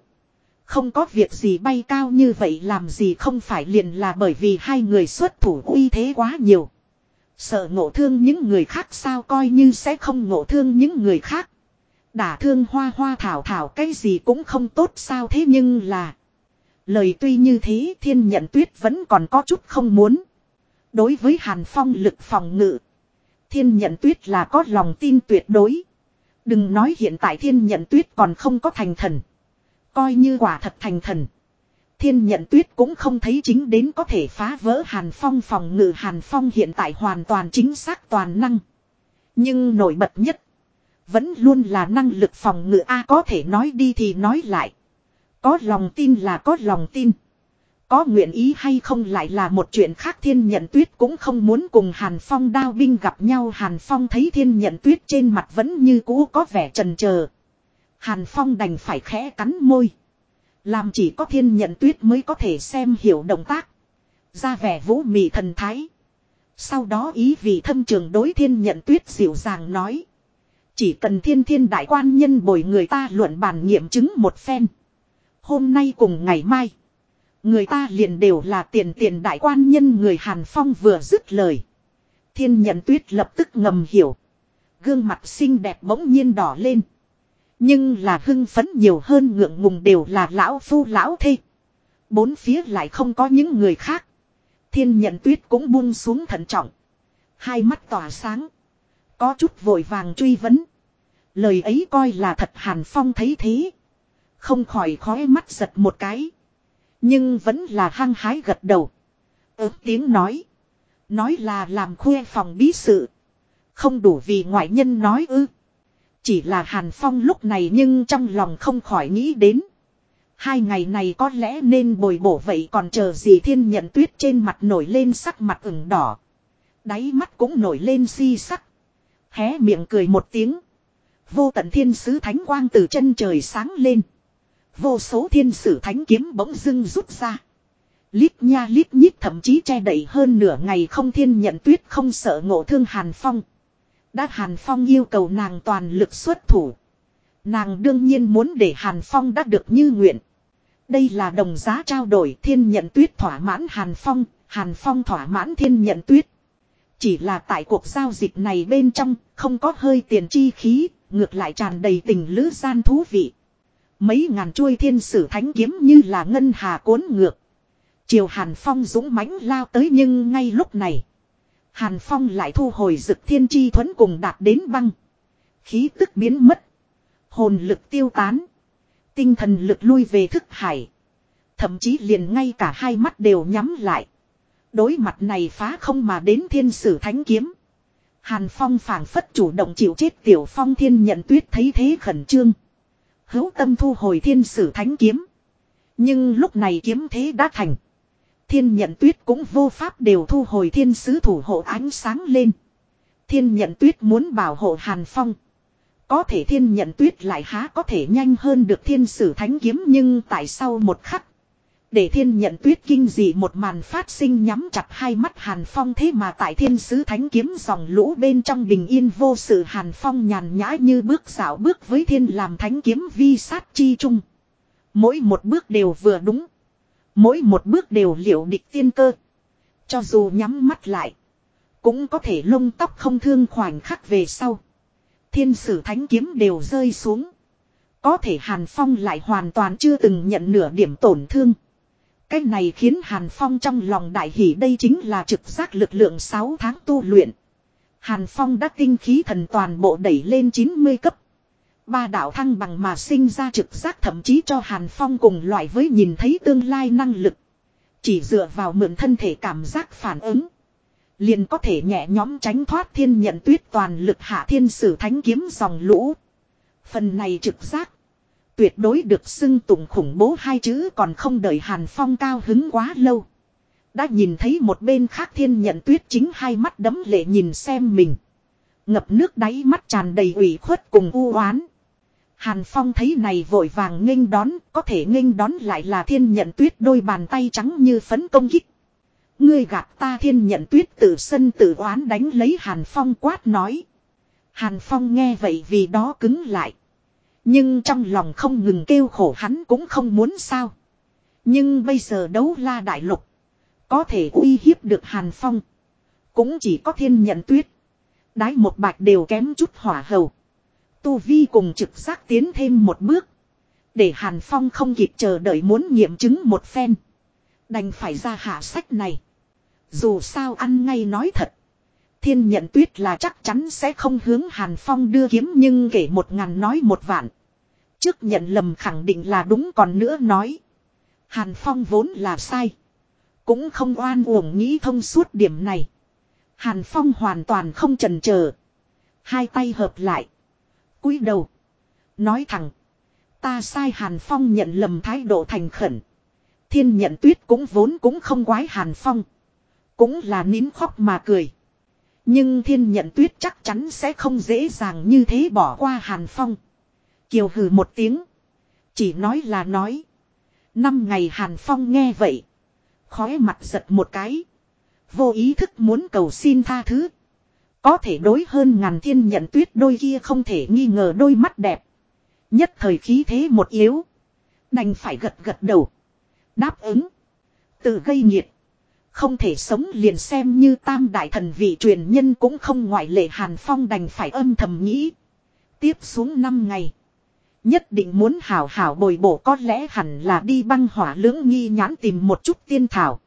Không có việc gì bay cao như vậy làm gì không phải liền là bởi vì hai người xuất thủ uy thế quá nhiều. Sợ ngộ thương những người khác sao coi như sẽ không ngộ thương những người khác. Đả thương hoa hoa thảo thảo cái gì cũng không tốt sao thế nhưng là. Lời tuy như thế thiên nhận tuyết vẫn còn có chút không muốn. Đối với Hàn Phong lực phòng ngự. Thiên nhận tuyết là có lòng tin tuyệt đối. Đừng nói hiện tại thiên nhận tuyết còn không có thành thần. Coi như quả thật thành thần. Thiên nhận tuyết cũng không thấy chính đến có thể phá vỡ Hàn Phong phòng ngự Hàn Phong hiện tại hoàn toàn chính xác toàn năng. Nhưng nổi bật nhất. Vẫn luôn là năng lực phòng ngự A, có thể nói đi thì nói lại. Có lòng tin là có lòng tin. Có nguyện ý hay không lại là một chuyện khác thiên nhận tuyết cũng không muốn cùng Hàn Phong đao binh gặp nhau Hàn Phong thấy thiên nhận tuyết trên mặt vẫn như cũ có vẻ trần chờ Hàn Phong đành phải khẽ cắn môi. Làm chỉ có thiên nhận tuyết mới có thể xem hiểu động tác. Ra vẻ vũ mị thần thái. Sau đó ý vị thâm trường đối thiên nhận tuyết dịu dàng nói. Chỉ cần thiên thiên đại quan nhân bồi người ta luận bàn nghiệm chứng một phen. Hôm nay cùng ngày mai. Người ta liền đều là tiền tiền đại quan nhân người Hàn Phong vừa dứt lời. Thiên nhận tuyết lập tức ngầm hiểu. Gương mặt xinh đẹp bỗng nhiên đỏ lên. Nhưng là hưng phấn nhiều hơn ngượng ngùng đều là lão phu lão thê. Bốn phía lại không có những người khác. Thiên nhận tuyết cũng buông xuống thận trọng. Hai mắt tỏa sáng. Có chút vội vàng truy vấn. Lời ấy coi là thật Hàn Phong thấy thế. Không khỏi khói mắt giật một cái. Nhưng vẫn là hăng hái gật đầu. Ừ tiếng nói. Nói là làm khuê phòng bí sự. Không đủ vì ngoại nhân nói ư. Chỉ là Hàn Phong lúc này nhưng trong lòng không khỏi nghĩ đến. Hai ngày này có lẽ nên bồi bổ vậy còn chờ gì thiên nhận tuyết trên mặt nổi lên sắc mặt ửng đỏ. Đáy mắt cũng nổi lên si sắc. Hé miệng cười một tiếng. Vô tận thiên sứ thánh quang từ chân trời sáng lên. Vô số thiên sử thánh kiếm bỗng dưng rút ra. Lít nha lít nhít thậm chí che đậy hơn nửa ngày không thiên nhận tuyết không sợ ngộ thương Hàn Phong. Đã Hàn Phong yêu cầu nàng toàn lực xuất thủ. Nàng đương nhiên muốn để Hàn Phong đã được như nguyện. Đây là đồng giá trao đổi thiên nhận tuyết thỏa mãn Hàn Phong, Hàn Phong thỏa mãn thiên nhận tuyết. Chỉ là tại cuộc giao dịch này bên trong, không có hơi tiền chi khí, ngược lại tràn đầy tình lữ gian thú vị. Mấy ngàn chuôi thiên sử thánh kiếm như là ngân hà cuốn ngược. Chiều Hàn Phong dũng mãnh lao tới nhưng ngay lúc này. Hàn Phong lại thu hồi dực thiên chi thuẫn cùng đạt đến băng. Khí tức biến mất. Hồn lực tiêu tán. Tinh thần lực lui về thức hải. Thậm chí liền ngay cả hai mắt đều nhắm lại. Đối mặt này phá không mà đến thiên sử thánh kiếm. Hàn Phong phảng phất chủ động chịu chết tiểu phong thiên nhận tuyết thấy thế khẩn trương. Hữu tâm thu hồi thiên sử thánh kiếm. Nhưng lúc này kiếm thế đã thành. Thiên nhận tuyết cũng vô pháp đều thu hồi thiên sứ thủ hộ ánh sáng lên. Thiên nhận tuyết muốn bảo hộ Hàn Phong. Có thể thiên nhận tuyết lại há có thể nhanh hơn được thiên sử thánh kiếm nhưng tại sau một khắc. Để thiên nhận tuyết kinh dị một màn phát sinh nhắm chặt hai mắt Hàn Phong thế mà tại thiên sứ thánh kiếm dòng lũ bên trong bình yên vô sự Hàn Phong nhàn nhã như bước dạo bước với thiên làm thánh kiếm vi sát chi trung. Mỗi một bước đều vừa đúng. Mỗi một bước đều liệu địch tiên cơ. Cho dù nhắm mắt lại. Cũng có thể lông tóc không thương khoảnh khắc về sau. Thiên sử thánh kiếm đều rơi xuống. Có thể Hàn Phong lại hoàn toàn chưa từng nhận nửa điểm tổn thương. Cái này khiến Hàn Phong trong lòng đại hỷ đây chính là trực giác lực lượng 6 tháng tu luyện. Hàn Phong đã tinh khí thần toàn bộ đẩy lên 90 cấp. Ba đạo thăng bằng mà sinh ra trực giác thậm chí cho Hàn Phong cùng loại với nhìn thấy tương lai năng lực. Chỉ dựa vào mượn thân thể cảm giác phản ứng. Liền có thể nhẹ nhõm tránh thoát thiên nhận tuyết toàn lực hạ thiên sử thánh kiếm dòng lũ. Phần này trực giác. Tuyệt đối được xưng tụng khủng bố hai chữ còn không đợi Hàn Phong cao hứng quá lâu. Đã nhìn thấy một bên khác thiên nhận tuyết chính hai mắt đấm lệ nhìn xem mình. Ngập nước đáy mắt tràn đầy ủy khuất cùng u oán. Hàn Phong thấy này vội vàng nghênh đón, có thể nghênh đón lại là thiên nhận tuyết đôi bàn tay trắng như phấn công kích. Ngươi gạt ta thiên nhận tuyết tự sân tự oán đánh lấy Hàn Phong quát nói. Hàn Phong nghe vậy vì đó cứng lại. Nhưng trong lòng không ngừng kêu khổ hắn cũng không muốn sao. Nhưng bây giờ đấu la đại lục. Có thể uy hiếp được Hàn Phong. Cũng chỉ có thiên nhận tuyết. Đái một bạch đều kém chút hỏa hầu. Tu Vi cùng trực giác tiến thêm một bước. Để Hàn Phong không kịp chờ đợi muốn nghiệm chứng một phen. Đành phải ra hạ sách này. Dù sao ăn ngay nói thật. Thiên nhận tuyết là chắc chắn sẽ không hướng Hàn Phong đưa kiếm nhưng kể một ngàn nói một vạn. Trước nhận lầm khẳng định là đúng còn nữa nói. Hàn Phong vốn là sai. Cũng không oan uổng nghĩ thông suốt điểm này. Hàn Phong hoàn toàn không chần chờ Hai tay hợp lại. cúi đầu. Nói thẳng. Ta sai Hàn Phong nhận lầm thái độ thành khẩn. Thiên nhận tuyết cũng vốn cũng không quái Hàn Phong. Cũng là nín khóc mà cười. Nhưng thiên nhận tuyết chắc chắn sẽ không dễ dàng như thế bỏ qua Hàn Phong. Kiều hừ một tiếng. Chỉ nói là nói. Năm ngày Hàn Phong nghe vậy. Khóe mặt giật một cái. Vô ý thức muốn cầu xin tha thứ. Có thể đối hơn ngàn thiên nhận tuyết đôi kia không thể nghi ngờ đôi mắt đẹp. Nhất thời khí thế một yếu. Đành phải gật gật đầu. Đáp ứng. Tự gây nhiệt. Không thể sống liền xem như tam đại thần vị truyền nhân cũng không ngoại lệ Hàn Phong đành phải âm thầm nghĩ. Tiếp xuống 5 ngày. Nhất định muốn hảo hảo bồi bổ, có lẽ hẳn là đi băng hỏa lưỡng nghi nhãn tìm một chút tiên thảo.